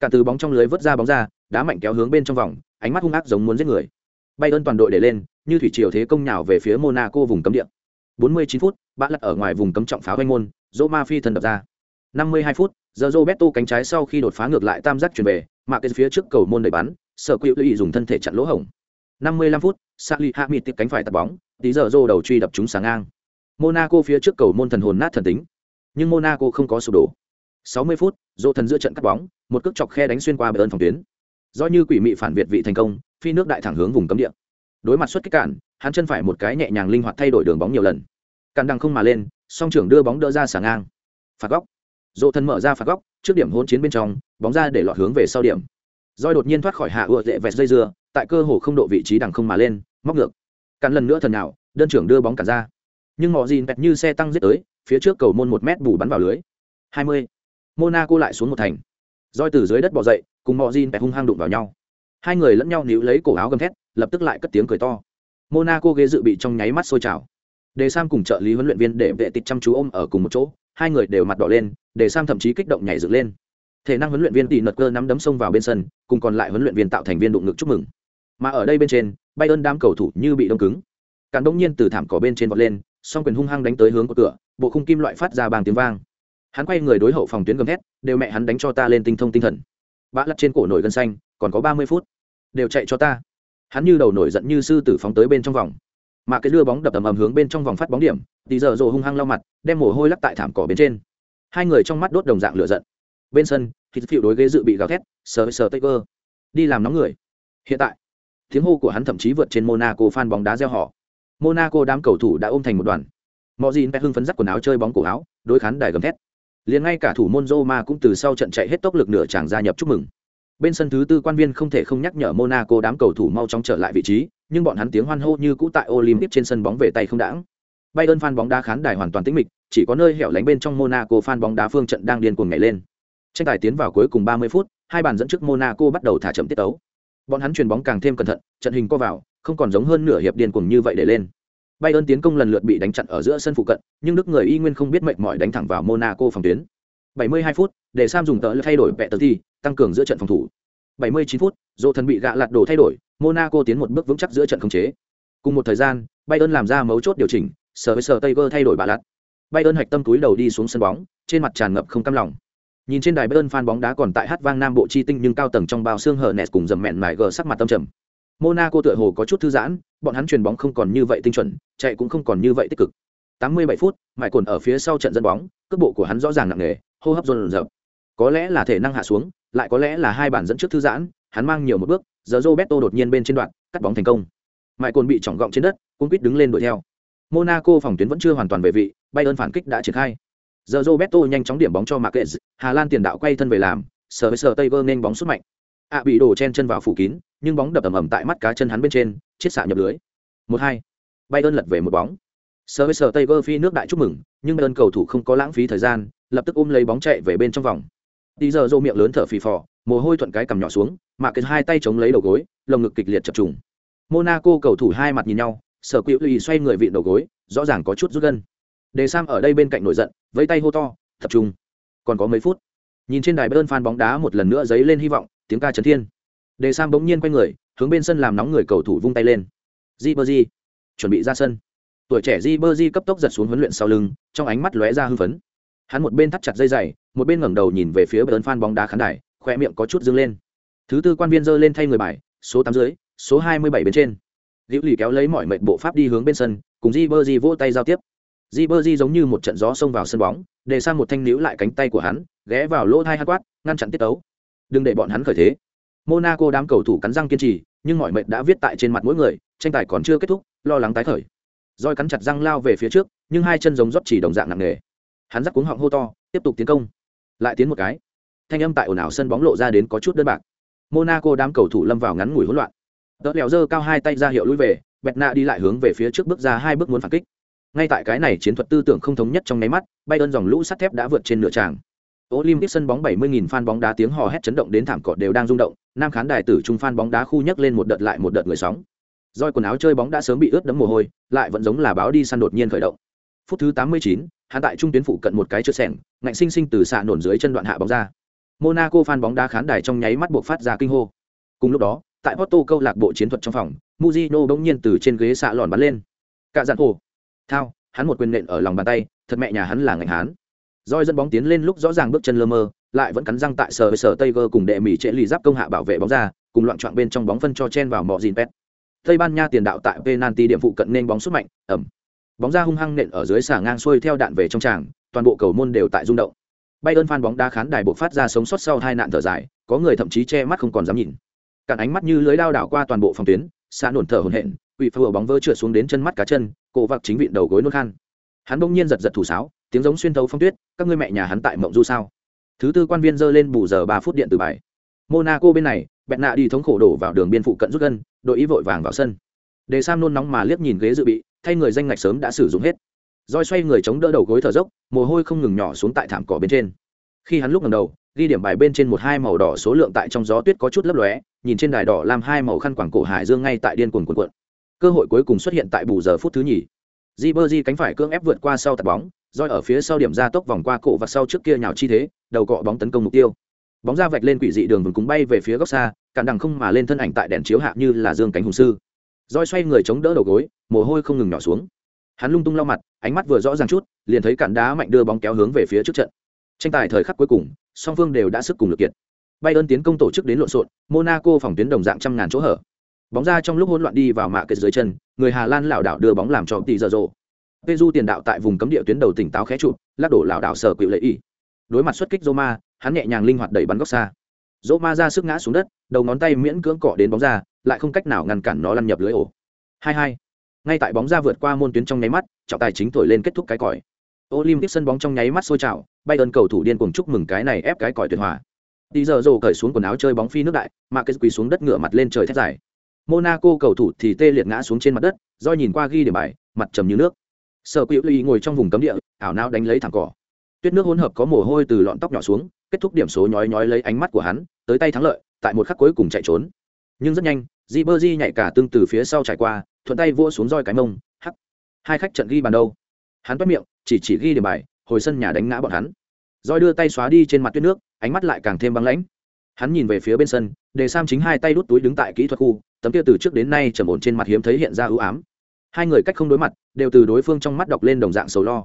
Cả từ bóng trong lưới vớt ra bóng ra đá mạnh kéo hướng bên trong vòng ánh mắt hung ác giống muốn giết người. Bay ơn toàn đội để lên như thủy triều thế công nhào về phía monaco vùng cấm địa. 49 phút bã lật ở ngoài vùng cấm trọng pháo vanh môn roma phi thần đập ra. 52 phút giờ roberto cánh trái sau khi đột phá ngược lại tam giác chuyển về mà cái phía trước cầu môn đẩy bắn sở quỵ lưu dùng thân thể chặn lỗ hổng. 55 phút Sally mịt tiếp cánh phải tạt bóng tí giờ rô đầu truy đập chúng sáng ngang. Monaco phía trước cầu môn thần hồn nát thần tính, nhưng Monaco không có sụp đổ. 60 phút, Dỗ thần giữa trận cắt bóng, một cước chọc khe đánh xuyên qua bờ ơn phòng tuyến. Do như quỷ mị phản việt vị thành công, phi nước đại thẳng hướng vùng cấm địa. Đối mặt xuất kích cản, hắn chân phải một cái nhẹ nhàng linh hoạt thay đổi đường bóng nhiều lần. Cản đằng không mà lên, song trưởng đưa bóng đỡ ra xả ngang. Phạt góc. Dỗ thần mở ra phạt góc, trước điểm hỗn chiến bên trong, bóng ra để lọt hướng về sau điểm. roi đột nhiên thoát khỏi hạ ựa dễ vẹt dây dưa, tại cơ hồ không độ vị trí đằng không mà lên, móc ngược. Cản lần nữa thần nào, đơn trưởng đưa bóng cản ra nhưng mọi gì bẹt như xe tăng giết tới phía trước cầu môn một mét bù bắn vào lưới 20. monaco lại xuống một thành roi từ dưới đất bỏ dậy, cùng mọi gì bẹt hung hăng đụng vào nhau. Hai người lẫn nhau níu lấy cổ áo gầm thét, lập tức lại cất tiếng cười to. Monaco ghế dự bị trong nháy mắt sôi trào. Đề sam cùng trợ lý huấn luyện viên để vệ tịch chăm chú ôm ở cùng một chỗ, hai người đều mặt đỏ lên, đề sam thậm chí kích động nhảy dựng lên. Thể năng huấn luyện viên tỷ nật cơ nắm đấm xông vào bên sân, cùng còn lại huấn luyện viên tạo thành viên đụng ngực chúc mừng. Mà ở đây bên trên bay ơn đám cầu thủ như bị đông cứng. Càn đông nhiên từ thảm cỏ bên trên vọt lên, song quyền hung hăng đánh tới hướng của cửa, bộ khung kim loại phát ra bằng tiếng vang hắn quay người đối hậu phòng tuyến gầm thét, đều mẹ hắn đánh cho ta lên tinh thông tinh thần. Bã lật trên cổ nổi gân xanh, còn có ba mươi phút, đều chạy cho ta. Hắn như đầu nổi giận như sư tử phóng tới bên trong vòng. Mà cái đưa bóng đập ầm ầm hướng bên trong vòng phát bóng điểm thì giờ rồ hung hăng lau mặt, đem mồ hôi lắc tại thảm cỏ bên trên. Hai người trong mắt đốt đồng dạng lửa giận. Bên sân thì phiệu đối ghế dự bị gào thét, sờ sờ tay cơ đi làm nóng người. Hiện tại, tiếng hô của hắn thậm chí vượt trên monaco phan bóng đá gieo họ. Monaco đám cầu thủ đã ôm thành một đoàn. Mọi gì hưng phấn dắt quần áo chơi bóng cổ áo, đối khán đài gầm thét liền ngay cả thủ môn Roma cũng từ sau trận chạy hết tốc lực nửa chàng gia nhập chúc mừng. Bên sân thứ tư quan viên không thể không nhắc nhở monaco đám cầu thủ mau chóng trở lại vị trí, nhưng bọn hắn tiếng hoan hô như cũ tại olympic trên sân bóng về tay không đãng. Bayern fan bóng đá khán đài hoàn toàn tĩnh mịch, chỉ có nơi hẻo lánh bên trong monaco fan bóng đá phương trận đang điên cuồng nhảy lên. Tranh tài tiến vào cuối cùng 30 phút, hai bàn dẫn trước monaco bắt đầu thả chậm tiết tấu. Bọn hắn chuyền bóng càng thêm cẩn thận, trận hình co vào, không còn giống hơn nửa hiệp điên cuồng như vậy để lên. Bayern tiến công lần lượt bị đánh chặn ở giữa sân phụ cận, nhưng đức người y nguyên không biết mệnh mỏi đánh thẳng vào Monaco phòng tuyến. 72 phút, để Sam dùng tợ thay đổi vẹt tờ thi, tăng cường giữa trận phòng thủ. 79 phút, dỗ thần bị gạ lạt đổ thay đổi, Monaco tiến một bước vững chắc giữa trận khống chế. Cùng một thời gian, Bayern làm ra mấu chốt điều chỉnh, sở với sở Tiger thay đổi bà lạt. Bayern hạch tâm túi đầu đi xuống sân bóng, trên mặt tràn ngập không cam lòng. Nhìn trên đài Bayern fan bóng đá còn tại hát vang nam bộ chi tinh nhưng cao tầng trong bao xương hở nẹt cùng dầm mẹn mải gờ sắc mặt tâm trầm. Monaco tựa hồ có chút thư giãn, bọn hắn chuyền bóng không còn như vậy tinh chuẩn, chạy cũng không còn như vậy tích cực. 87 phút, mải cồn ở phía sau trận dẫn bóng, cước bộ của hắn rõ ràng nặng nề, hô hấp dồn dập. Có lẽ là thể năng hạ xuống, lại có lẽ là hai bản dẫn trước thư giãn, hắn mang nhiều một bước, giờ Roberto đột nhiên bên trên đoạn, cắt bóng thành công. Mại cồn bị trọng gọng trên đất, cũng quýt đứng lên đuổi theo. Monaco phòng tuyến vẫn chưa hoàn toàn về vị, Bayern phản kích đã triển khai. Giờ Roberto nhanh chóng điểm bóng cho Marquez, Hà Lan tiền đạo quay thân về làm, sờ với sờ Taylor nên bóng xuất mạnh. ạ bị đổ chen chân vào phủ kín, nhưng bóng đập ầm ầm tại mắt cá chân hắn bên trên, chiết xạ nhập lưới. Một hai, Bayern lật về một bóng. Sờ với sờ Taylor phi nước đại chúc mừng, nhưng Bayern cầu thủ không có lãng phí thời gian, lập tức ôm lấy bóng chạy về bên trong vòng. Đi giờ rô miệng lớn thở phì phò, mồ hôi thuận cái cầm nhỏ xuống, mà cái hai tay chống lấy đầu gối, lồng ngực kịch liệt chập trùng. Monaco cầu thủ hai mặt nhìn nhau, Sở Cựu Lì xoay người vịn đầu gối, rõ ràng có chút rút gân. Đề Sam ở đây bên cạnh nổi giận, với tay hô to, tập trung. Còn có mấy phút. Nhìn trên đài Bayern fan bóng đá một lần nữa giấy lên hy vọng, tiếng ca chấn thiên. Đề Sam bỗng nhiên quay người, hướng bên sân làm nóng người cầu thủ vung tay lên. Ribery, chuẩn bị ra sân. Tuổi trẻ Ribery cấp tốc giật xuống huấn luyện sau lưng, trong ánh mắt lóe ra hưng phấn. Hắn một bên thắt chặt dây giày, một bên ngẩng đầu nhìn về phía Bayern fan bóng đá khán đài, khoe miệng có chút dương lên. Thứ tư quan viên giơ lên thay người bài, số tám dưới, số hai mươi bảy bên trên. Diệu Lì kéo lấy mọi mệnh bộ pháp đi hướng bên sân, cùng Ribery vỗ tay giao tiếp. Ribery giống như một trận gió xông vào sân bóng, để sang một thanh níu lại cánh tay của hắn, ghé vào lỗ tai hát quát, ngăn chặn tiết tấu. Đừng để bọn hắn khởi thế. Monaco đám cầu thủ cắn răng kiên trì, nhưng mọi mệnh đã viết tại trên mặt mỗi người, tranh tài còn chưa kết thúc, lo lắng tái khởi. Roi cắn chặt răng lao về phía trước, nhưng hai chân giống rót chỉ đồng dạng nặng nề. Hắn dắt cuống họng hô to, tiếp tục tiến công. Lại tiến một cái. Thanh âm tại ồn ào sân bóng lộ ra đến có chút đơn bạc. Monaco đám cầu thủ lâm vào ngắn ngủi hỗn loạn. Đỡ lèo dơ cao hai tay ra hiệu lui về, Bẹt nạ đi lại hướng về phía trước bước ra hai bước muốn phản kích ngay tại cái này chiến thuật tư tưởng không thống nhất trong nháy mắt bayern dòng lũ sắt thép đã vượt trên nửa tràng Olympic sân bóng 70.000 fan bóng đá tiếng hò hét chấn động đến thảm cỏ đều đang rung động, nam khán đài tử trung fan bóng đá khu nhấc lên một đợt lại một đợt người sóng. Roi quần áo chơi bóng đã sớm bị ướt đẫm mồ hôi, lại vẫn giống là báo đi săn đột nhiên khởi động. Phút thứ 89, hắn tại trung tuyến phụ cận một cái chớp sẻng ngạnh sinh sinh từ xạ nổn dưới chân đoạn hạ bóng ra. Monaco fan bóng đá khán đài trong nháy mắt buộc phát ra kinh hô. Cùng lúc đó, tại Porto câu lạc bộ chiến thuật trong phòng, muzino bỗng nhiên từ trên ghế xạ lòn bắn lên. Cả dặn hồ. Thao, hắn một quyền nện ở lòng bàn tay, thật mẹ nhà hắn là ngạnh hán. Roi dẫn bóng tiến lên lúc rõ ràng bước chân lơ mơ, lại vẫn cắn răng tại sờ sờ Tiger cùng đệ mỹ trễ lì giáp công hạ bảo vệ bóng ra, cùng loạn trọn bên trong bóng phân cho chen vào mọ gìn pet. Tây Ban Nha tiền đạo tại penalty điểm phụ cận nên bóng xuất mạnh, ẩm. Bóng ra hung hăng nện ở dưới xà ngang xuôi theo đạn về trong tràng, toàn bộ cầu môn đều tại rung động. Bayern fan bóng đá khán đài bộ phát ra sống sót sau hai nạn thở dài, có người thậm chí che mắt không còn dám nhìn. Cản ánh mắt như lưới đao đảo qua toàn bộ phòng tuyến, xa nổn thở hổn hển, quỷ phù bóng vỡ trượt xuống đến chân mắt cá chân, cổ vạc chính vịn đầu gối nôn khan. Hắn bỗng nhiên giật giật thủ sáo, tiếng giống xuyên thấu phong tuyết, các ngươi mẹ nhà hắn tại mộng du sao? Thứ tư quan viên giơ lên bù giờ ba phút điện từ bài. Monaco bên này, Bẹt nạ đi thống khổ đổ vào đường biên phụ cận rút gân, đội ý vội vàng vào sân. Đề Sam nôn nóng mà liếc nhìn ghế dự bị, thay người danh ngạch sớm đã sử dụng hết. Roi xoay người chống đỡ đầu gối thở dốc, mồ hôi không ngừng nhỏ xuống tại thảm cỏ bên trên. Khi hắn lúc ngẩng đầu, ghi điểm bài bên trên một hai màu đỏ số lượng tại trong gió tuyết có chút lấp lóe, nhìn trên đài đỏ làm hai màu khăn quàng cổ hải dương ngay tại điên cuồng cuộn cuộn. Cơ hội cuối cùng xuất hiện tại bù giờ phút thứ nhì. Ribery cánh phải cưỡng ép vượt qua sau tạt bóng, roi ở phía sau điểm ra tốc vòng qua cổ và sau trước kia nhào chi thế, đầu cọ bóng tấn công mục tiêu. Bóng ra vạch lên quỷ dị đường vùng cúng bay về phía góc xa, cản đằng không mà lên thân ảnh tại đèn chiếu hạ như là dương cánh hùng sư. Roi xoay người chống đỡ đầu gối, mồ hôi không ngừng nhỏ xuống. Hắn lung tung lau mặt, ánh mắt vừa rõ ràng chút, liền thấy cản đá mạnh đưa bóng kéo hướng về phía trước trận. Tranh tài thời khắc cuối cùng, song phương đều đã sức cùng lực kiệt. Bayern tiến công tổ chức đến lộn xộn, Monaco phòng tuyến đồng dạng trăm ngàn chỗ hở. Bóng ra trong lúc hỗn loạn đi vào mạ kết dưới chân, người Hà Lan lảo đảo đưa bóng làm cho tỷ dở dộ Peju tiền đạo tại vùng cấm địa tuyến đầu tỉnh táo khé trụ, lắc đổ lảo đảo sở quỷ lệ y. Đối mặt xuất kích Roma, hắn nhẹ nhàng linh hoạt đẩy bắn góc xa. Roma ra sức ngã xuống đất, đầu ngón tay miễn cưỡng cọ đến bóng ra, lại không cách nào ngăn cản nó lăn nhập lưới ổ. 2-2. Ngay tại bóng ra vượt qua môn tuyến trong nháy mắt, trọng tài chính thổi lên kết thúc cái còi. Olympic sân bóng trong nháy mắt sôi trào, bay ơn cầu thủ điên cuồng chúc mừng cái này ép cái còi tuyệt hòa. Đi giờ rồ cởi xuống quần áo chơi bóng phi nước đại, mà cái quỳ xuống đất ngửa mặt lên trời thét dài. Monaco cầu thủ thì tê liệt ngã xuống trên mặt đất, do nhìn qua ghi điểm bài, mặt trầm như nước. Sở Cửu Ly ngồi trong vùng cấm địa, ảo não đánh lấy thẳng cỏ. Tuyết nước hỗn hợp có mồ hôi từ lọn tóc nhỏ xuống, kết thúc điểm số nhói nhói lấy ánh mắt của hắn, tới tay thắng lợi, tại một khắc cuối cùng chạy trốn. Nhưng rất nhanh, Ribery nhảy cả tương từ phía sau trải qua, thuận tay vỗ xuống roi cái mông, hắc. Hai khách trận ghi bàn đâu? Hắn toát miệng, chỉ chỉ ghi điểm bài, hồi sân nhà đánh ngã bọn hắn. Roi đưa tay xóa đi trên mặt tuyết nước, ánh mắt lại càng thêm băng lãnh. Hắn nhìn về phía bên sân, Đề Sam chính hai tay đút túi đứng tại kỹ thuật khu, tấm kia từ trước đến nay trầm ổn trên mặt hiếm thấy hiện ra ưu ám. Hai người cách không đối mặt, đều từ đối phương trong mắt đọc lên đồng dạng sầu lo.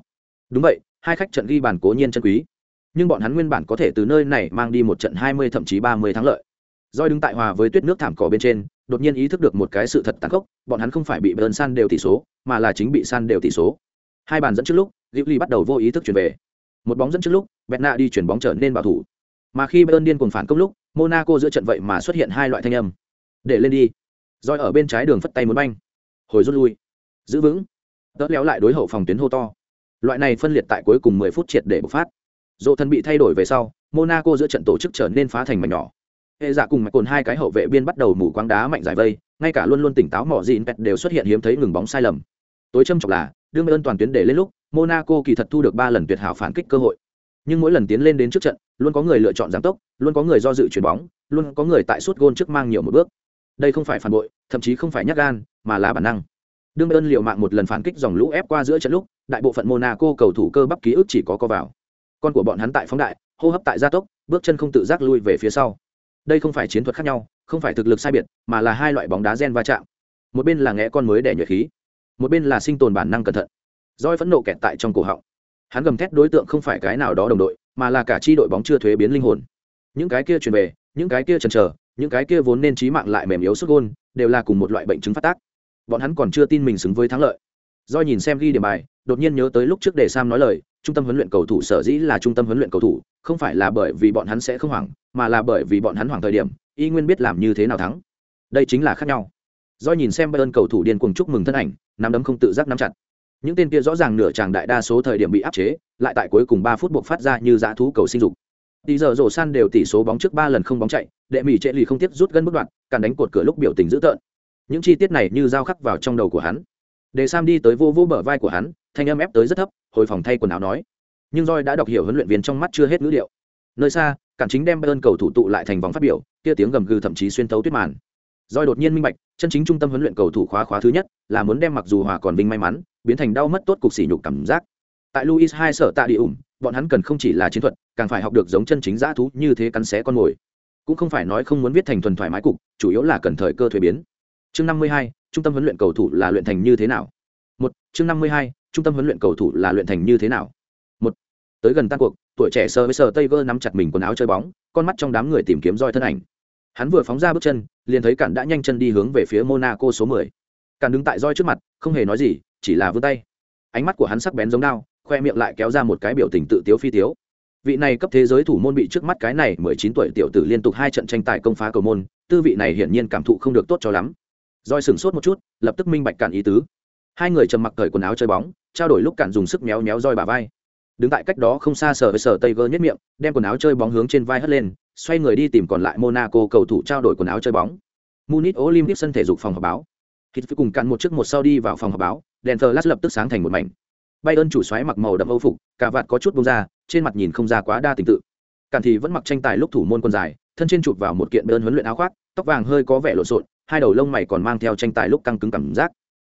Đúng vậy, hai khách trận ghi bàn cố nhiên chân quý, nhưng bọn hắn nguyên bản có thể từ nơi này mang đi một trận hai mươi thậm chí ba mươi thắng lợi. Doi đứng tại hòa với tuyết nước thảm cỏ bên trên, đột nhiên ý thức được một cái sự thật tàn khốc, bọn hắn không phải bị Bayern san đều tỷ số, mà là chính bị san đều tỷ số. Hai bàn dẫn trước lúc, Diệu bắt đầu vô ý thức chuyển về. Một bóng dẫn trước lúc, Bernat đi chuyển bóng trở nên bảo thủ. Mà khi Bayern điên cuồng phản công lúc, Monaco giữa trận vậy mà xuất hiện hai loại thanh âm. Để lên đi. Doi ở bên trái đường phất tay muốn banh. Hồi rút lui. Giữ vững. tớ léo lại đối hậu phòng tuyến hô to. Loại này phân liệt tại cuối cùng 10 phút triệt để bộc phát. Dỗ thân bị thay đổi về sau, Monaco giữa trận tổ chức trở nên phá thành mảnh nhỏ. Hệ dạ cùng mạch cồn hai cái hậu vệ biên bắt đầu mù quáng đá mạnh giải vây, ngay cả luôn luôn tỉnh táo mỏ dịn pet đều xuất hiện hiếm thấy ngừng bóng sai lầm. Tối châm chọc là, đương ơn toàn tuyến để lên lúc, Monaco kỳ thật thu được ba lần tuyệt hảo phản kích cơ hội. Nhưng mỗi lần tiến lên đến trước trận, luôn có người lựa chọn giảm tốc, luôn có người do dự chuyển bóng, luôn có người tại suốt gôn trước mang nhiều một bước. Đây không phải phản bội, thậm chí không phải nhát gan, mà là bản năng. Đương ơn liều mạng một lần phản kích dòng lũ ép qua giữa trận lúc, đại bộ phận Monaco cầu thủ cơ bắp ký ức chỉ có co vào. Con của bọn hắn tại phóng đại, hô hấp tại gia tốc, bước chân không tự giác lui về phía sau. Đây không phải chiến thuật khác nhau, không phải thực lực sai biệt, mà là hai loại bóng đá gen va chạm. Một bên là ngẽ con mới đẻ nhuệ khí, một bên là sinh tồn bản năng cẩn thận. Roi phẫn nộ kẹt tại trong cổ họng. Hắn gầm thét đối tượng không phải cái nào đó đồng đội, mà là cả chi đội bóng chưa thuế biến linh hồn. Những cái kia truyền về, những cái kia chần chờ, những cái kia vốn nên trí mạng lại mềm yếu sức gôn, đều là cùng một loại bệnh chứng phát tác. Bọn hắn còn chưa tin mình xứng với thắng lợi. Do nhìn xem ghi điểm bài, đột nhiên nhớ tới lúc trước để Sam nói lời, trung tâm huấn luyện cầu thủ sở dĩ là trung tâm huấn luyện cầu thủ, không phải là bởi vì bọn hắn sẽ không hoảng, mà là bởi vì bọn hắn hoảng thời điểm, y nguyên biết làm như thế nào thắng. Đây chính là khác nhau. Do nhìn xem Bayern cầu thủ điên cuồng chúc mừng thân ảnh, nắm đấm không tự giác nắm chặt. Những tên kia rõ ràng nửa chàng đại đa số thời điểm bị áp chế, lại tại cuối cùng ba phút buộc phát ra như dã thú cầu sinh dục. Tỷ giờ rổ san đều tỷ số bóng trước ba lần không bóng chạy, đệ mỹ trệ lì không tiếp rút gân bất đoạn, cản đánh cột cửa lúc biểu tình dữ tợn. Những chi tiết này như dao khắc vào trong đầu của hắn. Để Sam đi tới vô vô bờ vai của hắn, thanh âm ép tới rất thấp, hồi phòng thay quần áo nói. Nhưng Joy đã đọc hiểu huấn luyện viên trong mắt chưa hết ngữ liệu. Nơi xa, cản chính đem Bayern cầu thủ tụ lại thành vòng phát biểu, kia tiếng gầm gừ thậm chí xuyên thấu tuyết màn. Joy đột nhiên minh bạch, chân chính trung tâm huấn luyện cầu thủ khóa khóa thứ nhất, là muốn đem mặc dù hòa còn vinh may mắn, biến thành đau mất tốt cục sỉ nhục cảm giác. Tại Luis hai sở tạ địa ủng, bọn hắn cần không chỉ là chiến thuật, càng phải học được giống chân chính dã thú như thế cắn xé con mồi. Cũng không phải nói không muốn viết thành thuần thoải mái cục, chủ yếu là cần thời cơ thuế biến. Chương năm mươi hai, trung tâm huấn luyện cầu thủ là luyện thành như thế nào? Một, chương năm mươi hai, trung tâm huấn luyện cầu thủ là luyện thành như thế nào? Một, tới gần tan cuộc, tuổi trẻ sơ với sơ tây vơ nắm chặt mình quần áo chơi bóng, con mắt trong đám người tìm kiếm roi thân ảnh. Hắn vừa phóng ra bước chân, liền thấy cản đã nhanh chân đi hướng về phía Monaco số 10. Cản đứng tại roi trước mặt, không hề nói gì, chỉ là vươn tay. Ánh mắt của hắn sắc bén giống đao, khoe miệng lại kéo ra một cái biểu tình tự tiếu phi tiếu. Vị này cấp thế giới thủ môn bị trước mắt cái này 19 tuổi tiểu tử liên tục hai trận tranh tài công phá cầu môn, tư vị này hiển nhiên cảm thụ không được tốt cho lắm. Roi sửng sốt một chút, lập tức minh bạch cản ý tứ. Hai người trầm mặc cởi quần áo chơi bóng, trao đổi lúc cản dùng sức méo méo roi bà vai. Đứng tại cách đó không xa sở với sở Tây Gơ nhất miệng, đem quần áo chơi bóng hướng trên vai hất lên, xoay người đi tìm còn lại Monaco cầu thủ trao đổi quần áo chơi bóng. Munich Olympic sân thể dục phòng họp báo. khi cùng cạn một trước một sau đi vào phòng họp báo, đèn flash lập tức sáng thành một mảnh. ơn chủ xoáy mặc màu đậm âu phục, cà vạt có chút bông ra, trên mặt nhìn không ra quá đa tình tự. Cản thì vẫn mặc tranh tài lúc thủ môn quần dài, thân trên chụp vào một kiện Bayern huấn luyện áo khoác, tóc vàng hơi có vẻ lộn xộn, hai đầu lông mày còn mang theo tranh tài lúc căng cứng cảm giác.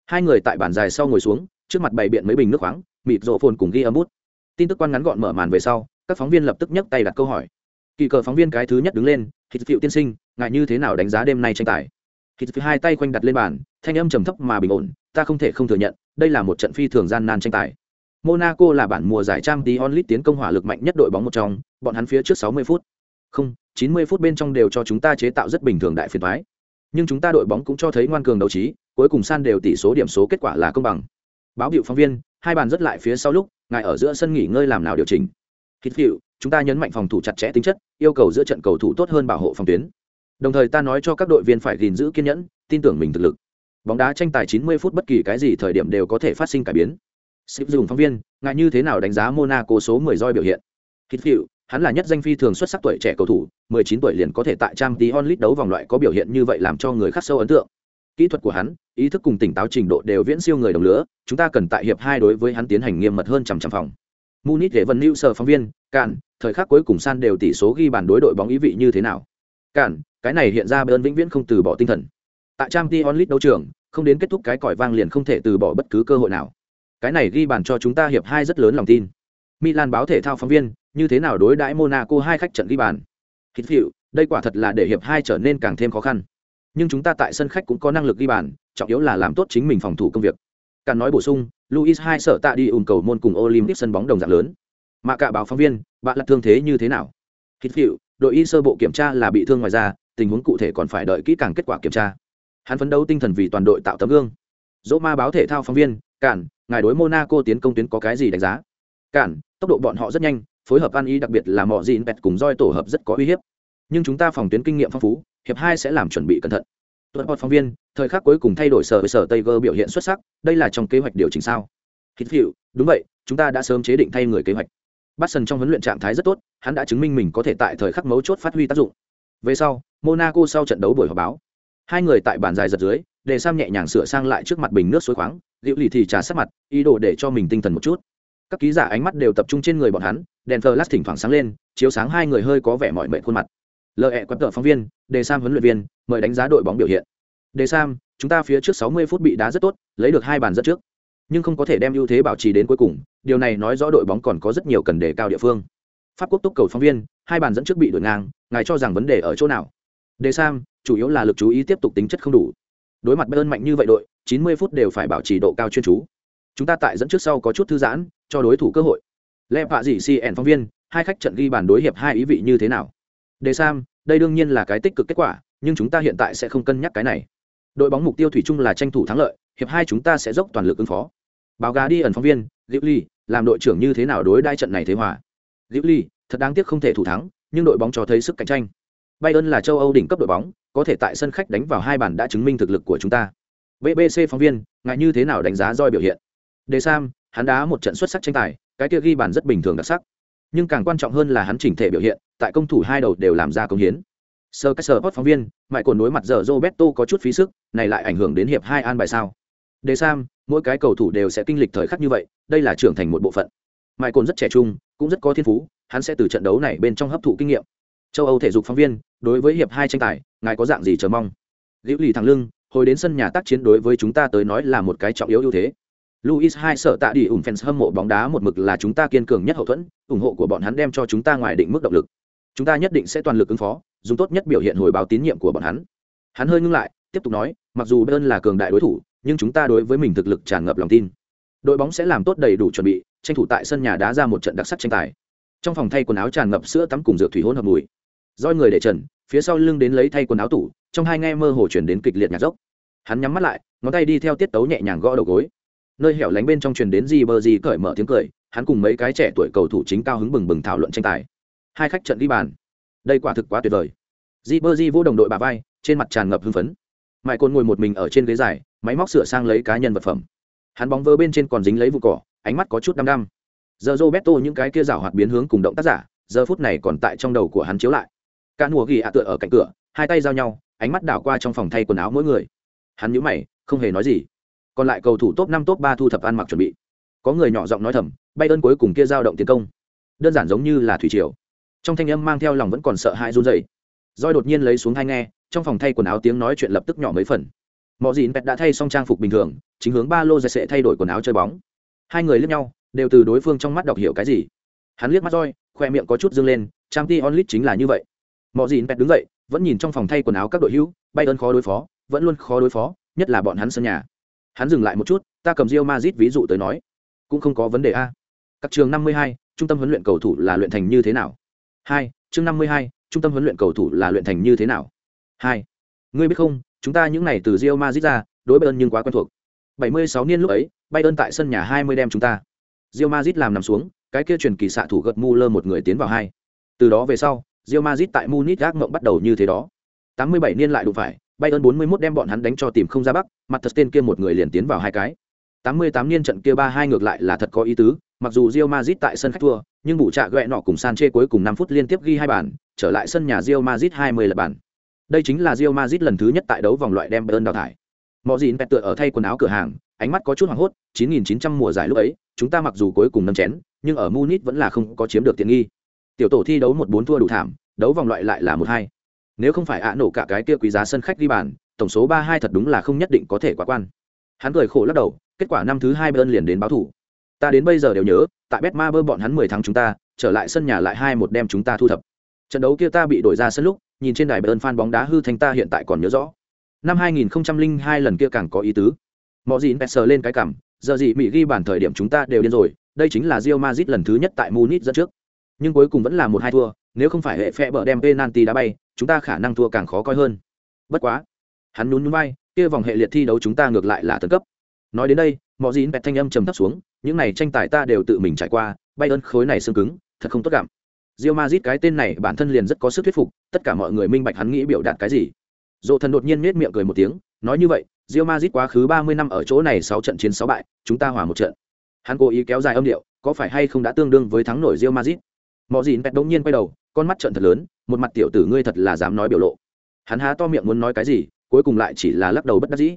Hai người tại bàn dài sau ngồi xuống, trước mặt bày biện mấy bình nước khoáng mịt rộ phồn cùng ghi âm bút. Tin tức quan ngắn gọn mở màn về sau các phóng viên lập tức nhấc tay đặt câu hỏi. Kỳ cờ phóng viên cái thứ nhất đứng lên hít phiệu tiên sinh ngại như thế nào đánh giá đêm nay tranh tài? Hít phiệu hai tay quanh đặt lên bàn thanh âm trầm thấp mà bình ổn ta không thể không thừa nhận đây là một trận phi thường gian nan tranh tài. Monaco là bản mùa giải trang tí onlit tiến công hỏa lực mạnh nhất đội bóng một trong bọn hắn phía trước 60 phút. Không 90 phút bên trong đều cho chúng ta chế tạo rất bình thường đại phiền thoái nhưng chúng ta đội bóng cũng cho thấy ngoan cường đấu trí cuối cùng san đều tỷ số điểm số kết quả là công bằng. Báo hiệu phóng viên hai bàn rất lại phía sau lúc ngài ở giữa sân nghỉ ngơi làm nào điều chỉnh? Hít hiệu chúng ta nhấn mạnh phòng thủ chặt chẽ tính chất yêu cầu giữa trận cầu thủ tốt hơn bảo hộ phòng tuyến. Đồng thời ta nói cho các đội viên phải gìn giữ kiên nhẫn tin tưởng mình thực lực. Bóng đá tranh tài 90 phút bất kỳ cái gì thời điểm đều có thể phát sinh cải biến. Sip dùng phóng viên, ngài như thế nào đánh giá Monaco số 10 roi biểu hiện? Hít phiệu, hắn là nhất danh phi thường xuất sắc tuổi trẻ cầu thủ, 19 tuổi liền có thể tại trang tí onlit đấu vòng loại có biểu hiện như vậy làm cho người khác sâu ấn tượng. Kỹ thuật của hắn, ý thức cùng tỉnh táo trình độ đều viễn siêu người đồng lứa, chúng ta cần tại hiệp hai đối với hắn tiến hành nghiêm mật hơn chằm chằm phòng. Munich để Vân New sở phóng viên, cạn, thời khắc cuối cùng san đều tỷ số ghi bàn đối đội bóng ý vị như thế nào? Cạn, cái này hiện ra Bayern vĩnh viễn không từ bỏ tinh thần. Tại trang tí onlit đấu trường, không đến kết thúc cái còi vang liền không thể từ bỏ bất cứ cơ hội nào. Cái này ghi bàn cho chúng ta hiệp hai rất lớn lòng tin. Milan báo thể thao phóng viên, như thế nào đối đãi Monaco hai khách trận ghi bàn. Hít phiệu, đây quả thật là để hiệp hai trở nên càng thêm khó khăn. Nhưng chúng ta tại sân khách cũng có năng lực ghi bàn, trọng yếu là làm tốt chính mình phòng thủ công việc. Càng nói bổ sung, Luis hai sợ tạ đi ùn cầu môn cùng Olympic sân bóng đồng dạng lớn. Mà cả báo phóng viên, bạn là thương thế như thế nào? Hít phiệu, đội y sơ bộ kiểm tra là bị thương ngoài ra, tình huống cụ thể còn phải đợi kỹ càng kết quả kiểm tra. Hắn phấn đấu tinh thần vì toàn đội tạo tấm gương. Dỗ ma báo thể thao phóng viên, cản, ngài đối Monaco tiến công tuyến có cái gì đánh giá? Cản, tốc độ bọn họ rất nhanh, phối hợp ăn ý đặc biệt là mọ dịn pet cùng roi tổ hợp rất có uy hiếp. Nhưng chúng ta phòng tuyến kinh nghiệm phong phú, hiệp hai sẽ làm chuẩn bị cẩn thận. Tuần bọt phóng viên, thời khắc cuối cùng thay đổi sở với sở tây gơ biểu hiện xuất sắc, đây là trong kế hoạch điều chỉnh sao? Hít phiệu đúng vậy, chúng ta đã sớm chế định thay người kế hoạch. Bắt sân trong huấn luyện trạng thái rất tốt, hắn đã chứng minh mình có thể tại thời khắc mấu chốt phát huy tác dụng. Về sau, monaco sau trận đấu buổi họp báo. Hai người tại bàn dài giật dưới, để sam nhẹ nhàng sửa sang lại trước mặt bình nước suối khoáng liễu lì thì trà sát mặt, ý đồ để cho mình tinh thần một chút. Các ký giả ánh mắt đều tập trung trên người bọn hắn đèn thờ lát thỉnh thoảng sáng lên, chiếu sáng hai người hơi có vẻ mọi mệnh khuôn mặt. Lợi hẹ quắp tờ phóng viên, đề sam huấn luyện viên, mời đánh giá đội bóng biểu hiện. Đề sam, chúng ta phía trước 60 phút bị đá rất tốt, lấy được hai bàn dẫn trước. Nhưng không có thể đem ưu thế bảo trì đến cuối cùng, điều này nói rõ đội bóng còn có rất nhiều cần đề cao địa phương. Pháp quốc túc cầu phóng viên, hai bàn dẫn trước bị đổi ngang, ngài cho rằng vấn đề ở chỗ nào? Đề sam, chủ yếu là lực chú ý tiếp tục tính chất không đủ. Đối mặt bayern mạnh như vậy đội 90 phút đều phải bảo trì độ cao chuyên chú. Chúng ta tại dẫn trước sau có chút thư giãn, cho đối thủ cơ hội lẽ vạ dị cn phóng viên, hai khách trận ghi bàn đối hiệp hai ý vị như thế nào? Đề sam, đây đương nhiên là cái tích cực kết quả, nhưng chúng ta hiện tại sẽ không cân nhắc cái này. Đội bóng mục tiêu thủy chung là tranh thủ thắng lợi, hiệp hai chúng ta sẽ dốc toàn lực ứng phó. Báo gà đi ẩn phóng viên diệu ly, làm đội trưởng như thế nào đối đai trận này thế hòa? Diệu ly, thật đáng tiếc không thể thủ thắng, nhưng đội bóng cho thấy sức cạnh tranh. Bayern là châu âu đỉnh cấp đội bóng, có thể tại sân khách đánh vào hai bàn đã chứng minh thực lực của chúng ta. Bbc phóng viên ngại như thế nào đánh giá roi biểu hiện? Đề sam, hắn đá một trận xuất sắc tranh tài cái kia ghi bàn rất bình thường đặc sắc. Nhưng càng quan trọng hơn là hắn chỉnh thể biểu hiện, tại công thủ hai đầu đều làm ra công hiến. Sơ cách sơ phóng viên mãi cồn đối mặt giờ roberto có chút phí sức, này lại ảnh hưởng đến hiệp hai an bài sao? Đề sam, mỗi cái cầu thủ đều sẽ kinh lịch thời khắc như vậy, đây là trưởng thành một bộ phận. Mãi cồn rất trẻ trung, cũng rất có thiên phú, hắn sẽ từ trận đấu này bên trong hấp thụ kinh nghiệm. Châu âu thể dục phóng viên, đối với hiệp hai tranh tài, ngài có dạng gì chờ mong? Liễu lì thẳng lưng, hồi đến sân nhà tác chiến đối với chúng ta tới nói là một cái trọng yếu ưu thế. Luis hai sợ tạ đi ủng fans hâm mộ bóng đá một mực là chúng ta kiên cường nhất hậu thuẫn, ủng hộ của bọn hắn đem cho chúng ta ngoài định mức động lực. Chúng ta nhất định sẽ toàn lực ứng phó, dùng tốt nhất biểu hiện hồi báo tín nhiệm của bọn hắn. Hắn hơi ngưng lại, tiếp tục nói, mặc dù Bayern là cường đại đối thủ, nhưng chúng ta đối với mình thực lực tràn ngập lòng tin. Đội bóng sẽ làm tốt đầy đủ chuẩn bị, tranh thủ tại sân nhà đá ra một trận đặc sắc tranh tài. Trong phòng thay quần áo tràn ngập sữa tắm cùng rượu thủy hỗn hợp mùi. Doi người để trần, phía sau lưng đến lấy thay quần áo tủ, trong hai nghe mơ hồ chuyển đến kịch liệt nhạc dốc. Hắn nhắm mắt lại, ngón tay đi theo tiết tấu nhẹ nhàng gõ đầu gối nơi hẻo lánh bên trong truyền đến gì bờ gì cởi mở tiếng cười, hắn cùng mấy cái trẻ tuổi cầu thủ chính cao hứng bừng bừng thảo luận tranh tài. Hai khách trận ghi bàn. Đây quả thực quá tuyệt vời. Di bơ di vô đồng đội bà vai, trên mặt tràn ngập hưng phấn. Mãi côn ngồi một mình ở trên ghế dài, máy móc sửa sang lấy cá nhân vật phẩm. Hắn bóng vơ bên trên còn dính lấy vụ cỏ, ánh mắt có chút đăm đăm. Giờ roberto những cái kia rảo hoạt biến hướng cùng động tác giả, giờ phút này còn tại trong đầu của hắn chiếu lại. Cả mùa ghi ạ tựa ở cạnh cửa, hai tay giao nhau, ánh mắt đảo qua trong phòng thay quần áo mỗi người. Hắn nhíu mày, không hề nói gì còn lại cầu thủ top năm, top ba thu thập ăn mặc chuẩn bị. Có người nhỏ giọng nói thầm bay ơn cuối cùng kia dao động tiến công. Đơn giản giống như là thủy triều. Trong thanh âm mang theo lòng vẫn còn sợ hãi run rẩy. Roi đột nhiên lấy xuống hai nghe, trong phòng thay quần áo tiếng nói chuyện lập tức nhỏ mấy phần. Mọi dịn pet đã thay xong trang phục bình thường, chính hướng ba lô dạy sẽ thay đổi quần áo chơi bóng. Hai người liếc nhau, đều từ đối phương trong mắt đọc hiểu cái gì. Hắn liếc mắt roi khoe miệng có chút dâng lên trang t onlit chính là như vậy. Mọi dịn pet đứng dậy, vẫn nhìn trong phòng thay quần áo các đội hữu bay ơn khó đối phó, vẫn luôn khó đối phó, nhất là bọn hắn sân nhà hắn dừng lại một chút, ta cầm Real Madrid ví dụ tới nói. Cũng không có vấn đề a. Các trường năm mươi hai, trung tâm huấn luyện cầu thủ là luyện thành như thế nào? Hai, chương năm mươi hai, trung tâm huấn luyện cầu thủ là luyện thành như thế nào? Hai, ngươi biết không, chúng ta những này từ Real Madrid ra, đối bayern nhưng quá quen thuộc. Bảy mươi sáu niên lúc ấy, bayern tại sân nhà hai mươi đem chúng ta. Real Madrid làm nằm xuống, cái kia truyền kỳ xạ thủ gật mu lơ một người tiến vào hai. Từ đó về sau, Real Madrid tại munich gác mộng bắt đầu như thế đó. Tám mươi bảy niên lại đụng phải bayern 41 đem bọn hắn đánh cho tìm không ra bắc mặt thật tên kia một người liền tiến vào hai cái tám mươi tám niên trận kia ba hai ngược lại là thật có ý tứ mặc dù Real Madrid tại sân khách thua, nhưng bù trạ gẹ nọ cùng Sanchez cuối cùng 5 phút liên tiếp ghi hai bàn, trở lại sân nhà Real Madrid 20 là bàn. Đây chính là Real Madrid lần thứ nhất tại đấu vòng loại đem Bayern đào thải. Mọ gì bẹt tựa ở thay quần áo cửa hàng, ánh mắt có chút hoảng hốt, 9900 mùa giải lúc ấy, chúng ta mặc dù cuối cùng nâng chén, nhưng ở Munich vẫn là không có chiếm được tiện nghi. Tiểu tổ thi đấu một bốn thua đủ thảm, đấu vòng loại lại là một hai. Nếu không phải ạ nổ cả cái kia quý giá sân khách ghi bàn, tổng số 3-2 thật đúng là không nhất định có thể quá quan. Hắn cười khổ lắc đầu, kết quả năm thứ hai bơn liền đến báo thủ. Ta đến bây giờ đều nhớ tại bet ma bơ bọn hắn mười tháng chúng ta trở lại sân nhà lại hai một đem chúng ta thu thập. Trận đấu kia ta bị đổi ra sân lúc nhìn trên đài bơn phan bóng đá hư thành ta hiện tại còn nhớ rõ. Năm 2002 lần kia càng có ý tứ. Mọi gì pet sờ lên cái cảm giờ gì mỹ ghi bàn thời điểm chúng ta đều điên rồi đây chính là Real Madrid lần thứ nhất tại Munich dẫn trước. Nhưng cuối cùng vẫn là một hai thua nếu không phải hệ phe bờ đem penalty đá bay, chúng ta khả năng thua càng khó coi hơn. Bất quá, hắn nhún nhún vai, kia vòng hệ liệt thi đấu chúng ta ngược lại là tấn cấp. Nói đến đây Mọ Dĩn bẹt thanh âm trầm thấp xuống, những này tranh tài ta đều tự mình trải qua bay ơn khối này xương cứng, thật không tốt cảm. Real Madrid cái tên này bản thân liền rất có sức thuyết phục, tất cả mọi người minh bạch hắn nghĩ biểu đạt cái gì. Dỗ thần đột nhiên nhếch miệng cười một tiếng, nói như vậy, Real Madrid quá khứ 30 năm ở chỗ này 6 trận chiến 6 bại, chúng ta hòa một trận. Hắn cố ý kéo dài âm điệu, có phải hay không đã tương đương với thắng nổi Real Madrid? Mọ Dĩn pet đột nhiên quay đầu con mắt trợn thật lớn, một mặt tiểu tử ngươi thật là dám nói biểu lộ. Hắn há to miệng muốn nói cái gì, cuối cùng lại chỉ là lắc đầu bất đắc dĩ.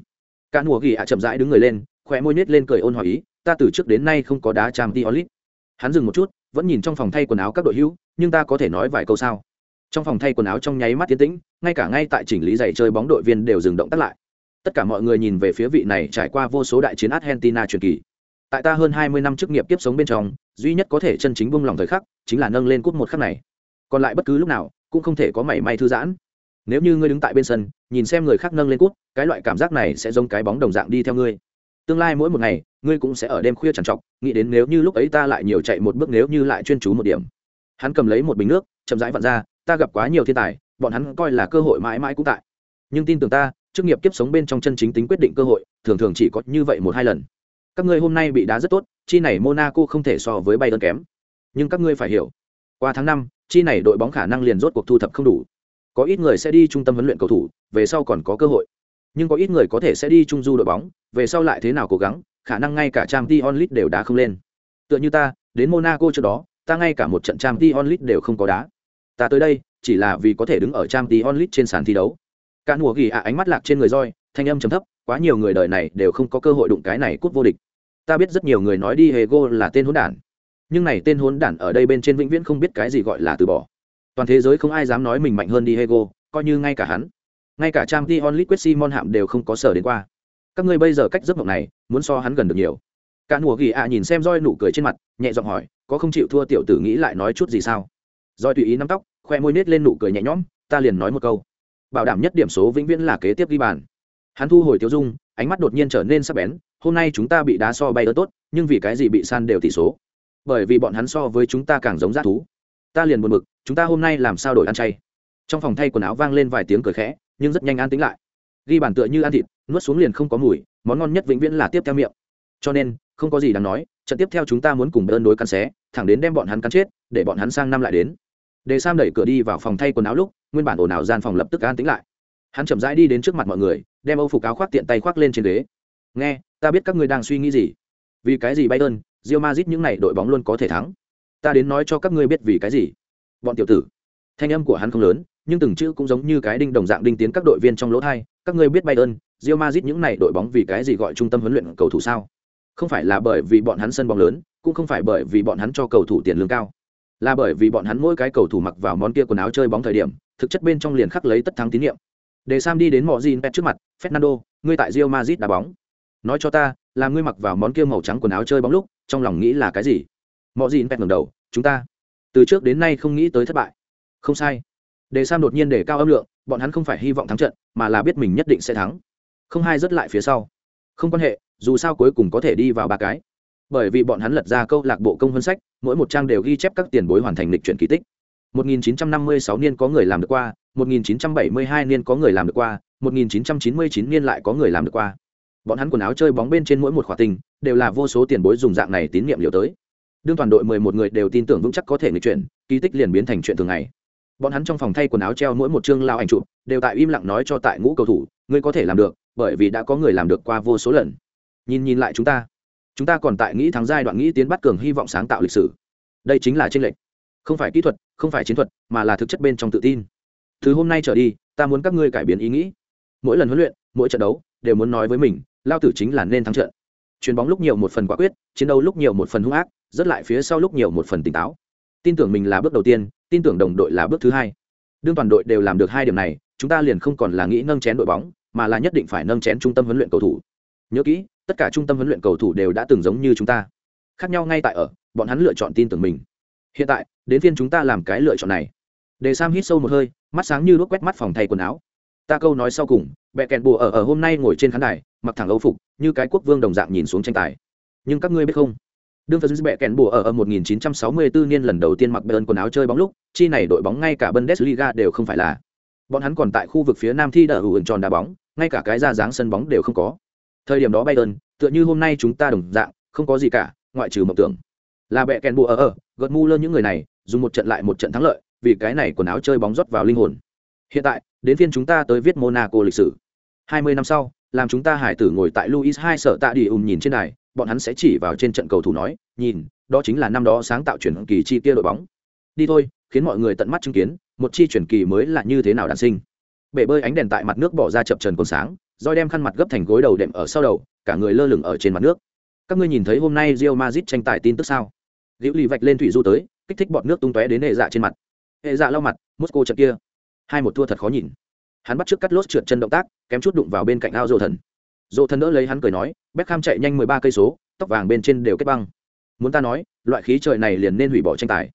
Cả mùa ghi ạ chậm rãi đứng người lên, khóe môi nhếch lên cười ôn hòa ý, ta từ trước đến nay không có đá trang t hắn dừng một chút, vẫn nhìn trong phòng thay quần áo các đội hữu, nhưng ta có thể nói vài câu sao? Trong phòng thay quần áo trong nháy mắt tiến tĩnh, ngay cả ngay tại chỉnh lý giày chơi bóng đội viên đều dừng động tác lại. Tất cả mọi người nhìn về phía vị này trải qua vô số đại chiến argentina truyền kỳ. Tại ta hơn hai mươi năm chức nghiệp tiếp sống bên trong, duy nhất có thể chân chính buông lòng thời khắc, chính là nâng lên cúp một khắc này còn lại bất cứ lúc nào cũng không thể có mảy may thư giãn. Nếu như ngươi đứng tại bên sân, nhìn xem người khác nâng lên cút, cái loại cảm giác này sẽ giống cái bóng đồng dạng đi theo ngươi. Tương lai mỗi một ngày, ngươi cũng sẽ ở đêm khuya trằn trọc, nghĩ đến nếu như lúc ấy ta lại nhiều chạy một bước nếu như lại chuyên chú một điểm. Hắn cầm lấy một bình nước, chậm rãi vặn ra, ta gặp quá nhiều thiên tài, bọn hắn coi là cơ hội mãi mãi cũng tại. Nhưng tin tưởng ta, chức nghiệp kiếp sống bên trong chân chính tính quyết định cơ hội, thường thường chỉ có như vậy một hai lần. Các ngươi hôm nay bị đá rất tốt, chi này monaco không thể so với bay đơn kém. Nhưng các ngươi phải hiểu qua tháng năm, chi này đội bóng khả năng liền rốt cuộc thu thập không đủ. Có ít người sẽ đi trung tâm huấn luyện cầu thủ, về sau còn có cơ hội. Nhưng có ít người có thể sẽ đi trung du đội bóng, về sau lại thế nào cố gắng, khả năng ngay cả trang t onlit đều đá không lên. Tựa như ta, đến monaco trước đó, ta ngay cả một trận trang t onlit đều không có đá. Ta tới đây, chỉ là vì có thể đứng ở trang t onlit trên sàn thi đấu. Cả mùa ghi ạ ánh mắt lạc trên người roi, thanh âm chấm thấp, quá nhiều người đời này đều không có cơ hội đụng cái này cút vô địch. Ta biết rất nhiều người nói đi hego là tên hỗn đản nhưng này tên hốn đản ở đây bên trên vĩnh viễn không biết cái gì gọi là từ bỏ. Toàn thế giới không ai dám nói mình mạnh hơn Diego, coi như ngay cả hắn. Ngay cả trang t onlit quyết simon hạm đều không có sở đến qua. Các ngươi bây giờ cách giấc mộng này, muốn so hắn gần được nhiều. Cả mùa ghi ạ nhìn xem roi nụ cười trên mặt, nhẹ giọng hỏi, có không chịu thua tiểu tử nghĩ lại nói chút gì sao? Roi tùy ý nắm tóc, khoe môi nết lên nụ cười nhẹ nhõm, ta liền nói một câu. Bảo đảm nhất điểm số vĩnh viễn là kế tiếp ghi bàn. Hắn thu hồi tiêu dung, ánh mắt đột nhiên trở nên sắc bén, hôm nay chúng ta bị đá so bay ớt tốt, nhưng vì cái gì bị san đều tỷ số? Bởi vì bọn hắn so với chúng ta càng giống g thú. Ta liền buồn bực, chúng ta hôm nay làm sao đổi ăn chay? Trong phòng thay quần áo vang lên vài tiếng cười khẽ, nhưng rất nhanh an tính lại. Ghi bản tựa như ăn thịt, nuốt xuống liền không có mùi, món ngon nhất vĩnh viễn là tiếp theo miệng. Cho nên, không có gì đáng nói, trận tiếp theo chúng ta muốn cùng đơn đối cắn xé, thẳng đến đem bọn hắn cắn chết, để bọn hắn sang năm lại đến. Để sam đẩy cửa đi vào phòng thay quần áo lúc, nguyên bản ồn ào gian phòng lập tức an tính lại. Hắn chậm rãi đi đến trước mặt mọi người, đem âu phục áo khoác tiện tay khoác lên trên ghế. Nghe, ta biết các ngươi đang suy nghĩ gì. Vì cái gì bay ơn Real Madrid những này đội bóng luôn có thể thắng. Ta đến nói cho các ngươi biết vì cái gì. Bọn tiểu tử. Thanh âm của hắn không lớn nhưng từng chữ cũng giống như cái đinh đồng dạng đinh tiến các đội viên trong lỗ tai, các ngươi biết bay Real Madrid những này đội bóng vì cái gì gọi trung tâm huấn luyện cầu thủ sao? Không phải là bởi vì bọn hắn sân bóng lớn cũng không phải bởi vì bọn hắn cho cầu thủ tiền lương cao. Là bởi vì bọn hắn mỗi cái cầu thủ mặc vào món kia quần áo chơi bóng thời điểm thực chất bên trong liền khắc lấy tất thắng tín nhiệm. Để sam đi đến mọi gin pet trước mặt fernando ngươi tại Real Madrid đá bóng. Nói cho ta là ngươi mặc vào món kia màu trắng quần áo chơi bóng lúc, trong lòng nghĩ là cái gì? Mọi in pet ngầm đầu, chúng ta, từ trước đến nay không nghĩ tới thất bại. Không sai. Để sam đột nhiên để cao âm lượng, bọn hắn không phải hy vọng thắng trận, mà là biết mình nhất định sẽ thắng. Không hai rất lại phía sau. Không quan hệ, dù sao cuối cùng có thể đi vào ba cái. Bởi vì bọn hắn lật ra câu lạc bộ công vân sách, mỗi một trang đều ghi chép các tiền bối hoàn thành lịch chuyển kỳ tích. 1956 niên có người làm được qua 1972 niên có người làm được qua 1999 niên lại có người làm được qua bọn hắn quần áo chơi bóng bên trên mỗi một khỏa tình đều là vô số tiền bối dùng dạng này tín nhiệm liều tới. Đương toàn đội 11 người đều tin tưởng vững chắc có thể người chuyển, kỳ tích liền biến thành chuyện thường ngày. Bọn hắn trong phòng thay quần áo treo mỗi một chương lao ảnh chụp, đều tại im lặng nói cho tại ngũ cầu thủ, ngươi có thể làm được, bởi vì đã có người làm được qua vô số lần. Nhìn nhìn lại chúng ta chúng ta còn tại nghĩ thắng giai đoạn nghĩ tiến bắt cường hy vọng sáng tạo lịch sử. Đây chính là tranh lệch. Không phải kỹ thuật, không phải chiến thuật, mà là thực chất bên trong tự tin. Từ hôm nay trở đi, ta muốn các ngươi cải biến ý nghĩ. Mỗi lần huấn luyện, mỗi trận đấu, đều muốn nói với mình lao tử chính là nên thắng trận. Chuyền bóng lúc nhiều một phần quả quyết, chiến đấu lúc nhiều một phần hung ác, rất lại phía sau lúc nhiều một phần tỉnh táo. Tin tưởng mình là bước đầu tiên, tin tưởng đồng đội là bước thứ hai. Đương toàn đội đều làm được hai điểm này, chúng ta liền không còn là nghĩ nâng chén đội bóng, mà là nhất định phải nâng chén trung tâm huấn luyện cầu thủ. Nhớ kỹ, tất cả trung tâm huấn luyện cầu thủ đều đã từng giống như chúng ta. Khác nhau ngay tại ở, bọn hắn lựa chọn tin tưởng mình. Hiện tại, đến phiên chúng ta làm cái lựa chọn này. Để sam hít sâu một hơi, mắt sáng như đuốc quét mắt phòng thay quần áo. Ta câu nói sau cùng, bẹ kẹn bùa ở ở hôm nay ngồi trên khán đài mặc thẳng âu phục, như cái quốc vương đồng dạng nhìn xuống tranh tài. Nhưng các ngươi biết không? Đương phần bẹ kèn bùa ở ở 1964 niên lần đầu tiên mặc bern quần áo chơi bóng lúc, chi này đội bóng ngay cả bundesliga đều không phải là. Bọn hắn còn tại khu vực phía nam thi đờ hữu tròn đá bóng, ngay cả cái ra dáng sân bóng đều không có. Thời điểm đó bayern, tựa như hôm nay chúng ta đồng dạng, không có gì cả, ngoại trừ mộng tưởng. Là bẹ kèn bùa ở ở, gật mu lơ những người này, dùng một trận lại một trận thắng lợi, vì cái này quần áo chơi bóng rót vào linh hồn. Hiện tại, đến phiên chúng ta tới viết monaco lịch sử. 20 năm sau làm chúng ta hải tử ngồi tại luis hai sở tạ đi ùm nhìn trên này bọn hắn sẽ chỉ vào trên trận cầu thủ nói, nhìn, đó chính là năm đó sáng tạo chuyển kỳ chi kia đội bóng. Đi thôi, khiến mọi người tận mắt chứng kiến, một chi chuyển kỳ mới là như thế nào đàn sinh. Bể bơi ánh đèn tại mặt nước bỏ ra chập trần còn sáng, roi đem khăn mặt gấp thành gối đầu đệm ở sau đầu, cả người lơ lửng ở trên mặt nước. Các ngươi nhìn thấy hôm nay Real Madrid tranh tài tin tức sao? Liễu lì vạch lên thủy du tới, kích thích bọt nước tung tóe đến hệ dạ trên mặt. Hệ dạ lau mặt, Moscow trận kia. Hai một thua thật khó nhìn hắn bắt trước cắt lốt trượt chân động tác, kém chút đụng vào bên cạnh ao dô thần. Dô thần đỡ lấy hắn cười nói Beckham chạy nhanh mười ba cây số, tóc vàng bên trên đều kết băng. Muốn ta nói, loại khí trời này liền nên hủy bỏ tranh tài.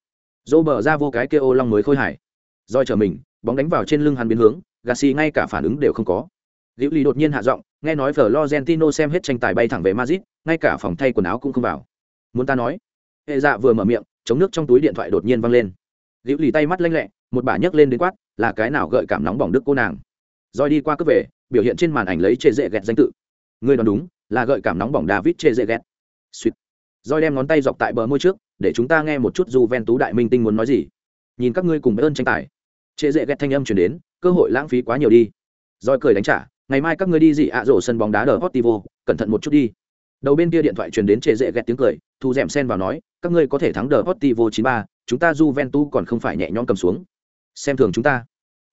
Dô bờ ra vô cái kêu ô long mới khôi hải roi trở mình, bóng đánh vào trên lưng hắn biến hướng gà xì ngay cả phản ứng đều không có. Liễu lì đột nhiên hạ giọng, nghe nói florentino xem hết tranh tài bay thẳng về madrid, ngay cả phòng thay quần áo cũng không vào. Muốn ta nói? Hệ dạ vừa mở miệng, chống nước trong túi điện thoại đột nhiên văng lên. Liễu lì tay mắt lanh lẹ, một bà nhấc lên đến quát là cái nào gợi cảm nóng bỏng đức cô nàng. Rồi đi qua cướp về biểu hiện trên màn ảnh lấy chê dễ ghẹt danh tự. Người đoán đúng là gợi cảm nóng bỏng david chê dễ ghẹt suýt rồi đem ngón tay dọc tại bờ môi trước để chúng ta nghe một chút dù ven tú đại minh tinh muốn nói gì. Nhìn các ngươi cùng ơn tranh tài. Chê dễ ghẹt thanh âm chuyển đến cơ hội lãng phí quá nhiều đi. Rồi cười đánh trả ngày mai các ngươi đi gì ạ à rổ sân bóng đá đờ hotivo cẩn thận một chút đi. Đầu bên kia điện thoại truyền đến chê dễ ghét tiếng cười, thu dẻm sen vào nói, các ngươi có thể thắng đờ Portivo 93, chúng ta Juventus còn không phải nhẹ nhõm cầm xuống. Xem thường chúng ta.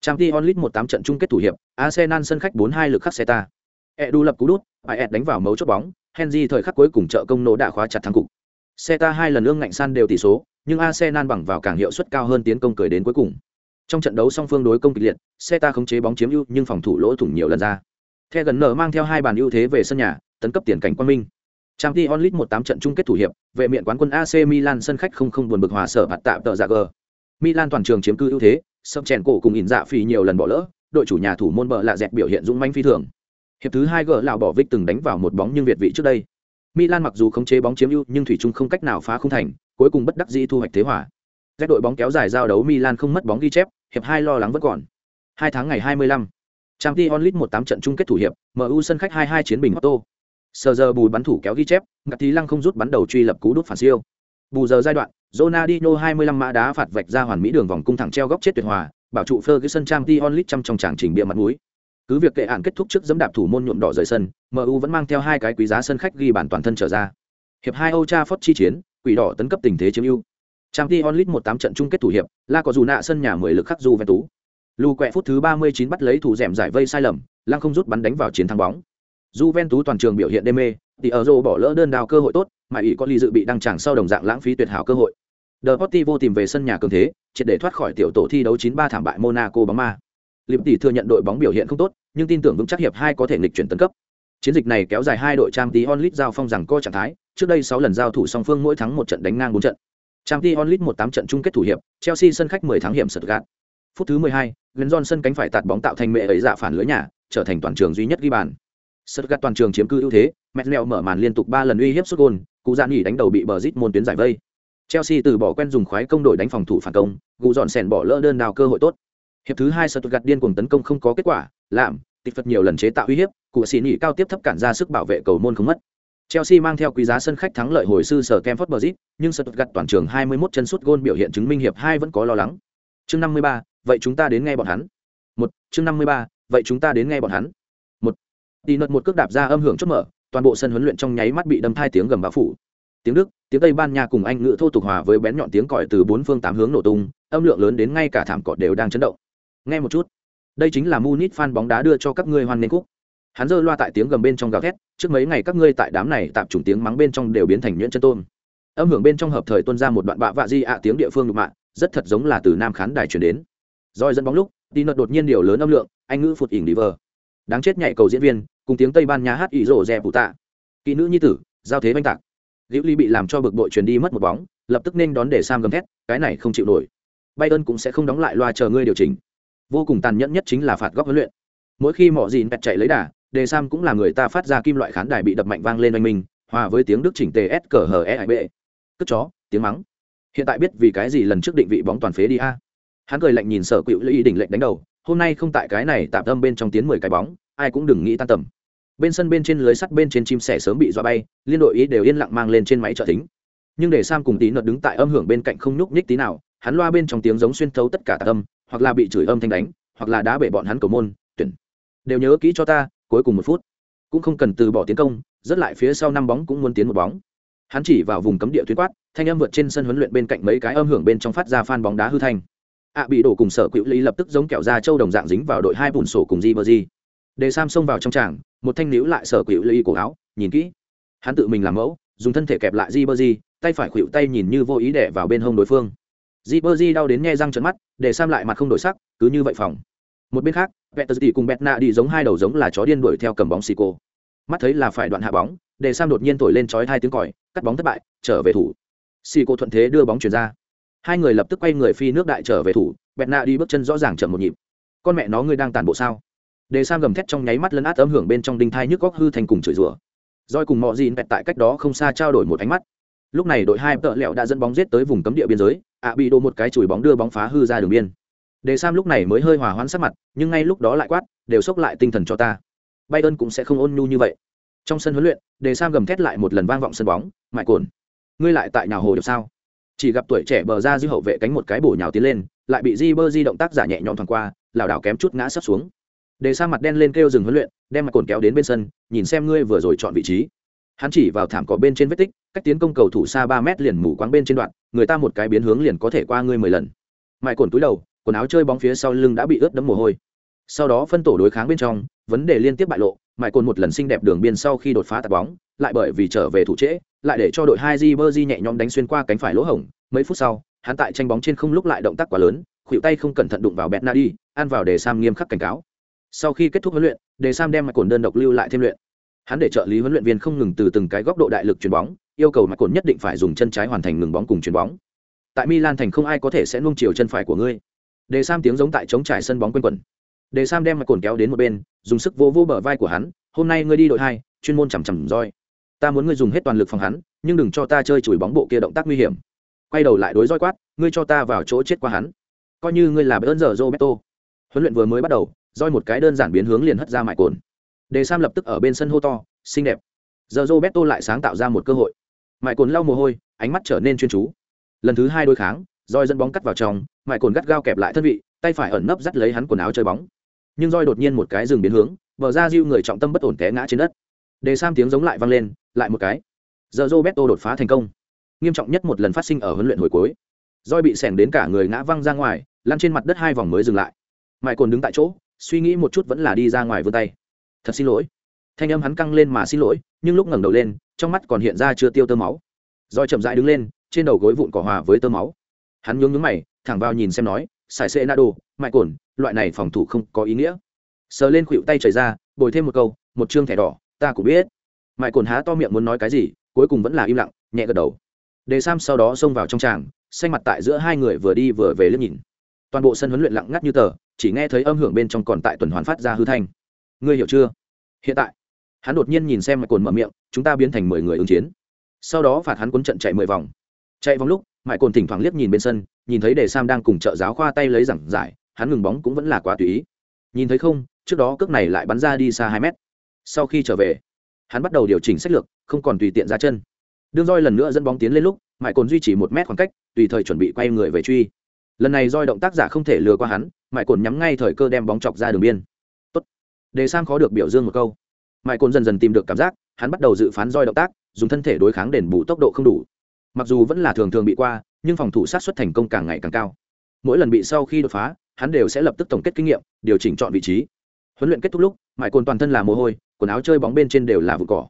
Trang Champions một 18 trận chung kết thủ hiệp, Arsenal sân khách 4-2 lực khắc ta. Edu lập cú đút, Paet đánh vào mấu chốt bóng, Henry thời khắc cuối cùng trợ công nổ đã khóa chặt thắng cục. ta hai lần ương ngạnh san đều tỷ số, nhưng Arsenal bằng vào càng hiệu suất cao hơn tiến công cười đến cuối cùng. Trong trận đấu song phương đối công kịch liệt, xe ta khống chế bóng chiếm ưu nhưng phòng thủ lỗ thủng nhiều lần ra. The gần nở mang theo hai bàn ưu thế về sân nhà, tấn cấp tiền cảnh quan minh. Champions một 18 trận chung kết thủ hiệp, vệ miện quán quân AC Milan sân khách không không buồn bực hòa sở phạt tạm tợ dạ Zager. Milan toàn trường chiếm cư ưu thế, sâm chèn cổ cùng ỉn dạ phì nhiều lần bỏ lỡ, đội chủ nhà thủ môn bờ lạ dẹt biểu hiện dũng manh phi thường. Hiệp thứ hai gỡ lão bỏ vích từng đánh vào một bóng nhưng việt vị trước đây. Milan mặc dù khống chế bóng chiếm ưu nhưng thủy trung không cách nào phá không thành, cuối cùng bất đắc dĩ thu hoạch thế hòa. Các đội bóng kéo dài giao đấu Milan không mất bóng ghi chép, hiệp hai lo lắng vẫn còn. Hai tháng ngày 25, Champions League 18 trận chung kết thủ hiệp, MU sân khách 2-2 chiến bình Otto. Sờ giờ bù bắn thủ kéo ghi chép, ngặt tí lăng không rút bắn đầu truy lập cú đút phản siêu. Bù giờ giai đoạn, Ronaldinho 25 mã đá phạt vạch ra hoàn mỹ đường vòng cung thẳng treo góc chết tuyệt hòa, bảo trụ Ferguson Champions League trong trong tràng trình bịa mặt mũi. Cứ việc kệ án kết thúc trước giẫm đạp thủ môn nhuộm đỏ rời sân, MU vẫn mang theo hai cái quý giá sân khách ghi bàn toàn thân trở ra. Hiệp 2 Old Trafford chi chiến, quỷ đỏ tấn cấp tình thế chiếm ưu. Champions League 18 trận chung kết thủ hiệp, La có dù nạ sân nhà 10 lực khắc Juventus. Lù quẹ phút thứ 39 bắt lấy thủ rèm giải vây sai lầm, lăng không rút bắn đánh vào chiến thắng bóng. Juventus toàn trường biểu hiện đê mê, thì ở bỏ lỡ đơn đào cơ hội tốt, mà ỷ có ly dự bị đăng chẳng sau đồng dạng lãng phí tuyệt hảo cơ hội. The Deportivo tìm về sân nhà cường thế, triệt để thoát khỏi tiểu tổ thi đấu 9-3 thảm bại Monaco bóng ma. liệp tỷ thừa nhận đội bóng biểu hiện không tốt nhưng tin tưởng vững chắc hiệp hai có thể nghịch chuyển tấn cấp chiến dịch này kéo dài hai đội trang tí onlit giao phong rằng co trạng thái trước đây sáu lần giao thủ song phương mỗi thắng một trận đánh ngang bốn trận trang tí onlit một tám trận chung kết thủ hiệp chelsea sân khách mười thắng hiểm sượt gạt phút thứ mười hai glenn johnson cánh phải tạt bóng tạo thành mẹ ấy dạ phản lưới nhà trở thành toàn trường duy nhất ghi bàn Sượt gạt toàn trường chiếm cứ ưu thế mẹt leo mở màn liên tục ba lần uy hiếp sút gôn cụ dạn nghỉ đánh đầu bị bờ rít môn tuyến giải vây chelsea từ bỏ quen dùng khoái công đổi đánh phòng thủ phản công gù dọn sèn bỏ lỡ đơn đào cơ hội tốt hiệp thứ hai sật gạt điên cuồng tấn công không có kết quả làm tịch phật nhiều lần chế tạo uy hiếp cụ xì nghỉ cao tiếp thấp cản ra sức bảo vệ cầu môn không mất Chelsea mang theo quý giá sân khách thắng lợi hồi sư sở Kemford Bridge, nhưng Stuttgart toàn trường 21 chân sút gôn biểu hiện chứng minh hiệp 2 vẫn có lo lắng. Chương 53, vậy chúng ta đến nghe bọn hắn. Một, chương 53, vậy chúng ta đến nghe bọn hắn. Một. Tỷ nợt một cước đạp ra âm hưởng chốt mở, toàn bộ sân huấn luyện trong nháy mắt bị đâm thai tiếng gầm bão phủ. Tiếng Đức, tiếng Tây Ban Nha cùng Anh ngữ thô tục hòa với bén nhọn tiếng còi từ bốn phương tám hướng nổ tung, âm lượng lớn đến ngay cả thảm cỏ đều đang chấn động. Nghe một chút. Đây chính là Munich fan bóng đá đưa cho các ngươi hoan nghênh cúc hắn giơ loa tại tiếng gầm bên trong gào thét trước mấy ngày các ngươi tại đám này tạm chủng tiếng mắng bên trong đều biến thành nhuyễn chân tôn âm hưởng bên trong hợp thời tuân ra một đoạn bạ vạ di ạ tiếng địa phương đục mạng rất thật giống là từ nam khán đài chuyển đến roi dẫn bóng lúc đi nợt đột nhiên điều lớn âm lượng anh ngữ phụt ỉn đi vờ đáng chết nhảy cầu diễn viên cùng tiếng tây ban nha hát ỉ rổ rè phụ tạ kỹ nữ nhi tử giao thế oanh tạc liễu ly bị làm cho bực bội truyền đi mất một bóng lập tức nên đón để sam gầm thét cái này không chịu nổi bay ơn cũng sẽ không đóng lại loa chờ ngươi điều chỉnh vô cùng tàn nhẫn nhất chính là phạt góc huấn luyện mỗi khi mỏ dìn bẹt chạy lấy đà đề sam cũng là người ta phát ra kim loại khán đài bị đập mạnh vang lên oanh minh hòa với tiếng đức chỉnh tề s cờ hờ e b cất chó tiếng mắng hiện tại biết vì cái gì lần trước định vị bóng toàn phế đi a hắn cười lạnh nhìn sở quỵu ý đỉnh lệnh đánh đầu hôm nay không tại cái này tạm tâm bên trong tiến mười cái bóng ai cũng đừng nghĩ tan tầm bên sân bên trên lưới sắt bên trên chim sẻ sớm bị dọa bay, liên đội ý đều yên lặng mang lên trên máy trợ thính. Nhưng để sam cùng tí nợt đứng tại âm hưởng bên cạnh không nhúc nhích tí nào, hắn loa bên trong tiếng giống xuyên thấu tất cả tạc âm, hoặc là bị chửi âm thanh đánh, hoặc là đá bể bọn hắn cầu môn, tuyển. Đều nhớ kỹ cho ta, cuối cùng một phút. Cũng không cần từ bỏ tiến công, rất lại phía sau năm bóng cũng muốn tiến một bóng. Hắn chỉ vào vùng cấm địa tuyến quát, thanh âm vượt trên sân huấn luyện bên cạnh mấy cái âm hưởng bên trong phát ra phan bóng đá hư thanh. Ạ bị đổ cùng sở quỹ lý lập tức giống kẹo ra châu đồng dạng dính vào đội hai bùn sổ cùng di bờ di để sam xông vào trong tràng một thanh níu lại sở quỹ lý cổ áo, nhìn kỹ. Hắn tự mình làm mẫu, dùng thân thể kẹp lại di bơ di tay phải khuỵu tay nhìn như vô ý đẻ vào bên hông đối phương. Di bơ di đau đến nghe răng trận mắt, để sam lại mặt không đổi sắc, cứ như vậy phòng. Một bên khác vẹt tờ cùng bẹt nạ đi giống hai đầu giống là chó điên đuổi theo cầm bóng xì cô mắt thấy là phải đoạn hạ bóng, để sam đột nhiên thổi lên chói hai tiếng còi, cắt bóng thất bại, trở về thủ. Xì cô thuận thế đưa bóng chuyển ra. Hai người lập tức quay người phi nước đại trở về thủ bẹt nạ đi bước chân rõ ràng chậm một nhịp. Con mẹ nó ngươi đang tàn bộ sao? Đề sam gầm thét trong nháy mắt lấn át âm hưởng bên trong đinh thai nhức góc hư thành cùng chửi rủa. Roi cùng mọi gì bẹt tại cách đó không xa trao đổi một ánh mắt. Lúc này đội hai tợ lẹo đã dẫn bóng giết tới vùng cấm địa biên giới, ạ bị đổ một cái chùi bóng đưa bóng phá hư ra đường biên. Đề sam lúc này mới hơi hòa hoãn sắc mặt, nhưng ngay lúc đó lại quát, đều sốc lại tinh thần cho ta. Bayern cũng sẽ không ôn nhu như vậy. Trong sân huấn luyện đề sam gầm thét lại một lần vang vọng sân bóng, mại cồn ngươi lại tại nhà hồ được sao? Chỉ gặp tuổi trẻ bờ ra dư hậu vệ cánh một cái bổ nhào tiến lên, lại bị di bơ di động tác giả nhẹ nhõm thoảng qua, lảo đảo kém chút ngã sấp xuống đề Sang mặt đen lên kêu dừng huấn luyện, đem mặt cồn kéo đến bên sân, nhìn xem ngươi vừa rồi chọn vị trí. Hắn chỉ vào thảm cỏ bên trên vết tích, cách tiến công cầu thủ xa ba mét liền mù quáng bên trên đoạn, người ta một cái biến hướng liền có thể qua ngươi mười lần. Mại cồn túi đầu, quần áo chơi bóng phía sau lưng đã bị ướt đẫm mồ hôi. Sau đó phân tổ đối kháng bên trong, vấn đề liên tiếp bại lộ mãi cồn một lần xinh đẹp đường biên sau khi đột phá tạt bóng, lại bởi vì trở về thủ trễ, lại để cho đội hai di bơ di nhẹ nhõm đánh xuyên qua cánh phải lỗ hổng. Mấy phút sau, hắn tại tranh bóng trên không lúc lại động tác quá lớn, khuỷu tay không cẩn thận đụng vào bẹt na đi ăn vào để sam nghiêm khắc cảnh cáo sau khi kết thúc huấn luyện để sam đem mạch cồn đơn độc lưu lại thêm luyện. Hắn để trợ lý huấn luyện viên không ngừng từ từng cái góc độ đại lực chuyền bóng, yêu cầu mạch cồn nhất định phải dùng chân trái hoàn thành ngừng bóng cùng chuyền bóng. Tại milan thành không ai có thể sẽ nung chiều chân phải của ngươi. Đề sam tiếng giống tại chống trải sân bóng quanh quẩn. Đề sam đem mạch cồn kéo đến một bên, dùng sức vô vô bờ vai của hắn, hôm nay ngươi đi đội hai, chuyên môn chằm chằm roi. Ta muốn ngươi dùng hết toàn lực phòng hắn, nhưng đừng cho ta chơi chùi bóng bộ kia động tác nguy hiểm. Quay đầu lại đối roi quát, ngươi cho ta vào chỗ chết qua hắn. Coi như ngươi là bỡn giờ roberto. Huấn luyện vừa mới bắt đầu roi một cái đơn giản biến hướng liền hất ra mại cồn. Đề sam lập tức ở bên sân hô to, xinh đẹp. Giờ roberto lại sáng tạo ra một cơ hội. Mại cồn lau mồ hôi, ánh mắt trở nên chuyên chú. Lần thứ hai đôi kháng, roi dẫn bóng cắt vào trong mại cồn gắt gao kẹp lại thân vị, tay phải ẩn nấp dắt lấy hắn quần áo chơi bóng. Nhưng roi đột nhiên một cái dừng biến hướng, bờ ra diêu người trọng tâm bất ổn té ngã trên đất. Đề sam tiếng giống lại vang lên, lại một cái. Giờ roberto đột phá thành công. Nghiêm trọng nhất một lần phát sinh ở huấn luyện hồi cuối. Roi bị sẻng đến cả người ngã văng ra ngoài, lăn trên mặt đất hai vòng mới dừng lại. Mại cồn đứng tại chỗ suy nghĩ một chút vẫn là đi ra ngoài vươn tay. Thật xin lỗi. Thanh âm hắn căng lên mà xin lỗi, nhưng lúc ngẩng đầu lên, trong mắt còn hiện ra chưa tiêu tơ máu. Roi chậm rãi đứng lên, trên đầu gối vụn cỏ hòa với tơ máu. Hắn nhướng nhướng mày, thẳng vào nhìn xem nói xài xê na đồ, mại cồn, loại này phòng thủ không có ý nghĩa. Sờ lên khuỵu tay chảy ra, bồi thêm một câu, một chương thẻ đỏ, ta cũng biết. Mại cồn há to miệng muốn nói cái gì, cuối cùng vẫn là im lặng, nhẹ gật đầu. Đề sam sau đó xông vào trong tràng, xanh mặt tại giữa hai người vừa đi vừa về liếc nhìn toàn bộ sân huấn luyện lặng ngắt như tờ, chỉ nghe thấy âm hưởng bên trong còn tại tuần hoàn phát ra hư thanh. Ngươi hiểu chưa? Hiện tại, hắn đột nhiên nhìn xem mạch cồn mở miệng, chúng ta biến thành mười người ứng chiến. Sau đó phạt hắn cuốn trận chạy mười vòng. Chạy vòng lúc mại cồn thỉnh thoảng liếc nhìn bên sân, nhìn thấy đề sam đang cùng trợ giáo khoa tay lấy giảng giải, hắn ngừng bóng cũng vẫn là quá tùy ý. Nhìn thấy không, trước đó cước này lại bắn ra đi xa hai mét. Sau khi trở về, hắn bắt đầu điều chỉnh sách lược, không còn tùy tiện ra chân. Đương roi lần nữa dẫn bóng tiến lên lúc mại cồn duy trì một mét khoảng cách, tùy thời chuẩn bị quay người về truy lần này roi động tác giả không thể lừa qua hắn mãi cồn nhắm ngay thời cơ đem bóng chọc ra đường biên. Tốt. đề sam khó được biểu dương một câu. Mãi cồn dần dần tìm được cảm giác, hắn bắt đầu dự phán roi động tác, dùng thân thể đối kháng đền bù tốc độ không đủ. Mặc dù vẫn là thường thường bị qua, nhưng phòng thủ sát xuất thành công càng ngày càng cao. Mỗi lần bị sau khi đột phá, hắn đều sẽ lập tức tổng kết kinh nghiệm, điều chỉnh chọn vị trí. Huấn luyện kết thúc lúc mãi cồn toàn thân là mồ hôi, quần áo chơi bóng bên trên đều là vụ cỏ.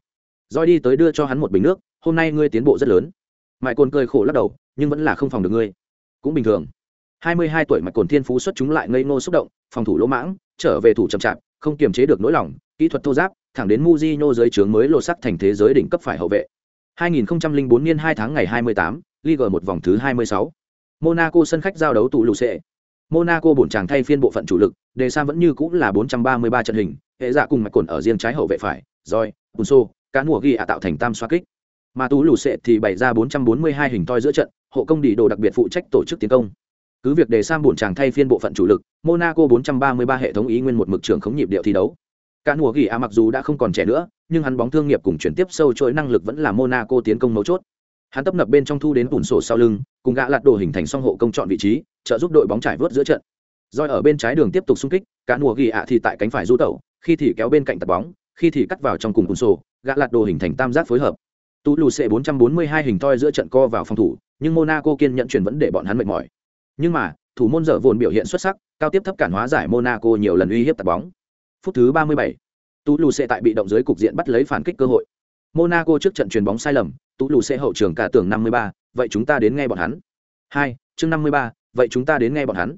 Roi đi tới đưa cho hắn một bình nước, hôm nay ngươi tiến bộ rất lớn. Mãi cồn cười khổ lắc đầu, nhưng vẫn là không phòng được ngươi. Cũng bình thường hai mươi hai tuổi mạch cồn thiên phú xuất chúng lại ngây ngô xúc động phòng thủ lỗ mãng trở về thủ chậm chạp không kiềm chế được nỗi lòng kỹ thuật thô giáp thẳng đến Mujino dưới trướng mới lột sắc thành thế giới đỉnh cấp phải hậu vệ 2004 niên 2 tháng ngày 28, Ligue 1 vòng thứ 26. Monaco sân khách giao đấu tụ lù xệ. Monaco bổn chàng thay phiên bộ phận chủ lực, đề sang vẫn như cũ là 433 trận hình, hệ dạ cùng mạch cồn ở riêng trái hậu vệ phải, rồi, Unso cá mùa ghi ạ tạo thành tam xoa kích. Mà tú lù xệ thì bày ra 442 hình toi giữa trận, hộ công đi đồ đặc biệt phụ trách tổ chức tiến công. Cứ việc đề sang bổn chàng thay phiên bộ phận chủ lực, Monaco 433 hệ thống ý nguyên một mực trưởng khống nhịp điệu thi đấu. Cả mùa ghi ạ mặc dù đã không còn trẻ nữa, nhưng hắn bóng thương nghiệp cùng chuyển tiếp sâu chuỗi năng lực vẫn là Monaco tiến công mấu chốt. Hắn tấp nập bên trong thu đến bùn sổ sau lưng, cùng gã lạt đồ hình thành song hộ công chọn vị trí, trợ giúp đội bóng trải vớt giữa trận. Rồi ở bên trái đường tiếp tục xung kích, cả mùa ghi ạ thì tại cánh phải du tẩu, khi thì kéo bên cạnh tập bóng, khi thì cắt vào trong cùng bùn sổ, gã lạt đồ hình thành tam giác phối hợp. Tú lù C 442 hình toi giữa trận co vào phòng thủ, nhưng Monaco kiên nhận chuyển vẫn để bọn hắn mệt mỏi. Nhưng mà, thủ môn dở vồn biểu hiện xuất sắc, cao tiếp thấp cản hóa giải Monaco nhiều lần uy hiếp tạt bóng. Phút thứ 37, Tú lù sẽ tại bị động dưới cục diện bắt lấy phản kích cơ hội. Monaco trước trận chuyền bóng sai lầm, Tú lù sẽ hậu trường cả tưởng 53, vậy chúng ta đến nghe bọn hắn. 2, chương 53, vậy chúng ta đến nghe bọn hắn.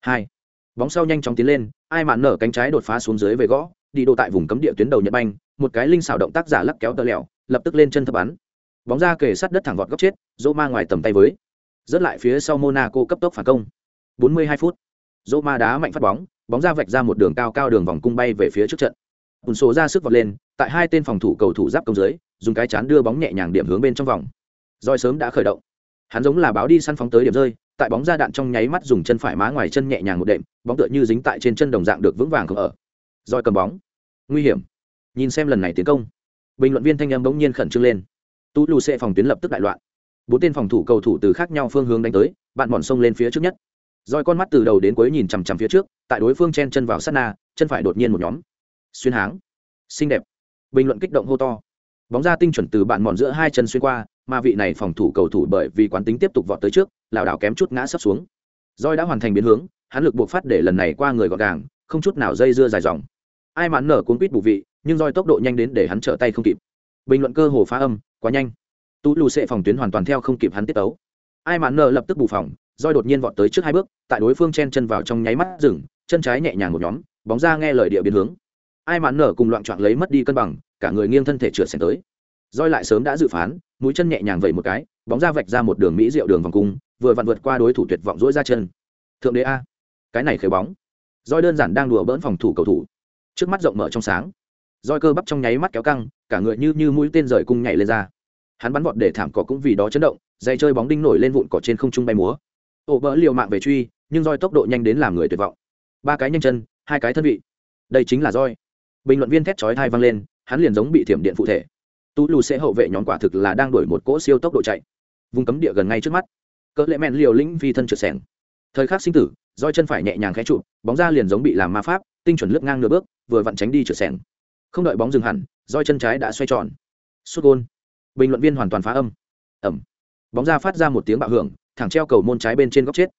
2. Bóng sau nhanh chóng tiến lên, ai mạn nở cánh trái đột phá xuống dưới về gõ, đi đồ tại vùng cấm địa tuyến đầu Nhật Banh, một cái linh xảo động tác giả lắc kéo tơ lẹo, lập tức lên chân thấp bắn bóng ra kề sát đất thẳng vọt góc chết dỗ ma ngoài tầm tay với rớt lại phía sau monaco cấp tốc phản công. 42 phút. Roma đá mạnh phát bóng bóng ra vạch ra một đường cao cao đường vòng cung bay về phía trước trận. Bùn số ra sức vọt lên, tại hai tên phòng thủ cầu thủ giáp công dưới, dùng cái chán đưa bóng nhẹ nhàng điểm hướng bên trong vòng. Rồi sớm đã khởi động. Hắn giống là báo đi săn phóng tới điểm rơi, tại bóng ra đạn trong nháy mắt dùng chân phải má ngoài chân nhẹ nhàng một đệm, bóng tựa như dính tại trên chân đồng dạng được vững vàng không ở. Rồi cầm bóng. Nguy hiểm. Nhìn xem lần này tiến công. Bình luận viên thanh âm bỗng nhiên khẩn trương lên. Tú lù sẽ phòng tuyến lập tức đại loạn bốn tên phòng thủ cầu thủ từ khác nhau phương hướng đánh tới, bạn mòn sông lên phía trước nhất. Roi con mắt từ đầu đến cuối nhìn chằm chằm phía trước, tại đối phương chen chân vào sát na, chân phải đột nhiên một nhóm. Xuyên háng. Xinh đẹp. Bình luận kích động hô to. Bóng ra tinh chuẩn từ bạn mòn giữa hai chân xuyên qua, mà vị này phòng thủ cầu thủ bởi vì quán tính tiếp tục vọt tới trước, lảo đảo kém chút ngã sấp xuống. Roi đã hoàn thành biến hướng, hắn lực buộc phát để lần này qua người gọn gàng, không chút nào dây dưa dài dòng. Ai mãn nở cuốn quýt bù vị, nhưng roi tốc độ nhanh đến để hắn trở tay không kịp. Bình luận cơ hồ phá âm, quá nhanh tú lù xệ phòng tuyến hoàn toàn theo không kịp hắn tiết tấu. Ai mạn nợ lập tức bù phòng, roi đột nhiên vọt tới trước hai bước, tại đối phương chen chân vào trong nháy mắt rừng chân trái nhẹ nhàng một nhóm, bóng ra nghe lời địa biến hướng. Ai mạn nở cùng loạn trọn lấy mất đi cân bằng, cả người nghiêng thân thể trượt xẻng tới. Roi lại sớm đã dự phán, mũi chân nhẹ nhàng vẩy một cái, bóng ra vạch ra một đường mỹ rượu đường vòng cung, vừa vặn vượt qua đối thủ tuyệt vọng dỗi ra chân. Thượng đế a. Cái này khởi bóng. Roi đơn giản đang đùa bỡn phòng thủ cầu thủ. Trước mắt rộng mở trong sáng. Roi cơ bắp trong nháy mắt kéo căng, cả người như như mũi tên rời cung nhảy lên ra hắn bắn vọt để thảm cỏ cũng vì đó chấn động, dây chơi bóng đinh nổi lên vụn cỏ trên không trung bay múa. Ổ bỡ liều mạng về truy, nhưng roi tốc độ nhanh đến làm người tuyệt vọng. Ba cái nhanh chân, hai cái thân vị. Đây chính là roi. Bình luận viên thét chói thai văng lên, hắn liền giống bị thiểm điện phụ thể. Tú lù sẽ hậu vệ nhóm quả thực là đang đổi một cỗ siêu tốc độ chạy. Vùng cấm địa gần ngay trước mắt. Cỡ lệ mẹn liều lĩnh phi thân trượt sẻng. Thời khắc sinh tử, roi chân phải nhẹ nhàng khẽ trụ bóng ra liền giống bị làm ma pháp, tinh chuẩn lướt ngang nửa bước, vừa vặn tránh đi trượt sẻng. Không đợi bóng dừng hẳn, roi chân trái đã xoay tròn. Sút gôn bình luận viên hoàn toàn phá âm. Ẩm. Bóng ra phát ra một tiếng bạo hưởng, thẳng treo cầu môn trái bên trên góc chết.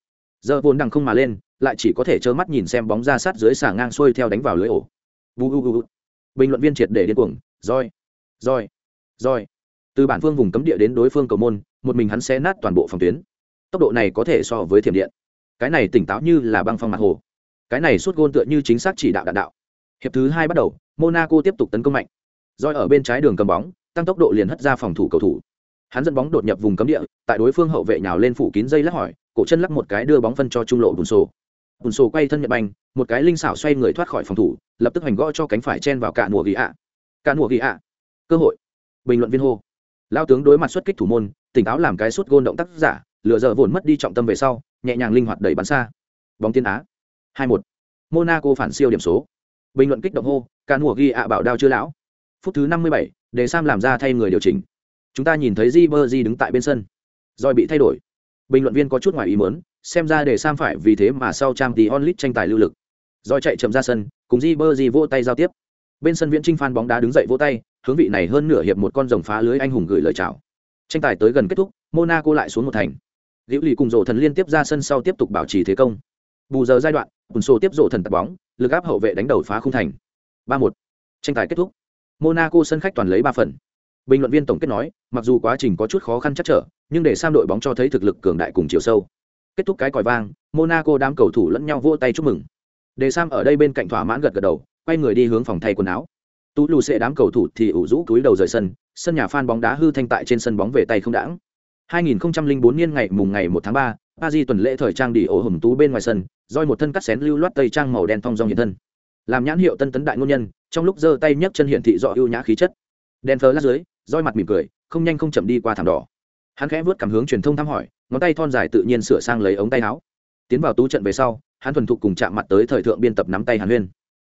Giờ vốn đằng không mà lên, lại chỉ có thể trơ mắt nhìn xem bóng ra sát dưới xả ngang xuôi theo đánh vào lưới ổ. Bù bù bù bình luận viên triệt để điên cuồng, roi roi roi. Từ bản phương vùng cấm địa đến đối phương cầu môn, một mình hắn sẽ nát toàn bộ phòng tuyến. Tốc độ này có thể so với thiểm điện. Cái này tỉnh táo như là băng phong mặt hồ. Cái này suốt gôn tựa như chính xác chỉ đạo đạn đạo. Hiệp thứ hai bắt đầu, monaco tiếp tục tấn công mạnh. Roi ở bên trái đường cầm bóng tăng tốc độ liền hất ra phòng thủ cầu thủ. Hắn dẫn bóng đột nhập vùng cấm địa, tại đối phương hậu vệ nhào lên phủ kín dây lắc hỏi, cổ chân lắc một cái đưa bóng phân cho trung lộ bùn sổ. Bùn sổ quay thân nhật banh, một cái linh xảo xoay người thoát khỏi phòng thủ, lập tức hành gõ cho cánh phải chen vào cả mùa ghi ạ. Cả mùa ghi ạ. Cơ hội. Bình luận viên hô. Lao tướng đối mặt xuất kích thủ môn, tỉnh táo làm cái suốt gôn động tác giả lựa dở vồn mất đi trọng tâm về sau, nhẹ nhàng linh hoạt đẩy bắn xa. Bóng tiên á. hai một. Monaco phản siêu điểm số. Bình luận kích động hô, cả mùa ghi ạ bảo đao chưa lão. Phút thứ năm mươi bảy để sam làm ra thay người điều chỉnh. Chúng ta nhìn thấy di bơ di đứng tại bên sân. Rồi bị thay đổi. Bình luận viên có chút ngoài ý muốn, xem ra để sam phải vì thế mà sau trang tí onlit tranh tài lưu lực. Rồi chạy chậm ra sân, cùng di bơ di vỗ tay giao tiếp. Bên sân viễn trinh phan bóng đá đứng dậy vỗ tay, hướng vị này hơn nửa hiệp một con rồng phá lưới anh hùng gửi lời chào. Tranh tài tới gần kết thúc, monaco lại xuống một thành. Liễu lì cùng rổ thần liên tiếp ra sân sau tiếp tục bảo trì thế công. Bù giờ giai đoạn ùn sổ tiếp rổ thần tập bóng, lực áp hậu vệ đánh đầu phá không thành. ba một. Tranh tài kết thúc monaco sân khách toàn lấy ba phần. Bình luận viên tổng kết nói mặc dù quá trình có chút khó khăn chắc trở nhưng để sam đội bóng cho thấy thực lực cường đại cùng chiều sâu. Kết thúc cái còi vang monaco đám cầu thủ lẫn nhau vỗ tay chúc mừng. Để sam ở đây bên cạnh thỏa mãn gật gật đầu quay người đi hướng phòng thay quần áo. Tú lù sẽ đám cầu thủ thì ủ rũ túi đầu rời sân sân nhà fan bóng đá hư thanh tại trên sân bóng về tay không đãng. 2004 niên ngày mùng ngày 1 tháng 3, Paris tuần lễ thời trang đi ổ hầm tú bên ngoài sân, roi một thân cắt xén lưu loát tây trang màu đen thong dong hiện thân. Làm nhãn hiệu tân tấn đại ngôn nhân, trong lúc giơ tay nhấc chân hiển thị rõ ưu nhã khí chất. Đen phơ lát dưới, roi mặt mỉm cười, không nhanh không chậm đi qua thảm đỏ. Hắn khẽ vuốt cảm hướng truyền thông thăm hỏi, ngón tay thon dài tự nhiên sửa sang lấy ống tay áo. Tiến vào tú trận về sau, hắn thuần thục cùng chạm mặt tới thời thượng biên tập nắm tay Hàn Huyên.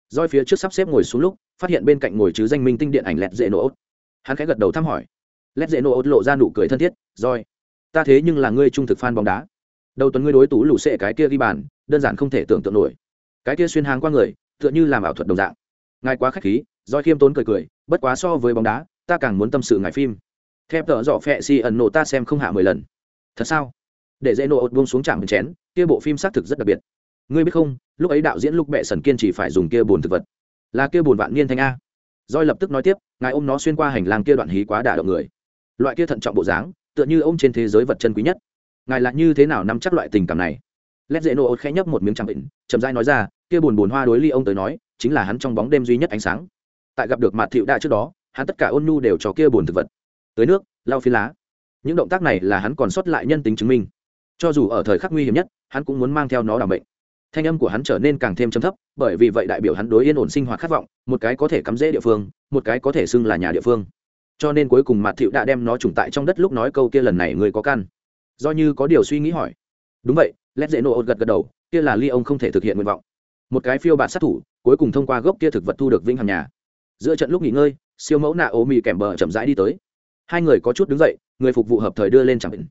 Roi phía trước sắp xếp ngồi xuống lúc, phát hiện bên cạnh ngồi chứ danh minh tinh điện ảnh lẹt dễ nổ Hắn khẽ gật đầu thăm hỏi. Lẹt dễ nổ lộ ra nụ cười thân thiết, "Roi, ta thế nhưng là ngươi trung thực fan bóng đá đầu tuần ngươi đối tú lũ xệ cái kia ghi bàn đơn giản không thể tưởng tượng nổi cái kia xuyên hàng qua người tựa như làm ảo thuật đồng dạng ngài quá khách khí doi khiêm tốn cười cười, bất quá so với bóng đá, ta càng muốn tâm sự ngài phim. Thép tợ dọ phẹ si ẩn nộ ta xem không hạ mười lần. Thật sao? Để dễ nộ ột buông xuống trạm chén, kia bộ phim xác thực rất đặc biệt. Ngươi biết không, lúc ấy đạo diễn lúc bệ sần kiên chỉ phải dùng kia bồn thực vật. Là kia bồn vạn niên thanh a. Roi lập tức nói tiếp, ngài ôm nó xuyên qua hành lang kia đoạn hí quá đả động người. Loại kia thận trọng bộ dáng, tựa như ôm trên thế giới vật chân quý nhất. Ngài là như thế nào nắm chắc loại tình cảm này? Lét dễ nổ ột khẽ nhấp một miếng trạm bệnh, chậm rãi nói ra, kia buồn buồn hoa đối ly ông tới nói chính là hắn trong bóng đêm duy nhất ánh sáng. Tại gặp được mặt thiệu đa trước đó, hắn tất cả ôn nhu đều cho kia buồn thực vật. Tới nước, lau phi lá. Những động tác này là hắn còn sót lại nhân tính chứng minh. Cho dù ở thời khắc nguy hiểm nhất, hắn cũng muốn mang theo nó đảm bệnh. Thanh âm của hắn trở nên càng thêm chấm thấp, bởi vì vậy đại biểu hắn đối yên ổn sinh hoạt khát vọng, một cái có thể cắm rễ địa phương, một cái có thể xưng là nhà địa phương. Cho nên cuối cùng mặt thiệu đã đem nó trùng tại trong đất lúc nói câu kia lần này người có căn do như có điều suy nghĩ hỏi. Đúng vậy lét dễ nộ gật gật đầu, kia là ly ông không thể thực hiện nguyện vọng một cái phiêu bạt sát thủ, cuối cùng thông qua gốc kia thực vật thu được vinh hằng nhà. Giữa trận lúc nghỉ ngơi, siêu mẫu nạ ô mì kèm bờ chậm rãi đi tới. Hai người có chút đứng dậy, người phục vụ hợp thời đưa lên chẳng định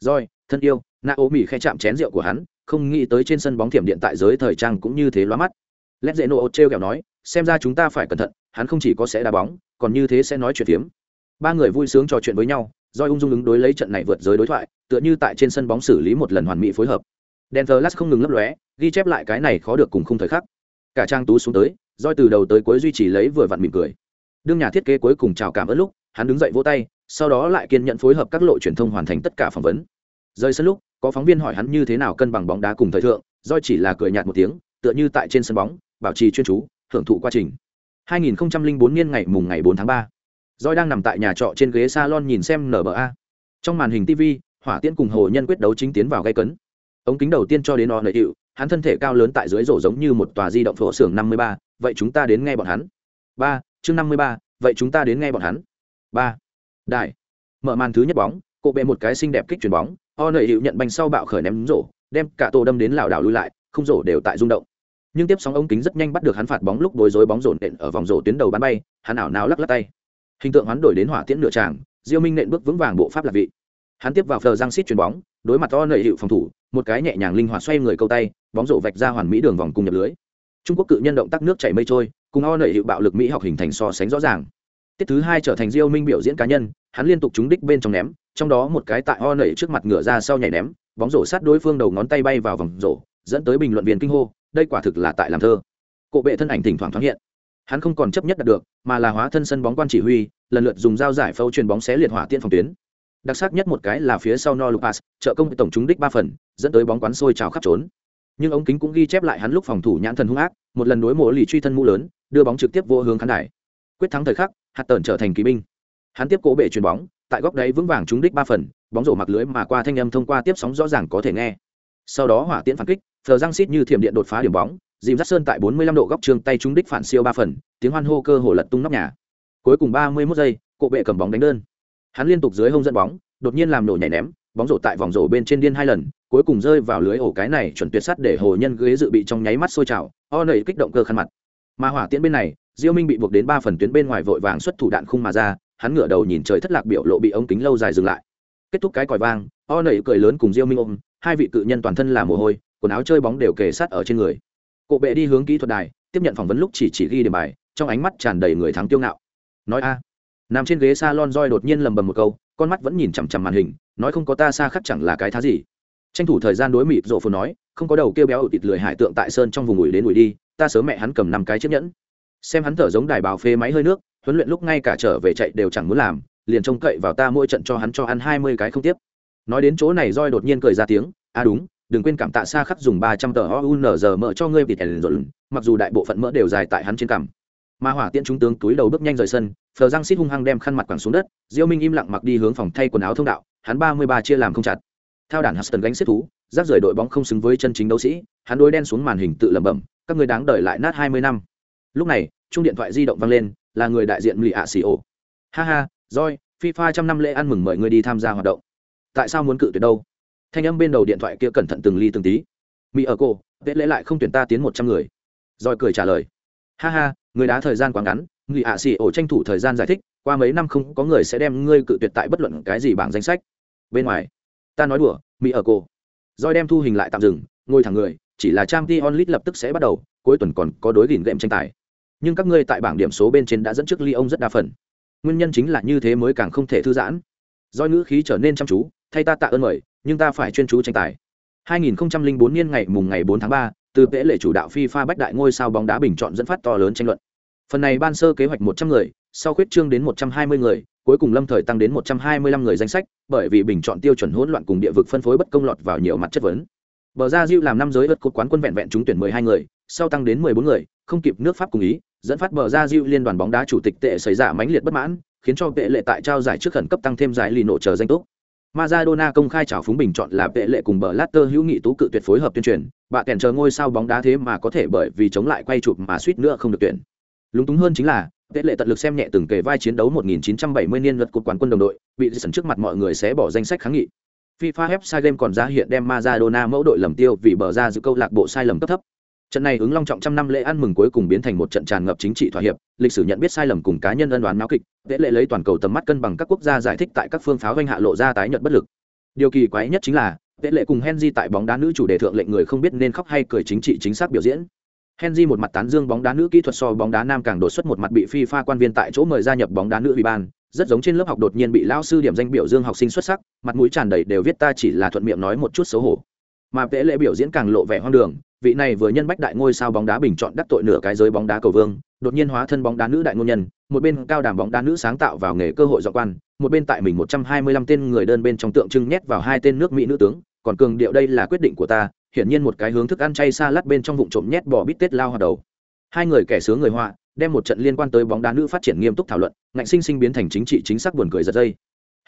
roi thân yêu, nạ ô mì khe chạm chén rượu của hắn, không nghĩ tới trên sân bóng thiểm điện tại giới thời trang cũng như thế loa mắt. Lét dễ nổ trêu kẹo nói, xem ra chúng ta phải cẩn thận, hắn không chỉ có sẽ đá bóng, còn như thế sẽ nói chuyện phiếm. Ba người vui sướng trò chuyện với nhau doi ung dung ứng đối lấy trận này vượt giới đối thoại, tựa như tại trên sân bóng xử lý một lần hoàn mỹ phối hợp denver last không ngừng lấp lóe ghi chép lại cái này khó được cùng không thời khắc cả trang tú xuống tới roi từ đầu tới cuối duy trì lấy vừa vặn mỉm cười đương nhà thiết kế cuối cùng chào cảm ơn lúc hắn đứng dậy vỗ tay sau đó lại kiên nhận phối hợp các lộ truyền thông hoàn thành tất cả phỏng vấn rời sân lúc có phóng viên hỏi hắn như thế nào cân bằng bóng đá cùng thời thượng do chỉ là cười nhạt một tiếng tựa như tại trên sân bóng bảo trì chuyên chú hưởng thụ quá trình 2004 niên ngày mùng ngày 4 tháng 3 Joy đang nằm tại nhà trọ trên ghế salon nhìn xem NBA. Trong màn hình TV, Hỏa Tiễn cùng Hồ Nhân quyết đấu chính tiến vào gây cấn. Ống kính đầu tiên cho đến o nợ hiệu, hắn thân thể cao lớn tại dưới rổ giống như một tòa di động phổ xưởng 53, vậy chúng ta đến nghe bọn hắn. Ba, chương 53, vậy chúng ta đến nghe bọn hắn. Ba, Đại. Mở màn thứ nhất bóng, cô bệ một cái xinh đẹp kích chuyển bóng, O nợ hiệu nhận bành sau bạo khởi ném rổ, đem cả tổ đâm đến lảo đảo lùi lại, không rổ đều tại rung động. Nhưng tiếp sóng ống kính rất nhanh bắt được hắn phạt bóng lúc bối rối bóng rổ nện ở vòng rổ tuyến đầu bắn bay, hắn ảo nào lắc lắc tay hình tượng hoán đổi đến hỏa tiễn nửa tràng diêu minh nện bước vững vàng bộ pháp là vị hắn tiếp vào phờ giang xít chuyền bóng đối mặt to nợ hiệu phòng thủ một cái nhẹ nhàng linh hoạt xoay người câu tay, bóng rổ vạch ra hoàn mỹ đường vòng cung nhập lưới. Trung quốc cự nhân động tác nước chảy mây trôi, cùng o nợ hiệu bạo lực mỹ học hình thành so sánh rõ ràng. Tiết thứ hai trở thành diêu minh biểu diễn cá nhân, hắn liên tục trúng đích bên trong ném, trong đó một cái tại o nlợi trước mặt ngửa ra sau nhảy ném, bóng rổ sát đối phương đầu ngón tay bay vào vòng rổ, dẫn tới bình luận viên kinh hô, đây quả thực là tại làm thơ. Cộ bệ thân ảnh thỉnh thoảng thoáng hiện. Hắn không còn chấp nhất đạt được, mà là hóa thân sân bóng quan chỉ huy, lần lượt dùng dao giải phâu truyền bóng xé liệt hỏa tiên phòng tuyến đặc sắc nhất một cái là phía sau no lupas, trợ công tổng trúng đích ba phần, dẫn tới bóng quán sôi trào khắp trốn. Nhưng ống kính cũng ghi chép lại hắn lúc phòng thủ nhãn thần hung ác, một lần đối mộ lì truy thân mũ lớn, đưa bóng trực tiếp vô hướng khán đài. Quyết thắng thời khắc, hạt tần trở thành kỳ binh. Hắn tiếp cố bệ chuyền bóng, tại góc đáy vững vàng trúng đích ba phần, bóng rổ mặc lưới mà qua thanh âm thông qua tiếp sóng rõ ràng có thể nghe. Sau đó hỏa tiễn phản kích, thờ giang xít như thiểm điện đột phá điểm bóng, dìm dắt sơn tại 45 độ góc trường tay trúng đích phản siêu ba phần, tiếng hoan hô cơ hồ lật tung nóc nhà. Cuối cùng 31 giây cộ bệ cầm bóng đánh đơn hắn liên tục dưới hông dẫn bóng, đột nhiên làm nổ nhảy ném, bóng rổ tại vòng rổ bên trên điên hai lần, cuối cùng rơi vào lưới ổ cái này chuẩn tuyệt sắt để hồ nhân ghế dự bị trong nháy mắt sôi trào, o nảy kích động cơ khăn mặt. Mà hỏa tiễn bên này, diêu minh bị buộc đến ba phần tuyến bên ngoài vội vàng xuất thủ đạn khung mà ra, hắn ngửa đầu nhìn trời thất lạc biểu lộ bị ống kính lâu dài dừng lại. Kết thúc cái còi vang, o nảy cười lớn cùng diêu minh ôm, hai vị cự nhân toàn thân là mồ hôi, quần áo chơi bóng đều kề sát ở trên người. Cộ bệ đi hướng kỹ thuật đài, tiếp nhận phỏng vấn lúc chỉ chỉ ghi điểm bài, trong ánh mắt tràn đầy người thắng tiêu ngạo. Nói a nằm trên ghế salon roi đột nhiên lầm bầm một câu, con mắt vẫn nhìn chằm chằm màn hình, nói không có ta xa khắc chẳng là cái thá gì. Tranh thủ thời gian đối mịt rộ phù nói, không có đầu kêu béo ở thịt lười hải tượng tại sơn trong vùng ủi đến ủi đi, ta sớm mẹ hắn cầm năm cái chiếc nhẫn. Xem hắn thở giống đài bào phê máy hơi nước, huấn luyện lúc ngay cả trở về chạy đều chẳng muốn làm, liền trông cậy vào ta mỗi trận cho hắn cho ăn hai mươi cái không tiếp. Nói đến chỗ này roi đột nhiên cười ra tiếng à đúng, đừng quên cảm tạ xa khắc dùng ba trăm tờ o un giờ mỡ cho ngươi vịt ẩn rồi mặc dù đại bộ phận mỡ đều dài tại hắn trên cằm mà hỏa tiễn trung tướng túi đầu bước nhanh rời sân, phờ giang xít hung hăng đem khăn mặt quẳng xuống đất, diêu minh im lặng mặc đi hướng phòng thay quần áo thông đạo, hắn ba mươi ba chia làm không chặt. Thao đản huston gánh xếp thú rác rời đội bóng không xứng với chân chính đấu sĩ, hắn đôi đen xuống màn hình tự lẩm bẩm, các người đáng đợi lại nát hai mươi năm. Lúc này chung điện thoại di động vang lên, là người đại diện lì ạ xì ổ. Ha ha roi fifa trăm năm lễ ăn mừng mời người đi tham gia hoạt động. Tại sao muốn cự tuyệt đâu? Thanh âm bên đầu điện thoại kia cẩn thận từng ly từng tí. Mỹ ở cô vẽ lễ lại không tuyển ta tiến một trăm người. Roi cười trả lời ha ha người đá thời gian quá ngắn người ạ xì ổ tranh thủ thời gian giải thích qua mấy năm không có người sẽ đem ngươi cự tuyệt tại bất luận cái gì bảng danh sách. Bên ngoài ta nói đùa mỹ ở cô roi đem thu hình lại tạm dừng ngồi thẳng người chỉ là trang t onlit lập tức sẽ bắt đầu cuối tuần còn có đối gìn game tranh tài. Nhưng các ngươi tại bảng điểm số bên trên đã dẫn trước ly ông rất đa phần. Nguyên nhân chính là như thế mới càng không thể thư giãn. Do ngữ khí trở nên chăm chú thay ta tạ ơn mời nhưng ta phải chuyên chú tranh tài. 2004 niên ngày mùng ngày 4 tháng 3, từ vẽ lệ chủ đạo FIFA bách đại ngôi sao bóng đá bình chọn dẫn phát to lớn tranh luận. Phần này ban sơ kế hoạch 100 người, sau khuyết trương đến 120 người, cuối cùng lâm thời tăng đến 125 người danh sách, bởi vì bình chọn tiêu chuẩn hỗn loạn cùng địa vực phân phối bất công lọt vào nhiều mặt chất vấn. Bờ ra Diu làm năm giới vật cột quán quân vẹn vẹn trúng tuyển 12 người, sau tăng đến 14 người, không kịp nước Pháp cùng ý, dẫn phát bờ ra Diu liên đoàn bóng đá chủ tịch tệ xảy ra mãnh liệt bất mãn, khiến cho vệ lệ tại trao giải trước khẩn cấp tăng thêm giải lì nổ chờ danh tốt. Maradona công khai chào phúng bình chọn là vệ lệ cùng bờ Latter hữu nghị tú cự tuyệt phối hợp tuyên truyền, bà kèn chờ ngôi sao bóng đá thế mà có thể bởi vì chống lại quay chụp mà suýt nữa không được tuyển. Lúng túng hơn chính là, tệ lệ tận lực xem nhẹ từng kề vai chiến đấu 1970 niên luật cột quán quân đồng đội, bị sẩn trước mặt mọi người sẽ bỏ danh sách kháng nghị. FIFA website game còn ra hiện đem Maradona mẫu đội lầm tiêu vì bờ ra giữ câu lạc bộ sai lầm cấp thấp. Trận này ứng long trọng trăm năm lễ ăn mừng cuối cùng biến thành một trận tràn ngập chính trị thỏa hiệp, lịch sử nhận biết sai lầm cùng cá nhân ân đoán náo kịch, tệ lệ lấy toàn cầu tầm mắt cân bằng các quốc gia giải thích tại các phương pháo danh hạ lộ ra tái nhận bất lực. Điều kỳ quái nhất chính là, Tệ lệ cùng Henry tại bóng đá nữ chủ đề thượng lệnh người không biết nên khóc hay cười chính trị chính xác biểu diễn. Henry một mặt tán dương bóng đá nữ kỹ thuật so bóng đá nam càng đột xuất một mặt bị FIFA quan viên tại chỗ mời gia nhập bóng đá nữ ủy ban, rất giống trên lớp học đột nhiên bị lao sư điểm danh biểu dương học sinh xuất sắc, mặt mũi tràn đầy đều viết ta chỉ là thuận miệng nói một chút xấu hổ. Mà Tệ lệ biểu diễn càng lộ vẻ hoang đường, vị này vừa nhân bách đại ngôi sao bóng đá bình chọn đắc tội nửa cái giới bóng đá cầu vương, đột nhiên hóa thân bóng đá nữ đại ngôn nhân, một bên cao đàm bóng đá nữ sáng tạo vào nghề cơ hội dọn quan, một bên tại mình 125 tên người đơn bên trong tượng trưng nhét vào hai tên nước Mỹ nữ tướng, còn cường điệu đây là quyết định của ta, hiển nhiên một cái hướng thức ăn chay xa lát bên trong vụng trộm nhét bò bít tết lao hoạt đầu. Hai người kẻ sướng người họa, đem một trận liên quan tới bóng đá nữ phát triển nghiêm túc thảo luận, ngạnh sinh sinh biến thành chính trị chính xác buồn cười giật dây.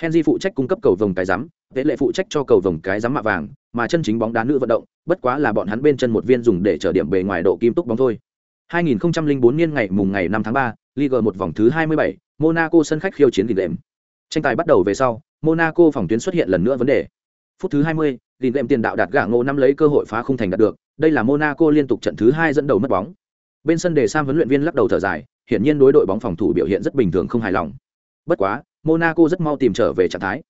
Henry phụ trách cung cấp cầu vồng cái rắm, Tế lệ phụ trách cho cầu vồng cái rắm mạ vàng, mà chân chính bóng đá nữ vận động, bất quá là bọn hắn bên chân một viên dùng để trở điểm bề ngoài độ kim túc bóng thôi. 2004 niên ngày mùng ngày 5 tháng 3, Ligue một vòng thứ 27, Monaco sân khách khiêu chiến Lille. Tranh tài bắt đầu về sau, Monaco phòng tuyến xuất hiện lần nữa vấn đề. Phút thứ 20, Lille tiền đạo đạt gã ngộ năm lấy cơ hội phá khung thành đạt được, đây là Monaco liên tục trận thứ 2 dẫn đầu mất bóng. Bên sân đề Sam huấn luyện viên lắc đầu thở dài, hiển nhiên đối đội bóng phòng thủ biểu hiện rất bình thường không hài lòng. Bất quá, Monaco rất mau tìm trở về trạng thái.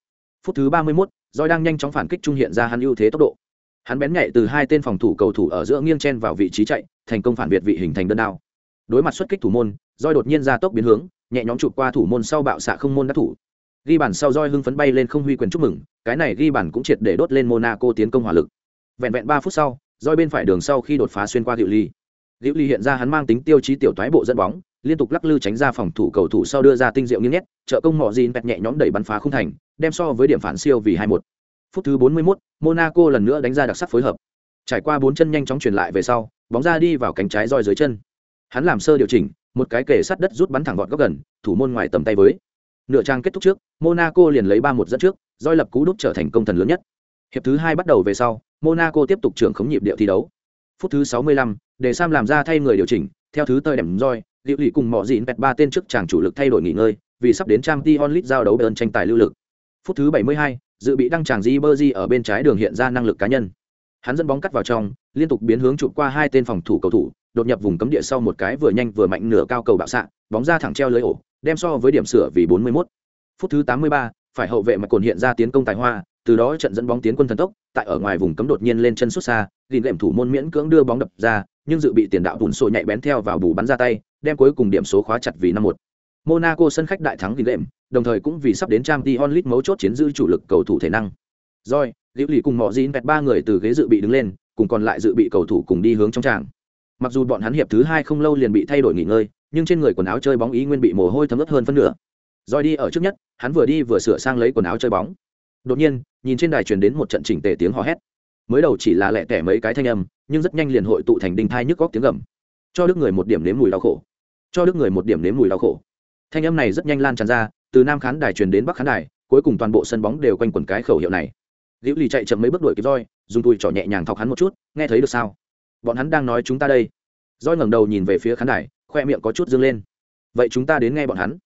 Phút thứ 31, Joy đang nhanh chóng phản kích trung hiện ra hắn ưu thế tốc độ. Hắn bén nhạy từ hai tên phòng thủ cầu thủ ở giữa nghiêng chen vào vị trí chạy, thành công phản biệt vị hình thành đơn đao. Đối mặt xuất kích thủ môn, Joy đột nhiên ra tốc biến hướng, nhẹ nhõm chụp qua thủ môn sau bạo xạ không môn đã thủ. Ghi bàn sau Joy hưng phấn bay lên không huy quyền chúc mừng, cái này ghi bàn cũng triệt để đốt lên Monaco tiến công hỏa lực. Vẹn vẹn 3 phút sau, Joy bên phải đường sau khi đột phá xuyên qua Diệu Ly. Diệu Ly hiện ra hắn mang tính tiêu chí tiểu toái bộ dẫn bóng, liên tục lắc lư tránh ra phòng thủ cầu thủ sau đưa ra tinh diệu nghiêng nhét trợ công mọ gin bẹt nhẹ nhõm đẩy bắn phá không thành đem so với điểm phản siêu vì hai một. Phút thứ bốn mươi 41, monaco lần nữa đánh ra đặc sắc phối hợp. Trải qua bốn chân nhanh chóng truyền lại về sau bóng ra đi vào cánh trái roi dưới chân. Hắn làm sơ điều chỉnh một cái kề sát đất rút bắn thẳng gọn góc gần thủ môn ngoài tầm tay với. Nửa trang kết thúc trước monaco liền lấy ba một dẫn trước roi lập cú đúc trở thành công thần lớn nhất. Hiệp thứ hai bắt đầu về sau monaco tiếp tục trưởng khống nhịp điệu thi đấu. Phút thứ 65, để sam làm ra thay người điều chỉnh theo thứ tơi đệm roi liệu lì cùng mọ dịn pẹt ba tên trước chàng chủ lực thay đổi nghỉ ngơi vì sắp đến trang t onlit giao đấu bên tranh tài lưu lực phút thứ 72, dự bị đăng chàng di ở bên trái đường hiện ra năng lực cá nhân hắn dẫn bóng cắt vào trong liên tục biến hướng chụp qua hai tên phòng thủ cầu thủ đột nhập vùng cấm địa sau một cái vừa nhanh vừa mạnh nửa cao cầu bạo xạ bóng ra thẳng treo lưới ổ đem so với điểm sửa vì 41. phút thứ 83, phải hậu vệ mà cồn hiện ra tiến công tài hoa từ đó trận dẫn bóng tiến quân thần tốc tại ở ngoài vùng cấm đột nhiên lên chân xuất xa liền lệm thủ môn miễn cưỡng đưa bóng đập ra nhưng dự bị tiền đạo bùn sổ nhạy bén theo vào bù bắn ra tay đem cuối cùng điểm số khóa chặt vì năm một. Monaco sân khách đại thắng gìn lệm, đồng thời cũng vì sắp đến trang t onlit mấu chốt chiến dư chủ lực cầu thủ thể năng. Rồi, liễu lì cùng mọi dín vẹt ba người từ ghế dự bị đứng lên, cùng còn lại dự bị cầu thủ cùng đi hướng trong tràng. Mặc dù bọn hắn hiệp thứ hai không lâu liền bị thay đổi nghỉ ngơi, nhưng trên người quần áo chơi bóng ý nguyên bị mồ hôi thấm ướt hơn phân nửa. Rồi đi ở trước nhất, hắn vừa đi vừa sửa sang lấy quần áo chơi bóng. Đột nhiên, nhìn trên đài truyền đến một trận chỉnh tề tiếng hò hét. Mới đầu chỉ là lẹ tẻ mấy cái thanh âm, nhưng rất nhanh liền hội tụ thành đinh thai nhức góc tiếng gầm. Cho đức người một điểm nếm mùi đau khổ cho đức người một điểm nếm mùi đau khổ. Thanh âm này rất nhanh lan tràn ra, từ nam khán đài truyền đến bắc khán đài, cuối cùng toàn bộ sân bóng đều quanh quẩn cái khẩu hiệu này. Liễu lì chạy chậm mấy bước đuổi kịp roi dùng tùi trỏ nhẹ nhàng thọc hắn một chút, nghe thấy được sao? Bọn hắn đang nói chúng ta đây. Roi ngẩng đầu nhìn về phía khán đài, khoe miệng có chút dương lên. Vậy chúng ta đến nghe bọn hắn.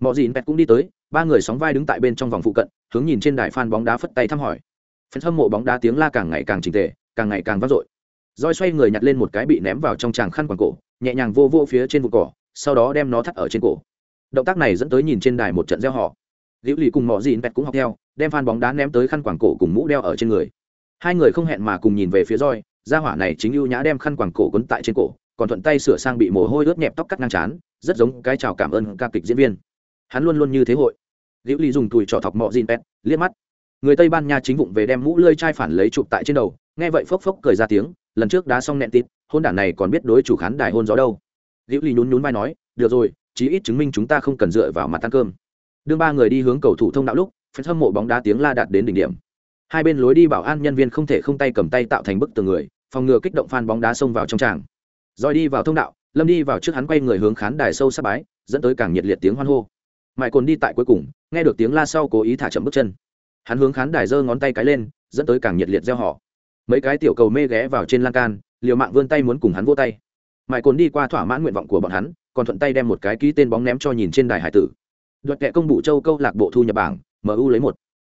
Mọi gì pet cũng đi tới, ba người sóng vai đứng tại bên trong vòng phụ cận, hướng nhìn trên đài phan bóng đá phất tay thăm hỏi. Phần hâm mộ bóng đá tiếng la càng ngày càng trình tề, càng ngày càng vang dội. Roi xoay người nhặt lên một cái bị ném vào trong tràng khăn quàng cổ, nhẹ nhàng vô vô phía trên vụ cỏ sau đó đem nó thắt ở trên cổ. Động tác này dẫn tới nhìn trên đài một trận gieo họ liễu lì cùng mọi gì pet cũng học theo, đem phan bóng đá ném tới khăn quàng cổ cùng mũ đeo ở trên người. Hai người không hẹn mà cùng nhìn về phía roi gia hỏa này chính ưu nhã đem khăn quàng cổ quấn tại trên cổ, còn thuận tay sửa sang bị mồ hôi ướt nhẹp tóc cắt ngang chán rất giống cái chào cảm ơn ca kịch diễn viên. Hắn luôn luôn như thế hội. Liễu ly dùng tùi trò thọc mọ gin pet liếc mắt. Người tây ban nha chính vụng về đem mũ lơi chai phản lấy chụp tại trên đầu, nghe vậy phốc phốc cười ra tiếng, lần trước đá xong nẹn tít, hôn đản này còn biết đối chủ khán đài hôn gió đâu liễu ly nhún nhún vai nói, được rồi, chí ít chứng minh chúng ta không cần dựa vào mặt ăn cơm. Đương ba người đi hướng cầu thủ thông đạo lúc phần hâm mộ bóng đá tiếng la đạt đến đỉnh điểm. Hai bên lối đi bảo an nhân viên không thể không tay cầm tay tạo thành bức tường người, phòng ngừa kích động fan bóng đá xông vào trong tràng. Rồi đi vào thông đạo, lâm đi vào trước hắn quay người hướng khán đài sâu sát bái, dẫn tới càng nhiệt liệt tiếng hoan hô. Mãi cồn đi tại cuối cùng, nghe được tiếng la sau cố ý thả chậm bước chân. Hắn hướng khán đài giơ ngón tay cái lên, dẫn tới càng nhiệt liệt gieo họ mấy cái tiểu cầu mê ghé vào trên lan can, liều mạng vươn tay muốn cùng hắn vô tay mãi cồn đi qua thỏa mãn nguyện vọng của bọn hắn còn thuận tay đem một cái ký tên bóng ném cho nhìn trên đài hải tử đoạt kệ công bụ châu câu lạc bộ thu nhập bảng mu lấy một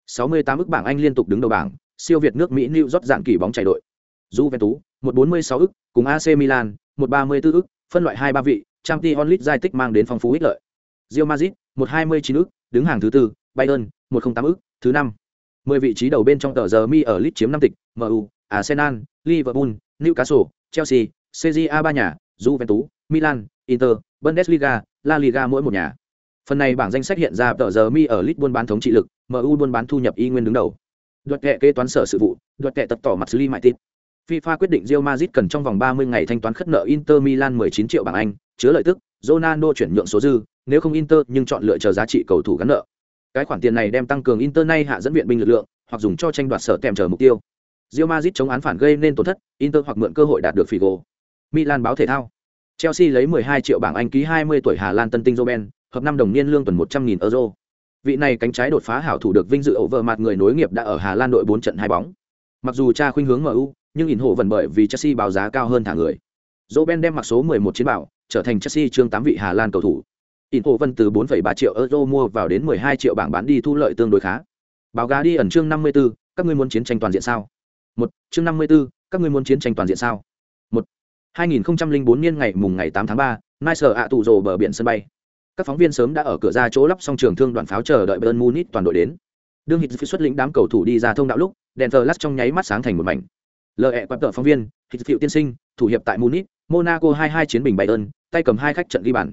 sáu mươi tám ức bảng anh liên tục đứng đầu bảng siêu việt nước mỹ new rót dạng kỳ bóng chạy đội Juventus, một bốn mươi sáu ức, cùng AC Milan, một ba mươi 134 ức, phân loại hai ba vị, Champions League giai tích mang đến phong phú ích lợi. Real Madrid, một hai mươi chín ức, đứng hàng thứ tư, Bayern, một không tám ức, thứ năm. Mười vị trí đầu bên trong tờ giờ mi ở League chiếm năm tịch, MU, Arsenal, Liverpool, Newcastle, Chelsea, CJA ba nhà, Juventus, Milan, Inter, Bundesliga, La Liga mỗi một nhà. Phần này bảng danh sách hiện ra tờ giờ mi ở League buôn bán thống trị lực, MU buôn bán thu nhập y nguyên đứng đầu. Đoạt kệ kế toán sở sự vụ, đoạt kệ tập tỏ mặt xử lý mại tít. FIFA quyết định Real Madrid cần trong vòng 30 ngày thanh toán khất nợ Inter Milan 19 triệu bảng Anh, chứa lợi tức, Ronaldo chuyển nhượng số dư, nếu không Inter nhưng chọn lựa chờ giá trị cầu thủ gắn nợ. Cái khoản tiền này đem tăng cường Inter nay hạ dẫn viện binh lực lượng, hoặc dùng cho tranh đoạt sở kèm chờ mục tiêu. Real Madrid chống án phản gây nên tổn thất, Inter hoặc mượn cơ hội đạt được Figo. Milan báo thể thao. Chelsea lấy 12 triệu bảng Anh ký 20 tuổi Hà Lan tân tinh Robben, hợp năm đồng niên lương tuần 100.000 euro. Vị này cánh trái đột phá hảo thủ được vinh dự over mặt người nối nghiệp đã ở Hà Lan đội 4 trận hai bóng. Mặc dù cha khuynh hướng MU, nhưng ỉn hộ vẫn bởi vì Chelsea báo giá cao hơn thả người. Robben đem mặc số 11 chiến bảo, trở thành Chelsea trương 8 vị Hà Lan cầu thủ. ỉn hộ vân từ 4,3 triệu euro mua vào đến 12 triệu bảng bán đi thu lợi tương đối khá. Báo giá đi ẩn chương 54, các ngươi muốn chiến tranh toàn diện sao? Một, chương 54, các ngươi muốn chiến tranh toàn diện sao? 2004 niên ngày mùng ngày 8 tháng 3, Nice ạ tụ rồ bờ biển sân bay. Các phóng viên sớm đã ở cửa ra chỗ lắp xong trường thương đoàn pháo chờ đợi Bayern Munich toàn đội đến. Đương Hitz xuất lĩnh đám cầu thủ đi ra thông đạo lúc, đèn flash trong nháy mắt sáng thành một mảnh. Lờ ẹ quẹp tờ phóng viên Hitz phiệu tiên sinh thủ hiệp tại munich monaco hai hai chiến bình bayern tay cầm hai khách trận ghi bàn.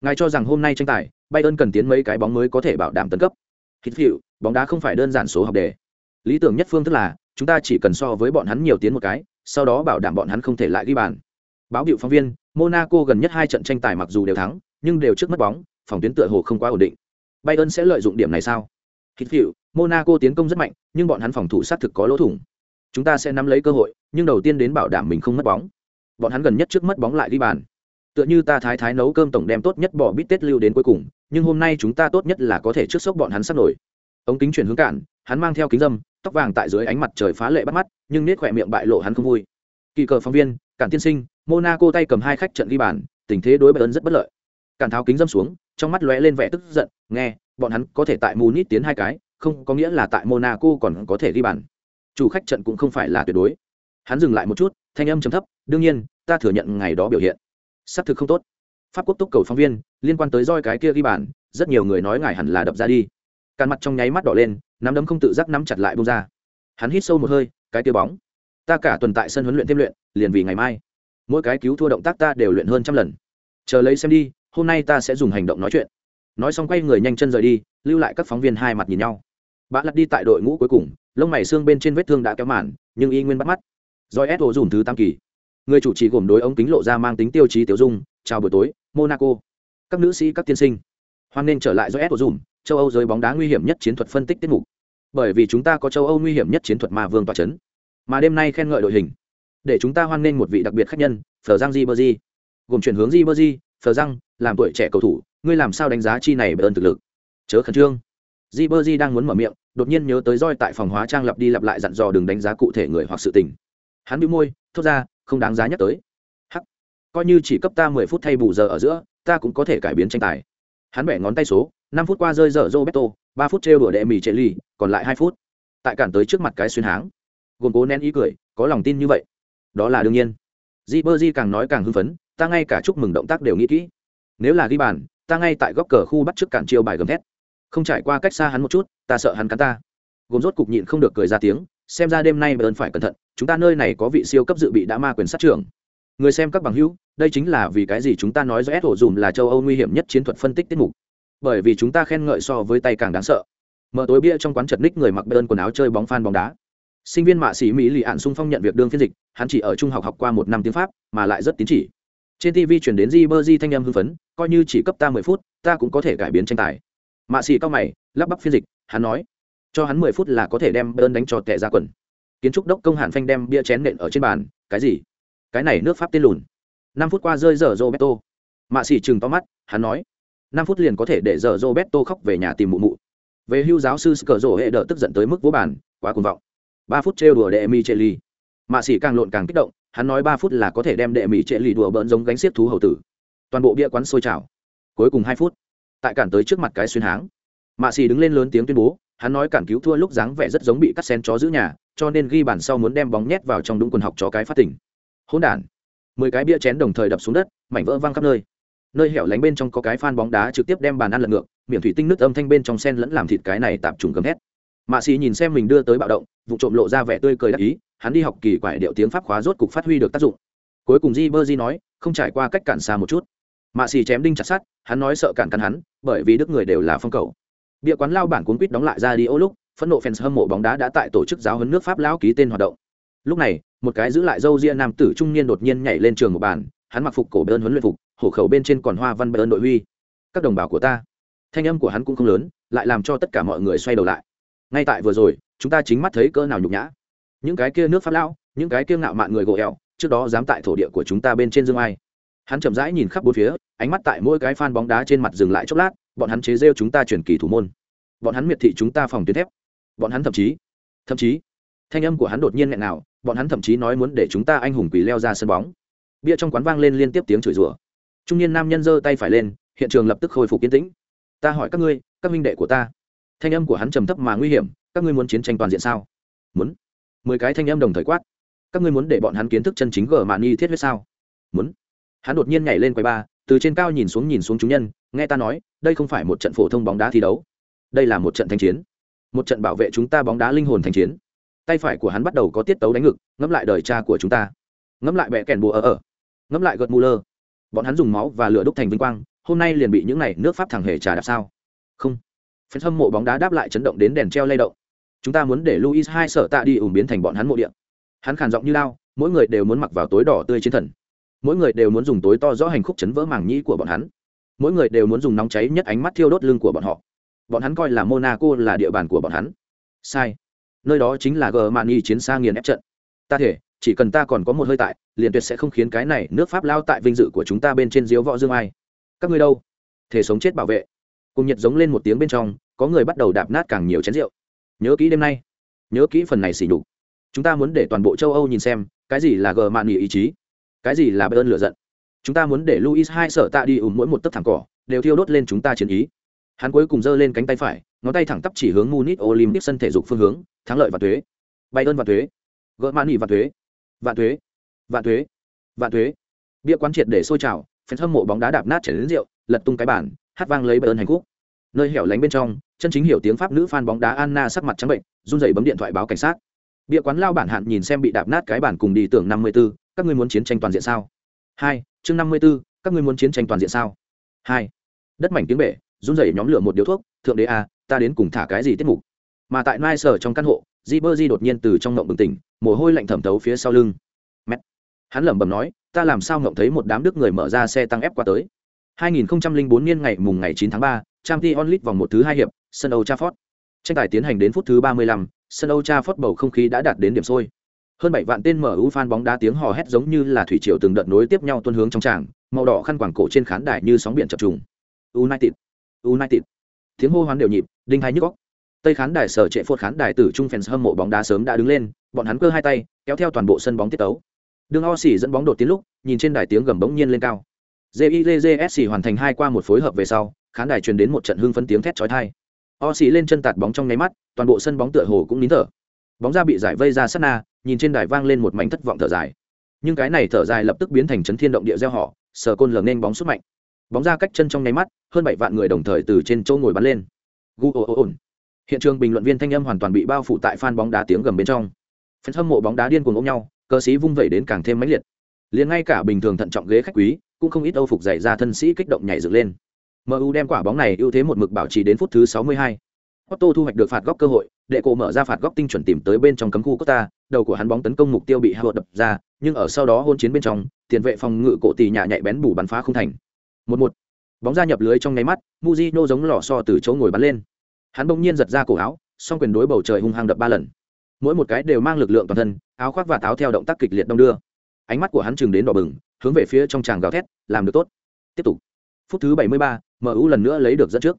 Ngài cho rằng hôm nay tranh tài bayern cần tiến mấy cái bóng mới có thể bảo đảm tấn cấp? Hitz phiệu bóng đá không phải đơn giản số học đề. Lý tưởng nhất phương thức là chúng ta chỉ cần so với bọn hắn nhiều tiến một cái sau đó bảo đảm bọn hắn không thể lại ghi bàn báo hiệu phóng viên, monaco gần nhất hai trận tranh tài mặc dù đều thắng, nhưng đều trước mất bóng, phòng tuyến tựa hồ không quá ổn định. Bayern sẽ lợi dụng điểm này sao? Hít phiệu monaco tiến công rất mạnh, nhưng bọn hắn phòng thủ sát thực có lỗ thủng. Chúng ta sẽ nắm lấy cơ hội, nhưng đầu tiên đến bảo đảm mình không mất bóng. Bọn hắn gần nhất trước mất bóng lại đi bàn. Tựa như ta thái thái nấu cơm tổng đem tốt nhất bỏ bít tết lưu đến cuối cùng, nhưng hôm nay chúng ta tốt nhất là có thể trước sốc bọn hắn sắp nổi. Ống kính chuyển hướng cản, hắn mang theo kính dâm, tóc vàng tại dưới ánh mặt trời phá lệ bắt mắt, nhưng nết khỏe miệng bại lộ hắn không vui. Kỳ cờ phóng viên, cản tiên sinh monaco tay cầm hai khách trận ghi bàn, tình thế đối bayern rất bất lợi. Cản tháo kính dâm xuống, trong mắt lóe lên vẻ tức giận, nghe, bọn hắn có thể tại munich tiến hai cái, không có nghĩa là tại monaco còn có thể ghi bàn. Chủ khách trận cũng không phải là tuyệt đối. Hắn dừng lại một chút, thanh âm trầm thấp, đương nhiên, ta thừa nhận ngày đó biểu hiện. Xác thực không tốt. Pháp quốc túc cầu phóng viên, liên quan tới roi cái kia ghi bàn, rất nhiều người nói ngài hẳn là đập ra đi. Càn mặt trong nháy mắt đỏ lên, nắm đấm không tự giác nắm chặt lại bung ra. Hắn hít sâu một hơi, cái kia bóng. Ta cả tuần tại sân huấn luyện thêm luyện, liền vì ngày mai mỗi cái cứu thua động tác ta đều luyện hơn trăm lần. Chờ lấy xem đi, hôm nay ta sẽ dùng hành động nói chuyện. Nói xong quay người nhanh chân rời đi, lưu lại các phóng viên hai mặt nhìn nhau. Bạn lặt đi tại đội ngũ cuối cùng, lông mày xương bên trên vết thương đã kéo màn, nhưng y nguyên bắt mắt. Doi ép dùng thứ tam kỳ. Người chủ trì gồm đối ống kính lộ ra mang tính tiêu chí tiểu dung, chào buổi tối, monaco. Các nữ sĩ, các tiên sinh. Hoan nên trở lại do ép dùng, châu âu giới bóng đá nguy hiểm nhất chiến thuật phân tích tiết mục. Bởi vì chúng ta có châu âu nguy hiểm nhất chiến thuật mà vương tòa c mà đêm nay khen ngợi đội hình để chúng ta hoan nghênh một vị đặc biệt khách nhân phờ giang di bơ di gồm chuyển hướng di bơ di phờ giang, làm tuổi trẻ cầu thủ, ngươi làm sao đánh giá chi này bởi ơn thực lực? Chớ khẩn trương. Di bơ di đang muốn mở miệng, đột nhiên nhớ tới roi tại phòng hóa trang lặp đi lặp lại dặn dò đừng đánh giá cụ thể người hoặc sự tình. Hắn bị môi, thốt ra, không đáng giá nhắc tới. Hắc. Coi như chỉ cấp ta mười phút thay bù giờ ở giữa, ta cũng có thể cải biến tranh tài. Hắn bẻ ngón tay số, năm phút qua rơi dở roberto, ba phút trêu đùa đệ mì chạy ly còn lại hai phút. Tại cản tới trước mặt cái xuyên háng. Gồm cố nén ý cười, có lòng tin như vậy đó là đương nhiên. Di bơ di càng nói càng hưng phấn, ta ngay cả chúc mừng động tác đều nghĩ kỹ. Nếu là ghi bàn, ta ngay tại góc cờ khu bắt trước cản chiêu bài gầm thét. Không trải qua cách xa hắn một chút, ta sợ hắn cắn ta. Gồm rốt cục nhịn không được cười ra tiếng, xem ra đêm nay bờn phải cẩn thận, chúng ta nơi này có vị siêu cấp dự bị đã ma quyền sát trưởng. Người xem các bằng hữu, đây chính là vì cái gì chúng ta nói do s ổ dùm là châu âu nguy hiểm nhất chiến thuật phân tích tiết mục. Bởi vì chúng ta khen ngợi so với tay càng đáng sợ. Mở tối bia trong quán chật ních người mặc bơn quần áo chơi bóng phan bóng đá sinh viên mạ sĩ mỹ lì ạn sung phong nhận việc đương phiên dịch, hắn chỉ ở trung học học qua một năm tiếng pháp, mà lại rất tín chỉ. Trên tv chuyển đến di bơ di thanh em hưng phấn, coi như chỉ cấp ta mười phút, ta cũng có thể cải biến tranh tài. Mạ sĩ cao mày, lắp bắp phiên dịch, hắn nói, cho hắn mười phút là có thể đem bơn đánh cho tệ ra quần. Kiến trúc đốc công hàn phanh đem bia chén nện ở trên bàn, cái gì? Cái này nước pháp tên lùn. Năm phút qua rơi dở roberto. Mạ sĩ chừng to mắt, hắn nói, năm phút liền có thể để dở roberto khóc về nhà tìm mụ mụ. Về hưu giáo sư cờ rổ hệ đỡ tức giận tới mức vỗ bàn, quá cuồng vọng ba phút trêu đùa đệ mi trệ ly mạ sĩ càng lộn càng kích động, hắn nói ba phút là có thể đem đệ mỹ trệ lì đùa bỡn giống gánh xiết thú hầu tử. Toàn bộ bia quán sôi trào. Cuối cùng hai phút, tại cản tới trước mặt cái xuyên háng, mạ sĩ đứng lên lớn tiếng tuyên bố, hắn nói cản cứu thua lúc dáng vẻ rất giống bị cắt sen chó giữ nhà, cho nên ghi bàn sau muốn đem bóng nhét vào trong đúng quần học chó cái phát tỉnh hỗn đản. Mười cái bia chén đồng thời đập xuống đất, mảnh vỡ văng khắp nơi. Nơi hẻo lánh bên trong có cái phan bóng đá trực tiếp đem bàn ăn lật ngược, miệng thủy tinh nước âm thanh bên trong sen lẫn làm thịt cái này tạp trùng gầm hét mạ xì nhìn xem mình đưa tới bạo động, vụ trộm lộ ra vẻ tươi cười đắc ý, hắn đi học kỳ quải điệu tiếng pháp khóa rốt cục phát huy được tác dụng. Cuối cùng di bơ di nói, không trải qua cách cản xa một chút. Mạ xì chém đinh chặt sắt, hắn nói sợ cản cắn hắn, bởi vì đức người đều là phong cầu. Bịa quán lao bản cuốn quýt đóng lại ra đi ô lúc, phẫn nộ fans hâm mộ bóng đá đã tại tổ chức giáo huấn nước pháp lão ký tên hoạt động. Lúc này, một cái giữ lại dâu ria nam tử trung niên đột nhiên nhảy lên trường một bàn, hắn mặc phục cổ bơn huấn luyện phục, hổ khẩu bên trên còn hoa văn bơn đội huy. Các đồng bào của ta. Thanh âm của hắn cũng không lớn, lại làm cho tất cả mọi người xoay đầu lại ngay tại vừa rồi, chúng ta chính mắt thấy cỡ nào nhục nhã. Những cái kia nước pháp lão, những cái kia ngạo mạn người gỗ ẹo trước đó dám tại thổ địa của chúng ta bên trên dương ai. Hắn chậm rãi nhìn khắp bốn phía, ánh mắt tại mỗi cái phan bóng đá trên mặt dừng lại chốc lát, bọn hắn chế rêu chúng ta chuyển kỳ thủ môn. Bọn hắn miệt thị chúng ta phòng tuyến thép. Bọn hắn thậm chí thậm chí, thanh âm của hắn đột nhiên nghẹn nào, bọn hắn thậm chí nói muốn để chúng ta anh hùng quỳ leo ra sân bóng. Bia trong quán vang lên liên tiếp tiếng chửi rủa. Trung niên nam nhân giơ tay phải lên, hiện trường lập tức khôi phục yên tĩnh. Ta hỏi các ngươi, các minh đệ của ta thanh âm của hắn trầm thấp mà nguy hiểm, các ngươi muốn chiến tranh toàn diện sao? Muốn. Mười cái thanh âm đồng thời quát. Các ngươi muốn để bọn hắn kiến thức chân chính gờ mạn nghi thiết huyết sao? Muốn. Hắn đột nhiên nhảy lên quầy ba, từ trên cao nhìn xuống nhìn xuống chúng nhân, nghe ta nói, đây không phải một trận phổ thông bóng đá thi đấu. Đây là một trận thanh chiến. Một trận bảo vệ chúng ta bóng đá linh hồn thanh chiến. Tay phải của hắn bắt đầu có tiết tấu đánh ngực, ngẫm lại đời cha của chúng ta. Ngẫm lại bẹ kèn bùa ở ở. Ngẫm lại gợt mù lơ. Bọn hắn dùng máu và lửa đúc thành vinh quang, hôm nay liền bị những này nước pháp thẳng hề trà đạp sao? Không. Phần hâm mộ bóng đá đáp lại chấn động đến đèn treo lay động. Chúng ta muốn để luis hai sở tạ đi ủng biến thành bọn hắn mộ địa. hắn khàn giọng như lao, mỗi người đều muốn mặc vào tối đỏ tươi chiến thần. Mỗi người đều muốn dùng tối to rõ hành khúc chấn vỡ màng nhĩ của bọn hắn. Mỗi người đều muốn dùng nóng cháy nhất ánh mắt thiêu đốt lưng của bọn họ. Bọn hắn coi là monaco là địa bàn của bọn hắn. Sai. Nơi đó chính là Germany chiến xa nghiền ép trận. Ta thể, chỉ cần ta còn có một hơi tại, liền tuyệt sẽ không khiến cái này nước pháp lao tại vinh dự của chúng ta bên trên diếu võ dương ai. Các ngươi đâu? Thể sống chết bảo vệ cùng nhiệt giống lên một tiếng bên trong, có người bắt đầu đạp nát càng nhiều chén rượu. Nhớ kỹ đêm nay. Nhớ kỹ phần này xỉ đục chúng ta muốn để toàn bộ châu âu nhìn xem, cái gì là gờ mạn nghỉ ý chí, cái gì là bê ơn lựa giận. Chúng ta muốn để luis hai sở tạ đi ủng mỗi một tấc thẳng cỏ, đều thiêu đốt lên chúng ta chiến ý. Hắn cuối cùng giơ lên cánh tay phải, ngón tay thẳng tắp chỉ hướng munich olympic sân thể dục phương hướng, thắng lợi và thuế. Bay ơn và thuế. Gỡ mạn nghỉ và thuế. Vạn thuế. Vạn thuế. Vạn thuế. Bia quán triệt để sôi trào phen hâm mộ bóng đá đạp nát chảy đến rượu, lật tung cái bản hát vang lấy bài ơn hành khúc. Nơi hẻo lánh bên trong chân chính hiểu tiếng pháp nữ fan bóng đá anna sắc mặt trắng bệnh run rẩy bấm điện thoại báo cảnh sát. Bia quán lao bản hạn nhìn xem bị đạp nát cái bản cùng đi tưởng năm mươi 54, các ngươi muốn chiến tranh toàn diện sao? Hai chương năm mươi 54, các ngươi muốn chiến tranh toàn diện sao? Hai đất mảnh tiếng bể run rẩy nhóm lửa một điếu thuốc thượng đế a ta đến cùng thả cái gì tiết mục? Mà tại nai sở trong căn hộ di bơ di đột nhiên từ trong ngộng bừng tỉnh mồ hôi lạnh thẩm thấu phía sau lưng. Mẹ hắn lẩm bẩm nói ta làm sao ngộng thấy một đám đức người mở ra xe tăng ép qua tới? 2004 niên ngày mùng ngày 9 tháng 3, Champions League vòng một thứ hai hiệp, sân Old Trafford. Tranh tài tiến hành đến phút thứ 35, sân Old Trafford bầu không khí đã đạt đến điểm sôi. Hơn 7 vạn tên MU fan bóng đá tiếng hò hét giống như là thủy triều từng đợt nối tiếp nhau tuôn hướng trong tràng, màu đỏ khăn quàng cổ trên khán đài như sóng biển chập trùng. United, United. Tiếng hô hoán đều nhịp, đinh hai nhức óc. Tây khán đài sở trệ phốt khán đài tử trung fans hâm mộ bóng đá sớm đã đứng lên, bọn hắn cơ hai tay, kéo theo toàn bộ sân bóng tiết tấu. Đường O xỉ dẫn bóng đột tiến lúc, nhìn trên đài tiếng gầm bỗng nhiên lên cao. JIJSC hoàn thành hai qua một phối hợp về sau, khán đài truyền đến một trận hưng phấn tiếng thét chói tai. O xỉ lên chân tạt bóng trong nháy mắt, toàn bộ sân bóng tựa hồ cũng nín thở. Bóng ra bị giải vây ra sát na, nhìn trên đài vang lên một mảnh thất vọng thở dài. Nhưng cái này thở dài lập tức biến thành chấn thiên động địa gieo họ, sờ côn lờ nên bóng xuất mạnh. Bóng ra cách chân trong nháy mắt, hơn bảy vạn người đồng thời từ trên chỗ ngồi bắn lên. Gu ồn. Hiện trường bình luận viên thanh âm hoàn toàn bị bao phủ tại fan bóng đá tiếng gầm bên trong. Fan hâm mộ bóng đá điên cuồng ôm nhau, cơ sĩ vung vẩy đến càng thêm mãnh liệt. Liền ngay cả bình thường thận trọng ghế khách quý, cũng không ít âu phục dày ra thân sĩ kích động nhảy dựng lên. MU đem quả bóng này ưu thế một mực bảo trì đến phút thứ 62. Otto thu hoạch được phạt góc cơ hội, đệ cổ mở ra phạt góc tinh chuẩn tìm tới bên trong cấm khu Costa, đầu của hắn bóng tấn công mục tiêu bị Howard đập ra, nhưng ở sau đó hôn chiến bên trong, tiền vệ phòng ngự cổ tỷ nhạ nhạy bén bù bắn phá không thành. 1-1. Bóng ra nhập lưới trong nháy mắt, Mujino giống lò xo từ chỗ ngồi bắn lên. Hắn bỗng nhiên giật ra cổ áo, song quyền đối bầu trời hung hăng đập ba lần. Mỗi một cái đều mang lực lượng toàn thân, áo khoác và táo theo động tác kịch liệt đông đưa. Ánh mắt của hắn trừng đến đỏ bừng, hướng về phía trong tràng gào thét, làm được tốt. Tiếp tục. Phút thứ 73, MU lần nữa lấy được dẫn trước.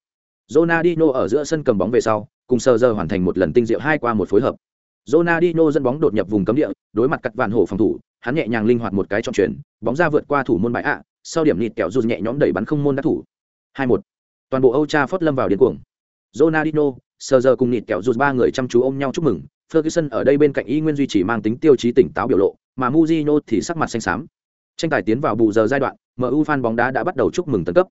Ronaldinho ở giữa sân cầm bóng về sau, cùng sờ giờ hoàn thành một lần tinh diệu hai qua một phối hợp. Ronaldinho dẫn bóng đột nhập vùng cấm địa, đối mặt cật vạn hổ phòng thủ, hắn nhẹ nhàng linh hoạt một cái trong chuyển, bóng ra vượt qua thủ môn bãi ạ, sau điểm nịt kẹo rụt nhẹ nhõm đẩy bắn không môn đá thủ. 2-1. Toàn bộ Âu Trafford lâm vào điên cuồng. Ronaldinho, sờ giờ cùng nịt kẹo rụt ba người chăm chú ôm nhau chúc mừng, Ferguson ở đây bên cạnh y nguyên duy trì mang tính tiêu chí tỉnh táo biểu lộ, mà Mujino thì sắc mặt xanh xám. Tranh tài tiến vào bù giờ giai đoạn, MU fan bóng đá đã bắt đầu chúc mừng tấn cấp.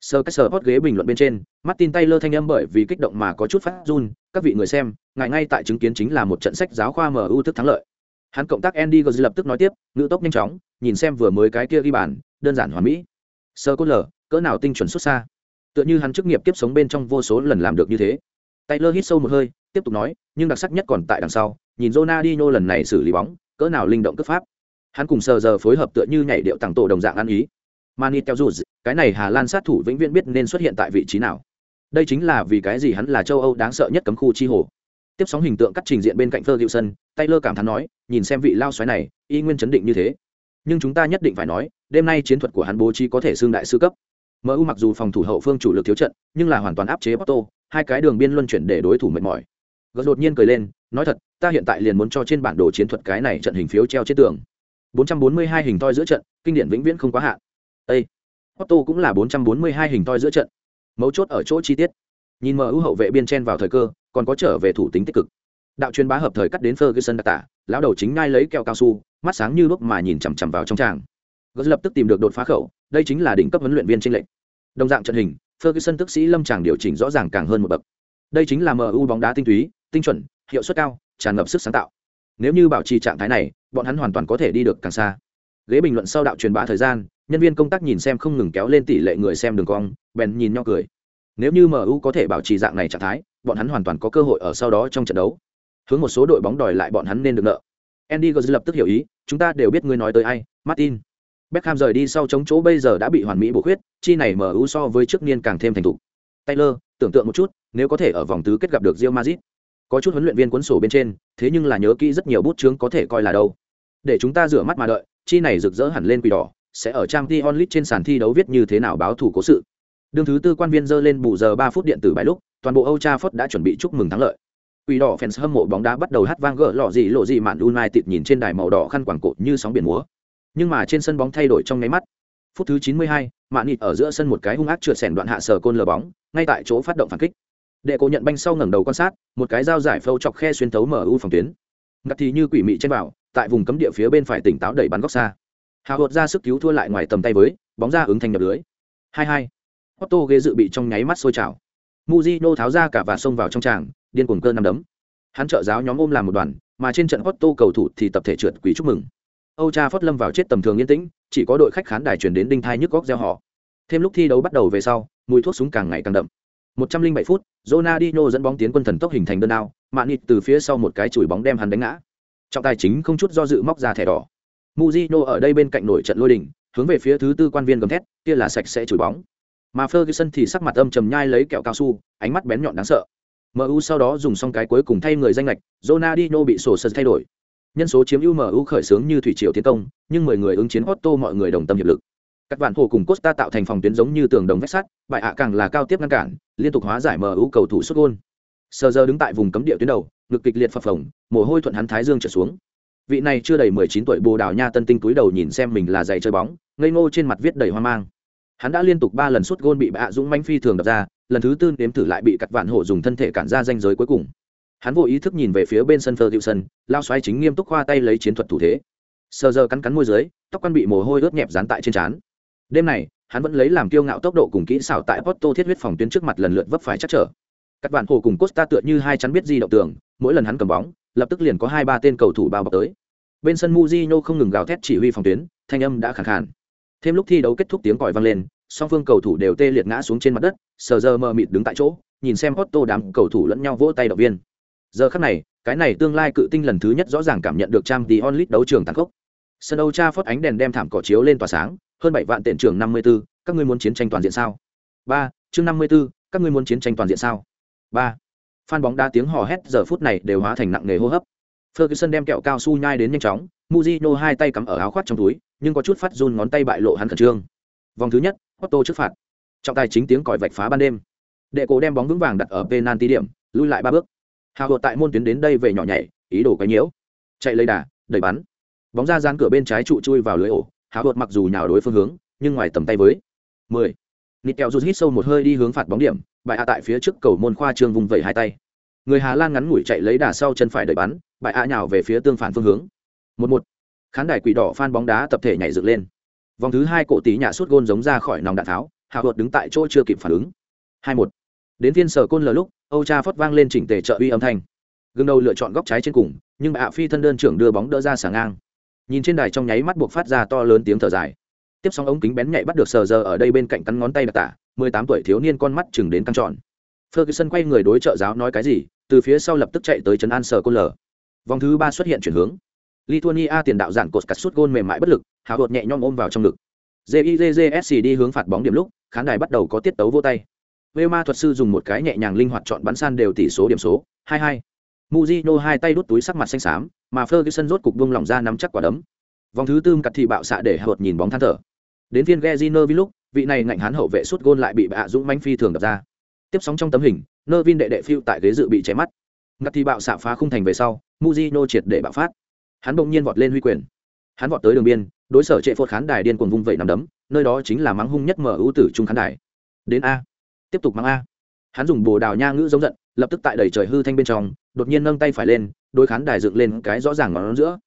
Sơ cách sờ hot ghế bình luận bên trên, Martin Taylor thanh âm bởi vì kích động mà có chút phát run, các vị người xem, ngài ngay tại chứng kiến chính là một trận sách giáo khoa MU thức thắng lợi. Hắn cộng tác Andy Gozzi lập tức nói tiếp, ngữ tốc nhanh chóng, nhìn xem vừa mới cái kia ghi bàn, đơn giản hoàn mỹ. Sơ cốt lở, cỡ nào tinh chuẩn xuất xa. Tựa như hắn chức nghiệp tiếp sống bên trong vô số lần làm được như thế. Taylor hít sâu một hơi, tiếp tục nói, nhưng đặc sắc nhất còn tại đằng sau, nhìn Ronaldinho lần này xử lý bóng, cỡ nào linh động cấp pháp. Hắn cùng sờ giờ phối hợp tựa như nhảy điệu tặng tổ đồng dạng ăn ý. Mani theo dù cái này Hà Lan sát thủ vĩnh viễn biết nên xuất hiện tại vị trí nào. Đây chính là vì cái gì hắn là châu Âu đáng sợ nhất cấm khu chi hồ. Tiếp sóng hình tượng cắt trình diện bên cạnh Ferguson, Taylor cảm thán nói, nhìn xem vị lao xoáy này, y nguyên chấn định như thế. Nhưng chúng ta nhất định phải nói, đêm nay chiến thuật của hắn bố trí có thể xương đại sư cấp. MU mặc dù phòng thủ hậu phương chủ lực thiếu trận, nhưng là hoàn toàn áp chế Porto, hai cái đường biên luân chuyển để đối thủ mệt mỏi. Gật đột nhiên cười lên, nói thật, ta hiện tại liền muốn cho trên bản đồ chiến thuật cái này trận hình phiếu treo trên tường. 442 hình toi giữa trận, kinh điển vĩnh viễn không quá hạn. Ê! Otto cũng là 442 hình toi giữa trận. Mấu chốt ở chỗ chi tiết. Nhìn MU hậu vệ biên chen vào thời cơ, còn có trở về thủ tính tích cực. Đạo truyền bá hợp thời cắt đến Ferguson đặc tả, lão đầu chính ngay lấy kẹo cao su, mắt sáng như lúc mà nhìn chằm chằm vào trong tràng. Gớt lập tức tìm được đột phá khẩu, đây chính là đỉnh cấp huấn luyện viên trên lệnh. Đồng dạng trận hình, Ferguson tức sĩ lâm tràng điều chỉnh rõ ràng càng hơn một bậc. Đây chính là MU bóng đá tinh túy, tinh chuẩn, hiệu suất cao, tràn ngập sức sáng tạo. Nếu như bảo trì trạng thái này, bọn hắn hoàn toàn có thể đi được càng xa. Ghế bình luận sau đạo truyền bá thời gian, nhân viên công tác nhìn xem không ngừng kéo lên tỷ lệ người xem đường cong bèn nhìn nhau cười. Nếu như mu có thể bảo trì dạng này trạng thái bọn hắn hoàn toàn có cơ hội ở sau đó trong trận đấu. Hướng một số đội bóng đòi lại bọn hắn nên được nợ. Andy gờ lập tức hiểu ý chúng ta đều biết ngươi nói tới ai martin. Beckham rời đi sau chống chỗ bây giờ đã bị hoàn mỹ bổ khuyết, chi này MU so với trước niên càng thêm thành thục. Taylor, tưởng tượng một chút, nếu có thể ở vòng tứ kết gặp được Real Madrid, có chút huấn luyện viên cuốn sổ bên trên, thế nhưng là nhớ kỹ rất nhiều bút chướng có thể coi là đâu. Để chúng ta rửa mắt mà đợi, chi này rực rỡ hẳn lên quỷ đỏ, sẽ ở trang t onlit trên sàn thi đấu viết như thế nào báo thủ cố sự. Đương thứ tư quan viên dơ lên bù giờ ba phút điện tử bài lúc, toàn bộ Old phất đã chuẩn bị chúc mừng thắng lợi. Quỷ đỏ fans hâm mộ bóng đá bắt đầu hát vang gỡ lọ gì lộ gì mạn tịt nhìn trên đài màu đỏ khăn quàng cổ như sóng biển múa. Nhưng mà trên sân bóng thay đổi trong nháy mắt. Phút thứ 92, Mạn Nịt ở giữa sân một cái hung ác trượt sẻn đoạn hạ sở côn lờ bóng, ngay tại chỗ phát động phản kích. Đệ cổ nhận banh sau ngẩng đầu quan sát, một cái dao giải phâu chọc khe xuyên thấu mở u phòng tuyến. Ngặt thì như quỷ mị trên vào, tại vùng cấm địa phía bên phải tỉnh táo đẩy bắn góc xa. Hào hột ra sức cứu thua lại ngoài tầm tay với, bóng ra ứng thành nhập lưới. 2-2. Otto ghế dự bị trong nháy mắt sôi trào. Mujino tháo ra cả và xông vào trong tràng, điên cuồng cơn nằm đấm. Hắn trợ giáo nhóm ôm làm một đoàn, mà trên trận Otto cầu thủ thì tập thể trượt quỷ chúc mừng. Âu Cha Phất Lâm vào chết tầm thường yên tĩnh, chỉ có đội khách khán đài truyền đến đinh thai nhức góc gieo họ. Thêm lúc thi đấu bắt đầu về sau, mùi thuốc súng càng ngày càng đậm. 107 phút, Ronaldinho dẫn bóng tiến quân thần tốc hình thành đơn đao, Manit từ phía sau một cái chùi bóng đem hắn đánh ngã. Trọng tài chính không chút do dự móc ra thẻ đỏ. Mujino ở đây bên cạnh nổi trận lôi đình, hướng về phía thứ tư quan viên gầm thét, kia là sạch sẽ chùi bóng. Mà Ferguson thì sắc mặt âm trầm nhai lấy kẹo cao su, ánh mắt bén nhọn đáng sợ. MU sau đó dùng xong cái cuối cùng thay người danh lệch, Ronaldinho bị sổ sân thay đổi. Nhân số chiếm ưu MU khởi sướng như thủy triều tiến công, nhưng 10 người ứng chiến Otto mọi người đồng tâm hiệp lực. Các bạn hồ cùng Costa tạo thành phòng tuyến giống như tường đồng vách sắt, bại hạ càng là cao tiếp ngăn cản, liên tục hóa giải MU cầu thủ xuất gôn. Sơ giờ đứng tại vùng cấm địa tuyến đầu, ngực kịch liệt phập phồng, mồ hôi thuận hắn thái dương trở xuống. Vị này chưa đầy 19 tuổi Bồ Đào Nha tân tinh túi đầu nhìn xem mình là giày chơi bóng, ngây ngô trên mặt viết đầy hoang mang. Hắn đã liên tục 3 lần sút gôn bị bạ dũng manh phi thường đập ra, lần thứ tư nếm thử lại bị cắt vạn hổ dùng thân thể cản ra danh giới cuối cùng. Hắn vô ý thức nhìn về phía bên sân Ferguson, lao xoáy chính nghiêm túc khoa tay lấy chiến thuật thủ thế. Sơ giờ cắn cắn môi dưới, tóc quan bị mồ hôi ướt nhẹp dán tại trên trán. Đêm này, hắn vẫn lấy làm kiêu ngạo tốc độ cùng kỹ xảo tại Porto thiết huyết phòng tuyến trước mặt lần lượt vấp phải chắc trở. Các bạn hồ cùng Costa tựa như hai chắn biết di động tường, mỗi lần hắn cầm bóng, lập tức liền có hai ba tên cầu thủ bao bọc tới. Bên sân muzino không ngừng gào thét chỉ huy phòng tuyến, thanh âm đã khẳng khàn. Thêm lúc thi đấu kết thúc tiếng còi vang lên, song phương cầu thủ đều tê liệt ngã xuống trên mặt đất, sờ giờ mờ mịt đứng tại chỗ, nhìn xem Porto đám cầu thủ lẫn nhau vỗ tay động viên. Giờ khắc này, cái này tương lai cự tinh lần thứ nhất rõ ràng cảm nhận được trang tí onlit đấu trường tàn khốc. Sân Âu Cha phất ánh đèn đem thảm cỏ chiếu lên tỏa sáng, hơn bảy vạn tiền trưởng năm mươi 54, các ngươi muốn chiến tranh toàn diện sao? ba chương năm mươi 54, các ngươi muốn chiến tranh toàn diện sao? ba Phan bóng đá tiếng hò hét giờ phút này đều hóa thành nặng nề hô hấp. Ferguson đem kẹo cao su nhai đến nhanh chóng, Mujino hai tay cắm ở áo khoác trong túi, nhưng có chút phát run ngón tay bại lộ hắn khẩn trương. Vòng thứ nhất, Otto trước phạt. Trọng tài chính tiếng còi vạch phá ban đêm. Đệ cổ đem bóng vững vàng đặt ở penalty điểm, lui lại ba bước. Hào hột tại môn tuyến đến đây về nhỏ nhảy, ý đồ quấy nhiễu. Chạy lấy đà, đẩy bắn. Bóng ra gian cửa bên trái trụ chui vào lưới ổ, Hào hột mặc dù nhào đối phương hướng, nhưng ngoài tầm tay với. mười nịt kẹo rút hít sâu một hơi đi hướng phạt bóng điểm, bại hạ tại phía trước cầu môn khoa trương vùng vẩy hai tay. Người Hà Lan ngắn ngủi chạy lấy đà sau chân phải đợi bắn, bại hạ nhào về phía tương phản phương hướng. 1-1. Khán đài quỷ đỏ phan bóng đá tập thể nhảy dựng lên. Vòng thứ hai cổ tí nhả suốt gôn giống ra khỏi nòng đạn tháo, Hào hột đứng tại chỗ chưa kịp phản ứng. 2-1. Đến phiên sở côn lờ lúc, Âu Cha phất vang lên chỉnh tề trợ uy âm thanh. Gương đầu lựa chọn góc trái trên cùng, nhưng bạ phi thân đơn trưởng đưa bóng đỡ ra xả ngang. Nhìn trên đài trong nháy mắt buộc phát ra to lớn tiếng thở dài. Tiếp sóng ống kính bén nhạy bắt được sờ giờ ở đây bên cạnh cắn ngón tay đặc tả, 18 tuổi thiếu niên con mắt chừng đến căng tròn. Ferguson quay người đối trợ giáo nói cái gì, từ phía sau lập tức chạy tới trấn an sở côn lờ. Vòng thứ ba xuất hiện chuyển hướng. Lithuania tiền đạo giản cột cắt sút gôn mềm mại bất lực, hào hột nhẹ nhõm ôm vào trong ngực. JIJJSC đi hướng phạt bóng điểm lúc, khán đài bắt đầu có tiết tấu vô tay. Vê Ma thuật sư dùng một cái nhẹ nhàng linh hoạt chọn bắn san đều tỷ số điểm số 22. Mujino hai tay đút túi sắc mặt xanh xám, mà Ferguson rốt cục buông lỏng ra nắm chắc quả đấm. Vòng thứ tư cật thị bạo xạ để hợt nhìn bóng than thở. Đến phiên Gezino lúc, vị này ngạnh hán hậu vệ sút gôn lại bị bạ dũng mãnh phi thường đập ra. Tiếp sóng trong tấm hình, Nervin đệ đệ phiêu tại ghế dự bị chém mắt. Ngặt thị bạo xạ phá khung thành về sau, Mujino triệt để bạo phát. Hắn bỗng nhiên vọt lên huy quyền. Hắn vọt tới đường biên, đối sở trệ phột khán đài điên cuồng vung vẩy nằm đấm, nơi đó chính là mắng hung nhất mở ưu tử trung khán đài. Đến a tiếp tục mang a hắn dùng bồ đào nha ngữ giống giận lập tức tại đầy trời hư thanh bên trong, đột nhiên nâng tay phải lên đôi khán đài dựng lên cái rõ ràng ngón giữa.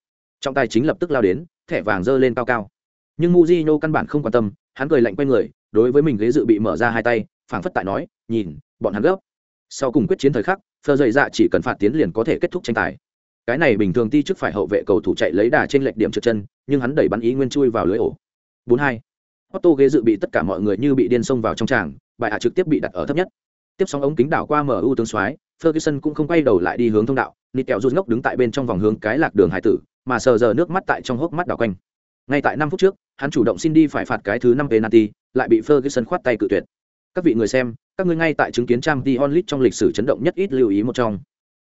Trọng tài chính lập tức lao đến, thẻ vàng giơ lên cao cao. Nhưng Mujino căn bản không quan tâm, hắn cười lạnh quay người, đối với mình ghế dự bị mở ra hai tay, phảng phất tại nói, nhìn, bọn hắn gấp. Sau cùng quyết chiến thời khắc, phờ dậy dạ chỉ cần phạt tiến liền có thể kết thúc tranh tài. Cái này bình thường ti trước phải hậu vệ cầu thủ chạy lấy đà trên lệch điểm trượt chân, nhưng hắn đẩy bắn ý nguyên chui vào lưới ổ. Bốn hai. Otto ghế dự bị tất cả mọi người như bị điên xông vào trong tràng, bài hạ trực tiếp bị đặt ở thấp nhất tiếp sóng ống kính đảo qua mu tướng soái ferguson cũng không quay đầu lại đi hướng thông đạo nịt kẹo rút ngốc đứng tại bên trong vòng hướng cái lạc đường hải tử mà sờ giờ nước mắt tại trong hốc mắt đảo quanh ngay tại năm phút trước hắn chủ động xin đi phải phạt cái thứ năm penalty, lại bị Ferguson khoát tay cự tuyệt. Các vị người xem, các ngươi ngay tại chứng kiến trang Champions Onlit trong lịch sử chấn động nhất ít lưu ý một trong.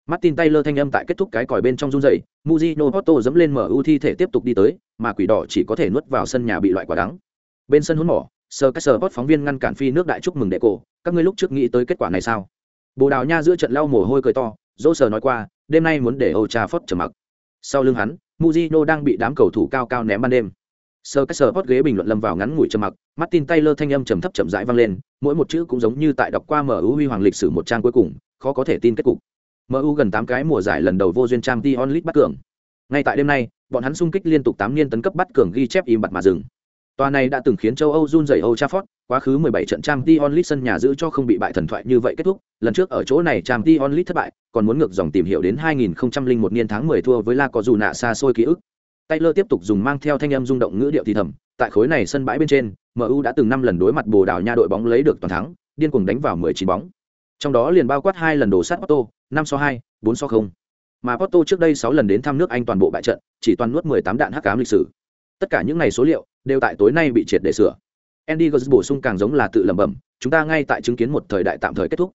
Martin Taylor thanh âm tại kết thúc cái còi bên trong run dậy, Mujino Porto dẫm lên MU thi thể tiếp tục đi tới, mà quỷ đỏ chỉ có thể nuốt vào sân nhà bị loại quả đắng. Bên sân huấn mỏ, Sir bót phóng viên ngăn cản phi nước đại chúc mừng đệ cổ, các ngươi lúc trước nghĩ tới kết quả này sao? Bồ Đào Nha giữa trận lau mồ hôi cười to, dỗ sờ nói qua, đêm nay muốn để âu trà phót trầm mặc. Sau lưng hắn, Mujino đang bị đám cầu thủ cao cao ném ban đêm. Sir bót ghế bình luận lâm vào ngắn ngủi trầm mặc, Martin Taylor thanh âm trầm thấp chậm rãi vang lên, mỗi một chữ cũng giống như tại đọc qua MU huy hoàng lịch sử một trang cuối cùng, khó có thể tin kết cục. MU gần tám cái mùa giải lần đầu vô duyên trang t onlit bắt cường. Ngay tại đêm nay, bọn hắn xung kích liên tục tám niên tấn cấp bắt cường ghi chép im bặt mà dừng. Tòa này đã từng khiến châu Âu run rẩy Old Trafford, quá khứ 17 trận Champions League sân nhà giữ cho không bị bại thần thoại như vậy kết thúc, lần trước ở chỗ này Champions League thất bại, còn muốn ngược dòng tìm hiểu đến 2001 niên tháng 10 thua với La Cojuna xa xôi ký ức. Taylor tiếp tục dùng mang theo thanh âm rung động ngữ điệu thì thầm, tại khối này sân bãi bên trên, MU đã từng năm lần đối mặt Bồ Đào Nha đội bóng lấy được toàn thắng, điên cuồng đánh vào 19 bóng. Trong đó liền bao quát hai lần đổ sát Porto, 5 so 2, 4 so 0. Mà Porto trước đây 6 lần đến thăm nước Anh toàn bộ bại trận, chỉ toàn nuốt 18 đạn hắc ám lịch sử. Tất cả những này số liệu đều tại tối nay bị triệt để sửa. Andy Guz bổ sung càng giống là tự lẩm bẩm, chúng ta ngay tại chứng kiến một thời đại tạm thời kết thúc.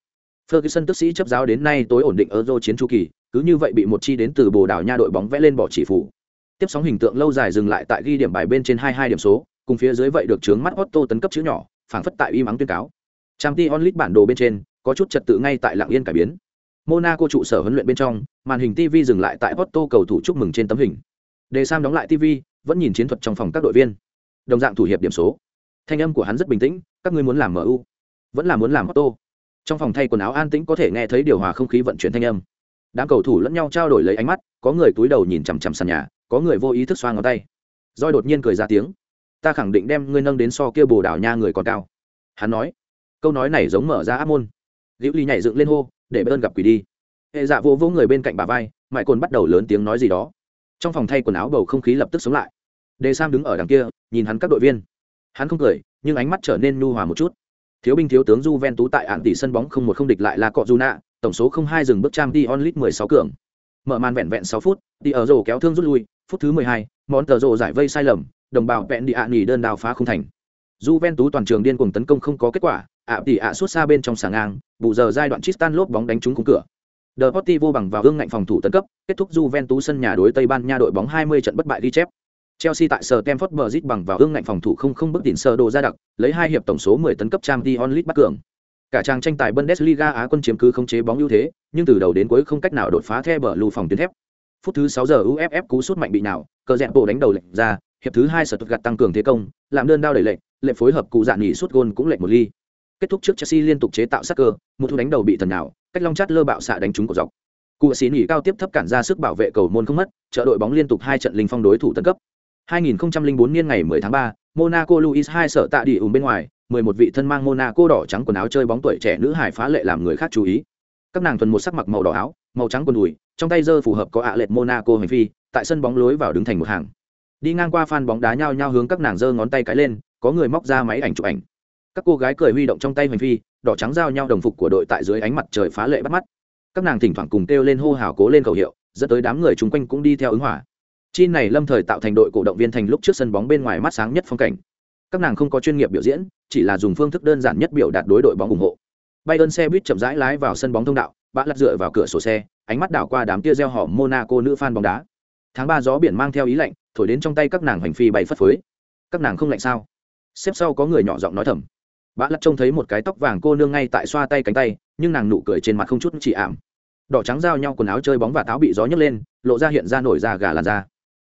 Ferguson tức sĩ chấp giáo đến nay tối ổn định Euro chiến chu kỳ, cứ như vậy bị một chi đến từ Bồ Đào Nha đội bóng vẽ lên bỏ chỉ phủ. Tiếp sóng hình tượng lâu dài dừng lại tại ghi điểm bài bên trên 22 điểm số, cùng phía dưới vậy được chướng mắt Otto tấn cấp chữ nhỏ, phảng phất tại uy mắng tuyên cáo. Champions League bản đồ bên trên, có chút trật tự ngay tại lặng yên cải biến. Monaco trụ sở huấn luyện bên trong, màn hình TV dừng lại tại Otto cầu thủ chúc mừng trên tấm hình. Đề Sam đóng lại TV, vẫn nhìn chiến thuật trong phòng các đội viên. Đồng dạng thủ hiệp điểm số. Thanh âm của hắn rất bình tĩnh, các ngươi muốn làm MU, vẫn là muốn làm Porto. Trong phòng thay quần áo an tĩnh có thể nghe thấy điều hòa không khí vận chuyển thanh âm. Đám cầu thủ lẫn nhau trao đổi lấy ánh mắt, có người túi đầu nhìn chằm chằm sàn nhà, có người vô ý thức xoa ngón tay. roi đột nhiên cười ra tiếng. Ta khẳng định đem ngươi nâng đến so kia Bồ Đào Nha người còn cao. Hắn nói. Câu nói này giống mở ra áp môn. Liễu Ly nhảy dựng lên hô, để bơn gặp quỷ đi hệ dạ vô vô người bên cạnh bà vai mại cồn bắt đầu lớn tiếng nói gì đó trong phòng thay quần áo bầu không khí lập tức sống lại đề sam đứng ở đằng kia nhìn hắn các đội viên. Hắn không cười nhưng ánh mắt trở nên nhu hòa một chút. Thiếu binh thiếu tướng j ven tú tại ạn tỷ sân bóng không một không địch lại là cọ du nạ tổng số không hai dừng bước trang đi onlit mười sáu cường. Mở màn vẹn vẹn sáu phút đi ở rổ kéo thương rút lui phút thứ mười hai món tờ rổ giải vây sai lầm đồng bào vẹn đi ạ nghỉ đơn đào phá không thành. J ven tú toàn trường điên cuồng tấn công không có kết quả ạ tỷ ạ suốt xa bên trong sàng ngang bù giờ giai đoạn Tristan lốp bóng đánh trúng khung cửa. The Portivo bằng vào gương ngạnh phòng thủ tấn cấp, kết thúc Juventus sân nhà đối Tây Ban Nha đội bóng 20 trận bất bại ghi chép. Chelsea tại Stamford Bridge bằng vào ương ngạnh phòng thủ không không bước tiền sơ đồ ra đặc, lấy hai hiệp tổng số 10 tấn cấp Champions League bắt cường. Cả trang tranh tài Bundesliga Á quân chiếm cứ không chế bóng ưu thế, nhưng từ đầu đến cuối không cách nào đột phá the bờ lù phòng tuyến thép. Phút thứ 6 giờ UFF cú sút mạnh bị nào, cờ dẹn bộ đánh đầu lệnh ra, hiệp thứ 2 sở gạt tăng cường thế công, làm đơn đao đẩy lệnh, lệnh phối hợp cụ dạn nghỉ sút gôn cũng lệnh một ly. Kết thúc trước Chelsea liên tục chế tạo sát cơ, một thu đánh đầu bị thần nào, cách long chát lơ bạo xạ đánh trúng cổ dọc cụ xí nghỉ cao tiếp thấp cản ra sức bảo vệ cầu môn không mất trợ đội bóng liên tục hai trận linh phong đối thủ tấn cấp 2004 niên ngày 10 tháng 3, Monaco Luis hai sở tạ đi ùm bên ngoài 11 vị thân mang Monaco đỏ trắng quần áo chơi bóng tuổi trẻ nữ hải phá lệ làm người khác chú ý. Các nàng thuần một sắc mặc màu đỏ áo màu trắng quần đùi trong tay giơ phù hợp có ạ à Monaco hành phi tại sân bóng lối vào đứng thành một hàng. Đi ngang qua fan bóng đá nhao nhao hướng các nàng giơ ngón tay cái lên có người móc ra máy ảnh chụp ảnh. Các cô gái cười huy động trong tay hành phi đỏ trắng giao nhau đồng phục của đội tại dưới ánh mặt trời phá lệ bắt mắt. Các nàng thỉnh thoảng cùng kêu lên hô hào cố lên khẩu hiệu dẫn tới đám người chung quanh cũng đi theo ứng hỏa chi này lâm thời tạo thành đội cổ động viên thành lúc trước sân bóng bên ngoài mắt sáng nhất phong cảnh. Các nàng không có chuyên nghiệp biểu diễn, chỉ là dùng phương thức đơn giản nhất biểu đạt đối đội bóng ủng hộ. Bay ơn xe buýt chậm rãi lái vào sân bóng thông đạo, bã lật dựa vào cửa sổ xe, ánh mắt đảo qua đám tia gieo họ monaco nữ fan bóng đá. Tháng ba gió biển mang theo ý lạnh, thổi đến trong tay các nàng hành phi bay phất phới. Các nàng không lạnh sao? Xếp sau có người nhỏ giọng nói thầm. Bã lật trông thấy một cái tóc vàng cô nương ngay tại xoa tay cánh tay, nhưng nàng nụ cười trên mặt không chút chỉ ảm. Đỏ trắng giao nhau quần áo chơi bóng và táo bị gió nhấc lên, lộ ra hiện ra nổi da gà làn da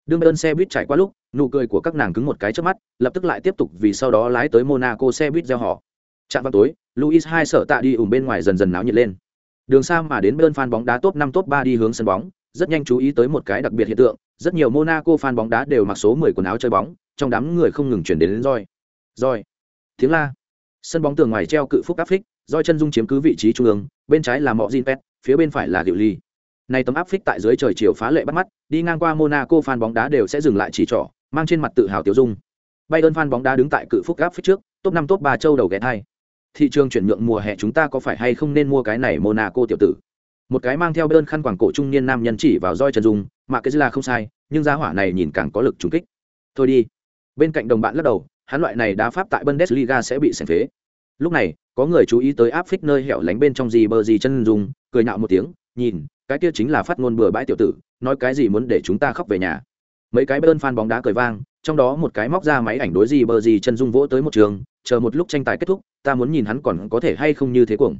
đương ơn xe buýt chạy qua lúc nụ cười của các nàng cứng một cái trước mắt lập tức lại tiếp tục vì sau đó lái tới monaco xe buýt gieo họ. Chạm vào tối luis hai sợ tạ đi ủng bên ngoài dần dần náo nhiệt lên. Đường xa mà đến bên fan bóng đá top năm top ba đi hướng sân bóng rất nhanh chú ý tới một cái đặc biệt hiện tượng rất nhiều monaco fan bóng đá đều mặc số mười quần áo chơi bóng trong đám người không ngừng chuyển đến, đến roi roi tiếng la. Sân bóng tường ngoài treo cự phúc áp phích roi chân dung chiếm cứ vị trí trung ương bên trái là mọ Zin Pet, phía bên phải là Diệu Ly. Này tấm áp phích tại dưới trời chiều phá lệ bắt mắt, đi ngang qua Monaco fan bóng đá đều sẽ dừng lại chỉ trỏ, mang trên mặt tự hào tiêu dung. Bayern fan bóng đá đứng tại cự phúc áp phích trước, top năm top ba châu đầu ghé hai. Thị trường chuyển nhượng mùa hè chúng ta có phải hay không nên mua cái này Monaco tiểu tử? Một cái mang theo Bayern khăn quàng cổ trung niên nam nhân chỉ vào roi chân dung, mà cái là không sai, nhưng giá hỏa này nhìn càng có lực trùng kích. Thôi đi, bên cạnh đồng bạn lắc đầu hắn loại này đá pháp tại bundesliga sẽ bị sẻng phế lúc này có người chú ý tới áp phích nơi hẻo lánh bên trong gì bờ gì chân dùng cười nhạo một tiếng nhìn cái kia chính là phát ngôn bừa bãi tiểu tử nói cái gì muốn để chúng ta khóc về nhà. Mấy cái bơn fan bóng đá cười vang trong đó một cái móc ra máy ảnh đối gì bờ gì chân dung vỗ tới một trường chờ một lúc tranh tài kết thúc ta muốn nhìn hắn còn có thể hay không như thế cuồng.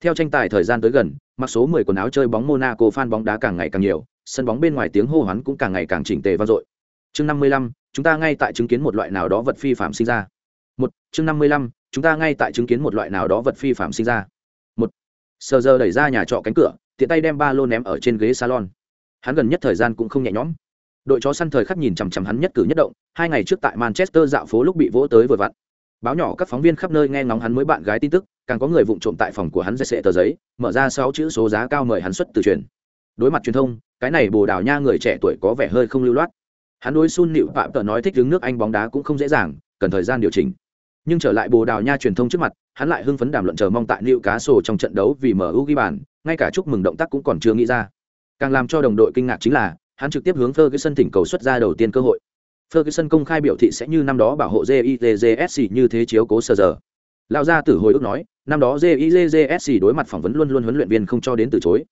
Theo tranh tài thời gian tới gần mặc số 10 quần áo chơi bóng monaco fan bóng đá càng ngày càng nhiều sân bóng bên ngoài tiếng hô hoán cũng càng ngày càng chỉnh tề vang dội. Chương 55, chúng ta ngay tại chứng kiến một loại nào đó vật phi phạm sinh ra. Một chương 55, chúng ta ngay tại chứng kiến một loại nào đó vật phi phạm sinh ra. Một sờ giờ đẩy ra nhà trọ cánh cửa tiện tay đem ba lô ném ở trên ghế salon. Hắn gần nhất thời gian cũng không nhẹ nhõm. Đội chó săn thời khắc nhìn chằm chằm hắn nhất cử nhất động, hai ngày trước tại manchester dạo phố lúc bị vỗ tới vừa vặn. Báo nhỏ các phóng viên khắp nơi nghe ngóng hắn mới bạn gái tin tức, càng có người vụng trộm tại phòng của hắn dạy sệ tờ giấy, mở ra sáu chữ số giá cao mời hắn xuất từ truyền. Đối mặt truyền thông, cái này bồ đào nha người trẻ tuổi có vẻ hơi không lưu loát. Hắn đối sun nịu phạm tờ nói thích đứng nước anh bóng đá cũng không dễ dàng, cần thời gian điều chỉnh nhưng trở lại bồ đào nha truyền thông trước mặt hắn lại hưng phấn đàm luận chờ mong tại liệu cá sổ trong trận đấu vì mu ghi bàn ngay cả chúc mừng động tác cũng còn chưa nghĩ ra càng làm cho đồng đội kinh ngạc chính là hắn trực tiếp hướng Ferguson thỉnh cầu xuất ra đầu tiên cơ hội Ferguson công khai biểu thị sẽ như năm đó bảo hộ JITJSC như thế chiếu cố sơ giờ. Lão gia tử hồi ức nói, năm đó JITJSC đối mặt phỏng vấn luôn luôn huấn luyện viên không cho đến từ chối.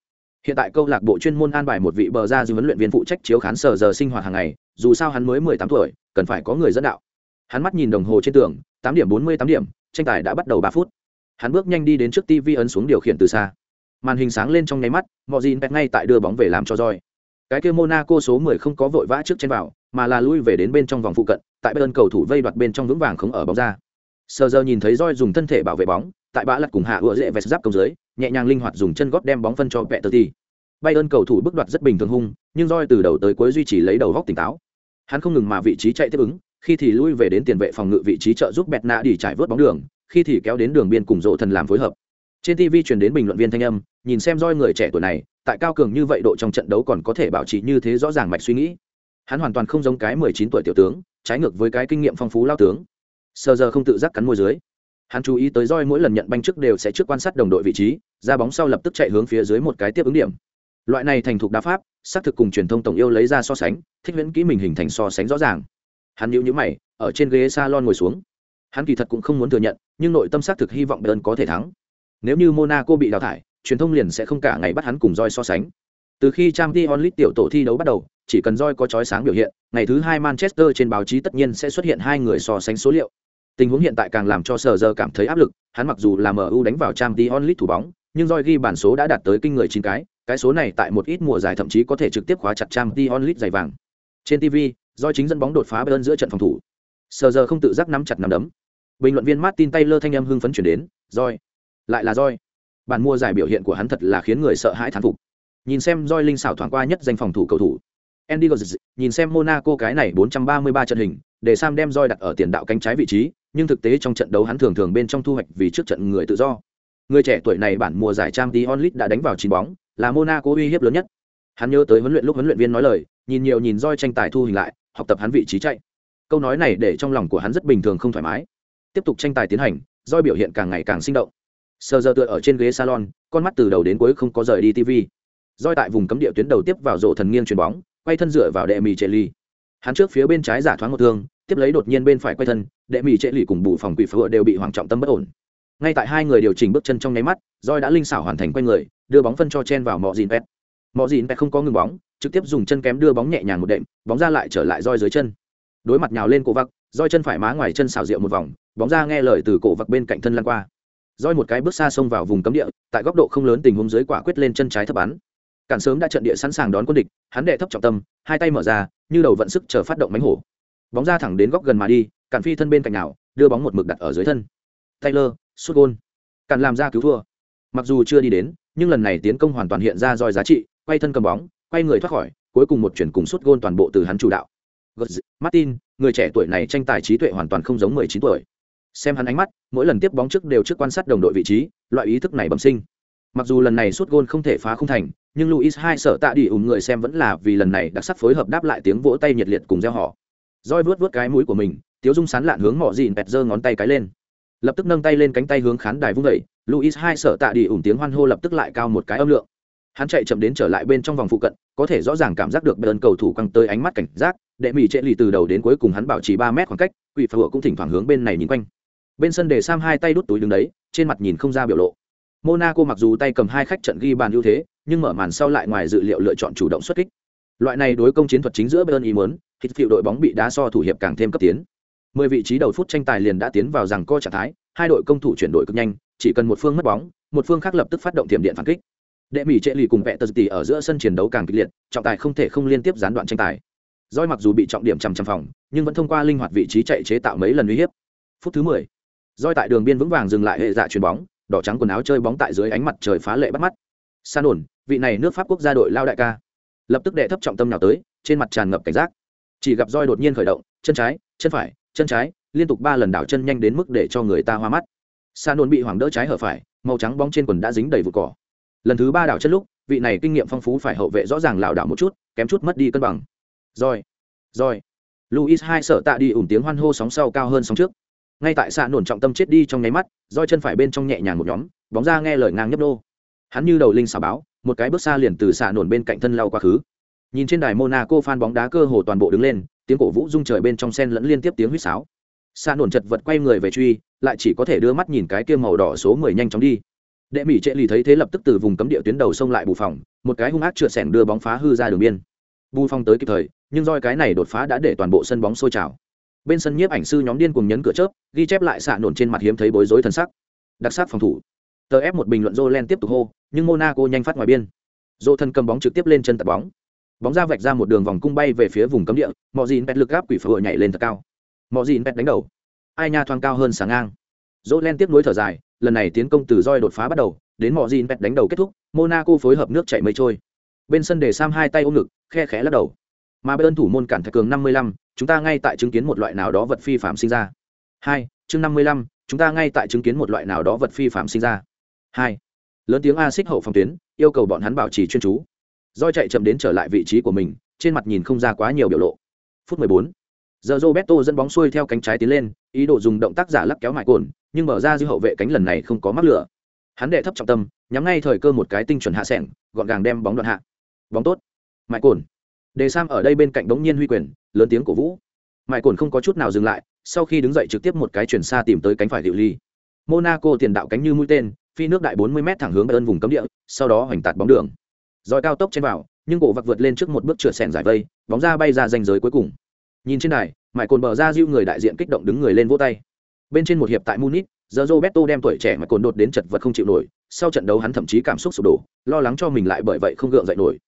Hiện tại câu lạc bộ chuyên môn an bài một vị bờ ra dư huấn luyện viên phụ trách chiếu khán sờ giờ sinh hoạt hàng ngày, dù sao hắn mới mười tám tuổi, cần phải có người dẫn đạo. Hắn mắt nhìn đồng hồ trên tường, tám điểm bốn mươi tám điểm, tranh tài đã bắt đầu ba phút. Hắn bước nhanh đi đến trước TV ấn xuống điều khiển từ xa. Màn hình sáng lên trong nháy mắt, Mojin ngay tại đưa bóng về làm cho roi. Cái kia Monaco số 10 không có vội vã trước trên vào, mà là lui về đến bên trong vòng phụ cận tại bên cầu thủ vây đoạt bên trong vững vàng không ở bóng ra sờ giờ nhìn thấy roi dùng thân thể bảo vệ bóng tại bã lật cùng hạ ựa dễ vẹt giáp công dưới nhẹ nhàng linh hoạt dùng chân góp đem bóng phân cho vẹt tờ ti bay ơn cầu thủ bước đoạt rất bình thường hung nhưng roi từ đầu tới cuối duy trì lấy đầu góc tỉnh táo hắn không ngừng mà vị trí chạy tiếp ứng khi thì lui về đến tiền vệ phòng ngự vị trí trợ giúp bẹt nạ đi trải vớt bóng đường, khi thì kéo đến đường biên cùng rộ thần làm phối hợp. Trên tv truyền đến bình luận viên thanh âm, nhìn xem roi người trẻ tuổi này, tại cao cường như vậy độ trong trận đấu còn có thể bảo trì như thế rõ ràng mạch suy nghĩ. Hắn hoàn toàn không giống cái mười chín tuổi tiểu tướng, trái ngược với cái kinh nghiệm phong phú lao tướng. Sờ giờ không tự giác cắn môi dưới. Hắn chú ý tới roi mỗi lần nhận banh trước đều sẽ trước quan sát đồng đội vị trí, ra bóng sau lập tức chạy hướng phía dưới một cái tiếp ứng điểm. Loại này thành thục đá pháp, xác thực cùng truyền thông tổng yêu lấy ra so sánh, thích viễn kỹ mình hình thành so sánh rõ ràng hắn nhíu nhíu mày, ở trên ghế salon ngồi xuống. Hắn kỳ thật cũng không muốn thừa nhận, nhưng nội tâm xác thực hy vọng bayern có thể thắng. Nếu như monaco bị đào thải, truyền thông liền sẽ không cả ngày bắt hắn cùng roi so sánh. Từ khi trang t onlit tiểu tổ thi đấu bắt đầu, chỉ cần roi có chói sáng biểu hiện, ngày thứ hai manchester trên báo chí tất nhiên sẽ xuất hiện hai người so sánh số liệu. Tình huống hiện tại càng làm cho sở giờ cảm thấy áp lực, hắn mặc dù là mu đánh vào trang t onlit thủ bóng, nhưng roi ghi bản số đã đạt tới kinh người chín cái cái số này tại một ít mùa giải thậm chí có thể trực tiếp khóa chặt trang t onlit giày vàng. Trên tv do chính dẫn bóng đột phá bên giữa trận phòng thủ. Sờ giờ không tự giác nắm chặt nắm đấm. Bình luận viên martin taylor thanh em hưng phấn chuyển đến roi lại là roi bản mua giải biểu hiện của hắn thật là khiến người sợ hãi thán phục. Nhìn xem roi linh xảo thoảng qua nhất danh phòng thủ cầu thủ. Andy Gozzi, nhìn xem Monaco cái này 433 trận hình, để Sam đem roi đặt ở tiền đạo cánh trái vị trí, nhưng thực tế trong trận đấu hắn thường thường bên trong thu hoạch vì trước trận người tự do. Người trẻ tuổi này bản mùa giải Champions League đã đánh vào chín bóng, là Monaco uy hiếp lớn nhất. Hắn nhớ tới huấn luyện lúc huấn luyện viên nói lời, nhìn nhiều nhìn roi tranh tài thu hình lại, học tập hắn vị trí chạy. Câu nói này để trong lòng của hắn rất bình thường không thoải mái. Tiếp tục tranh tài tiến hành, Doi biểu hiện càng ngày càng sinh động. Sơ giờ tựa ở trên ghế salon, con mắt từ đầu đến cuối không có rời đi TV. Doi tại vùng cấm địa tuyến đầu tiếp vào rổ thần nghiêng chuyền bóng, quay thân dựa vào đệ mì trệ ly hắn trước phía bên trái giả thoáng một thương tiếp lấy đột nhiên bên phải quay thân đệ mì trệ ly cùng bù phòng quỷ phượng đều bị hoàng trọng tâm bất ổn ngay tại hai người điều chỉnh bước chân trong nháy mắt roi đã linh xảo hoàn thành quay người đưa bóng phân cho chen vào mọ dìn pet mọi gì pet không có ngừng bóng, trực tiếp dùng chân kém đưa bóng nhẹ nhàng một đệm, bóng ra lại trở lại roi dưới chân. Đối mặt nhào lên cổ vặc, roi chân phải má ngoài chân xào rượu một vòng, bóng ra nghe lời từ cổ vặc bên cạnh thân lăn qua. Roi một cái bước xa xông vào vùng cấm địa, tại góc độ không lớn tình huống dưới quả quyết lên chân trái thấp bắn. Cản sớm đã trận địa sẵn sàng đón quân địch, hắn đệ thấp trọng tâm, hai tay mở ra, như đầu vận sức chờ phát động mánh hổ. Bóng ra thẳng đến góc gần mà đi, cản phi thân bên cạnh nào, đưa bóng một mực đặt ở dưới thân. Taylor, sút gôn. Cản làm ra cứu thua. Mặc dù chưa đi đến, nhưng lần này tiến công hoàn toàn hiện ra roi giá trị quay thân cầm bóng quay người thoát khỏi cuối cùng một chuyển cùng suốt gôn toàn bộ từ hắn chủ đạo. Martin người trẻ tuổi này tranh tài trí tuệ hoàn toàn không giống mười chín tuổi. Xem hắn ánh mắt mỗi lần tiếp bóng trước đều trước quan sát đồng đội vị trí loại ý thức này bẩm sinh. Mặc dù lần này suốt gôn không thể phá không thành nhưng luis hai sợ tạ đi ủng người xem vẫn là vì lần này đặc sắc phối hợp đáp lại tiếng vỗ tay nhiệt liệt cùng reo hò. roi vuốt vuốt cái mũi của mình tiếu dung sán lạn hướng mỏ dìn bẹt giơ ngón tay cái lên. Lập tức nâng tay lên cánh tay hướng khán đài vung dậy, luis hai sợ tạ đi ủng tiếng hoan hô lập tức lại cao một cái âm lượng hắn chạy chậm đến trở lại bên trong vòng phụ cận, có thể rõ ràng cảm giác được bên cầu thủ căng tới ánh mắt cảnh giác, đệ mỹ trệ lì từ đầu đến cuối cùng hắn bảo trì ba mét khoảng cách, quỷ phở cũng thỉnh thoảng hướng bên này nhìn quanh. Bên sân để sam hai tay đút túi đứng đấy, trên mặt nhìn không ra biểu lộ. Monaco mặc dù tay cầm hai khách trận ghi bàn ưu thế, nhưng mở màn sau lại ngoài dự liệu lựa chọn chủ động xuất kích. Loại này đối công chiến thuật chính giữa bên ý muốn hít phiệu đội bóng bị đá so thủ hiệp càng thêm cấp tiến. Mười vị trí đầu phút tranh tài liền đã tiến vào rằng co trạng thái, hai đội công thủ chuyển đổi cực nhanh, chỉ cần một phương mất bóng, một phương khác lập tức phát động tiềm điện phản kích đệ mỹ trệ lì cùng vẹ tờ tỷ ở giữa sân chiến đấu càng kịch liệt, trọng tài không thể không liên tiếp gián đoạn tranh tài. Doi mặc dù bị trọng điểm chằm chằm phòng, nhưng vẫn thông qua linh hoạt vị trí chạy chế tạo mấy lần uy hiếp. Phút thứ mười doi tại đường biên vững vàng dừng lại hệ dạ chuyền bóng, đỏ trắng quần áo chơi bóng tại dưới ánh mặt trời phá lệ bắt mắt. San ổn, vị này nước pháp quốc gia đội lao đại ca. Lập tức đệ thấp trọng tâm nào tới, trên mặt tràn ngập cảnh giác. Chỉ gặp roi đột nhiên khởi động, chân trái, chân phải, chân trái, liên tục ba lần đảo chân nhanh đến mức để cho người ta hoa mắt. San ổn bị hoảng đỡ trái hở phải, màu trắng bóng trên quần đã dính đầy vụ cỏ lần thứ ba đảo chân lúc, vị này kinh nghiệm phong phú phải hậu vệ rõ ràng lảo đảo một chút, kém chút mất đi cân bằng. Rồi rồi. Luis hai sợ tạ đi ủng tiếng hoan hô sóng sau cao hơn sóng trước. Ngay tại xạ nổn trọng tâm chết đi trong nháy mắt, roi chân phải bên trong nhẹ nhàng một nhóm, bóng ra nghe lời ngang nhấp nô. Hắn như đầu linh xà báo, một cái bước xa liền từ xạ nổn bên cạnh thân lau quá khứ. Nhìn trên đài monaco fan bóng đá cơ hồ toàn bộ đứng lên, tiếng cổ vũ rung trời bên trong sen lẫn liên tiếp tiếng huýt sáo. Xạ nổn chật vật quay người về truy, lại chỉ có thể đưa mắt nhìn cái kia màu đỏ số mười nhanh chóng đi đệ mỹ trệ lì thấy thế lập tức từ vùng cấm địa tuyến đầu xông lại bù phòng, một cái hung ác trượt sẻng đưa bóng phá hư ra đường biên. Bù phong tới kịp thời, nhưng roi cái này đột phá đã để toàn bộ sân bóng sôi trào. Bên sân nhiếp ảnh sư nhóm điên cùng nhấn cửa chớp, ghi chép lại xạ nổn trên mặt hiếm thấy bối rối thần sắc. Đặc sắc phòng thủ. Tờ ép một bình luận Jolen tiếp tục hô, nhưng monaco nhanh phát ngoài biên. Dô thân cầm bóng trực tiếp lên chân tập bóng. Bóng ra vạch ra một đường vòng cung bay về phía vùng cấm địa mọi gì pet lực gáp quỷ phở nhảy lên thật cao. Mọi gì pet đánh đầu. Ai nha thoáng cao hơn sáng ngang. Jolen tiếp nối thở dài lần này tiến công từ roi đột phá bắt đầu, đến mọi gìn pet đánh đầu kết thúc, monaco phối hợp nước chảy mây trôi. Bên sân để sam hai tay ôm ngực, khe khẽ lắc đầu. Mà bên thủ môn cản thạch cường năm mươi lăm, chúng ta ngay tại chứng kiến một loại nào đó vật phi phạm sinh ra. Hai, chương năm mươi lăm, chúng ta ngay tại chứng kiến một loại nào đó vật phi phạm sinh ra. Hai, lớn tiếng a xích hậu phòng tuyến, yêu cầu bọn hắn bảo trì chuyên chú. Doi chạy chậm đến trở lại vị trí của mình, trên mặt nhìn không ra quá nhiều biểu lộ. Phút mười bốn giờ roberto dẫn bóng xuôi theo cánh trái tiến lên, ý đồ dùng động tác giả lắc kéo mại cồn nhưng mở ra dư hậu vệ cánh lần này không có mắc lửa. Hắn đệ thấp trọng tâm, nhắm ngay thời cơ một cái tinh chuẩn hạ sẻng, gọn gàng đem bóng đoạn hạ. Bóng tốt. Mại cồn đề sam ở đây bên cạnh đống nhiên huy quyền, lớn tiếng cổ vũ. Mại cồn không có chút nào dừng lại, sau khi đứng dậy trực tiếp một cái chuyển xa tìm tới cánh phải liệu ly. Monaco tiền đạo cánh như mũi tên, phi nước đại 40 m thẳng hướng ơn vùng cấm địa, sau đó hoành tạt bóng đường. Rồi cao tốc trên vào, nhưng cổ vặc vượt lên trước một bước trượt sẻn giải vây, bóng ra bay ra danh giới cuối cùng. Nhìn trên này mại cồn bờ ra diêu người đại diện kích động đứng người lên vỗ tay bên trên một hiệp tại munich giờ roberto đem tuổi trẻ mà cồn đột đến chật vật không chịu nổi sau trận đấu hắn thậm chí cảm xúc sụp đổ lo lắng cho mình lại bởi vậy không gượng dậy nổi.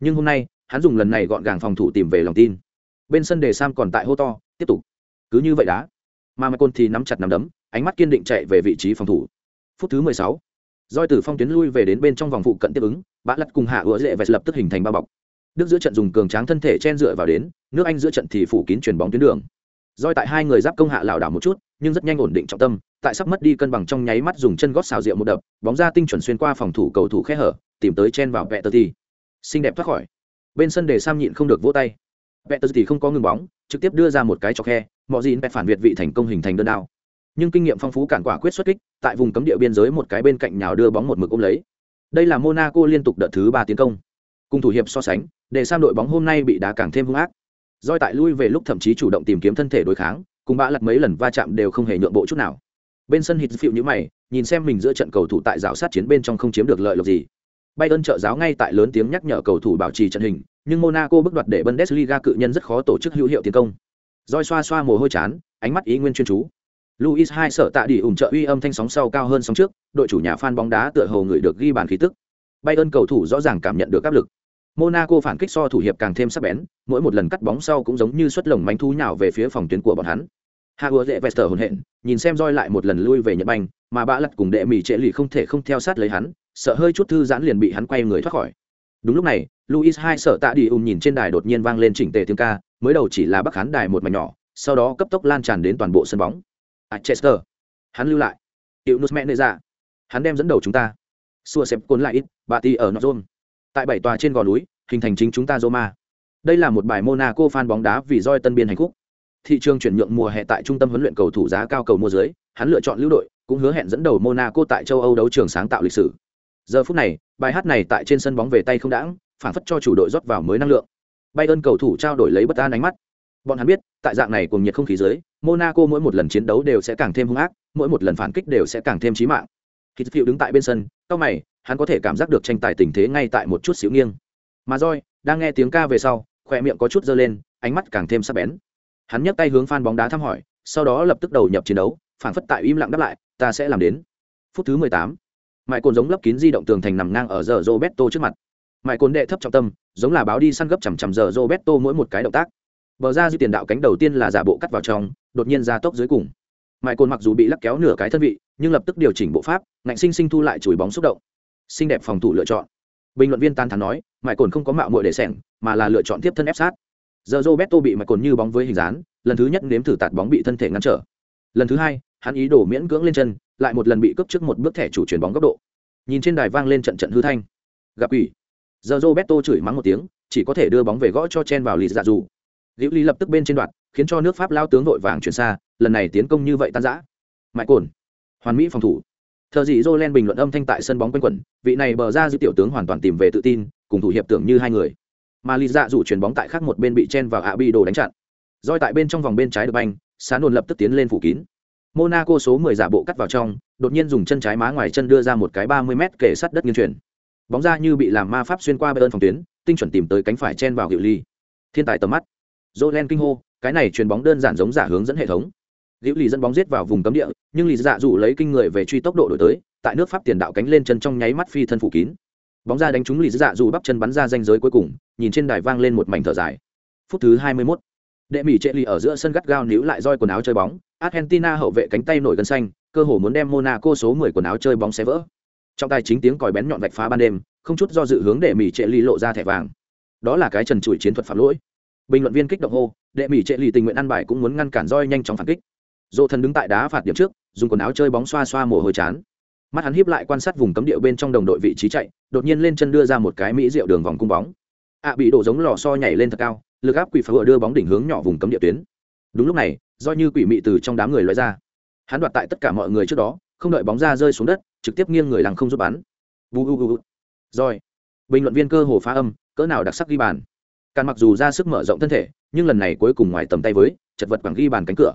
Nhưng hôm nay hắn dùng lần này gọn gàng phòng thủ tìm về lòng tin. Bên sân đề sam còn tại hô to tiếp tục. Cứ như vậy đã, mà mãi cồn thì nắm chặt nắm đấm ánh mắt kiên định chạy về vị trí phòng thủ. Phút thứ mười sáu doi từ phong tuyến lui về đến bên trong vòng phụ cận tiếp ứng bã lật cùng hạ ứa dễ vẹt lập tức hình thành bao bọc. Đức giữa trận dùng cường tráng thân thể chen dựa vào đến nước anh giữa trận thì phủ kín chuyền bóng tuyến đường doi tại hai người giáp công hạ lảo đảo một chút, nhưng rất nhanh ổn định trọng tâm, tại sắp mất đi cân bằng trong nháy mắt dùng chân gót xào rượu một đập, bóng ra tinh chuẩn xuyên qua phòng thủ cầu thủ khe hở, tìm tới chen vào vẹ tơ thì xinh đẹp thoát khỏi. Bên sân để sam nhịn không được vỗ tay. Vẹ tơ thì không có ngừng bóng, trực tiếp đưa ra một cái cho khe, mọi gì phản việt vị thành công hình thành đơn đao. Nhưng kinh nghiệm phong phú cản quả quyết xuất kích, tại vùng cấm địa biên giới một cái bên cạnh nhào đưa bóng một mực ôm lấy. Đây là monaco liên tục đợt thứ ba tiến công. Cùng thủ hiệp so sánh, để sam đội bóng hôm nay bị đá càng thêm hung ác doi tại lui về lúc thậm chí chủ động tìm kiếm thân thể đối kháng cùng bã lật mấy lần va chạm đều không hề nhượng bộ chút nào bên sân hít phịu như mày nhìn xem mình giữa trận cầu thủ tại rào sát chiến bên trong không chiếm được lợi lộc gì Bayern trợ giáo ngay tại lớn tiếng nhắc nhở cầu thủ bảo trì trận hình, nhưng Monaco bước đoạt để Bundesliga cự nhân rất khó tổ chức hữu hiệu tiến công. Rồi xoa xoa mồ hôi chán, ánh mắt ý nguyên chuyên chú. Luis hai sợ tạ đi ủng trợ uy âm thanh sóng sau cao hơn sóng trước, đội chủ nhà fan bóng đá tựa hồ người được ghi bàn khí tức. Bayern cầu thủ rõ ràng cảm nhận được áp lực. Monaco phản kích so thủ hiệp càng thêm sắc bén, mỗi một lần cắt bóng sau cũng giống như xuất lồng manh thú nhào về phía phòng tuyến của bọn hắn. Hagua dễ Vester hồn hện, nhìn xem roi lại một lần lui về Nhật Banh, mà bã lật cùng đệ mỉ trệ lì không thể không theo sát lấy hắn, sợ hơi chút thư giãn liền bị hắn quay người thoát khỏi. Đúng lúc này luis hai sợ tạ đi ùm nhìn trên đài đột nhiên vang lên chỉnh tề tiếng ca mới đầu chỉ là bắc khán đài một mảnh nhỏ sau đó cấp tốc lan tràn đến toàn bộ sân bóng. À, chester. Hắn lưu lại. Yunus nus mẹ nệ ra hắn đem dẫn đầu chúng ta. Xua xếp cuốn lại ít bà ti ở nozom tại bảy tòa trên gò núi, hình thành chính chúng ta roma. Đây là một bài monaco fan bóng đá vì roi tân biên hành khúc. Thị trường chuyển nhượng mùa hè tại trung tâm huấn luyện cầu thủ giá cao cầu mua dưới, hắn lựa chọn lưu đội, cũng hứa hẹn dẫn đầu monaco tại châu âu đấu trường sáng tạo lịch sử. Giờ phút này, bài hát này tại trên sân bóng về tay không đãng, phản phất cho chủ đội rót vào mới năng lượng. Bay ơn cầu thủ trao đổi lấy bất an ánh mắt. Bọn hắn biết, tại dạng này cùng nhiệt không khí dưới, monaco mỗi một lần chiến đấu đều sẽ càng thêm hung ác, mỗi một lần phản kích đều sẽ càng thêm chí mạng. Khi phiêu đứng tại bên sân cao mày hắn có thể cảm giác được tranh tài tình thế ngay tại một chút xíu nghiêng. Mà roi đang nghe tiếng ca về sau, khỏe miệng có chút dơ lên, ánh mắt càng thêm sắc bén. Hắn nhấc tay hướng phan bóng đá thăm hỏi, sau đó lập tức đầu nhập chiến đấu, phản phất tại im lặng đáp lại, ta sẽ làm đến. Phút thứ mười tám mãi cồn giống lấp kín di động tường thành nằm ngang ở giờ roberto trước mặt. Mại cồn đệ thấp trọng tâm, giống là báo đi săn gấp chằm chằm giờ roberto mỗi một cái động tác. Bờ ra di tiền đạo cánh đầu tiên là giả bộ cắt vào trong, đột nhiên ra tốc dưới cùng. Mại cồn mặc dù bị lắc kéo nửa cái thân vị, nhưng lập tức điều chỉnh bộ pháp, ngạnh sinh sinh thu lại chùi bóng xúc động xinh đẹp phòng thủ lựa chọn. Bình luận viên tan thắn nói mãi cồn không có mạo muội để sẻng, mà là lựa chọn tiếp thân ép sát. Giờ roberto bị mãi cồn như bóng với hình dáng, lần thứ nhất nếm thử tạt bóng bị thân thể ngăn trở. Lần thứ hai, hắn ý đồ miễn cưỡng lên chân, lại một lần bị cướp trước một bước thẻ chủ chuyển bóng góc độ. Nhìn trên đài vang lên trận trận hư thanh. Gặp quỷ. Giờ roberto chửi mắng một tiếng, chỉ có thể đưa bóng về gõ cho chen vào lì dạ dù. Liễu ly lập tức bên trên đoạn khiến cho nước pháp lao tướng vội vàng chuyển xa, lần này tiến công như vậy tan giã mãi cồn, hoàn mỹ phòng thủ thợ dị jolen bình luận âm thanh tại sân bóng quanh quẩn, vị này bờ ra giữ tiểu tướng hoàn toàn tìm về tự tin, cùng thủ hiệp tưởng như hai người. Mà lì dạ dù chuyền bóng tại khác một bên bị chen vào ạ bi đồ đánh chặn. Roi tại bên trong vòng bên trái được banh, sán nồn lập tức tiến lên phủ kín. Monaco số 10 giả bộ cắt vào trong, đột nhiên dùng chân trái má ngoài chân đưa ra một cái 30 m kể sát đất nghiêng chuyển. Bóng ra như bị làm ma pháp xuyên qua bên phòng tuyến, tinh chuẩn tìm tới cánh phải chen vào hiệu ly. Thiên tài tầm mắt. Jolen kinh hô, cái này chuyền bóng đơn giản giống giả hướng dẫn hệ thống liễu lì dẫn bóng giết vào vùng cấm địa, nhưng lì dạ dù lấy kinh người về truy tốc độ đổi tới, tại nước pháp tiền đạo cánh lên chân trong nháy mắt phi thân phủ kín. Bóng ra đánh trúng lì dạ dù bắp chân bắn ra danh giới cuối cùng, nhìn trên đài vang lên một mảnh thở dài. Phút thứ 21. đệ mỹ trệ lì ở giữa sân gắt gao níu lại roi quần áo chơi bóng, argentina hậu vệ cánh tay nổi gân xanh, cơ hồ muốn đem monaco số 10 quần áo chơi bóng xé vỡ. Trong tay chính tiếng còi bén nhọn vạch phá ban đêm, không chút do dự hướng đệ mỹ trệ lì lộ ra thẻ vàng. Đó là cái trần trụi chiến thuật phạm lỗi. Bình luận viên kích động hô, đệ mỹ trệ lì tình nguyện ăn bài cũng muốn ngăn cản roi nhanh chóng phản kích dỗ thần đứng tại đá phạt điểm trước, dùng quần áo chơi bóng xoa xoa mồ hôi chán. Mắt hắn hiếp lại quan sát vùng cấm địa bên trong đồng đội vị trí chạy, đột nhiên lên chân đưa ra một cái mỹ rượu đường vòng cung bóng. Ạ bị đổ giống lò so nhảy lên thật cao, lực áp quỷ phá vựa đưa bóng đỉnh hướng nhỏ vùng cấm địa tuyến. Đúng lúc này, do như quỷ mị từ trong đám người loại ra. Hắn đoạt tại tất cả mọi người trước đó, không đợi bóng ra rơi xuống đất, trực tiếp nghiêng người làng không giúp bắn. Vu vu vu rồi. Bình luận viên cơ hồ phá âm, cỡ nào đặc sắc ghi bàn. Càn mặc dù ra sức mở rộng thân thể, nhưng lần này cuối cùng ngoài tầm tay với, chật vật bằng ghi bàn cánh cửa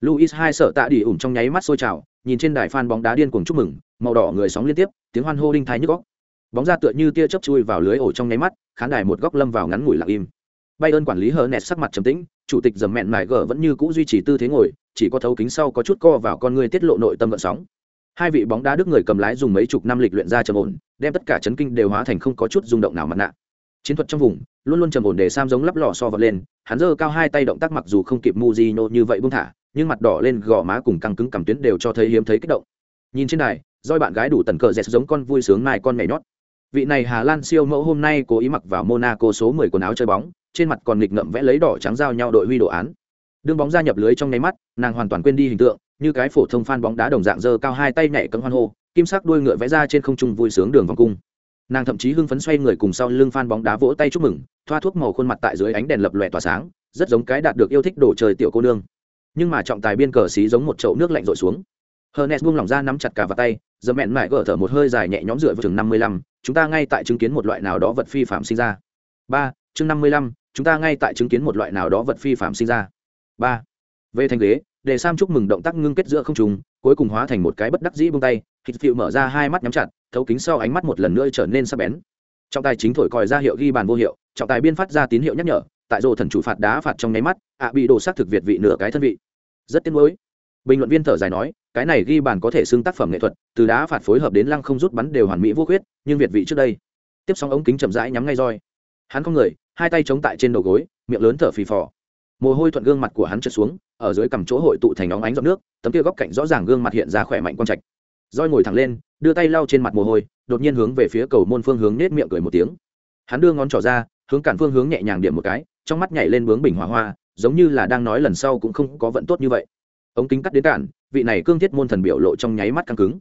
luis hai sợ tạ đi ủng trong nháy mắt sôi trào, nhìn trên đài phan bóng đá điên cuồng chúc mừng, màu đỏ người sóng liên tiếp, tiếng hoan hô đinh thái nhức óc. bóng ra tựa như tia chớp chui vào lưới ổ trong nháy mắt, khán đài một góc lâm vào ngắn ngủi lặng im. Bayern quản lý hờ nẹt sắc mặt trầm tĩnh, chủ tịch dầm mẹn mải gờ vẫn như cũ duy trì tư thế ngồi, chỉ có thấu kính sau có chút co vào con người tiết lộ nội tâm gợn sóng. Hai vị bóng đá đức người cầm lái dùng mấy chục năm lịch luyện ra trầm ổn, đem tất cả chấn kinh đều hóa thành không có chút rung động nào mặt nạ. Chiến thuật trong vùng, luôn luôn trầm ổn để sam giống lắp lò so vật lên, hắn giơ cao hai tay động tác mặc dù không kịp Mujino như vậy buông thả nhưng mặt đỏ lên gò má cùng căng cứng cầm tuyến đều cho thấy hiếm thấy kích động. Nhìn trên này roi bạn gái đủ tần cờ dẹt giống con vui sướng mai con mẹ nhót. Vị này hà lan siêu mẫu hôm nay cố ý mặc vào monaco số 10 quần áo chơi bóng, trên mặt còn nghịch ngậm vẽ lấy đỏ trắng giao nhau đội huy đồ án. Đương bóng ra nhập lưới trong nháy mắt, nàng hoàn toàn quên đi hình tượng, như cái phổ thông fan bóng đá đồng dạng dơ cao hai tay nhảy cấm hoan hô, kim sắc đuôi ngựa vẽ ra trên không trung vui sướng đường vòng cung. Nàng thậm chí hưng phấn xoay người cùng sau lưng fan bóng đá vỗ tay chúc mừng, thoa thuốc màu khuôn mặt tại dưới ánh đèn lập lòe tỏa sáng, rất giống cái đạt được yêu thích đồ trời tiểu cô nương nhưng mà trọng tài biên cờ xí giống một chậu nước lạnh rội xuống Hernes buông lỏng ra nắm chặt cả vào tay, giờ mẹn mải gỡ thở một hơi dài nhẹ nhõm dựa vào chừng 55, chúng ta ngay tại chứng kiến một loại nào đó vật phi phạm sinh ra. ba chương 55, chúng ta ngay tại chứng kiến một loại nào đó vật phi phạm sinh ra. ba. Về thành ghế, để Sam chúc mừng động tác ngưng kết giữa không trùng, cuối cùng hóa thành một cái bất đắc dĩ bông tay, Hít Phiu mở ra hai mắt nhắm chặt, thấu kính sau ánh mắt một lần nữa trở nên sắc bén. Trọng tài chính thổi còi ra hiệu ghi bàn vô hiệu, trọng tài biên phát ra tín hiệu nhắc nhở, tại rồ thần chủ phạt đá phạt trong nháy mắt, ạ bị đổ sát thực việt vị nửa cái thân vị. Rất tiếc nuối. Bình luận viên thở dài nói, cái này ghi bàn có thể xưng tác phẩm nghệ thuật, từ đá phạt phối hợp đến lăng không rút bắn đều hoàn mỹ vô khuyết, nhưng việt vị trước đây. Tiếp xong ống kính chậm rãi nhắm ngay roi. Hắn không người, hai tay chống tại trên đầu gối, miệng lớn thở phì phò. Mồ hôi thuận gương mặt của hắn trượt xuống, ở dưới cằm chỗ hội tụ thành óng ánh giọt nước, tấm kia góc cạnh rõ ràng gương mặt hiện ra khỏe mạnh quan trạch. Roi ngồi thẳng lên, đưa tay lau trên mặt mồ hôi, đột nhiên hướng về phía cầu môn phương hướng nết miệng cười một tiếng. Hắn đưa ngón trỏ ra, hướng cản phương hướng nhẹ nhàng điểm một cái, trong mắt nhảy lên bướng bình hỏa hoa, giống như là đang nói lần sau cũng không có vận tốt như vậy. Ống kính cắt đến cản vị này cương thiết môn thần biểu lộ trong nháy mắt căng cứng.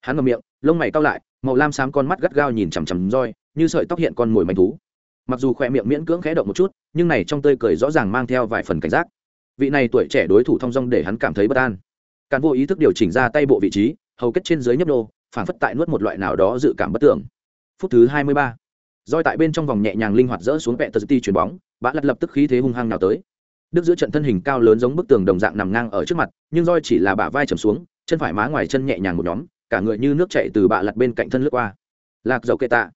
Hắn ngậm miệng, lông mày cao lại, màu lam xám con mắt gắt gao nhìn chằm chằm roi, như sợi tóc hiện con mồi manh thú. Mặc dù khoe miệng miễn cưỡng khẽ động một chút, nhưng này trong tơi cười rõ ràng mang theo vài phần cảnh giác. Vị này tuổi trẻ đối thủ thong dong để hắn cảm thấy bất an. Cán bộ ý thức điều chỉnh ra tay bộ vị trí, hầu kết trên dưới nhấp đô phản phất tại nuốt một loại nào đó dự cảm bất tưởng. Phút thứ hai mươi ba, roi tại bên trong vòng nhẹ nhàng linh hoạt dỡ xuống vẹ tờ ti chuyền bóng, bã lật lập tức khí thế hung hăng nào tới đức giữa trận thân hình cao lớn giống bức tường đồng dạng nằm ngang ở trước mặt, nhưng roi chỉ là bả vai trầm xuống, chân phải má ngoài chân nhẹ nhàng một nhóm, cả người như nước chạy từ bạ lặt bên cạnh thân lướt qua. Lạc dầu kệ tạ.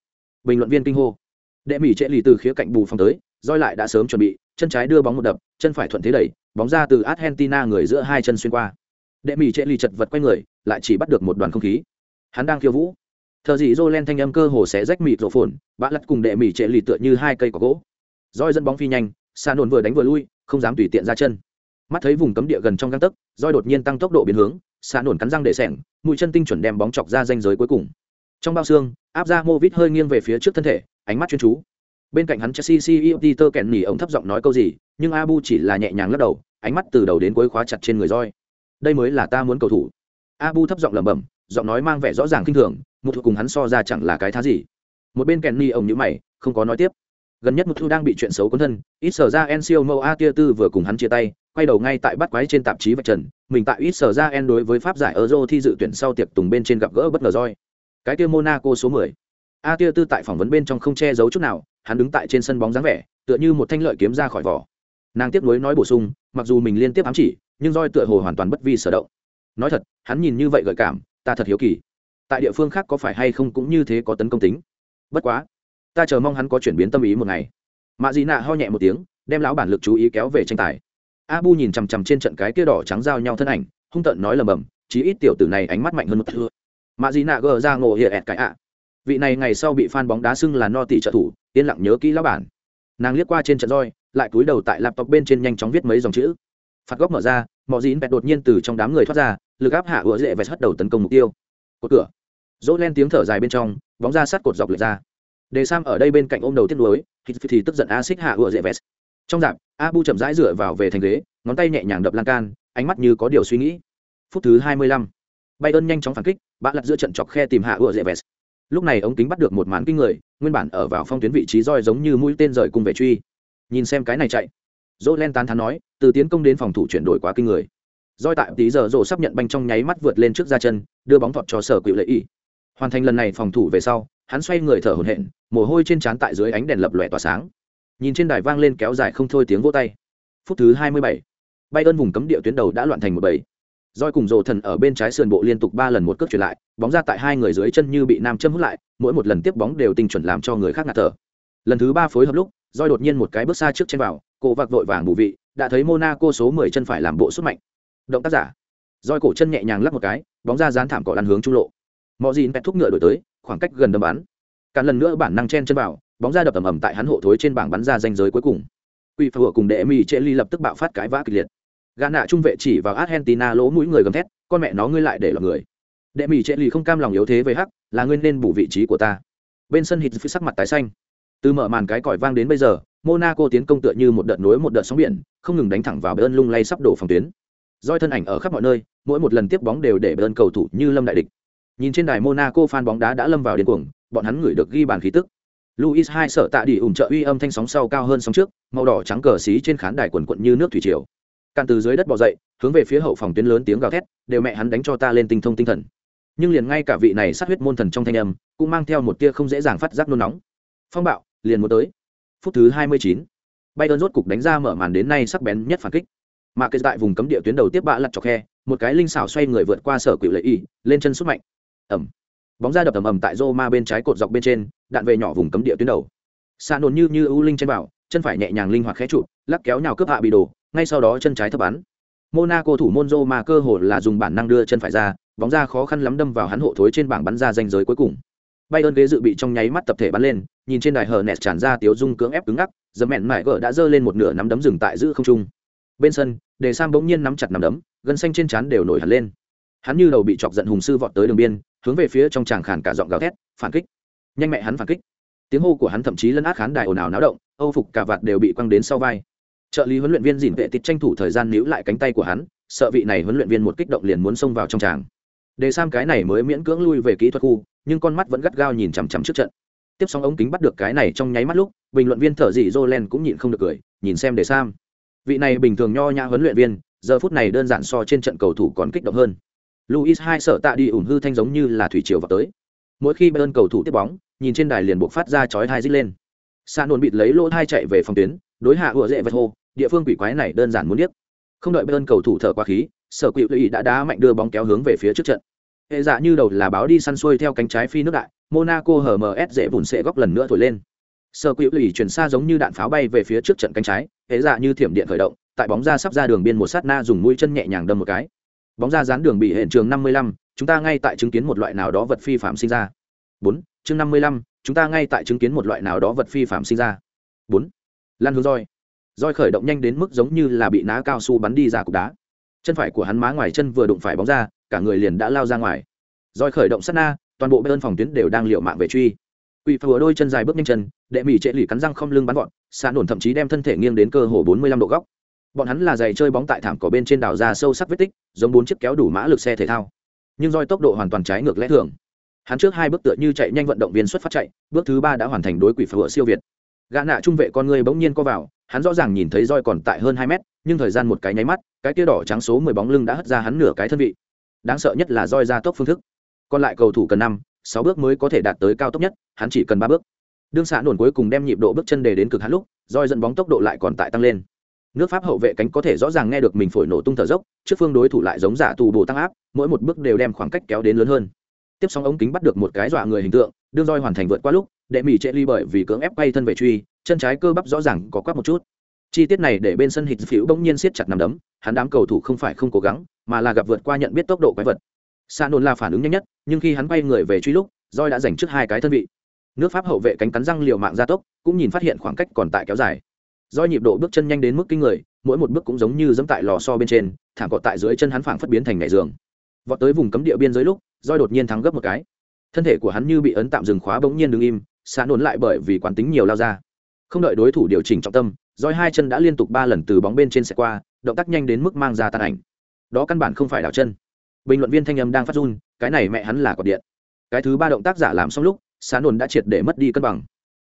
Bình luận viên kinh hô. Đệ mỹ trệ lì từ khía cạnh bù phòng tới, roi lại đã sớm chuẩn bị, chân trái đưa bóng một đập, chân phải thuận thế đẩy, bóng ra từ argentina người giữa hai chân xuyên qua. Đệ mỹ trệ lì chật vật quay người, lại chỉ bắt được một đoàn không khí. Hắn đang khiêu vũ. Thợ dị dô len thanh âm cơ hồ sẽ rách mịt rổ phồn, bạ lặt cùng đệ mỹ trệ lì tựa như hai cây có gỗ. Roi dẫn bóng phi nhanh xa nồn vừa đánh vừa lui không dám tùy tiện ra chân. Mắt thấy vùng cấm địa gần trong găng tấc, roi đột nhiên tăng tốc độ biến hướng xa nổn cắn răng để sẻng mũi chân tinh chuẩn đem bóng chọc ra danh giới cuối cùng. Trong bao xương, áp ra mô vít hơi nghiêng về phía trước thân thể, ánh mắt chuyên chú. Bên cạnh hắn chelsea ceo peter kèn nỉ ông thấp giọng nói câu gì, nhưng abu chỉ là nhẹ nhàng lắc đầu, ánh mắt từ đầu đến cuối khóa chặt trên người roi. Đây mới là ta muốn cầu thủ. Abu thấp giọng lẩm bẩm, giọng nói mang vẻ rõ ràng kinh thường, một thuộc cùng hắn so ra chẳng là cái thá gì. Một bên kèn nỉ ông nhữ mày, không có nói tiếp gần nhất một thu đang bị chuyện xấu cuốn thân, ít sở ra en siêu mâu a tia tư vừa cùng hắn chia tay, quay đầu ngay tại bắt quái trên tạp chí vạch trần, mình tại ít sở ra en đối với pháp giải euro thi dự tuyển sau tiệc tùng bên trên gặp gỡ bất ngờ roi. Cái tia monaco số 10. a tia tư tại phỏng vấn bên trong không che giấu chút nào, hắn đứng tại trên sân bóng dáng vẻ, tựa như một thanh lợi kiếm ra khỏi vỏ. Nàng tiếp nối nói bổ sung, mặc dù mình liên tiếp ám chỉ, nhưng roi tựa hồ hoàn toàn bất vi sở động. Nói thật, hắn nhìn như vậy gợi cảm, ta thật hiếu kỳ. Tại địa phương khác có phải hay không cũng như thế có tấn công tính. Bất quá ta chờ mong hắn có chuyển biến tâm ý một ngày. Mạ dị nạ ho nhẹ một tiếng, đem lão bản lực chú ý kéo về tranh tài. Abu nhìn chằm chằm trên trận cái kia đỏ trắng giao nhau thân ảnh, hung tợn nói lầm bầm, chí ít tiểu tử này ánh mắt mạnh hơn một thưa mạ dị nạ gờ ra ngộ hiệ ẹt cái ạ. Vị này ngày sau bị phan bóng đá xưng là no tỷ trợ thủ, yên lặng nhớ kỹ lão bản. Nàng liếc qua trên trận roi, lại cúi đầu tại laptop bên trên nhanh chóng viết mấy dòng chữ. Phạt góc mở ra mọi dịn bẹt đột nhiên từ trong đám người thoát ra, lực áp hạ ựa dễ vẹt hất đầu tấn công mục tiêu. Cột cửa. Dỗ len tiếng thở dài bên trong, bóng ra sát cột dọc lượt ra đề sam ở đây bên cạnh ôm đầu tiếc nuối thì, thì tức giận a xích hạ ựa dễ trong dạp abu chậm rãi dựa vào về thành ghế ngón tay nhẹ nhàng đập lan can ánh mắt như có điều suy nghĩ. Phút thứ hai mươi lăm. Bay ơn nhanh chóng phản kích bạ lật giữa trận chọc khe tìm hạ ựa dễ lúc này ống kính bắt được một màn kinh người nguyên bản ở vào phong tuyến vị trí roi giống như mũi tên rời cùng về truy. Nhìn xem cái này chạy. Dỗ len tán thán nói từ tiến công đến phòng thủ chuyển đổi quá kinh người. Roi tại tí giờ rổ sắp nhận banh trong nháy mắt vượt lên trước ra chân đưa bóng thọt cho sở quỷ lệ y. Hoàn thành lần này phòng thủ về sau hắn xoay người thở hổn hển mồ hôi trên trán tại dưới ánh đèn lập lòe tỏa sáng. Nhìn trên đài vang lên kéo dài không thôi tiếng vỗ tay. Phút thứ hai mươi bảy bay ơn vùng cấm địa tuyến đầu đã loạn thành một bầy. Roi cùng rồ thần ở bên trái sườn bộ liên tục ba lần một cước chuyển lại, bóng ra tại hai người dưới chân như bị nam châm hút lại, mỗi một lần tiếp bóng đều tinh chuẩn làm cho người khác ngạt thở. Lần thứ ba phối hợp lúc roi đột nhiên một cái bước xa trước trên vào, cổ vạc vội vàng bù vị, đã thấy monaco số mười chân phải làm bộ xuất mạnh. Động tác giả. Roi cổ chân nhẹ nhàng lắc một cái, bóng ra dán thảm cỏ lăn hướng trung lộ. Mọi gì bẹt thúc ngựa đổi tới, khoảng cách gần đâm bắn cả lần nữa bản năng chen chân vào, bóng ra đập ầm ầm tại hắn hộ thối trên bảng bắn ra danh giới cuối cùng. Quỷ phù cùng đệ mỹ trệ ly lập tức bạo phát cái vã kịch liệt. Gã nạ trung vệ chỉ vào argentina lỗ mũi người gầm thét, con mẹ nó, ngươi lại để lọt người. Đệ mỹ trệ ly không cam lòng yếu thế với hắc, là ngươi nên bù vị trí của ta. Bên sân hít phía sắc mặt tái xanh. Từ mở màn cái còi vang đến bây giờ, monaco tiến công tựa như một đợt núi một đợt sóng biển, không ngừng đánh thẳng vào bên lung lay sắp đổ phòng tuyến. Roi thân ảnh ở khắp mọi nơi, mỗi một lần tiếp bóng đều để bên cầu thủ như lâm đại địch. Nhìn trên đài monaco fan bóng đá đã lâm vào điên cuồng bọn hắn ngửi được ghi bàn khí tức Luis hai sợ tạ đi ủng trợ uy âm thanh sóng sau cao hơn sóng trước, màu đỏ trắng cờ xí trên khán đài quần quận như nước thủy triều. Càn từ dưới đất bò dậy, hướng về phía hậu phòng tuyến lớn tiếng gào thét, đều mẹ hắn đánh cho ta lên tinh thông tinh thần. Nhưng liền ngay cả vị này sát huyết môn thần trong thanh âm, cũng mang theo một tia không dễ dàng phát giác nôn nóng. Phong bạo, liền muốn tới. Phút thứ 29. Bayern rốt cục đánh ra mở màn đến nay sắc bén nhất phản kích. Mà kết tại vùng cấm địa tuyến đầu tiếp bạ lật chọc khe, một cái linh xảo xoay người vượt qua sở quỷ lợi y, lên chân sút mạnh. Ầm bóng ra đập ầm ầm tại Roma bên trái cột dọc bên trên, đạn về nhỏ vùng cấm địa tuyến đầu. Sa nôn như như ưu linh trên bảo, chân phải nhẹ nhàng linh hoạt khẽ trụ, lắc kéo nhào cướp hạ bị đổ. ngay sau đó chân trái thấp bắn. Monaco thủ môn Roma cơ hồ là dùng bản năng đưa chân phải ra, bóng ra khó khăn lắm đâm vào hắn hộ thối trên bảng bắn ra danh giới cuối cùng. Bayern ghế dự bị trong nháy mắt tập thể bắn lên, nhìn trên đài hờ nẹt tràn ra tiếu dung cưỡng ép cứng ngắc, giờ mẹn mải gỡ đã giơ lên một nửa nắm đấm dừng tại giữ không trung. Bên sân, Đề Sam bỗng nhiên nắm chặt nắm đấm, gân xanh trên trán đều nổi hẳn lên. Hắn như đầu bị chọc giận hùng sư vọt tới đường biên, hướng về phía trong tràng khản cả giọng gào thét, phản kích. Nhanh mẹ hắn phản kích. Tiếng hô của hắn thậm chí lấn át khán đài ồn ào náo động, âu phục cả vạt đều bị quăng đến sau vai. Trợ lý huấn luyện viên dìn vệ tịt tranh thủ thời gian níu lại cánh tay của hắn, sợ vị này huấn luyện viên một kích động liền muốn xông vào trong tràng. Đề sam cái này mới miễn cưỡng lui về kỹ thuật khu, nhưng con mắt vẫn gắt gao nhìn chằm chằm trước trận. Tiếp xong ống kính bắt được cái này trong nháy mắt lúc, bình luận viên thở dị jolen cũng nhịn không được cười, nhìn xem đề sam. Vị này bình thường nho nhã huấn luyện viên, giờ phút này đơn giản so trên trận cầu thủ còn kích động hơn. Luis hai sợ tạ đi ủng hư thanh giống như là thủy triều vào tới. Mỗi khi Bayern cầu thủ tiếp bóng, nhìn trên đài liền buộc phát ra chói tai rít lên. Sa nôn bịt lấy lỗ thai chạy về phòng tuyến, đối hạ ủa dễ vật hô, địa phương quỷ quái này đơn giản muốn biết không đợi Bayern cầu thủ thở qua khí sở quỷ lũy đã đá mạnh đưa bóng kéo hướng về phía trước trận hệ dạ như đầu là báo đi săn xuôi theo cánh trái phi nước đại monaco hở ms dễ vụn sẽ góc lần nữa thổi lên sở quỷ lũy chuyển xa giống như đạn pháo bay về phía trước trận cánh trái hệ dạ như thiểm điện khởi động tại bóng ra sắp ra đường biên một sát na dùng mũi chân nhẹ nhàng đâm một cái bóng ra dán đường bị hiện trường 55, chúng ta ngay tại chứng kiến một loại nào đó vật phi phạm sinh ra. Bốn chương 55, chúng ta ngay tại chứng kiến một loại nào đó vật phi phạm sinh ra. Bốn lan hướng roi. Roi khởi động nhanh đến mức giống như là bị ná cao su bắn đi ra cục đá. Chân phải của hắn má ngoài chân vừa đụng phải bóng ra cả người liền đã lao ra ngoài. Roi khởi động sát na toàn bộ bên phòng tuyến đều đang liệu mạng về truy. Quỷ vừa đôi chân dài bước nhanh chân đệ mỹ trệ lì cắn răng không lưng bắn gọn xa nổn thậm chí đem thân thể nghiêng đến cơ hồ 45 độ góc bọn hắn là giày chơi bóng tại thảm cỏ bên trên đảo ra sâu sắc vết tích, giống bốn chiếc kéo đủ mã lực xe thể thao. Nhưng roi tốc độ hoàn toàn trái ngược lẽ thường. Hắn trước hai bước tựa như chạy nhanh vận động viên xuất phát chạy, bước thứ ba đã hoàn thành đối quỷ phở siêu việt. Gã nạ trung vệ con người bỗng nhiên co vào, hắn rõ ràng nhìn thấy roi còn tại hơn hai mét, nhưng thời gian một cái nháy mắt, cái kia đỏ trắng số mười bóng lưng đã hất ra hắn nửa cái thân vị. Đáng sợ nhất là roi ra tốc phương thức. Còn lại cầu thủ cần năm, sáu bước mới có thể đạt tới cao tốc nhất, hắn chỉ cần ba bước. Đương xạ nổn cuối cùng đem nhịp độ bước chân để đến cực hắn lúc, roi dẫn bóng tốc độ lại còn tại tăng lên nước pháp hậu vệ cánh có thể rõ ràng nghe được mình phổi nổ tung thở dốc, trước phương đối thủ lại giống giả tù bồ tăng áp, mỗi một bước đều đem khoảng cách kéo đến lớn hơn. Tiếp sóng ống kính bắt được một cái dọa người hình tượng, đương roi hoàn thành vượt qua lúc, đệ mỹ trệ ly bởi vì cưỡng ép quay thân về truy, chân trái cơ bắp rõ ràng có quắc một chút. Chi tiết này để bên sân hít phiếu bỗng nhiên siết chặt nằm đấm, hắn đám cầu thủ không phải không cố gắng, mà là gặp vượt qua nhận biết tốc độ quái vật. Sa nôn là phản ứng nhanh nhất, nhưng khi hắn quay người về truy lúc, roi đã giành trước hai cái thân vị. Nước pháp hậu vệ cánh cắn răng liều mạng gia tốc, cũng nhìn phát hiện khoảng cách còn tại kéo dài do nhịp độ bước chân nhanh đến mức kinh người, mỗi một bước cũng giống như dẫm tại lò so bên trên thảm cọ tại dưới chân hắn phảng phất biến thành ngày giường. Vọt tới vùng cấm địa biên giới lúc, Doi đột nhiên thắng gấp một cái. Thân thể của hắn như bị ấn tạm dừng khóa bỗng nhiên đứng im xa nổn lại bởi vì quán tính nhiều lao ra. Không đợi đối thủ điều chỉnh trọng tâm, Doi hai chân đã liên tục ba lần từ bóng bên trên xe qua, động tác nhanh đến mức mang ra tàn ảnh. Đó căn bản không phải đảo chân. Bình luận viên thanh âm đang phát run, cái này mẹ hắn là cọt điện. Cái thứ ba động tác giả làm xong lúc xa nổn đã triệt để mất đi cân bằng.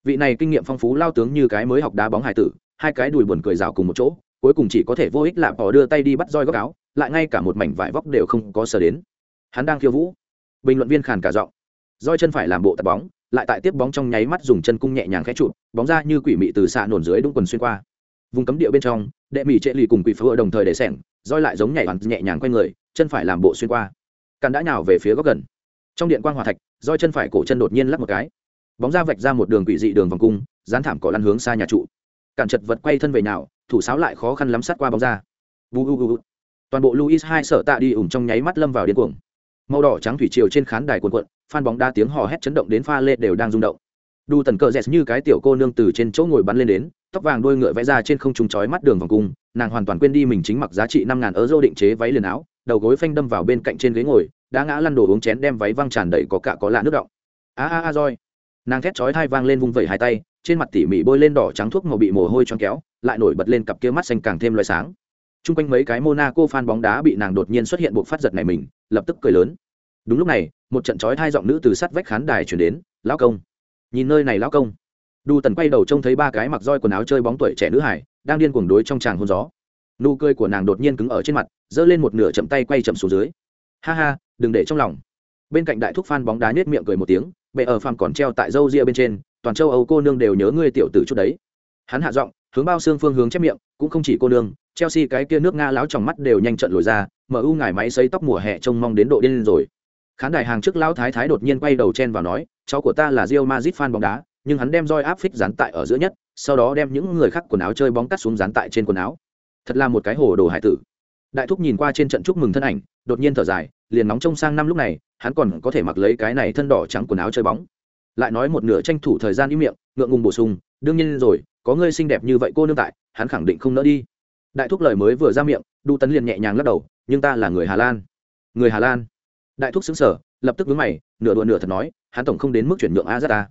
Vị này kinh nghiệm phong phú lao tướng như cái mới học đá bóng hải tử hai cái đùi buồn cười rào cùng một chỗ, cuối cùng chỉ có thể vô ích lạp bỏ đưa tay đi bắt roi góc áo, lại ngay cả một mảnh vải vóc đều không có sờ đến. Hắn đang khiêu vũ. Bình luận viên khàn cả giọng. Roi chân phải làm bộ tập bóng, lại tại tiếp bóng trong nháy mắt dùng chân cung nhẹ nhàng khẽ chụp, bóng ra như quỷ mị từ xạ nổn dưới đúng quần xuyên qua. Vùng cấm địa bên trong, đệ mỹ trệ lì cùng quỷ phượng đồng thời để sẻng, roi lại giống nhảy bắn nhẹ nhàng quay người, chân phải làm bộ xuyên qua. Càn đã nhào về phía góc gần. Trong điện quang hòa thạch, roi chân phải cổ chân đột nhiên lắp một cái. Bóng ra vạch ra một đường quỷ dị đường vòng cung, dán thảm cỏ lăn hướng xa nhà trụ cản chật vật quay thân về nào thủ sáo lại khó khăn lắm sát qua bóng ra. Vu vu vu toàn bộ luis hai sợ tạ đi ủng trong nháy mắt lâm vào điên cuồng. Màu đỏ trắng thủy triều trên khán đài cuộn cuộn, phan bóng đa tiếng hò hét chấn động đến pha lê đều đang rung động. Đu tần cờ dẹt như cái tiểu cô nương từ trên chỗ ngồi bắn lên đến, tóc vàng đôi ngựa vẽ ra trên không trung chói mắt đường vòng cung, nàng hoàn toàn quên đi mình chính mặc giá trị năm ngàn euro định chế váy liền áo, đầu gối phanh đâm vào bên cạnh trên ghế ngồi đã ngã lăn đồ uống chén đem váy văng tràn đầy có cả có lạ nước động. A a a roi nàng thét chói thai vang lên vung vẩy hai tay trên mặt tỉ mỉ bôi lên đỏ trắng thuốc màu bị mồ hôi choáng kéo lại nổi bật lên cặp kia mắt xanh càng thêm loài sáng Trung quanh mấy cái Monaco fan bóng đá bị nàng đột nhiên xuất hiện buộc phát giật này mình, lập tức cười lớn. Đúng lúc này, một trận chói hai giọng nữ từ sát vách khán đài truyền đến, "Lão công, nhìn nơi này lão công." Đu Tần quay đầu trông thấy ba cái mặc roi quần áo chơi bóng tuổi trẻ nữ hải, đang điên cuồng đối trong tràng hôn gió. Nụ cười của nàng đột nhiên cứng ở trên mặt, giơ lên một nửa chậm tay quay chậm xuống dưới. "Ha ha, đừng để trong lòng." Bên cạnh đại thúc fan bóng đá nhếch miệng cười một tiếng, bệ ở phàm còn treo tại râu ria bên trên, toàn châu Âu cô nương đều nhớ ngươi tiểu tử chút đấy. Hắn hạ giọng, hướng bao xương phương hướng chép miệng, cũng không chỉ cô nương, Chelsea cái kia nước Nga láo trong mắt đều nhanh trận lồi ra, mở ưu ngải máy sấy tóc mùa hè trông mong đến độ điên rồi. Khán đài hàng trước lão thái thái đột nhiên quay đầu chen vào nói, cháu của ta là Real Madrid fan bóng đá, nhưng hắn đem roi áp phích dán tại ở giữa nhất, sau đó đem những người khác quần áo chơi bóng cắt xuống dán tại trên quần áo. Thật là một cái hồ đồ hải tử. Đại thúc nhìn qua trên trận chúc mừng thân ảnh, đột nhiên thở dài, liền nóng trông sang năm lúc này, hắn còn có thể mặc lấy cái này thân đỏ trắng quần áo chơi bóng. Lại nói một nửa tranh thủ thời gian im miệng, ngượng ngùng bổ sung, đương nhiên rồi, có ngươi xinh đẹp như vậy cô nương tại, hắn khẳng định không nỡ đi. Đại thúc lời mới vừa ra miệng đu tấn liền nhẹ nhàng lắc đầu nhưng ta là người hà lan. Người hà lan? Đại thúc xứng sở lập tức vướng mày nửa đùa nửa thật nói hắn tổng không đến mức chuyển nhượng a ta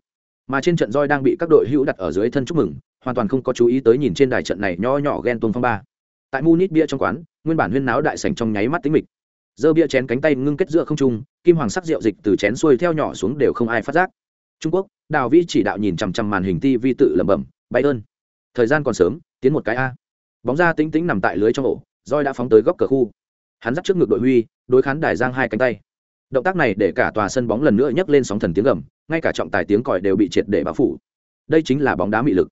mà trên trận roi đang bị các đội hữu đặt ở dưới thân chúc mừng hoàn toàn không có chú ý tới nhìn trên đài trận này nho nhỏ ghen tuông phong ba. Tại munich bia trong quán nguyên bản huyên náo đại sảnh trong nháy mắt tính mịch. Dơ bia chén cánh tay ngưng kết giữa không trung kim hoàng sắc rượu dịch từ chén xuôi theo nhỏ xuống đều không ai phát giác trung quốc, đào vi chỉ đạo nhìn chằm chằm màn hình tv tự lẩm bẩm, bay ơn. Thời gian còn sớm, tiến một cái a. Bóng ra tính tính nằm tại lưới trong ổ roi đã phóng tới góc cờ khu. Hắn dắt trước ngực đội huy, đối khán đài giang hai cánh tay. Động tác này để cả tòa sân bóng lần nữa nhấc lên sóng thần tiếng gầm, ngay cả trọng tài tiếng còi đều bị triệt để bao phủ. Đây chính là bóng đá mị lực.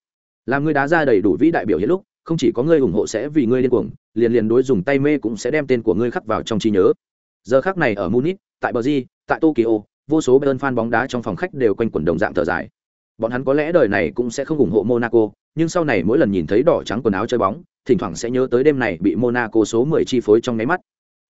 Làm người đá ra đầy đủ vĩ đại biểu hiện lúc, không chỉ có người ủng hộ sẽ vì ngươi điên cuồng, liền liền đối dùng tay mê cũng sẽ đem tên của ngươi khắc vào trong trí nhớ. Giờ khác này ở munich, tại bờ di tại tokyo vô số bayern fan bóng đá trong phòng khách đều quanh quẩn đồng dạng thở dài. Bọn hắn có lẽ đời này cũng sẽ không ủng hộ monaco, nhưng sau này mỗi lần nhìn thấy đỏ trắng quần áo chơi bóng, thỉnh thoảng sẽ nhớ tới đêm này bị monaco số 10 chi phối trong nháy mắt.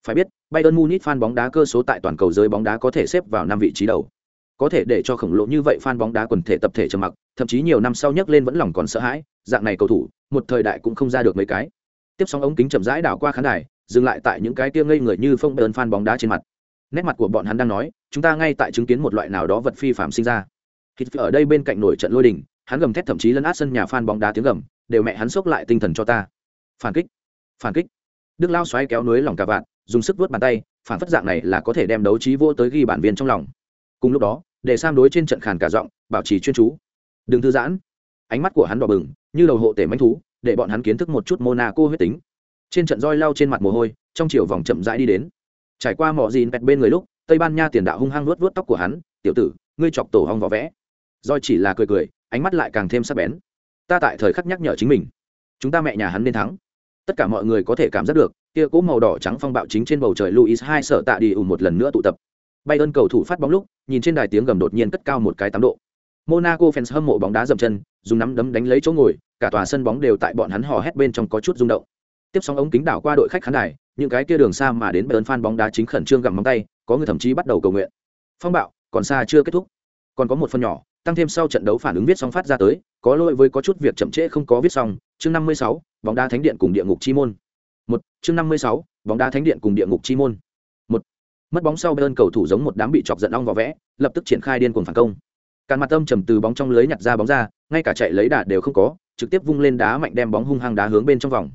Phải biết, bayern munich fan bóng đá cơ số tại toàn cầu giới bóng đá có thể xếp vào năm vị trí đầu. Có thể để cho khổng lồ như vậy fan bóng đá quần thể tập thể trầm mặc, thậm chí nhiều năm sau nhấc lên vẫn lòng còn sợ hãi, dạng này cầu thủ, một thời đại cũng không ra được mấy cái. Tiếp sóng ống kính chậm rãi đảo qua khán đài, dừng lại tại những cái kia ngây người như phong bơn fan bóng đá trên mặt nét mặt của bọn hắn đang nói, chúng ta ngay tại chứng kiến một loại nào đó vật phi phạm sinh ra. Hít ở đây bên cạnh nổi trận lôi đình, hắn gầm thét thậm chí lấn át sân nhà fan bóng đá tiếng gầm, đều mẹ hắn sốc lại tinh thần cho ta. Phản kích phản kích. Đức lao xoáy kéo núi lòng cả vạn, dùng sức vớt bàn tay, phản phất dạng này là có thể đem đấu trí vô tới ghi bản viên trong lòng. Cùng lúc đó, để sam đối trên trận khàn cả giọng, bảo trì chuyên chú. Đừng thư giãn. Ánh mắt của hắn đỏ bừng, như đầu hộ tể manh thú, để bọn hắn kiến thức một chút monaco huyết tính. Trên trận roi lao trên mặt mồ hôi, trong chiều vòng chậm rãi đi đến trải qua mỏ dìn pẹt bên người lúc, tây ban nha tiền đạo hung hăng nuốt vớt tóc của hắn, tiểu tử, ngươi chọc tổ hong vỏ vẽ. Roi chỉ là cười cười, ánh mắt lại càng thêm sắc bén. Ta tại thời khắc nhắc nhở chính mình, chúng ta mẹ nhà hắn nên thắng. Tất cả mọi người có thể cảm giác được, kia cỗ màu đỏ trắng phong bạo chính trên bầu trời luis hai sợ tạ đi ùn một lần nữa tụ tập. Bay ơn cầu thủ phát bóng lúc, nhìn trên đài tiếng gầm đột nhiên cất cao một cái tám độ. Monaco fans hâm mộ bóng đá dậm chân, dùng nắm đấm đánh lấy chỗ ngồi, cả tòa sân bóng đều tại bọn hắn hò hét bên trong có chút rung động. Tiếp sóng ống kính đảo qua đội khách khán đài những cái kia đường xa mà đến bayern fan bóng đá chính khẩn trương gặm móng tay, có người thậm chí bắt đầu cầu nguyện. Phong bạo, còn xa chưa kết thúc. Còn có một phần nhỏ, tăng thêm sau trận đấu phản ứng viết xong phát ra tới, có lỗi với có chút việc chậm trễ không có viết xong, chương năm mươi sáu, bóng đá thánh điện cùng địa ngục chi môn. Một, chương năm mươi sáu, bóng đá thánh điện cùng địa ngục chi môn. Một, mất bóng sau bayern cầu thủ giống một đám bị chọc giận ong vỏ vẽ, lập tức triển khai điên cuồng phản công. Càn mặt âm trầm từ bóng trong lưới nhặt ra bóng ra, ngay cả chạy lấy đà đều không có, trực tiếp vung lên đá mạnh đem bóng hung hăng đá hướng bên trong vòng.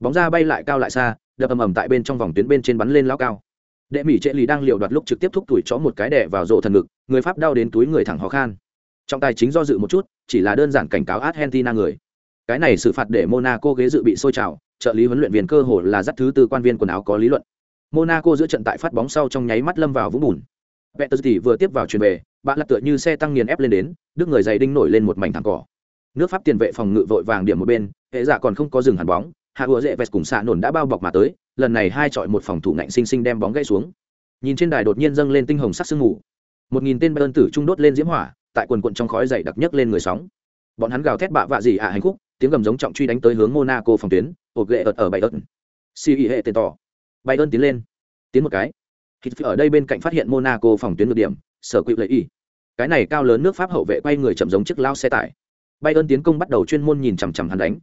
Bóng ra bay lại cao lại xa đập ầm ầm tại bên trong vòng tuyến bên trên bắn lên lao cao. Đệ mỹ trệ lì đang liều đoạt lúc trực tiếp thúc tuổi chó một cái đẻ vào rộ thần ngực người pháp đau đến túi người thẳng khó khăn trọng tài chính do dự một chút chỉ là đơn giản cảnh cáo argentina người. Cái này xử phạt để monaco ghế dự bị sôi trào trợ lý huấn luyện viên cơ hồ là dắt thứ tư quan viên quần áo có lý luận. Monaco giữa trận tại phát bóng sau trong nháy mắt lâm vào vũng bùn. Peterzi vừa tiếp vào chuyền về, bạn lật tựa như xe tăng nghiền ép lên đến, đức người giày đinh nổi lên một mảnh thẳng cỏ. Nước Pháp tiền vệ phòng ngự vội vàng điểm một bên, hệ giả còn không có dừng hẳn bóng, hạ ùa dễ vest cùng xạ nổn đã bao bọc mà tới, lần này hai chọi một phòng thủ nạnh sinh sinh đem bóng gãy xuống. Nhìn trên đài đột nhiên dâng lên tinh hồng sắc sương mù. Một nghìn tên Bayern tử trung đốt lên diễm hỏa, tại quần quận trong khói dày đặc nhất lên người sóng. Bọn hắn gào thét bạ vạ gì ạ à hành khúc, tiếng gầm giống trọng truy đánh tới hướng Monaco phòng tuyến, ột ghệ ợt ở Bayern. Si hệ tên tỏ. bay ơn tiến lên. Tiến một cái Hít ở đây bên cạnh phát hiện Monaco phòng tuyến ngược điểm, sở quỵ lệ y. Cái này cao lớn nước Pháp hậu vệ quay người chậm giống chiếc lao xe tải. bay ơn tiến công bắt đầu chuyên môn nhìn chằm chằm hắn đánh.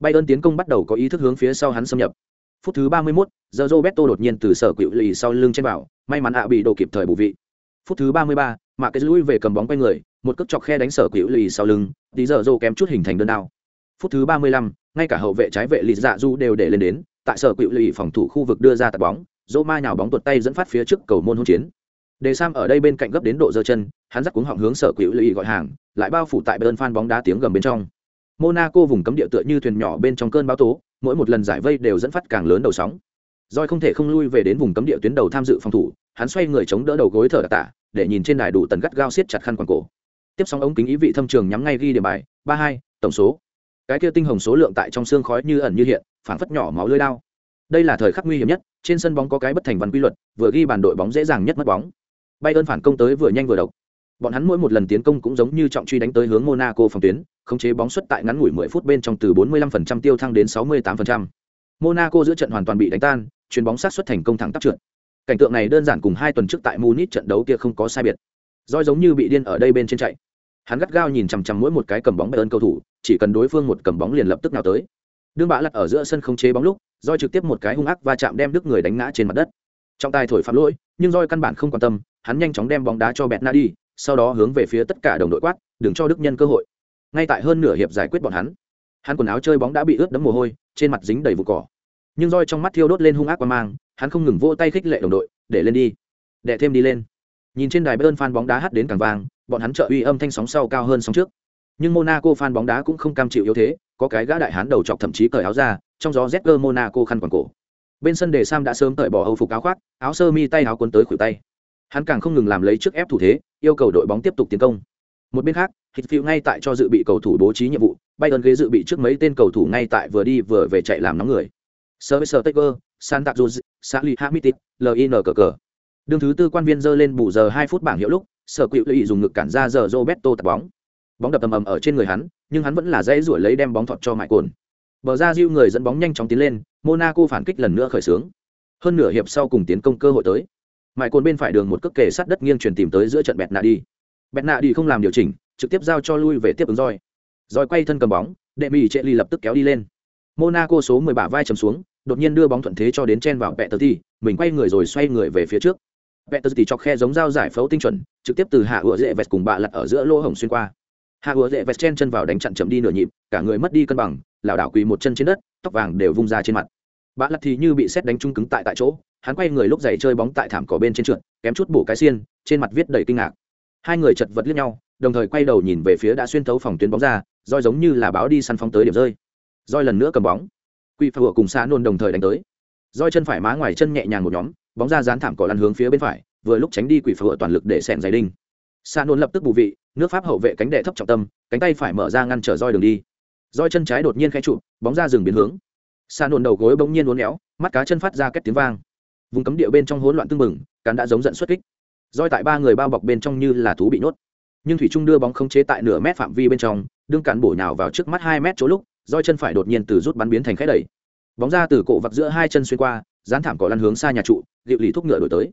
Bayern tiến công bắt đầu có ý thức hướng phía sau hắn xâm nhập. Phút thứ 31, giờ Roberto đột nhiên từ sở quỷ lì sau lưng trên vào, may mắn ạ bị đồ kịp thời bù vị. Phút thứ 33, mà cái lui về cầm bóng quay người, một cước chọc khe đánh sở quỷ lì sau lưng, tí giờ Rô kém chút hình thành đơn đao. Phút thứ 35, ngay cả hậu vệ trái vệ lì dạ du đều để lên đến, tại sở quỷ lì phòng thủ khu vực đưa ra tạt bóng, dỗ ma nhào bóng tuột tay dẫn phát phía trước cầu môn hỗn chiến đề sam ở đây bên cạnh gấp đến độ giơ chân hắn dắt cuống họng hướng sở quỷ lì gọi hàng lại bao phủ tại bên phan bóng đá tiếng gầm bên trong monaco vùng cấm địa tựa như thuyền nhỏ bên trong cơn bão tố, mỗi một lần giải vây đều dẫn phát càng lớn đầu sóng. Doi không thể không lui về đến vùng cấm địa tuyến đầu tham dự phòng thủ, hắn xoay người chống đỡ đầu gối thở đặc tả để nhìn trên đài đủ tần gắt gao siết chặt khăn quàng cổ. Tiếp sóng ống kính ý vị thâm trường nhắm ngay ghi điểm bài, ba hai, tổng số. Cái kia tinh hồng số lượng tại trong xương khói như ẩn như hiện, phảng phất nhỏ máu lưỡi đao. Đây là thời khắc nguy hiểm nhất, trên sân bóng có cái bất thành văn quy luật, vừa ghi bàn đội bóng dễ dàng nhất mất bóng. Bay ơn phản công tới vừa nhanh vừa độc bọn hắn mỗi một lần tiến công cũng giống như trọng truy đánh tới hướng monaco phòng tuyến, khống chế bóng xuất tại ngắn ngủi 10 phút bên trong từ 45% tiêu thăng đến 68%. monaco giữa trận hoàn toàn bị đánh tan, chuyền bóng sát xuất thành công thẳng tắp trượt. Cảnh tượng này đơn giản cùng hai tuần trước tại munich trận đấu kia không có sai biệt. Roi giống như bị điên ở đây bên trên chạy. Hắn gắt gao nhìn chằm chằm mỗi một cái cầm bóng bay ơn cầu thủ, chỉ cần đối phương một cầm bóng liền lập tức nào tới. Đương bạ lật ở giữa sân không chế bóng lúc, roi trực tiếp một cái hung ác va chạm đem đức người đánh ngã trên mặt đất. Trong tay thổi phạm lỗi, nhưng roi căn bản không quan tâm, hắn nhanh chóng đem bóng đá cho bẹt na đi sau đó hướng về phía tất cả đồng đội quát đừng cho đức nhân cơ hội ngay tại hơn nửa hiệp giải quyết bọn hắn hắn quần áo chơi bóng đã bị ướt đẫm mồ hôi trên mặt dính đầy vụ cỏ nhưng roi trong mắt thiêu đốt lên hung ác qua mang hắn không ngừng vỗ tay khích lệ đồng đội để lên đi đệ thêm đi lên nhìn trên đài bayern fan bóng đá hát đến càng vàng, bọn hắn trợ uy âm thanh sóng sau cao hơn sóng trước nhưng monaco fan bóng đá cũng không cam chịu yếu thế có cái gã đại hán đầu chọc thậm chí cởi áo ra trong gió Zetger Monaco khăn quàng cổ. Bên sân đề Sam đã sớm cởi bỏ âu phục áo khoác, áo sơ mi tay áo quấn tới khuỷu tay. Hắn càng không ngừng làm lấy trước ép thủ thế, yêu cầu đội bóng tiếp tục tiến công. Một bên khác, Hitfield ngay tại cho dự bị cầu thủ bố trí nhiệm vụ, bay ơn ghế dự bị trước mấy tên cầu thủ ngay tại vừa đi vừa về chạy làm nóng người. Sir Taker, Santa Cruz, Sally Hamitit, LIN cờ cờ. Đường thứ tư quan viên dơ lên bù giờ 2 phút bảng hiệu lúc, Sở Cựu Lụy dùng ngực cản ra giờ Roberto tập bóng. Bóng đập tầm ầm ở trên người hắn, nhưng hắn vẫn là dễ rủi lấy đem bóng thọt cho mại cồn. Bờ ra Diu người dẫn bóng nhanh chóng tiến lên, Monaco phản kích lần nữa khởi xướng. Hơn nửa hiệp sau cùng tiến công cơ hội tới. Mại cồn bên phải đường một cước kề sát đất nghiêng chuyển tìm tới giữa trận bẹt nạ đi. Bẹt nạ đi không làm điều chỉnh, trực tiếp giao cho lui về tiếp ứng roi. Roi quay thân cầm bóng, đệ mỹ trệ ly lập tức kéo đi lên. Monaco số 10 bả vai chầm xuống, đột nhiên đưa bóng thuận thế cho đến chen vào bẹt từ ti, mình quay người rồi xoay người về phía trước. bẹt từ ti chọc khe giống dao giải phẫu tinh chuẩn, trực tiếp từ hạ ủa dễ vẹt cùng bạ lật ở giữa lỗ hổng xuyên qua. Hạ ủa dễ vẹt chen chân vào đánh chặn chậm đi nửa nhịp, cả người mất đi cân bằng, lảo đảo quỳ một chân trên đất, tóc vàng đều vung ra trên mặt. Bạ lật thì như bị sét đánh trung cứng tại tại chỗ, hắn quay người lúc giày chơi bóng tại thảm cỏ bên trên trượt, kém chút bổ cái xiên, trên mặt viết đầy kinh ngạc. Hai người chật vật liếc nhau, đồng thời quay đầu nhìn về phía đã xuyên thấu phòng tuyến bóng ra, roi giống như là báo đi săn phóng tới điểm rơi. Roi lần nữa cầm bóng. Quỷ phở cùng xa nôn đồng thời đánh tới. Roi chân phải má ngoài chân nhẹ nhàng một nhóm, bóng ra dán thảm cỏ lăn hướng phía bên phải, vừa lúc tránh đi quỷ phở toàn lực để xẻn giày đinh. Xa nôn lập tức bù vị, nước pháp hậu vệ cánh đệ thấp trọng tâm, cánh tay phải mở ra ngăn trở roi đường đi. Roi chân trái đột nhiên khẽ trụ, bóng ra dừng biến hướng. Xa nôn đầu gối bỗng nhiên uốn éo, mắt cá chân phát ra két tiếng vang. Vùng cấm địa bên trong hỗn loạn tương mừng, cán đã giống giận xuất kích. Roi tại ba người bao bọc bên trong như là thú bị nhốt. Nhưng thủy trung đưa bóng không chế tại nửa mét phạm vi bên trong đương cản bổ nhào vào trước mắt hai mét chỗ lúc roi chân phải đột nhiên từ rút bắn biến thành khẽ đẩy. Bóng ra từ cổ vặc giữa hai chân xuyên qua dán thảm cỏ lăn hướng xa nhà trụ liệu lì thúc ngựa đổi tới.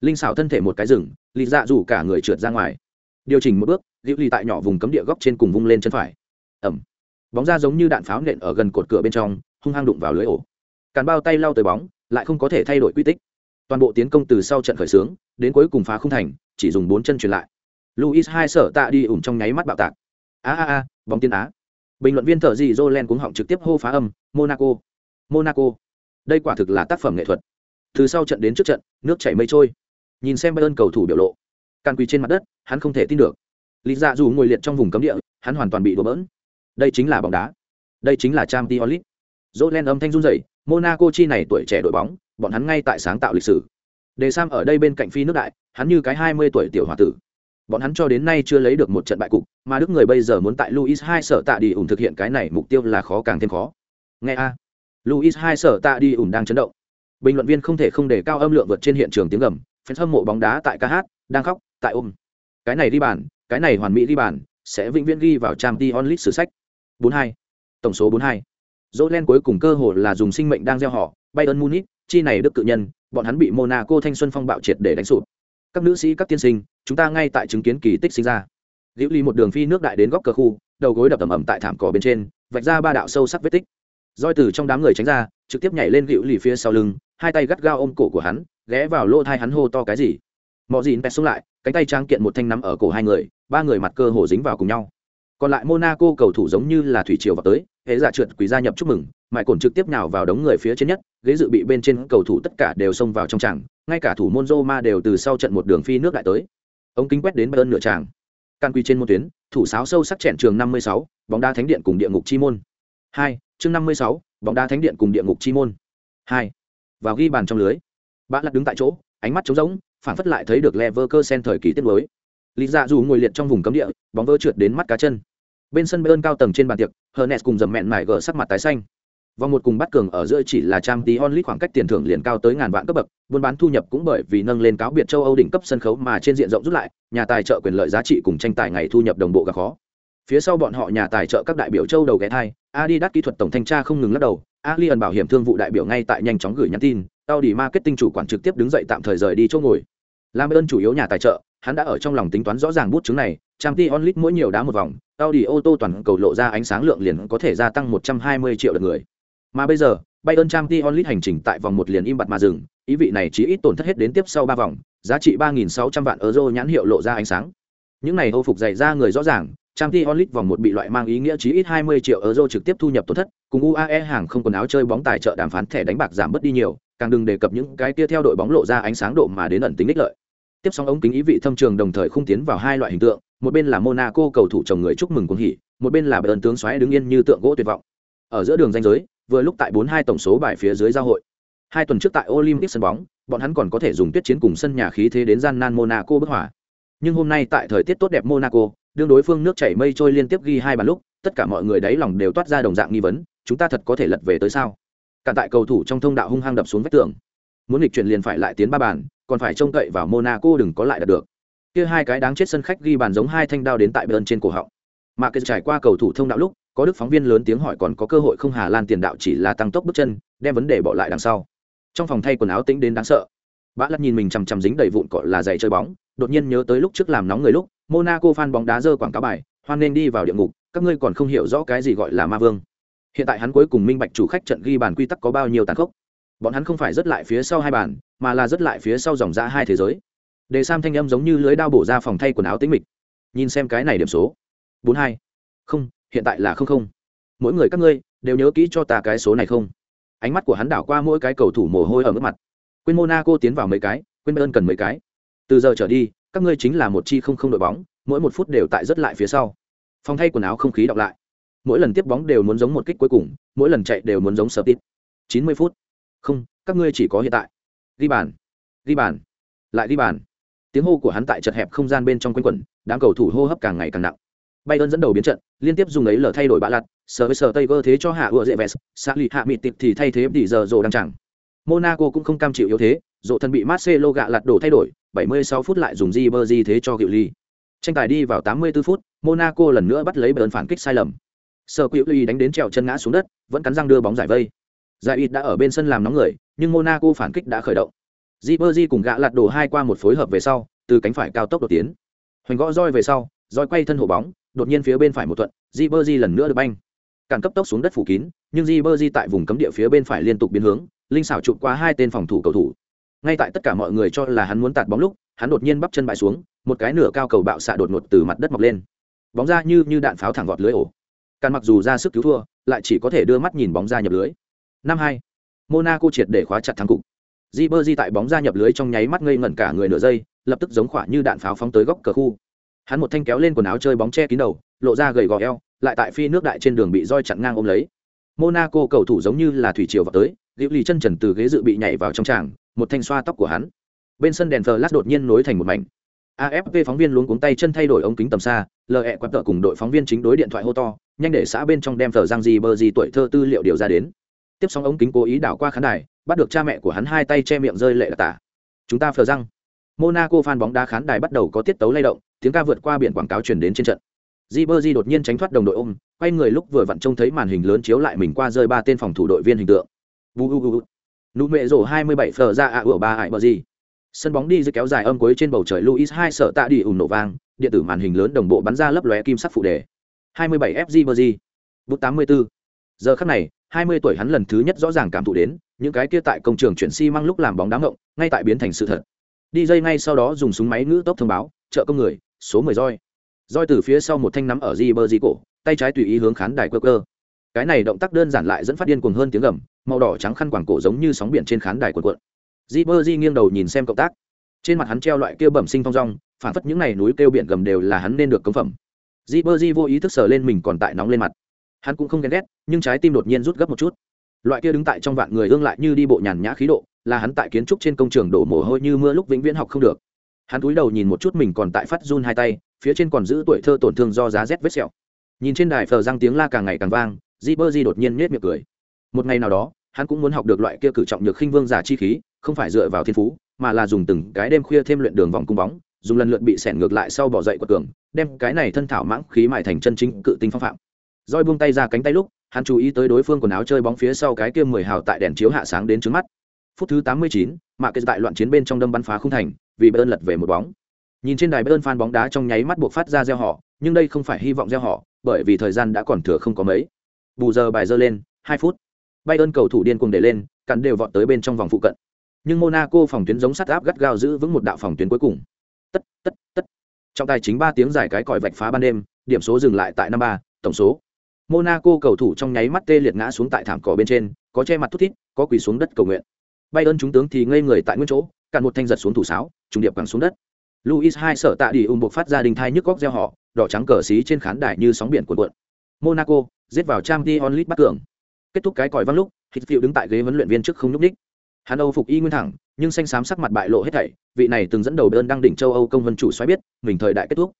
Linh xảo thân thể một cái rừng lì dạ rủ cả người trượt ra ngoài. Điều chỉnh một bước liệu lì tại nhỏ vùng cấm địa góc trên cùng vung lên chân phải. Ẩm. Bóng ra giống như đạn pháo nện ở gần cột cửa bên trong hung hăng đụng vào lưới ổ. Càn bao tay lau tới bóng lại không có thể thay đổi quy tích. Toàn bộ tiến công từ sau trận khởi xướng, đến cuối cùng phá không thành, chỉ dùng bốn chân truyền lại. Luis hai sở tạ đi ủng trong nháy mắt bạo tạc. A a a, bóng tiên á. Bình luận viên thợ gì jolen cũng họng trực tiếp hô phá âm, monaco. Monaco. Đây quả thực là tác phẩm nghệ thuật. Từ sau trận đến trước trận, nước chảy mây trôi. Nhìn xem bayern cầu thủ biểu lộ. Can quỳ trên mặt đất, hắn không thể tin được. Lý dạ dù ngồi liệt trong vùng cấm địa, hắn hoàn toàn bị đổ bỡn. Đây chính là bóng đá. Đây chính là trang t jolen âm thanh run rẩy, monaco chi này tuổi trẻ đội bóng, bọn hắn ngay tại sáng tạo lịch sử. Đề sam ở đây bên cạnh phi nước đại, hắn như cái hai mươi tuổi tiểu hòa tử. Bọn hắn cho đến nay chưa lấy được một trận bại cục, mà đức người bây giờ muốn tại luis hai sở tạ đi ủng thực hiện cái này mục tiêu là khó càng thêm khó. Nghe a. Luis hai sở tạ đi ủng đang chấn động. Bình luận viên không thể không để cao âm lượng vượt trên hiện trường tiếng gầm phen hâm mộ bóng đá tại ca hát, đang khóc, tại ôm. Cái này đi bàn, cái này hoàn mỹ đi bàn, sẽ vĩnh viễn ghi vào trang t onlit sử sách. 42. tổng số 42 dỗ len cuối cùng cơ hội là dùng sinh mệnh đang gieo họ, bayern munich, chi này đức cự nhân, bọn hắn bị monaco thanh xuân phong bạo triệt để đánh sụp. Các nữ sĩ, các tiên sinh, chúng ta ngay tại chứng kiến kỳ tích sinh ra. Liễu ly một đường phi nước đại đến góc cờ khu, đầu gối đập tầm ẩm tại thảm cỏ bên trên, vạch ra ba đạo sâu sắc vết tích. Roi từ trong đám người tránh ra, trực tiếp nhảy lên liễu lì phía sau lưng, hai tay gắt gao ôm cổ của hắn, ghé vào lỗ thai hắn hô to cái gì. Mọi gì pet xuống lại, cánh tay trang kiện một thanh nắm ở cổ hai người, ba người mặt cơ hồ dính vào cùng nhau. Còn lại monaco cầu thủ giống như là thủy triều vào tới hệ giả trượt quý gia nhập chúc mừng mãi cồn trực tiếp nào vào đống người phía trên nhất ghế dự bị bên trên cầu thủ tất cả đều xông vào trong tràng ngay cả thủ môn Roma đều từ sau trận một đường phi nước đại tới. Ống kính quét đến bayern nửa tràng. Can quy trên môn tuyến thủ sáo sâu sắc chèn trường 56, bóng đá thánh điện cùng địa ngục chi môn. Hai chương 56, bóng đá thánh điện cùng địa ngục chi môn. Hai vào ghi bàn trong lưới. Bạn lật đứng tại chỗ ánh mắt trống rỗng phản phất lại thấy được Leverkusen thời kỳ tiết mới lý dạ dù ngồi liệt trong vùng cấm địa bóng vỡ trượt đến mắt cá chân bên sân bayern cao tầng trên bàn tiệc hernes cùng dầm mẹn mải gờ sắc mặt tái xanh Vòng một cùng bắt cường ở giữa chỉ là trang tí onlit khoảng cách tiền thưởng liền cao tới ngàn vạn cấp bậc, buôn bán thu nhập cũng bởi vì nâng lên cáo biệt châu Âu đỉnh cấp sân khấu mà trên diện rộng rút lại, nhà tài trợ quyền lợi giá trị cùng tranh tài ngày thu nhập đồng bộ gặp khó. Phía sau bọn họ nhà tài trợ các đại biểu châu đầu ghé thai, Adidas kỹ thuật tổng thanh tra không ngừng lắc đầu, alien bảo hiểm thương vụ đại biểu ngay tại nhanh chóng gửi nhắn tin, Audi marketing chủ quản trực tiếp đứng dậy tạm thời rời đi chỗ ngồi. làm ơn chủ yếu nhà tài trợ, hắn đã ở trong lòng tính toán rõ ràng bút chứng này, trang Champions onlit mỗi nhiều đá một vòng, Audi ô tô toàn cầu lộ ra ánh sáng lượng liền có thể gia tăng 120 triệu lượt người. Mà bây giờ, Bayern Champions onlit hành trình tại vòng một liền im bặt mà dừng, ý vị này chỉ ít tổn thất hết đến tiếp sau ba vòng, giá trị 3.600 vạn euro nhãn hiệu lộ ra ánh sáng. Những này hô phục dày ra người rõ ràng, trang Champions onlit vòng một bị loại mang ý nghĩa chí ít 20 triệu euro trực tiếp thu nhập tổn thất, cùng UAE hàng không quần áo chơi bóng tài trợ đàm phán thẻ đánh bạc giảm bớt đi nhiều, càng đừng đề cập những cái kia theo đội bóng lộ ra ánh sáng độ mà đến ẩn tính ích lợi. Tiếp sóng ống kính ý vị thâm trường đồng thời khung tiến vào hai loại hình tượng, một bên là Monaco cầu thủ chồng người chúc mừng cuồng hỉ, một bên là Bayern tướng xoáy đứng yên như tượng gỗ tuyệt vọng. Ở giữa đường ranh giới, vừa lúc tại 42 tổng số bài phía dưới giao hội. Hai tuần trước tại Olympic sân bóng, bọn hắn còn có thể dùng tuyết chiến cùng sân nhà khí thế đến gian nan Monaco bức hỏa. Nhưng hôm nay tại thời tiết tốt đẹp Monaco, đương đối phương nước chảy mây trôi liên tiếp ghi hai bàn lúc, tất cả mọi người đáy lòng đều toát ra đồng dạng nghi vấn chúng ta thật có thể lật về tới sao cả tại cầu thủ trong thông đạo hung hăng đập xuống vách tường muốn nghịch chuyển liền phải lại tiến ba bàn còn phải trông cậy vào monaco đừng có lại đạt được. Kia hai cái đáng chết sân khách ghi bàn giống hai thanh đao đến tại bên trên cổ họng. Mà kia trải qua cầu thủ thông đạo lúc, có đức phóng viên lớn tiếng hỏi còn có cơ hội không hà lan tiền đạo chỉ là tăng tốc bước chân, đem vấn đề bỏ lại đằng sau. Trong phòng thay quần áo tĩnh đến đáng sợ. Bã lật nhìn mình chằm chằm dính đầy vụn cỏ là giày chơi bóng, đột nhiên nhớ tới lúc trước làm nóng người lúc, monaco fan bóng đá dơ quảng cáo bài, hoan nên đi vào địa ngục, các ngươi còn không hiểu rõ cái gì gọi là ma vương. Hiện tại hắn cuối cùng minh bạch chủ khách trận ghi bàn quy tắc có bao nhiêu tàn khốc bọn hắn không phải rất lại phía sau hai bàn, mà là rất lại phía sau dòng ra hai thế giới. Đề sam thanh âm giống như lưới đao bổ ra phòng thay quần áo tĩnh mịch. Nhìn xem cái này điểm số. Bốn hai. Không, hiện tại là không không. Mỗi người các ngươi đều nhớ kỹ cho ta cái số này không. Ánh mắt của hắn đảo qua mỗi cái cầu thủ mồ hôi ở mức mặt. Quên monaco tiến vào mấy cái, quên bayern cần mấy cái. Từ giờ trở đi, các ngươi chính là một chi không không đội bóng, mỗi một phút đều tại rất lại phía sau. Phòng thay quần áo không khí đọc lại. Mỗi lần tiếp bóng đều muốn giống một kích cuối cùng, mỗi lần chạy đều muốn giống sơ tít chín mươi phút không, các ngươi chỉ có hiện tại. Ghi bàn ghi bàn, lại ghi bàn. Tiếng hô của hắn tại chật hẹp không gian bên trong quanh quẩn, đám cầu thủ hô hấp càng ngày càng nặng. Bay ơn dẫn đầu biến trận, liên tiếp dùng ấy lờ thay đổi bạ lặt sờ với sờ tây cơ thế cho hạ ựa dễ vest xa lì hạ mịt tịp thì thay thế tỉ giờ rồ đang chẳng. Monaco cũng không cam chịu yếu thế rộ thân bị marcelo gạ lặt đổ thay đổi 76 phút lại dùng di bơ di thế cho cựu ly. Tranh tài đi vào 84 phút, monaco lần nữa bắt lấy bờn phản kích sai lầm. Sờ cựu ly đánh đến trèo chân ngã xuống đất, vẫn cắn răng đưa bóng giải vây giải ít đã ở bên sân làm nóng người, nhưng monaco phản kích đã khởi động. Di cùng gã lạt đổ hai qua một phối hợp về sau, từ cánh phải cao tốc đột tiến. Hoành gõ roi về sau, roi quay thân hộ bóng, đột nhiên phía bên phải một thuận di lần nữa được banh. Cản cấp tốc xuống đất phủ kín, nhưng di tại vùng cấm địa phía bên phải liên tục biến hướng, linh xảo chụp qua hai tên phòng thủ cầu thủ. Ngay tại tất cả mọi người cho là hắn muốn tạt bóng lúc, hắn đột nhiên bắp chân bại xuống, một cái nửa cao cầu bạo xạ đột ngột từ mặt đất mọc lên. Bóng ra như như đạn pháo thẳng vọt lưới ổ. Càn mặc dù ra sức cứu thua, lại chỉ có thể đưa mắt nhìn bóng ra nhập lưới năm hai. Monaco triệt để khóa chặt thắng cục. Di bơ di tại bóng ra nhập lưới trong nháy mắt ngây ngẩn cả người nửa giây, lập tức giống khỏa như đạn pháo phóng tới góc cờ khu. Hắn một thanh kéo lên quần áo chơi bóng che kín đầu, lộ ra gầy gò eo, lại tại phi nước đại trên đường bị roi chặn ngang ôm lấy. Monaco cầu thủ giống như là thủy triều vào tới liệu lì chân trần từ ghế dự bị nhảy vào trong tràng, một thanh xoa tóc của hắn. Bên sân đèn flash đột nhiên nối thành một mảnh. Afp phóng viên luống cuống tay chân thay đổi ống kính tầm xa lờ ẹ quặp tợ cùng đội phóng viên chính đối điện thoại hô to, nhanh để xã bên trong đem thờ giang di bơ di tuổi thơ tư liệu điều ra đến tiếp xong ống kính cố ý đảo qua khán đài, bắt được cha mẹ của hắn hai tay che miệng rơi lệ là tả. Chúng ta phờ răng. Monaco fan bóng đá khán đài bắt đầu có tiết tấu lay động, tiếng ca vượt qua biển quảng cáo truyền đến trên trận. Di bơ di đột nhiên tránh thoát đồng đội ôm, quay người lúc vừa vặn trông thấy màn hình lớn chiếu lại mình qua rơi ba tên phòng thủ đội viên hình tượng. Bu bu bu. nụ mẹ rổ hai mươi bảy phờ ra ạ, ủa, ba ải bờ gì. Sân bóng đi dưới kéo dài âm cuối trên bầu trời luis hai sợ tạ đi ủng nổ vang, điện tử màn hình lớn đồng bộ bắn ra lấp lóe kim sắc phụ đề. 27 fg bờ bút 84. giờ khắc này 20 tuổi hắn lần thứ nhất rõ ràng cảm thụ đến, những cái kia tại công trường chuyển xi si măng lúc làm bóng đá ngộng, ngay tại biến thành sự thật. Đi dây ngay sau đó dùng súng máy ngữ tốc thông báo, trợ công người, số 10 roi. Roi từ phía sau một thanh nắm ở di bơ di cổ, tay trái tùy ý hướng khán đài cơ cơ cái này động tác đơn giản lại dẫn phát điên cuồng hơn tiếng gầm, màu đỏ trắng khăn quàng cổ giống như sóng biển trên khán đài cuộn cuộn. Di bơ di nghiêng đầu nhìn xem cộng tác. Trên mặt hắn treo loại kia bẩm sinh thong dong, phản phất những n à y núi kêu biển gầm đều là hắn nên được cống phẩm. Di bơ di vô ý thức sờ lên mình còn tại nóng lên mặt hắn cũng không ghen ghét, nhưng trái tim đột nhiên rút gấp một chút. Loại kia đứng tại trong vạn người ương lại như đi bộ nhàn nhã khí độ, là hắn tại kiến trúc trên công trường đổ mồ hôi như mưa lúc vĩnh viễn học không được. Hắn cúi đầu nhìn một chút mình còn tại phát run hai tay, phía trên còn giữ tuổi thơ tổn thương do giá rét vết sẹo. Nhìn trên đài phờ răng tiếng la càng ngày càng vang, di bơ di đột nhiên nết miệng cười. Một ngày nào đó, hắn cũng muốn học được loại kia cử trọng nhược khinh vương giả chi khí, không phải dựa vào thiên phú, mà là dùng từng cái đêm khuya thêm luyện đường vòng cung bóng, dùng lần lượt bị xẻn ngược lại sau bỏ dậy của cường, đem cái này thân thảo mãng khí mại thành chân chính cự tinh phong phạm roi buông tay ra cánh tay lúc hắn chú ý tới đối phương quần áo chơi bóng phía sau cái kia mười hào tại đèn chiếu hạ sáng đến trước mắt. Phút thứ tám mươi chín, mạ kệ tại loạn chiến bên trong đâm bắn phá không thành vì bayern lật về một bóng. Nhìn trên đài bayern fan bóng đá trong nháy mắt buộc phát ra gieo họ nhưng đây không phải hy vọng gieo họ bởi vì thời gian đã còn thừa không có mấy. Bù giờ bài dơ lên hai phút. Bayern cầu thủ điên cuồng để lên cắn đều vọt tới bên trong vòng phụ cận. Nhưng monaco phòng tuyến giống sắt áp gắt gao giữ vững một đạo phòng tuyến cuối cùng. Tất tất tất. Trọng tài chính ba tiếng giải cái còi vạch phá ban đêm điểm số dừng lại tại năm ba tổng số monaco cầu thủ trong nháy mắt tê liệt ngã xuống tại thảm cỏ bên trên, có che mặt thút thít, có quỳ xuống đất cầu nguyện. Bay ơn chúng tướng thì ngây người tại nguyên chỗ cản một thanh giật xuống thủ sáo, trùng điệp quẳng xuống đất. Luis hai sợ tạ đi ung buộc phát ra đình thai nhức góc reo họ, đỏ trắng cờ xí trên khán đài như sóng biển cuộn cuộn. Monaco, giết vào trang League bắt cường kết thúc cái còi văng lúc Hitfield đứng tại ghế huấn luyện viên trước không nhúc nhích. hắn âu phục y nguyên thẳng, nhưng xanh xám sắc mặt bại lộ hết thảy, vị này từng dẫn đầu đơn đăng đỉnh châu âu công vân chủ xoáy biết, mình thời đại kết thúc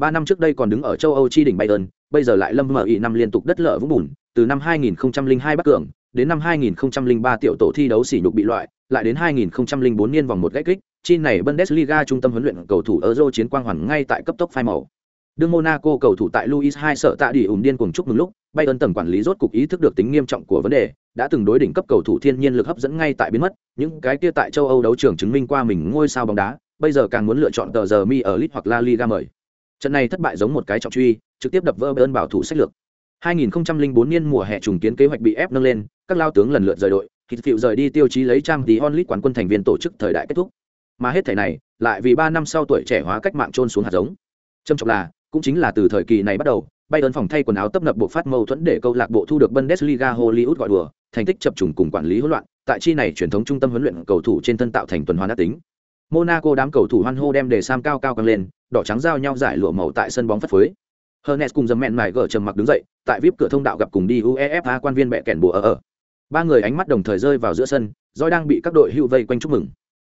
ba năm trước đây còn đứng ở châu âu chi đỉnh bayern, bây giờ lại lâm mở ý năm liên tục đất lở vũng bùn, từ năm 2002 bắc cường đến năm 2003 tiểu tổ thi đấu sỉ nhục bị loại, lại đến 2004 niên vòng một gãy kích, chi này bundesliga trung tâm huấn luyện cầu thủ euro chiến quang hoàn ngay tại cấp tốc phai màu. Đương monaco cầu thủ tại luis hai sợ tạ đi ủng điên cuồng chúc mừng lúc, bayern tầng quản lý rốt cục ý thức được tính nghiêm trọng của vấn đề, đã từng đối đỉnh cấp cầu thủ thiên nhiên lực hấp dẫn ngay tại biến mất, những cái kia tại châu âu đấu trường chứng minh qua mình ngôi sao bóng đá, bây giờ càng muốn lựa chọn tờ giờ mi ở lit hoặc la liga mời trận này thất bại giống một cái trọng truy trực tiếp đập vỡ bayern bảo thủ sách lược. 2004 niên mùa hè trùng kiến kế hoạch bị ép nâng lên các lao tướng lần lượt rời đội thịt phiệu rời đi tiêu chí lấy trang tí onlit quán quân thành viên tổ chức thời đại kết thúc. Mà hết thể này lại vì ba năm sau tuổi trẻ hóa cách mạng trôn xuống hạt giống. Trầm trọng là cũng chính là từ thời kỳ này bắt đầu Bayern phòng thay quần áo tấp nập bộ phát mâu thuẫn để câu lạc bộ thu được Bundesliga Hollywood gọi đùa, thành tích chập trùng cùng quản lý hỗn loạn, tại chi này truyền thống trung tâm huấn luyện cầu thủ trên thân tạo thành tuần hoàn ác tính. Monaco đám cầu thủ hoan hô đem đề sam cao cao căng lên, đỏ trắng giao nhau giải lụa màu tại sân bóng phất phới. Hernes cùng dầm mẹn mải gở trầm mặc đứng dậy, tại VIP cửa thông đạo gặp cùng đi UEFA quan viên mẹ kèn bùa ở ở. Ba người ánh mắt đồng thời rơi vào giữa sân, Joy đang bị các đội hưu vây quanh chúc mừng.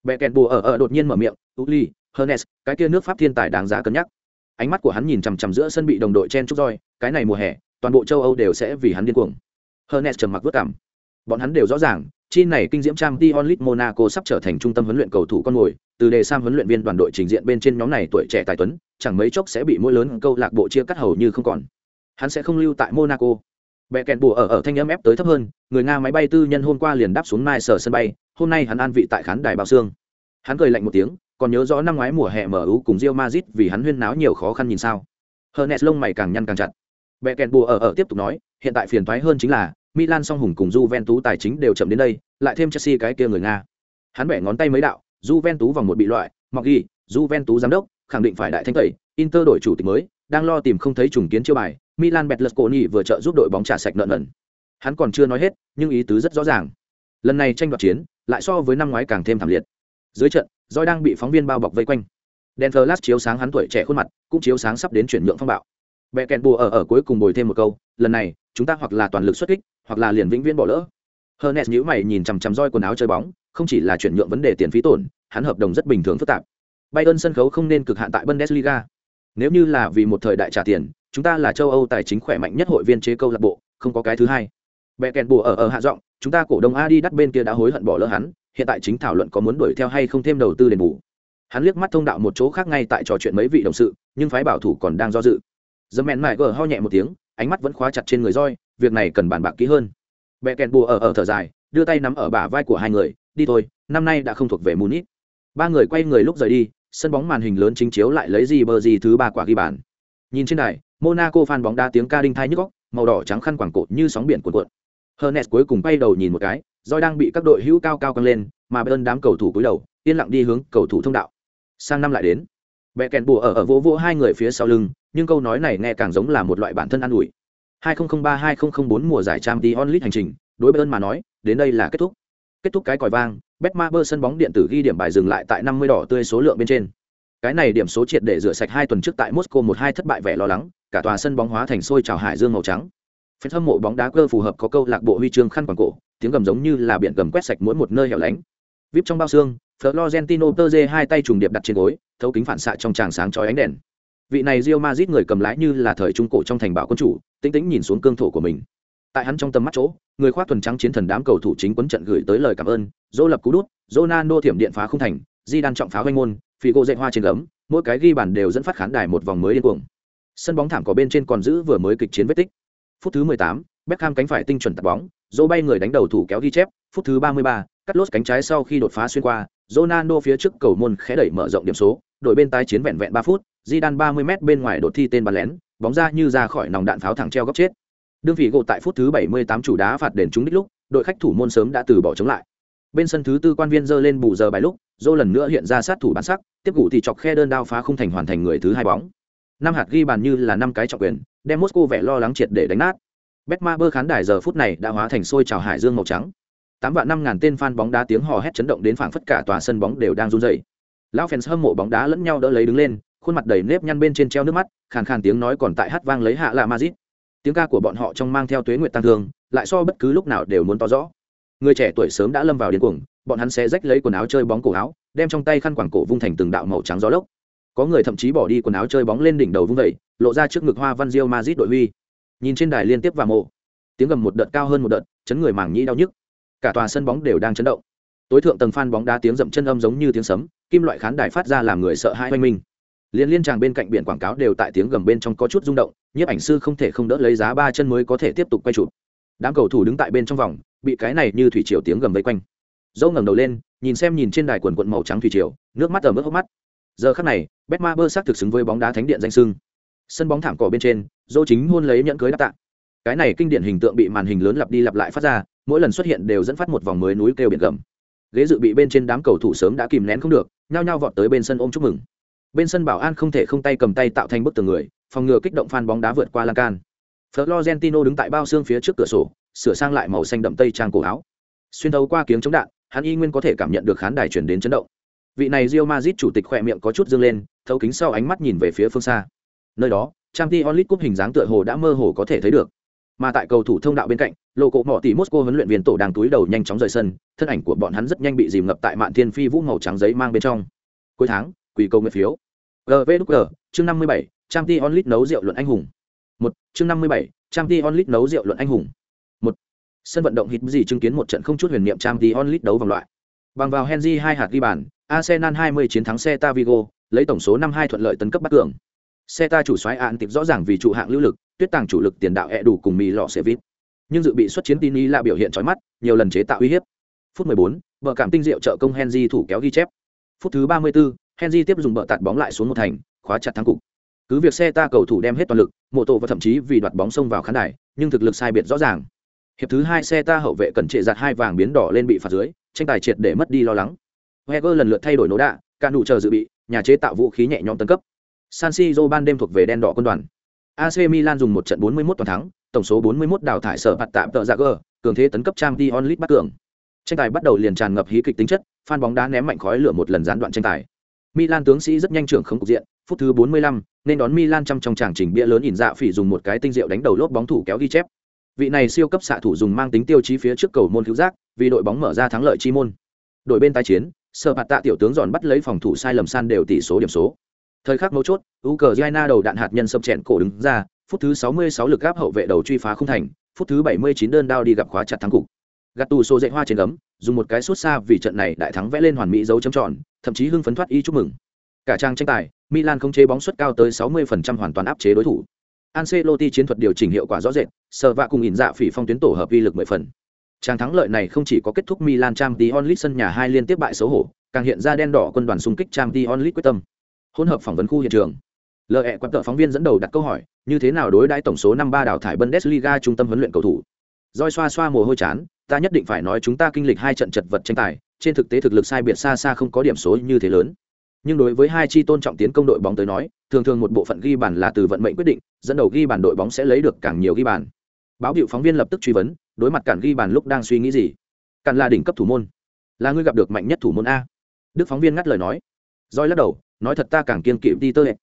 Mẹ kèn bùa ở ở đột nhiên mở miệng, "Uli, Hernes, cái kia nước Pháp thiên tài đáng giá cân nhắc." ánh mắt của hắn nhìn chằm chằm giữa sân bị đồng đội chen chúc roi cái này mùa hè toàn bộ châu âu đều sẽ vì hắn điên cuồng hernes trầm mặc vất cảm bọn hắn đều rõ ràng chi này kinh diễm trang t Lit monaco sắp trở thành trung tâm huấn luyện cầu thủ con mồi từ đề sam huấn luyện viên đoàn đội trình diện bên trên nhóm này tuổi trẻ tài tuấn chẳng mấy chốc sẽ bị mỗi lớn câu lạc bộ chia cắt hầu như không còn hắn sẽ không lưu tại monaco Bẻ kẹn bùa ở ở thanh âm ép tới thấp hơn người nga máy bay tư nhân hôm qua liền đáp xuống mai sở sân bay hôm nay hắn an vị tại khán đài bao xương hắn cười lạnh một tiếng còn nhớ rõ năm ngoái mùa hè MU cùng Real Madrid vì hắn huyên náo nhiều khó khăn nhìn sao. Hernes lông mày càng nhăn càng chặt. Bẻ kèn bùa ở ở tiếp tục nói, hiện tại phiền toái hơn chính là Milan song hùng cùng Juventus tài chính đều chậm đến đây, lại thêm Chelsea cái kia người Nga. Hắn bẻ ngón tay mấy đạo, Juventus vòng một bị loại, mặc ghi, Juventus giám đốc khẳng định phải đại thanh tẩy, Inter đổi chủ tịch mới, đang lo tìm không thấy trùng kiến chiêu bài, Milan Berlusconi vừa trợ giúp đội bóng trả sạch nợ nần. Hắn còn chưa nói hết, nhưng ý tứ rất rõ ràng. Lần này tranh đoạt chiến, lại so với năm ngoái càng thêm thảm liệt. Dưới trận, roi đang bị phóng viên bao bọc vây quanh đèn flash chiếu sáng hắn tuổi trẻ khuôn mặt cũng chiếu sáng sắp đến chuyển nhượng phong bạo bẹ kèn bùa ở ở cuối cùng bồi thêm một câu lần này chúng ta hoặc là toàn lực xuất kích hoặc là liền vĩnh viễn bỏ lỡ Hernes nhíu mày nhìn chằm chằm roi quần áo chơi bóng, không chỉ là chuyển nhượng vấn đề tiền phí tổn, hắn hợp đồng rất bình thường phức tạp. Bayern sân khấu không nên cực hạn tại Bundesliga. Nếu như là vì một thời đại trả tiền, chúng ta là châu Âu tài chính khỏe mạnh nhất hội viên chế câu lạc bộ, không có cái thứ hai. bẹ kèn bùa ở ở hạ giọng, chúng ta cổ đông Adidas bên kia đã hối hận bỏ lỡ hắn, hiện tại chính thảo luận có muốn đuổi theo hay không thêm đầu tư đền bù hắn liếc mắt thông đạo một chỗ khác ngay tại trò chuyện mấy vị đồng sự nhưng phái bảo thủ còn đang do dự dâm mẹn mải gờ ho nhẹ một tiếng ánh mắt vẫn khóa chặt trên người roi việc này cần bàn bạc kỹ hơn bẹ kèn bùa ở ở thở dài đưa tay nắm ở bả vai của hai người đi thôi năm nay đã không thuộc về munich ba người quay người lúc rời đi sân bóng màn hình lớn chính chiếu lại lấy gì bờ gì thứ ba quả ghi bàn nhìn trên đài monaco phan bóng đá tiếng ca đinh thai nhức góc màu đỏ trắng khăn quảng cột như sóng biển cuộn cuộn Hernes cuối cùng quay đầu nhìn một cái, roi đang bị các đội hữu cao cao căng lên, mà bên đám cầu thủ cúi đầu, yên lặng đi hướng cầu thủ thông đạo. Sang năm lại đến. Bẻ kèn bùa ở ở vỗ vỗ hai người phía sau lưng, nhưng câu nói này nghe càng giống là một loại bản thân an ủi. 2003-2004 mùa giải Champions League hành trình, đối bên mà nói, đến đây là kết thúc. Kết thúc cái còi vang, Betmaber sân bóng điện tử ghi điểm bài dừng lại tại 50 đỏ tươi số lượng bên trên. Cái này điểm số triệt để rửa sạch hai tuần trước tại Moscow một hai thất bại vẻ lo lắng, cả tòa sân bóng hóa thành sôi trào hải dương màu trắng Fan hâm mộ bóng đá cơ phù hợp có câu lạc bộ huy chương khăn quàng cổ, tiếng gầm giống như là biển gầm quét sạch mỗi một nơi hẻo lánh. Vip trong bao xương, Florentino Perez hai tay trùng điệp đặt trên gối, thấu kính phản xạ trong tràng sáng chói ánh đèn. Vị này Real Madrid người cầm lái như là thời trung cổ trong thành bảo quân chủ, tĩnh tĩnh nhìn xuống cương thổ của mình. Tại hắn trong tầm mắt chỗ, người khoác thuần trắng chiến thần đám cầu thủ chính quấn trận gửi tới lời cảm ơn, Dỗ lập cú đút, Ronaldo thiểm điện phá không thành, Di đan trọng phá vây môn, Figo dệt hoa trên gấm, mỗi cái ghi bàn đều dẫn phát khán đài một vòng mới điên cuồng. Sân bóng thảm có bên trên còn giữ vừa mới kịch chiến vết tích. Phút thứ 18, Beckham cánh phải tinh chuẩn tạt bóng, dỗ bay người đánh đầu thủ kéo ghi chép, phút thứ 33, cắt lốt cánh trái sau khi đột phá xuyên qua, Ronaldo phía trước cầu môn khẽ đẩy mở rộng điểm số, đội bên tái chiến vẹn vẹn 3 phút, Zidane 30m bên ngoài đột thi tên bắn lén, bóng ra như ra khỏi nòng đạn pháo thẳng treo góc chết. Đương vị gỗ tại phút thứ 78 chủ đá phạt đền trúng đích lúc, đội khách thủ môn sớm đã từ bỏ chống lại. Bên sân thứ tư quan viên giơ lên bù giờ bài lúc, Zô lần nữa hiện ra sát thủ bản sắc, tiếp cụ thì chọc khe đơn đao phá không thành hoàn thành người thứ hai bóng. Năm hạt ghi bàn như là năm cái trọng quyền, đem Moscow vẻ lo lắng triệt để đánh nát. Betmaber bơ khán đài giờ phút này đã hóa thành sôi trào hải dương màu trắng. Tám vạn năm ngàn tên fan bóng đá tiếng hò hét chấn động đến phảng phất cả tòa sân bóng đều đang run rẩy. Lão fans hâm mộ bóng đá lẫn nhau đỡ lấy đứng lên, khuôn mặt đầy nếp nhăn bên trên treo nước mắt, khàn khàn tiếng nói còn tại hát vang lấy hạ là Madrid. Tiếng ca của bọn họ trong mang theo tuế nguyệt tăng thương, lại so bất cứ lúc nào đều muốn to rõ. Người trẻ tuổi sớm đã lâm vào điên cuồng, bọn hắn sẽ rách lấy quần áo chơi bóng cổ áo, đem trong tay khăn quàng cổ vung thành từng đạo màu trắng gió lốc. có người thậm chí bỏ đi quần áo chơi bóng lên đỉnh đầu vung vẩy lộ ra trước ngực hoa văn diêu Madrid đội huy nhìn trên đài liên tiếp và mộ tiếng gầm một đợt cao hơn một đợt chấn người mảng nhĩ đau nhức cả tòa sân bóng đều đang chấn động. Tối thượng tầng phan bóng đá tiếng dậm chân âm giống như tiếng sấm, kim loại khán đài phát ra làm người sợ hãi oanh minh. Liên liên tràng bên cạnh biển quảng cáo đều tại tiếng gầm bên trong có chút rung động, nhiếp ảnh sư không thể không đỡ lấy giá ba chân mới có thể tiếp tục quay chụp. Đám cầu thủ đứng tại bên trong vòng, bị cái này như thủy triều tiếng gầm vây quanh. Dâu ngẩng đầu lên, nhìn xem nhìn trên đài quần quận màu trắng thủy triều, nước mắt ở mức hốc mắt. Giờ khắc này, betma bơ xác thực xứng với bóng đá thánh điện danh sưng sân bóng thảm cỏ bên trên, dâu chính hôn lấy nhẫn cưới đáp tạ. Cái này kinh điển hình tượng bị màn hình lớn lặp đi lặp lại phát ra mỗi lần xuất hiện đều dẫn phát một vòng mới núi kêu biển gầm. Ghế dự bị bên trên đám cầu thủ sớm đã kìm nén không được, nhao nhao vọt tới bên sân ôm chúc mừng. Bên sân bảo an không thể không tay cầm tay tạo thành bức tường người, phòng ngừa kích động phan bóng đá vượt qua lan can. Florentino đứng tại bao xương phía trước cửa sổ, sửa sang lại màu xanh đậm tây trang cổ áo. Xuyên thấu qua kiếng chống đạn, hắn y nguyên có thể cảm nhận được khán đài chuyển đến chấn động. Vị này rio mazit chủ tịch khỏe miệng có chút dương lên, thấu kính sau ánh mắt nhìn về phía phương xa. Nơi đó trang t onlit cúp hình dáng tựa hồ đã mơ hồ có thể thấy được. Mà tại cầu thủ thông đạo bên cạnh lộ cộ mỏ tỷ mosco huấn luyện viên tổ đang túi đầu nhanh chóng rời sân, thân ảnh của bọn hắn rất nhanh bị dìm ngập tại mạn thiên phi vũ màu trắng giấy mang bên trong. Cuối tháng quỳ câu nguyện phiếu. Gvg chương năm mươi bảy trang t onlit nấu rượu luận anh hùng. Một, chương năm mươi bảy trang t onlit nấu rượu luận anh hùng. Một, sân vận động hít gì chứng kiến một trận không chút huyền niệm trang t onlit đấu vòng loại. Bằng vào henry hai hạt ghi bàn, arsenal 20 chiến thắng xe vigo, lấy tổng số năm hai thuận lợi tấn cấp bắt cường. Xe ta chủ xoáy an tịp rõ ràng vì trụ hạng lưu lực, tuyết tàng chủ lực tiền đạo e đủ cùng mì lọ xe vít nhưng dự bị xuất chiến tin y là biểu hiện trói mắt nhiều lần chế tạo uy hiếp. Phút 14, vợ cảm tinh diệu trợ công henry thủ kéo ghi chép. Phút thứ 34, henry tiếp dùng bờ tạt bóng lại xuống một thành khóa chặt thắng cục. Cứ việc xe ta cầu thủ đem hết toàn lực mộ tổ và thậm chí vì đoạt bóng xông vào khán đài nhưng thực lực sai biệt rõ ràng. Hiệp thứ hai xe ta hậu vệ cần trệ giặt hai vàng biến đỏ lên bị phạt dưới tranh tài triệt để mất đi lo lắng. Heger lần lượt thay đổi nỗ đạ cả nụ chờ dự bị nhà chế tạo vũ khí nhẹ nhõm tấn cấp. San siro ban đêm thuộc về đen đỏ quân đoàn. Ac milan dùng một trận 41 toàn thắng tổng số 41 đào thải sở phạt tạm tợ ra gờ cường thế tấn cấp trang t onlit bắt cường. Tranh tài bắt đầu liền tràn ngập hí kịch tính chất phan bóng đá ném mạnh khói lửa một lần gián đoạn tranh tài. Milan tướng sĩ rất nhanh trưởng không cục diện phút thứ 45, nên đón milan trong trong tràng trình bia lớn ỉn dạ phỉ dùng một cái tinh diệu đánh đầu lốp bóng thủ kéo ghi chép. Vị này siêu cấp xạ thủ dùng mang tính tiêu chí phía trước cầu môn cứu giác vì đội bóng mở ra thắng lợi chi môn. Đội bên tái chiến sở bạt tạ tiểu tướng dọn bắt lấy phòng thủ sai lầm san đều tỷ số điểm số. Thời khắc mấu chốt ukraine đầu đạn hạt nhân sập chèn cổ đứng ra phút thứ 66 lực gáp hậu vệ đầu truy phá không thành phút thứ 79 đơn đao đi gặp khóa chặt thắng cục Gattuso tù dạy hoa trên gấm dùng một cái suốt xa vì trận này đại thắng vẽ lên hoàn mỹ dấu chấm tròn thậm chí hưng phấn thoát y chúc mừng cả trang tranh tài milan không chế bóng suất cao tới 60% hoàn toàn áp chế đối thủ Ancelotti chiến thuật điều chỉnh hiệu quả rõ rệt, sờ vạ cùng ỉn dạ phỉ phong tuyến tổ hợp uy lực mười phần. Trang thắng lợi này không chỉ có kết thúc Milan Champions League sân nhà hai liên tiếp bại xấu hổ, càng hiện ra đen đỏ quân đoàn xung kích Champions League quyết tâm. Hỗn hợp phỏng vấn khu hiện trường. Lờ e quan tợ phóng viên dẫn đầu đặt câu hỏi, như thế nào đối đãi tổng số năm ba đào thải Bundesliga trung tâm huấn luyện cầu thủ. Rồi xoa xoa mồ hôi chán, ta nhất định phải nói chúng ta kinh lịch hai trận chật vật tranh tài, trên thực tế thực lực sai biệt xa xa không có điểm số như thế lớn. Nhưng đối với hai chi tôn trọng tiến công đội bóng tới nói thường thường một bộ phận ghi bàn là từ vận mệnh quyết định dẫn đầu ghi bàn đội bóng sẽ lấy được càng nhiều ghi bàn. Báo hiệu phóng viên lập tức truy vấn đối mặt cản ghi bàn lúc đang suy nghĩ gì? Cản là đỉnh cấp thủ môn. Là ngươi gặp được mạnh nhất thủ môn a. Đức phóng viên ngắt lời nói. Roi lắc đầu nói thật ta càng kiên kỵ đi tơ hệ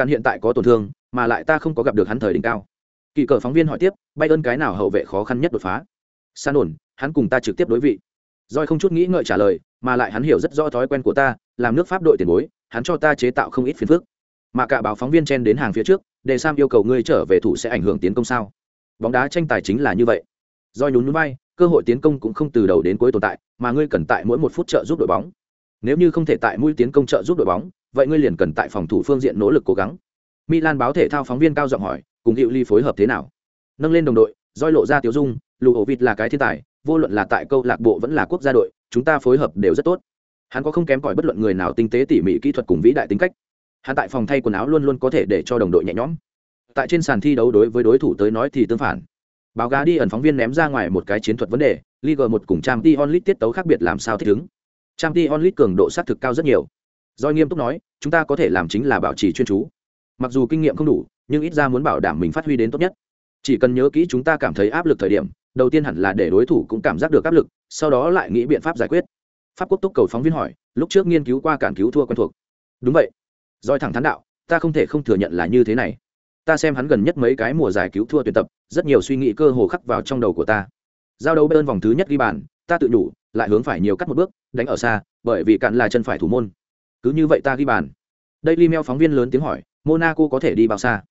cản hiện tại có tổn thương, mà lại ta không có gặp được hắn thời đỉnh cao. Kỳ cờ phóng viên hỏi tiếp, bay ơn cái nào hậu vệ khó khăn nhất đột phá? San ổn, hắn cùng ta trực tiếp đối vị. Roi không chút nghĩ ngợi trả lời, mà lại hắn hiểu rất rõ thói quen của ta, làm nước pháp đội tiền bối, hắn cho ta chế tạo không ít phiền phức. Mà cả báo phóng viên chen đến hàng phía trước, để sam yêu cầu ngươi trở về thủ sẽ ảnh hưởng tiến công sao? Bóng đá tranh tài chính là như vậy. Do nhún núi bay cơ hội tiến công cũng không từ đầu đến cuối tồn tại, mà ngươi cần tại mỗi một phút trợ giúp đội bóng. Nếu như không thể tại mũi tiến công trợ giúp đội bóng vậy ngươi liền cần tại phòng thủ phương diện nỗ lực cố gắng. Milan báo thể thao phóng viên cao giọng hỏi, cùng hiệu ly phối hợp thế nào? Nâng lên đồng đội, roi lộ ra tiểu dung lù ổ vịt là cái thiên tài, vô luận là tại câu lạc bộ vẫn là quốc gia đội, chúng ta phối hợp đều rất tốt. Hắn có không kém cỏi bất luận người nào tinh tế tỉ mỉ kỹ thuật cùng vĩ đại tính cách. Hắn tại phòng thay quần áo luôn luôn có thể để cho đồng đội nhẹ nhõm. Tại trên sàn thi đấu đối với đối thủ tới nói thì tương phản. Báo gá đi ẩn phóng viên ném ra ngoài một cái chiến thuật vấn đề Liga một cùng trang t onlit tiết tấu khác biệt làm sao thích ứng. Trang t onlit cường độ sát thực cao rất nhiều do nghiêm túc nói, chúng ta có thể làm chính là bảo trì chuyên chú. Mặc dù kinh nghiệm không đủ, nhưng ít ra muốn bảo đảm mình phát huy đến tốt nhất. Chỉ cần nhớ kỹ chúng ta cảm thấy áp lực thời điểm, đầu tiên hẳn là để đối thủ cũng cảm giác được áp lực, sau đó lại nghĩ biện pháp giải quyết. Pháp quốc túc cầu phóng viên hỏi, lúc trước nghiên cứu qua cản cứu thua quen thuộc. Đúng vậy. Doi thẳng thắn đạo, ta không thể không thừa nhận là như thế này. Ta xem hắn gần nhất mấy cái mùa giải cứu thua tuyển tập, rất nhiều suy nghĩ cơ hồ khắc vào trong đầu của ta. Giao đấu bên vòng thứ nhất ghi bàn, ta tự đủ lại hướng phải nhiều cắt một bước, đánh ở xa, bởi vì cạn là chân phải thủ môn cứ như vậy ta ghi bàn đây li meo phóng viên lớn tiếng hỏi, Monaco có thể đi bao xa?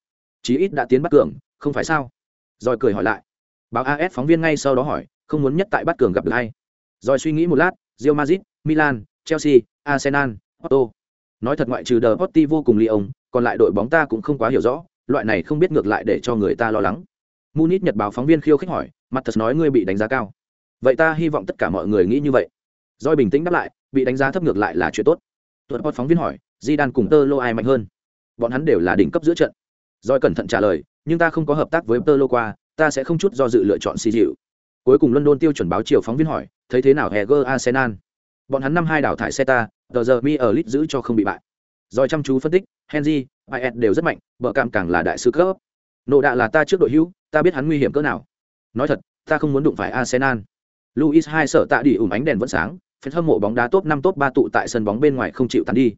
Chí ít đã tiến bắt cường, không phải sao? Rồi cười hỏi lại. Báo AS phóng viên ngay sau đó hỏi, không muốn nhất tại bắt cường gặp được ai? Rồi suy nghĩ một lát, Real Madrid, Milan, Chelsea, Arsenal, Porto. Nói thật ngoại trừ The vô cùng Lyon, còn lại đội bóng ta cũng không quá hiểu rõ, loại này không biết ngược lại để cho người ta lo lắng. Munich Nhật báo phóng viên khiêu khích hỏi, mặt thật nói ngươi bị đánh giá cao. Vậy ta hy vọng tất cả mọi người nghĩ như vậy. Rồi bình tĩnh đáp lại, bị đánh giá thấp ngược lại là chuyện tốt. Tuột phóng viên hỏi, di đan cùng tơ lô ai mạnh hơn? Bọn hắn đều là đỉnh cấp giữa trận. Roi cẩn thận trả lời nhưng ta không có hợp tác với tơ lô qua ta sẽ không chút do dự lựa chọn xì dịu cuối cùng london tiêu chuẩn báo chiều phóng viên hỏi thấy thế nào heger arsenal? Bọn hắn năm hai đảo thải xe ta tờ giờ mi ở lit giữ cho không bị bại. Rồi chăm chú phân tích henry is đều rất mạnh bờ cảm càng là đại sư cấp. Nộ đạ là ta trước đội hữu ta biết hắn nguy hiểm cỡ nào. Nói thật ta không muốn đụng phải arsenal. Luis hai sợ tạ đi ủm ánh đèn vẫn sáng fan hâm mộ bóng đá top năm top ba tụ tại sân bóng bên ngoài không chịu tan đi.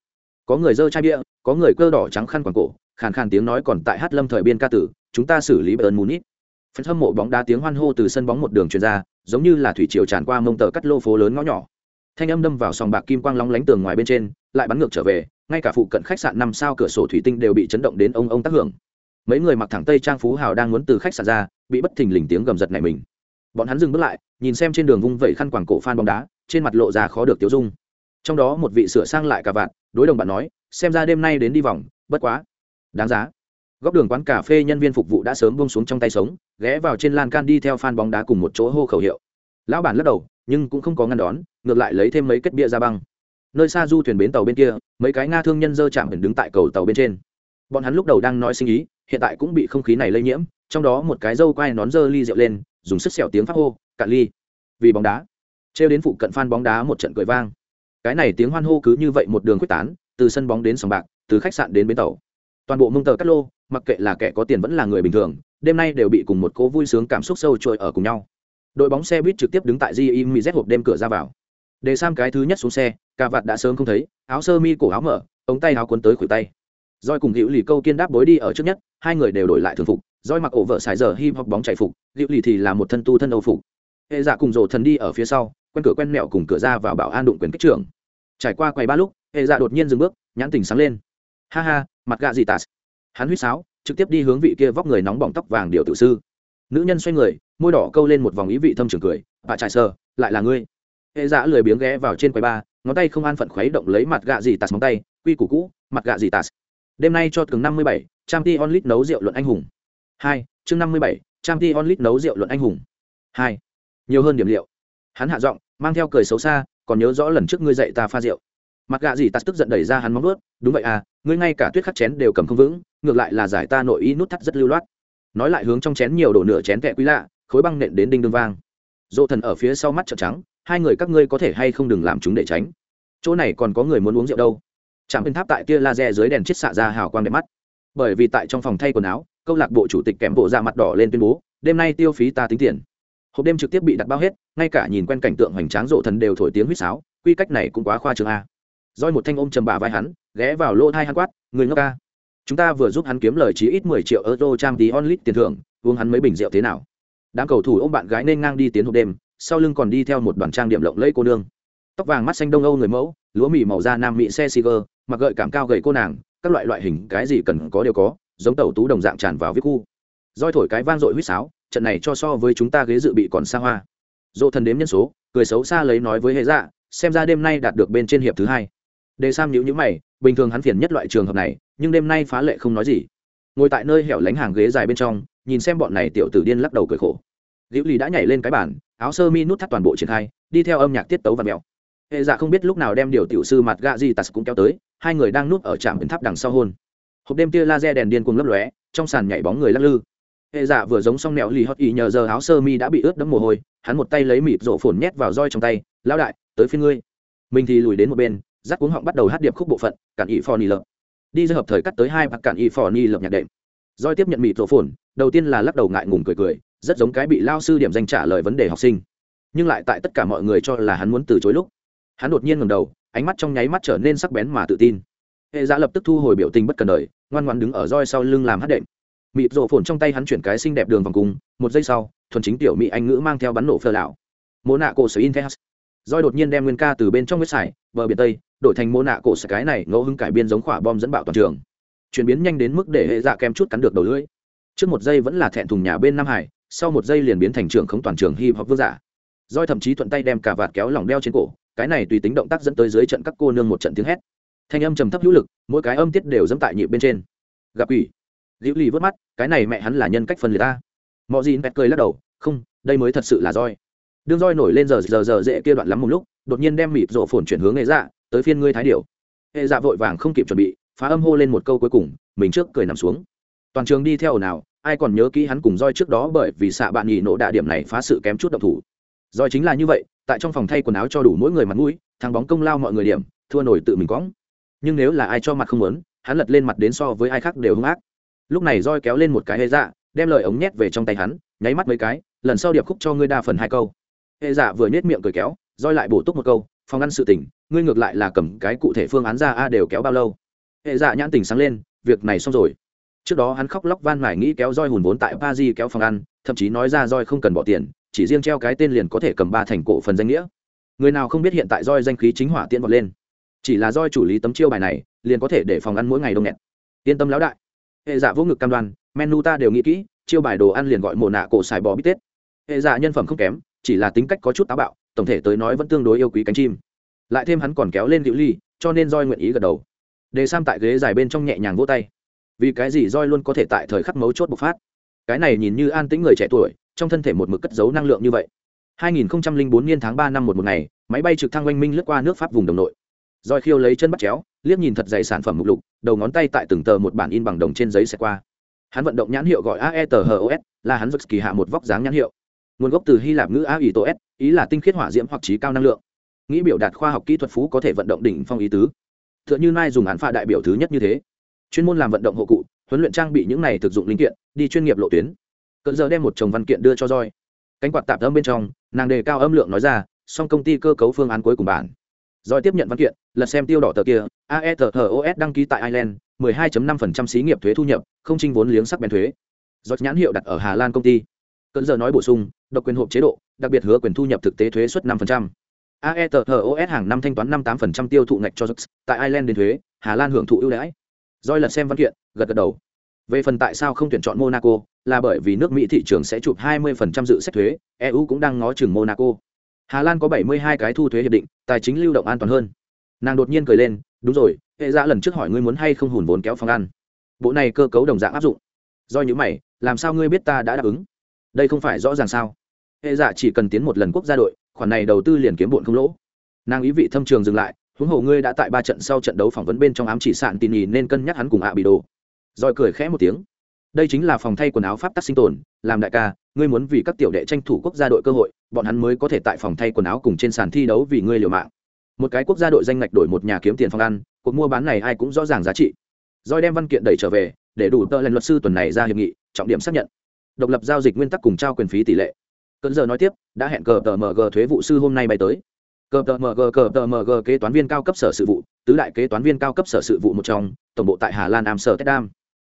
Có người giơ chai bia, có người cơ đỏ trắng khăn quàng cổ, khàn khàn tiếng nói còn tại hát lâm thời biên ca tử, chúng ta xử lý bayern munich. Phần hâm mộ bóng đá tiếng hoan hô từ sân bóng một đường truyền ra, giống như là thủy triều tràn qua mông tờ cắt lô phố lớn ngõ nhỏ. Thanh âm đâm vào sòng bạc kim quang lóng lánh tường ngoài bên trên, lại bắn ngược trở về, ngay cả phụ cận khách sạn năm sao cửa sổ thủy tinh đều bị chấn động đến ông ông tác hưởng. Mấy người mặc thẳng tây trang phú hào đang muốn từ khách sạn ra, bị bất thình lình tiếng gầm giật này mình bọn hắn dừng bước lại, nhìn xem trên đường vung vẩy khăn quàng cổ phan bóng đá, trên mặt lộ ra khó được tiêu dung. Trong đó một vị sửa sang lại cả vạn đối đồng bạn nói, xem ra đêm nay đến đi vòng, bất quá. Đáng giá. Góc đường quán cà phê nhân viên phục vụ đã sớm bông xuống trong tay sống, ghé vào trên lan can đi theo phan bóng đá cùng một chỗ hô khẩu hiệu. Lão bản lắc đầu, nhưng cũng không có ngăn đón, ngược lại lấy thêm mấy kết bia ra băng. Nơi xa du thuyền bến tàu bên kia, mấy cái nga thương nhân dơ chạm đứng tại cầu tàu bên trên. Bọn hắn lúc đầu đang nói sinh ý hiện tại cũng bị không khí này lây nhiễm, trong đó một cái dâu quai nón dơ ly rượu lên, dùng sức xẻo tiếng phát hô, cạn ly. Vì bóng đá, trêu đến phụ cận phan bóng đá một trận cười vang. Cái này tiếng hoan hô cứ như vậy một đường quyết tán, từ sân bóng đến sòng bạc, từ khách sạn đến bến tàu. Toàn bộ mông tờ cắt lô, mặc kệ là kẻ có tiền vẫn là người bình thường, đêm nay đều bị cùng một cố vui sướng cảm xúc sâu trôi ở cùng nhau. Đội bóng xe buýt trực tiếp đứng tại GI Mi Z hộp đêm cửa ra vào. Để sam cái thứ nhất xuống xe, cà vạt đã sớm không thấy, áo sơ mi cổ áo mở, ống tay áo cuốn tới khuỷu tay roi cùng hữu lì câu kiên đáp bối đi ở trước nhất, hai người đều đổi lại thường phục. Roi mặc ổ vợ xài giờ hip hop bóng chạy phục, hữu lì thì là một thân tu thân âu phục. Hệ giả cùng rồ thần đi ở phía sau, quen cửa quen mẹo cùng cửa ra vào bảo an đụng quyền kích trưởng. Trải qua quầy ba lúc, hệ dạ đột nhiên dừng bước, nhãn tình sáng lên. Ha ha, mặt gạ gì tạt? Hắn huýt sáo, trực tiếp đi hướng vị kia vóc người nóng bỏng tóc vàng điều tự sư. Nữ nhân xoay người, môi đỏ câu lên một vòng ý vị thâm trường cười, bà trải sờ, lại là ngươi. Hệ dạ lười biếng ghé vào trên quầy ba, ngón tay không an phận khuấy động lấy mặt gạ gì tạt móng tay, quy củ cũ, mặt gạ gì tạt đêm nay cho từng năm mươi bảy trang t onlit nấu rượu luận anh hùng. Hai, chương năm mươi bảy trang t onlit nấu rượu luận anh hùng. Hai, nhiều hơn điểm liệu. Hắn hạ giọng, mang theo cười xấu xa, còn nhớ rõ lần trước ngươi dạy ta pha rượu. Mặt gạ gì tạt tức giận đẩy ra hắn móng ướt đúng vậy à ngươi ngay cả tuyết khắc chén đều cầm không vững, ngược lại là giải ta nội y nút thắt rất lưu loát. Nói lại hướng trong chén nhiều đổ nửa chén kẹ quý lạ, khối băng nện đến đinh đương vang. Dỗ thần ở phía sau mắt trợn trắng, hai người các ngươi có thể hay không đừng làm chúng để tránh? Chỗ này còn có người muốn uống rượu đâu? Chạm bên tháp tại kia laser dưới đèn chiết xạ ra hào quang đẹp mắt. Bởi vì tại trong phòng thay quần áo, câu lạc bộ chủ tịch kèm bộ ra mặt đỏ lên tuyên bố, đêm nay tiêu phí ta tính tiền. Hộp đêm trực tiếp bị đặt bao hết, ngay cả nhìn quen cảnh tượng hoành tráng rộ thần đều thổi tiếng huýt sáo, quy cách này cũng quá khoa trương a. Roi một thanh ôm trầm bà vai hắn, ghé vào lô thai hắn quát, người ngốc ca, chúng ta vừa giúp hắn kiếm lời chí ít mười triệu euro trang tí onlit tiền thưởng, uống hắn mấy bình rượu thế nào? Đám cầu thủ ôm bạn gái nên ngang đi tiến hộp đêm, sau lưng còn đi theo một đoàn trang điểm lộng lẫy cô nương tóc vàng mắt xanh đông âu người mẫu, lúa mì màu da nam mỹ xe siger mặc gợi cảm cao gầy cô nàng, các loại loại hình cái gì cần có đều có, giống tàu tú đồng dạng tràn vào viết khu. Roi thổi cái vang dội huýt sáo, trận này cho so với chúng ta ghế dự bị còn xa hoa. Dỗ thần đếm nhân số, cười xấu xa lấy nói với hệ dạ xem ra đêm nay đạt được bên trên hiệp thứ hai. Đề sam nhữ nhữ mày, bình thường hắn phiền nhất loại trường hợp này, nhưng đêm nay phá lệ không nói gì. Ngồi tại nơi hẻo lánh hàng ghế dài bên trong, nhìn xem bọn này tiểu tử điên lắc đầu cười khổ. Liễu lì đã nhảy lên cái bàn, áo sơ mi nút thắt toàn bộ triển khai, đi theo âm nhạc tiết tấu và mèo hệ dạ không biết lúc nào đem điều tiểu sư mặt gạ di tạt cũng kéo tới, hai người đang núp ở trạm biến tháp đằng sau hôn. Hộp đêm tia laser đèn điên cuồng lấp lóe, trong sàn nhảy bóng người lắc lư. Hệ dạ vừa giống xong mẹo lì hót ý nhờ giờ áo sơ mi đã bị ướt đẫm mồ hôi, hắn một tay lấy mịt rộ phồn nhét vào roi trong tay, lão đại, tới phía ngươi. Mình thì lùi đến một bên, rắc cuống họng bắt đầu hát điệp khúc bộ phận, cản ý phò ni lợp. Đi ra hợp thời cắt tới hai bạc cản ý phò ni lợp nhạc đệm. Roi tiếp nhận mịt rộ phồn, đầu tiên là lắc đầu ngại ngùng cười cười, rất giống cái bị lao sư điểm danh trả lời vấn đề học sinh. Nhưng lại tại tất cả mọi người cho là hắn muốn từ chối lúc hắn đột nhiên ngầm đầu, ánh mắt trong nháy mắt trở nên sắc bén mà tự tin. Hệ giả lập tức thu hồi biểu tình bất cần đời, ngoan ngoan đứng ở roi sau lưng làm hát đệm. Mịt rộ phồn trong tay hắn chuyển cái xinh đẹp đường vòng cung một giây sau, thuần chính tiểu mỹ anh ngữ mang theo bắn nổ phơ lão mô nạ cổ sở in theas roi đột nhiên đem nguyên ca từ bên trong huyết sải, bờ biển tây, đổi thành mô nạ cổ sở cái này ngẫu hứng cải biên giống khỏa bom dẫn bạo toàn trường. Chuyển biến nhanh đến mức để hệ dạ kem chút cắn được đầu lưỡi. Trước một giây vẫn là thẹn thùng nhà bên nam hải, sau một giây liền biến thành trường không toàn trường hip hop vương giả. Roi thậm chí thuận tay đem cả vạt kéo lỏng đeo trên cổ cái này tùy tính động tác dẫn tới dưới trận các cô nương một trận tiếng hét. Thanh âm trầm thấp hữu lực, mỗi cái âm tiết đều dẫm tại nhịp bên trên. Gặp ủy liễu lì vớt mắt, cái này mẹ hắn là nhân cách phân liệt ta. Mọi gì mẹt cười lắc đầu, không, đây mới thật sự là roi. Đương roi nổi lên giờ giờ giờ dễ kia đoạn lắm một lúc, đột nhiên đem mịt rộ phồn chuyển hướng hệ dạ tới phiên ngươi thái điệu hệ dạ vội vàng không kịp chuẩn bị, phá âm hô lên một câu cuối cùng, mình trước cười nằm xuống. Toàn trường đi theo ồn ào, ai còn nhớ kỹ hắn cùng roi trước đó bởi vì xạ bạn nhị nổ đạ điểm này phá sự kém chút độc thủ. Rồi chính là như vậy, tại trong phòng thay quần áo cho đủ mỗi người mặt mũi thằng bóng công lao mọi người điểm, thua nổi tự mình cõng. Nhưng nếu là ai cho mặt không muốn, hắn lật lên mặt đến so với ai khác đều hung ác. Lúc này roi kéo lên một cái hệ dạ đem lời ống nhét về trong tay hắn, nháy mắt mấy cái, lần sau điệp khúc cho ngươi đa phần hai câu. Hệ dạ vừa nhét miệng cười kéo, roi lại bổ túc một câu, phòng ăn sự tỉnh ngươi ngược lại là cầm cái cụ thể phương án ra a đều kéo bao lâu. Hệ dạ nhãn tỉnh sáng lên, việc này xong rồi. Trước đó hắn khóc lóc van mải nghĩ kéo roi hùn vốn tại pa di kéo phòng ăn, thậm chí nói ra roi không cần bỏ tiền chỉ riêng treo cái tên liền có thể cầm ba thành cổ phần danh nghĩa. Người nào không biết hiện tại roi danh khí chính hỏa tiễn vọt lên. Chỉ là roi chủ lý tấm chiêu bài này, liền có thể để phòng ăn mỗi ngày đông nghẹt. Yên tâm lão đại. Hệ giả vô ngực cam đoan, menu ta đều nghĩ kỹ, chiêu bài đồ ăn liền gọi mồ nạ cổ xài bò bít tết. Hệ giả nhân phẩm không kém, chỉ là tính cách có chút táo bạo, tổng thể tới nói vẫn tương đối yêu quý cánh chim. Lại thêm hắn còn kéo lên liễu ly, cho nên roi nguyện ý gật đầu. Đề sam tại ghế dài bên trong nhẹ nhàng vỗ tay. Vì cái gì roi luôn có thể tại thời khắc mấu chốt bộc phát? Cái này nhìn như an tĩnh người trẻ tuổi trong thân thể một mực cất giấu năng lượng như vậy. 2004 niên tháng 3 năm một một ngày máy bay trực thăng oanh minh lướt qua nước pháp vùng đồng nội. Roi khiêu lấy chân bắt chéo liếc nhìn thật dày sản phẩm mục lục đầu ngón tay tại từng tờ một bản in bằng đồng trên giấy sẽ qua. Hắn vận động nhãn hiệu gọi aethos là hắn vật kỳ hạ một vóc dáng nhãn hiệu. Nguồn gốc từ hy lạp ngữ AITOS, ý là tinh khiết hỏa diễm hoặc trí cao năng lượng. Nghĩ biểu đạt khoa học kỹ thuật phú có thể vận động đỉnh phong ý tứ. T h ư ợ n h ư mai dùng án phạ đại biểu thứ nhất như thế. Chuyên môn làm vận động hộ cụ huấn luyện trang bị những này thực dụng linh kiện đi chuyên nghiệp lộ tuyến cận giờ đem một chồng văn kiện đưa cho roi cánh quạt tạp âm bên trong nàng đề cao âm lượng nói ra song công ty cơ cấu phương án cuối cùng bản. Roi tiếp nhận văn kiện lật xem tiêu đỏ tờ kia aethos đăng ký tại ireland 12.5% xí nghiệp thuế thu nhập không trinh vốn liếng sắc bén thuế. Do nhãn hiệu đặt ở hà lan công ty. Cận giờ nói bổ sung độc quyền hộp chế độ đặc biệt hứa quyền thu nhập thực tế thuế suất 5%. aethos hàng năm thanh toán 58% tiêu thụ ngạch cho Jux, tại ireland đến thuế hà lan hưởng thụ ưu đãi. Roi lật xem văn kiện gật gật đầu về phần tại sao không tuyển chọn monaco, là bởi vì nước mỹ thị trường sẽ chụp 20% dự xét thuế eu cũng đang ngó chừng monaco. Hà lan có 72 cái thu thuế hiệp định, tài chính lưu động an toàn hơn. Nàng đột nhiên cười lên, đúng rồi, hệ dạ lần trước hỏi ngươi muốn hay không hùn vốn kéo phòng ăn. Bộ này cơ cấu đồng dạng áp dụng. Do những mày, làm sao ngươi biết ta đã đáp ứng? Đây không phải rõ ràng sao? Hệ dạ chỉ cần tiến một lần quốc gia đội, khoản này đầu tư liền kiếm bộn không lỗ. Nàng ý vị thâm trường dừng lại, huống hồ ngươi đã tại ba trận sau trận đấu phỏng vấn bên trong ám chỉ sạn tin nhì nên cân nhắc hắn cùng ạ bị đồ rồi cười khẽ một tiếng. Đây chính là phòng thay quần áo pháp tắc sinh tồn, làm đại ca, ngươi muốn vì các tiểu đệ tranh thủ quốc gia đội cơ hội, bọn hắn mới có thể tại phòng thay quần áo cùng trên sàn thi đấu vì ngươi liều mạng. Một cái quốc gia đội danh ngạch đổi một nhà kiếm tiền phòng ăn, cuộc mua bán này ai cũng rõ ràng giá trị. Rồi đem văn kiện đẩy trở về, để đủ tờ lên luật sư tuần này ra hiệp nghị, trọng điểm xác nhận. Độc lập giao dịch nguyên tắc cùng trao quyền phí tỷ lệ. Cơn giờ nói tiếp, đã hẹn cờ tờ mg thuế vụ sư hôm nay bay tới. Cờ tờ mg cờ tờ mg kế toán viên cao cấp sở sự vụ, tứ đại kế toán viên cao cấp sở sự vụ một trong, tổng bộ tại hà lan amsterdam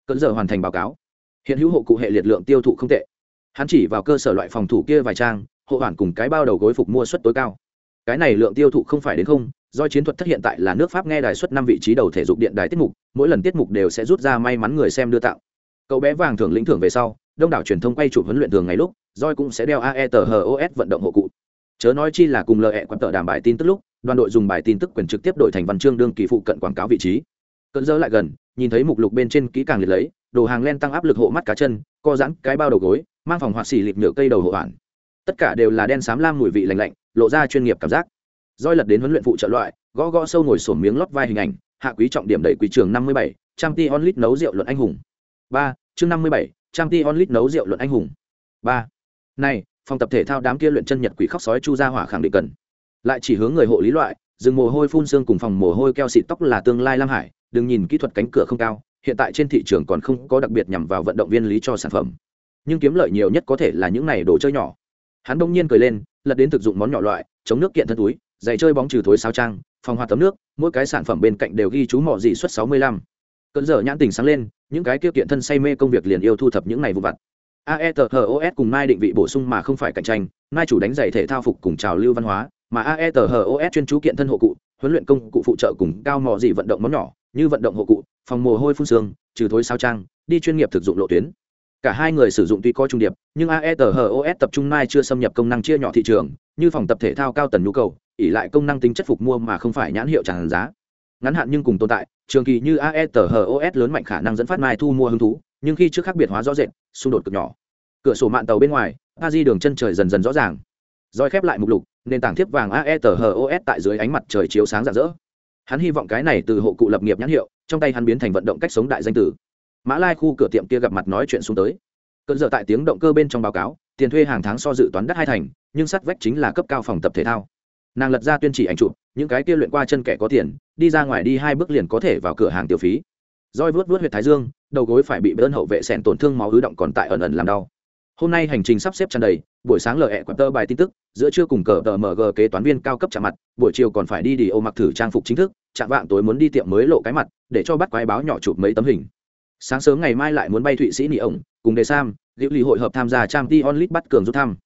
cơn giờ hoàn thành báo cáo. Hiện hữu hộ cụ hệ liệt lượng tiêu thụ không tệ. Hắn chỉ vào cơ sở loại phòng thủ kia vài trang, hộ hoàn cùng cái bao đầu gối phục mua suất tối cao. Cái này lượng tiêu thụ không phải đến không, do chiến thuật thất hiện tại là nước pháp nghe đài suất năm vị trí đầu thể dục điện đài tiết mục, mỗi lần tiết mục đều sẽ rút ra may mắn người xem đưa tặng. Cậu bé vàng thưởng lĩnh thưởng về sau, đông đảo truyền thông quay chụp huấn luyện thường ngày lúc roi cũng sẽ đeo aethos vận động hộ cụ. Chớ nói chi là cùng lợi quan tờ đảm bài tin tức lúc, đoàn đội dùng bài tin tức quyền trực tiếp đổi thành văn chương đương kỳ phụ cận quảng cáo vị trí. Cận dơ lại gần nhìn thấy mục lục bên trên kỹ càng liệt lấy, đồ hàng len tăng áp lực hộ mắt cá chân, co giãn cái bao đầu gối, mang phòng họa xỉ lịp nhựa cây đầu hộ hoàn tất cả đều là đen xám lam mùi vị lành lạnh, lộ ra chuyên nghiệp cảm giác. Roi lật đến huấn luyện phụ trợ loại, gõ gõ sâu ngồi sổm miếng lót vai hình ảnh, hạ quý trọng điểm đẩy quý trường năm mươi bảy, trang t onlit nấu rượu luận anh hùng. Ba, chương năm mươi bảy, trang t onlit nấu rượu luận anh hùng. Ba, này, phòng tập thể thao đám kia luyện chân nhật quỷ khóc sói chu ra hỏa khẳng định cần. Lại chỉ hướng người hộ lý loại, rừng mồ hôi phun xương cùng phòng mồ hôi keo xịt tóc là tương lai lam hải đừng nhìn kỹ thuật cánh cửa không cao, hiện tại trên thị trường còn không có đặc biệt nhằm vào vận động viên lý cho sản phẩm. Nhưng kiếm lợi nhiều nhất có thể là những này đồ chơi nhỏ. Hắn đông nhiên cười lên, lật đến thực dụng món nhỏ loại, chống nước kiện thân túi, giày chơi bóng trừ thối sao trang, phòng hoa tấm nước, mỗi cái sản phẩm bên cạnh đều ghi chú mỏ dị suất sáu mươi lăm. Cơn giờ nhãn tình sáng lên, những cái kia kiện thân say mê công việc liền yêu thu thập những này vụ vặt. Aethos cùng mai định vị bổ sung mà không phải cạnh tranh, mai chủ đánh giày thể thao phục cùng trào lưu văn hóa, mà aethos chuyên chú kiện thân hộ cụ huấn luyện công cụ phụ trợ cùng cao mò dị vận động món nhỏ, như vận động hộ cụ, phòng mồ hôi phun xương, trừ thối sao trang, đi chuyên nghiệp thực dụng lộ tuyến. Cả hai người sử dụng tuy có trung điệp, nhưng aethos tập trung mai chưa xâm nhập công năng chia nhỏ thị trường, như phòng tập thể thao cao tần nhu cầu ỉ lại công năng tính chất phục mua mà không phải nhãn hiệu tràn giá. Ngắn hạn nhưng cùng tồn tại, trường kỳ như aethos lớn mạnh khả năng dẫn phát mai thu mua hứng thú, nhưng khi trước khác biệt hóa rõ rệt, xung đột cực nhỏ. Cửa sổ mạng tàu bên ngoài, a di đường chân trời dần dần rõ ràng. Roi khép lại mục lục nền tảng thiếp vàng aethos tại dưới ánh mặt trời chiếu sáng rạng rỡ. Hắn hy vọng cái này từ hộ cụ lập nghiệp nhãn hiệu, trong tay hắn biến thành vận động cách sống đại danh tử. Mã lai khu cửa tiệm kia gặp mặt nói chuyện xuống tới. Cơn giờ tại tiếng động cơ bên trong báo cáo, tiền thuê hàng tháng so dự toán đắt hai thành, nhưng sắt vách chính là cấp cao phòng tập thể thao. Nàng lật ra tuyên chỉ ảnh chụp, những cái kia luyện qua chân kẻ có tiền, đi ra ngoài đi hai bước liền có thể vào cửa hàng tiêu phí. Roi vớt vớt huyệt thái dương, đầu gối phải bị bơn hậu vệ sẹn tổn thương máu ứ động còn tại ẩn ẩn làm đau hôm nay hành trình sắp xếp tràn đầy buổi sáng lờ hẹ quạt tơ bài tin tức giữa trưa cùng cờ tờ mg kế toán viên cao cấp chạm mặt buổi chiều còn phải đi đi ô mặc thử trang phục chính thức chạm vạng tối muốn đi tiệm mới lộ cái mặt để cho bắt quái báo nhỏ chụp mấy tấm hình sáng sớm ngày mai lại muốn bay thụy sĩ nị ổng cùng đề sam liệu lì hội hợp tham gia trang t onlit bắt cường rút thăm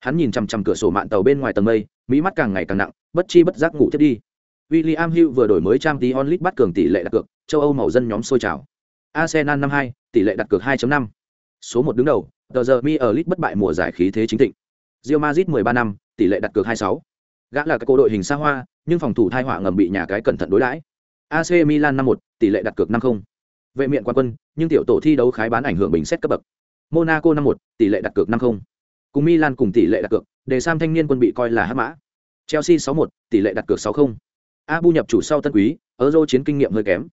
hắn nhìn chằm chằm cửa sổ mạng tàu bên ngoài tầng mây mỹ mắt càng ngày càng nặng bất chi bất giác ngủ thiết đi William Hill vừa đổi mới trang t onlit bắt cường tỷ lệ đặt cược, châu Âu màu dân nhóm sôi trào. Arsenal năm hai, tỷ lệ đặt cược 2.5. Số một đứng đầu, tờ giờ mi ở lit bất bại mùa giải khí thế chính thịnh. Real Madrid 13 năm, tỷ lệ đặt cược 26. Gã là cái cô đội hình xa hoa, nhưng phòng thủ thai họa ngầm bị nhà cái cẩn thận đối đãi. AC Milan năm một, tỷ lệ đặt cược 50. Vệ miện quan quân, nhưng tiểu tổ thi đấu khái bán ảnh hưởng bình xét cấp bậc. Monaco năm một, tỷ lệ đặt cược 50. Cùng Milan cùng tỷ lệ đặt cược, để Sam thanh niên quân bị coi là hắc mã. Chelsea 61, tỷ lệ đặt cược 60. Abu nhập chủ sau tân quý, Euro chiến kinh nghiệm hơi kém.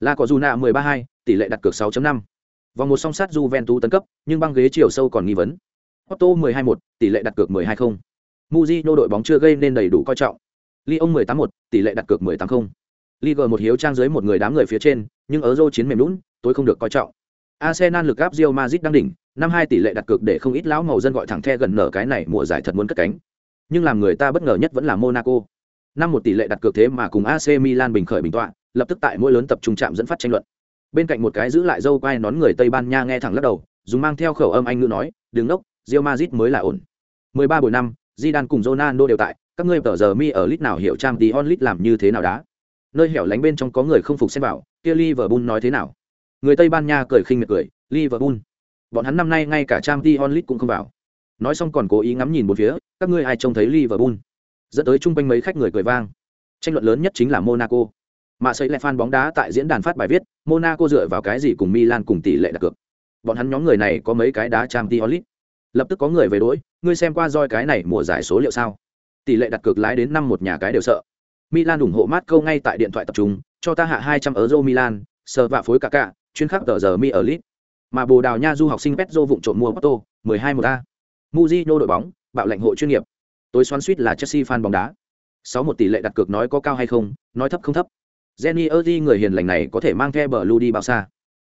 La có Juna 132, tỷ lệ đặt cược 6.5. Vòng một song sát Juventus tấn cấp, nhưng băng ghế chiều sâu còn nghi vấn. Otto 12-1, tỷ lệ đặt cược 12-0. Mujino đội bóng chưa gây nên đầy đủ coi trọng. Lyon 18-1, tỷ lệ đặt cược 18-0. Ligue 1 hiếu trang dưới một người đám người phía trên, nhưng ở Euro chiến mềm lún, tối không được coi trọng. Arsenal lực áp Real Madrid đang đỉnh, năm hai tỷ lệ đặt cược để không ít lão màu dân gọi thẳng the gần nở cái này mùa giải thật muốn cất cánh. Nhưng làm người ta bất ngờ nhất vẫn là Monaco. Năm một tỷ lệ đặt cược thế mà cùng AC Milan bình khởi bình tọa, lập tức tại mỗi lớn tập trung chạm dẫn phát tranh luận. Bên cạnh một cái giữ lại dâu quai nón người Tây Ban Nha nghe thẳng lắc đầu, dùng mang theo khẩu âm anh ngữ nói, "Đứng đốc, Real Madrid mới là ổn." 13 buổi năm, Di Đan cùng Ronaldo đều tại, các ngươi tờ giờ mi ở lit nào hiểu trang tí onlit làm như thế nào đá. Nơi hẻo lánh bên trong có người không phục xem vào, kia Liverpool nói thế nào? Người Tây Ban Nha cười khinh miệt cười, Liverpool. Bọn hắn năm nay ngay cả trang tí onlit cũng không vào. Nói xong còn cố ý ngắm nhìn một phía, các ngươi ai trông thấy Liverpool? Dẫn tới chung quanh mấy khách người cười vang. Tranh luận lớn nhất chính là Monaco. Mà xây lại fan bóng đá tại diễn đàn phát bài viết, Monaco dựa vào cái gì cùng Milan cùng tỷ lệ đặt cược. Bọn hắn nhóm người này có mấy cái đá trang League. Lập tức có người về đối, ngươi xem qua roi cái này mùa giải số liệu sao? Tỷ lệ đặt cược lái đến năm một nhà cái đều sợ. Milan ủng hộ mát câu ngay tại điện thoại tập trung, cho ta hạ 200 euro Milan, sờ vạ phối cả cả, chuyên khắc tờ giờ mi ở lit. Mà Bồ Đào Nha du học sinh Petro vụng trộm mua Porto, 12 1 A. Mujino đội bóng, bạo lãnh hộ chuyên nghiệp. Tối xoắn suýt là Chelsea fan bóng đá. 6 một tỷ lệ đặt cược nói có cao hay không, nói thấp không thấp. Jenny Erdi người hiền lành này có thể mang theo bờ lưu đi bao xa.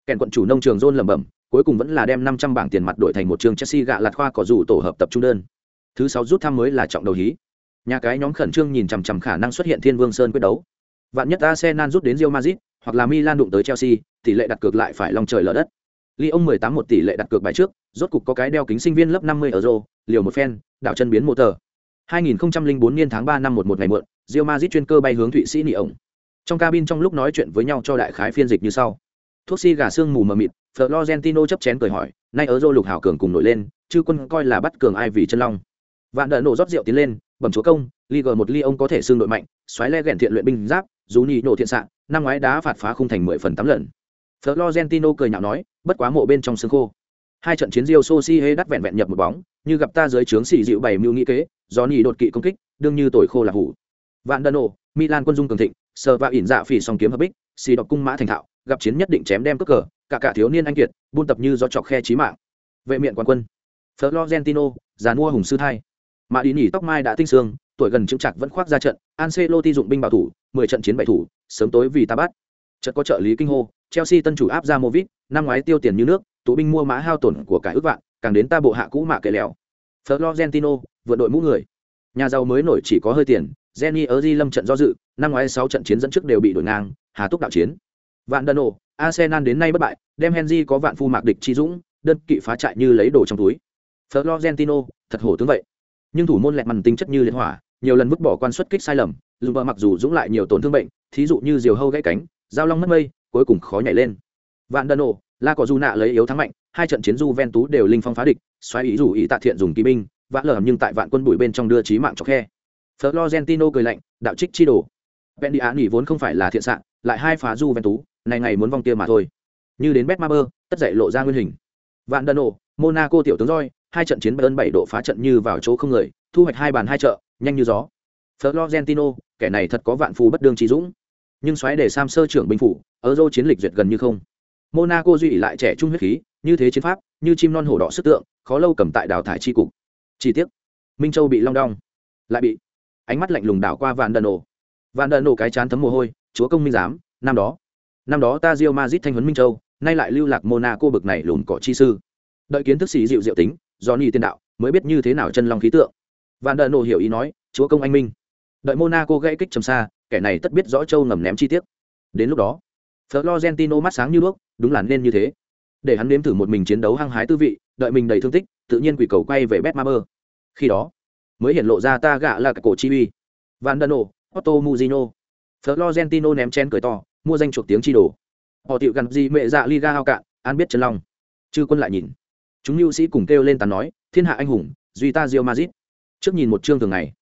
Kèn quận chủ nông trường John lẩm bẩm, cuối cùng vẫn là đem 500 bảng tiền mặt đổi thành một trường Chelsea gạ lạt khoa có rủ tổ hợp tập trung đơn. Thứ sáu rút thăm mới là trọng đầu hí. Nhà cái nhóm khẩn trương nhìn chằm chằm khả năng xuất hiện Thiên Vương Sơn quyết đấu. Vạn nhất Arsenal rút đến Real Madrid, hoặc là Milan đụng tới Chelsea, tỷ lệ đặt cược lại phải long trời lở đất. Lyon 18 một tỷ lệ đặt cược bài trước, rốt cục có cái đeo kính sinh viên lớp 50 euro, liều một phen, đảo chân biến motor. 2004 niên tháng 3 năm 11 ngày muộn, Real Madrid chuyên cơ bay hướng Thụy Sĩ nị ổng. Trong cabin trong lúc nói chuyện với nhau cho đại khái phiên dịch như sau. Thuốc si gà xương mù mờ mịt, Florentino chấp chén cười hỏi, nay ở lục hảo cường cùng nổi lên, chư quân coi là bắt cường ai vì chân long. Vạn đỡ nổ rót rượu tiến lên, bẩm chúa công, Liga một ly ông có thể xương đội mạnh, xoáy le gẹn thiện luyện binh giáp, dù nhị nổ thiện xạ, năm ngoái đá phạt phá khung thành 10 phần tám lần. Florentino cười nhạo nói, bất quá mộ bên trong xương khô. Hai trận chiến Rio hê đắt vẹn vẹn nhập một bóng, như gặp ta dưới trướng xỉ dịu bảy mưu nghĩ kế, do nhị đột kỵ công kích, đương như tuổi khô là hủ. Vạn đỡ nổ, Milan quân dung cường thịnh, sờ và ỉn dạ phỉ song kiếm hợp bích, xì đọc cung mã thành thạo, gặp chiến nhất định chém đem cướp cờ, cả cả thiếu niên anh kiệt, buôn tập như do chọc khe chí mạng. Vệ miện quan quân. Florentino, giàn mua hùng sư thai. Mã đi nhỉ tóc mai đã tinh xương, tuổi gần chững chặt vẫn khoác ra trận, Ancelotti dụng binh bảo thủ, 10 trận chiến bảy thủ, sớm tối vì ta bắt. Trận có trợ lý kinh hô, Chelsea tân chủ áp ra Movit, năm ngoái tiêu tiền như nước, tụ binh mua mã hao tổn của cải ước vạn, càng đến ta bộ hạ cũ mạ kệ lèo Florentino, vượt đội mũ người. Nhà giàu mới nổi chỉ có hơi tiền, Jenny ở Di Lâm trận do dự, năm ngoái 6 trận chiến dẫn trước đều bị đổi ngang, hà túc đạo chiến. Vạn Đano, Arsenal đến nay bất bại, đem Henry có vạn phu mạc địch chi dũng, đơn kỵ phá trại như lấy đồ trong túi. Florentino, thật hổ tướng vậy. Nhưng thủ môn lẹt màn tính chất như liên hỏa, nhiều lần vứt bỏ quan suất kích sai lầm dù mặc dù dũng lại nhiều tổn thương bệnh thí dụ như diều hâu gãy cánh giao long mất mây cuối cùng khó nhảy lên vạn Đần ổ la Cọ du nạ lấy yếu thắng mạnh hai trận chiến Juventus tú đều linh phong phá địch xoáy ý rủ ý tạ thiện dùng kỵ binh vạn lở nhưng tại vạn quân bụi bên trong đưa trí mạng cho khe florentino cười lạnh, đạo trích chi đồ. Ven đi án nghỉ vốn không phải là thiện sạn lại hai phá du ven tú này ngày muốn vong kia mà thôi. Như đến betmaber tất dậy lộ ra nguyên hình. Vạn Đần ổ monaco tiểu tướng roi hai trận chiến bayern bảy độ phá trận như vào chỗ không người, thu hoạch hai bàn hai trợ, nhanh như gió. Florentino, kẻ này thật có vạn phù bất đương trí dũng. Nhưng xoáy để sam sơ trưởng binh phủ ở chiến lịch duyệt gần như không. Monaco duy lại trẻ trung huyết khí, như thế chiến pháp, như chim non hổ đỏ sức tượng, khó lâu cầm tại đào thải chi cục. Chi tiết. Minh châu bị long đong. Lại bị ánh mắt lạnh lùng đảo qua Van đần nổ. Van đần nổ cái chán thấm mồ hôi, chúa công minh giám, năm đó năm đó ta rio Madrid thanh huấn minh châu, nay lại lưu lạc monaco bực này lùn cỏ chi sư. Đợi kiến thức sĩ dịu diệu tính do ni tiên đạo, mới biết như thế nào chân long khí tượng. Van đần nổ hiểu ý nói, chúa công anh minh. Đợi monaco gãy kích trầm xa, kẻ này tất biết rõ châu ngầm ném chi tiết. Đến lúc đó, florentino mắt sáng như đuốc, đúng là nên như thế. Để hắn nếm thử một mình chiến đấu hăng hái tư vị, đợi mình đầy thương tích, tự nhiên quỷ cầu quay về betmaber khi đó mới hiện lộ ra ta gạ là cái cổ chi uy. Van dano otto muzino. Florentino ném chén cười to, mua danh chuộc tiếng chi đồ. Họ tiệu gần gì mẹ dạ liga hao cạn an biết chân long. Chư quân lại nhìn. Chúng lưu sĩ cùng kêu lên tàn nói, thiên hạ anh hùng, duy ta rio mazit trước nhìn một chương thường ngày.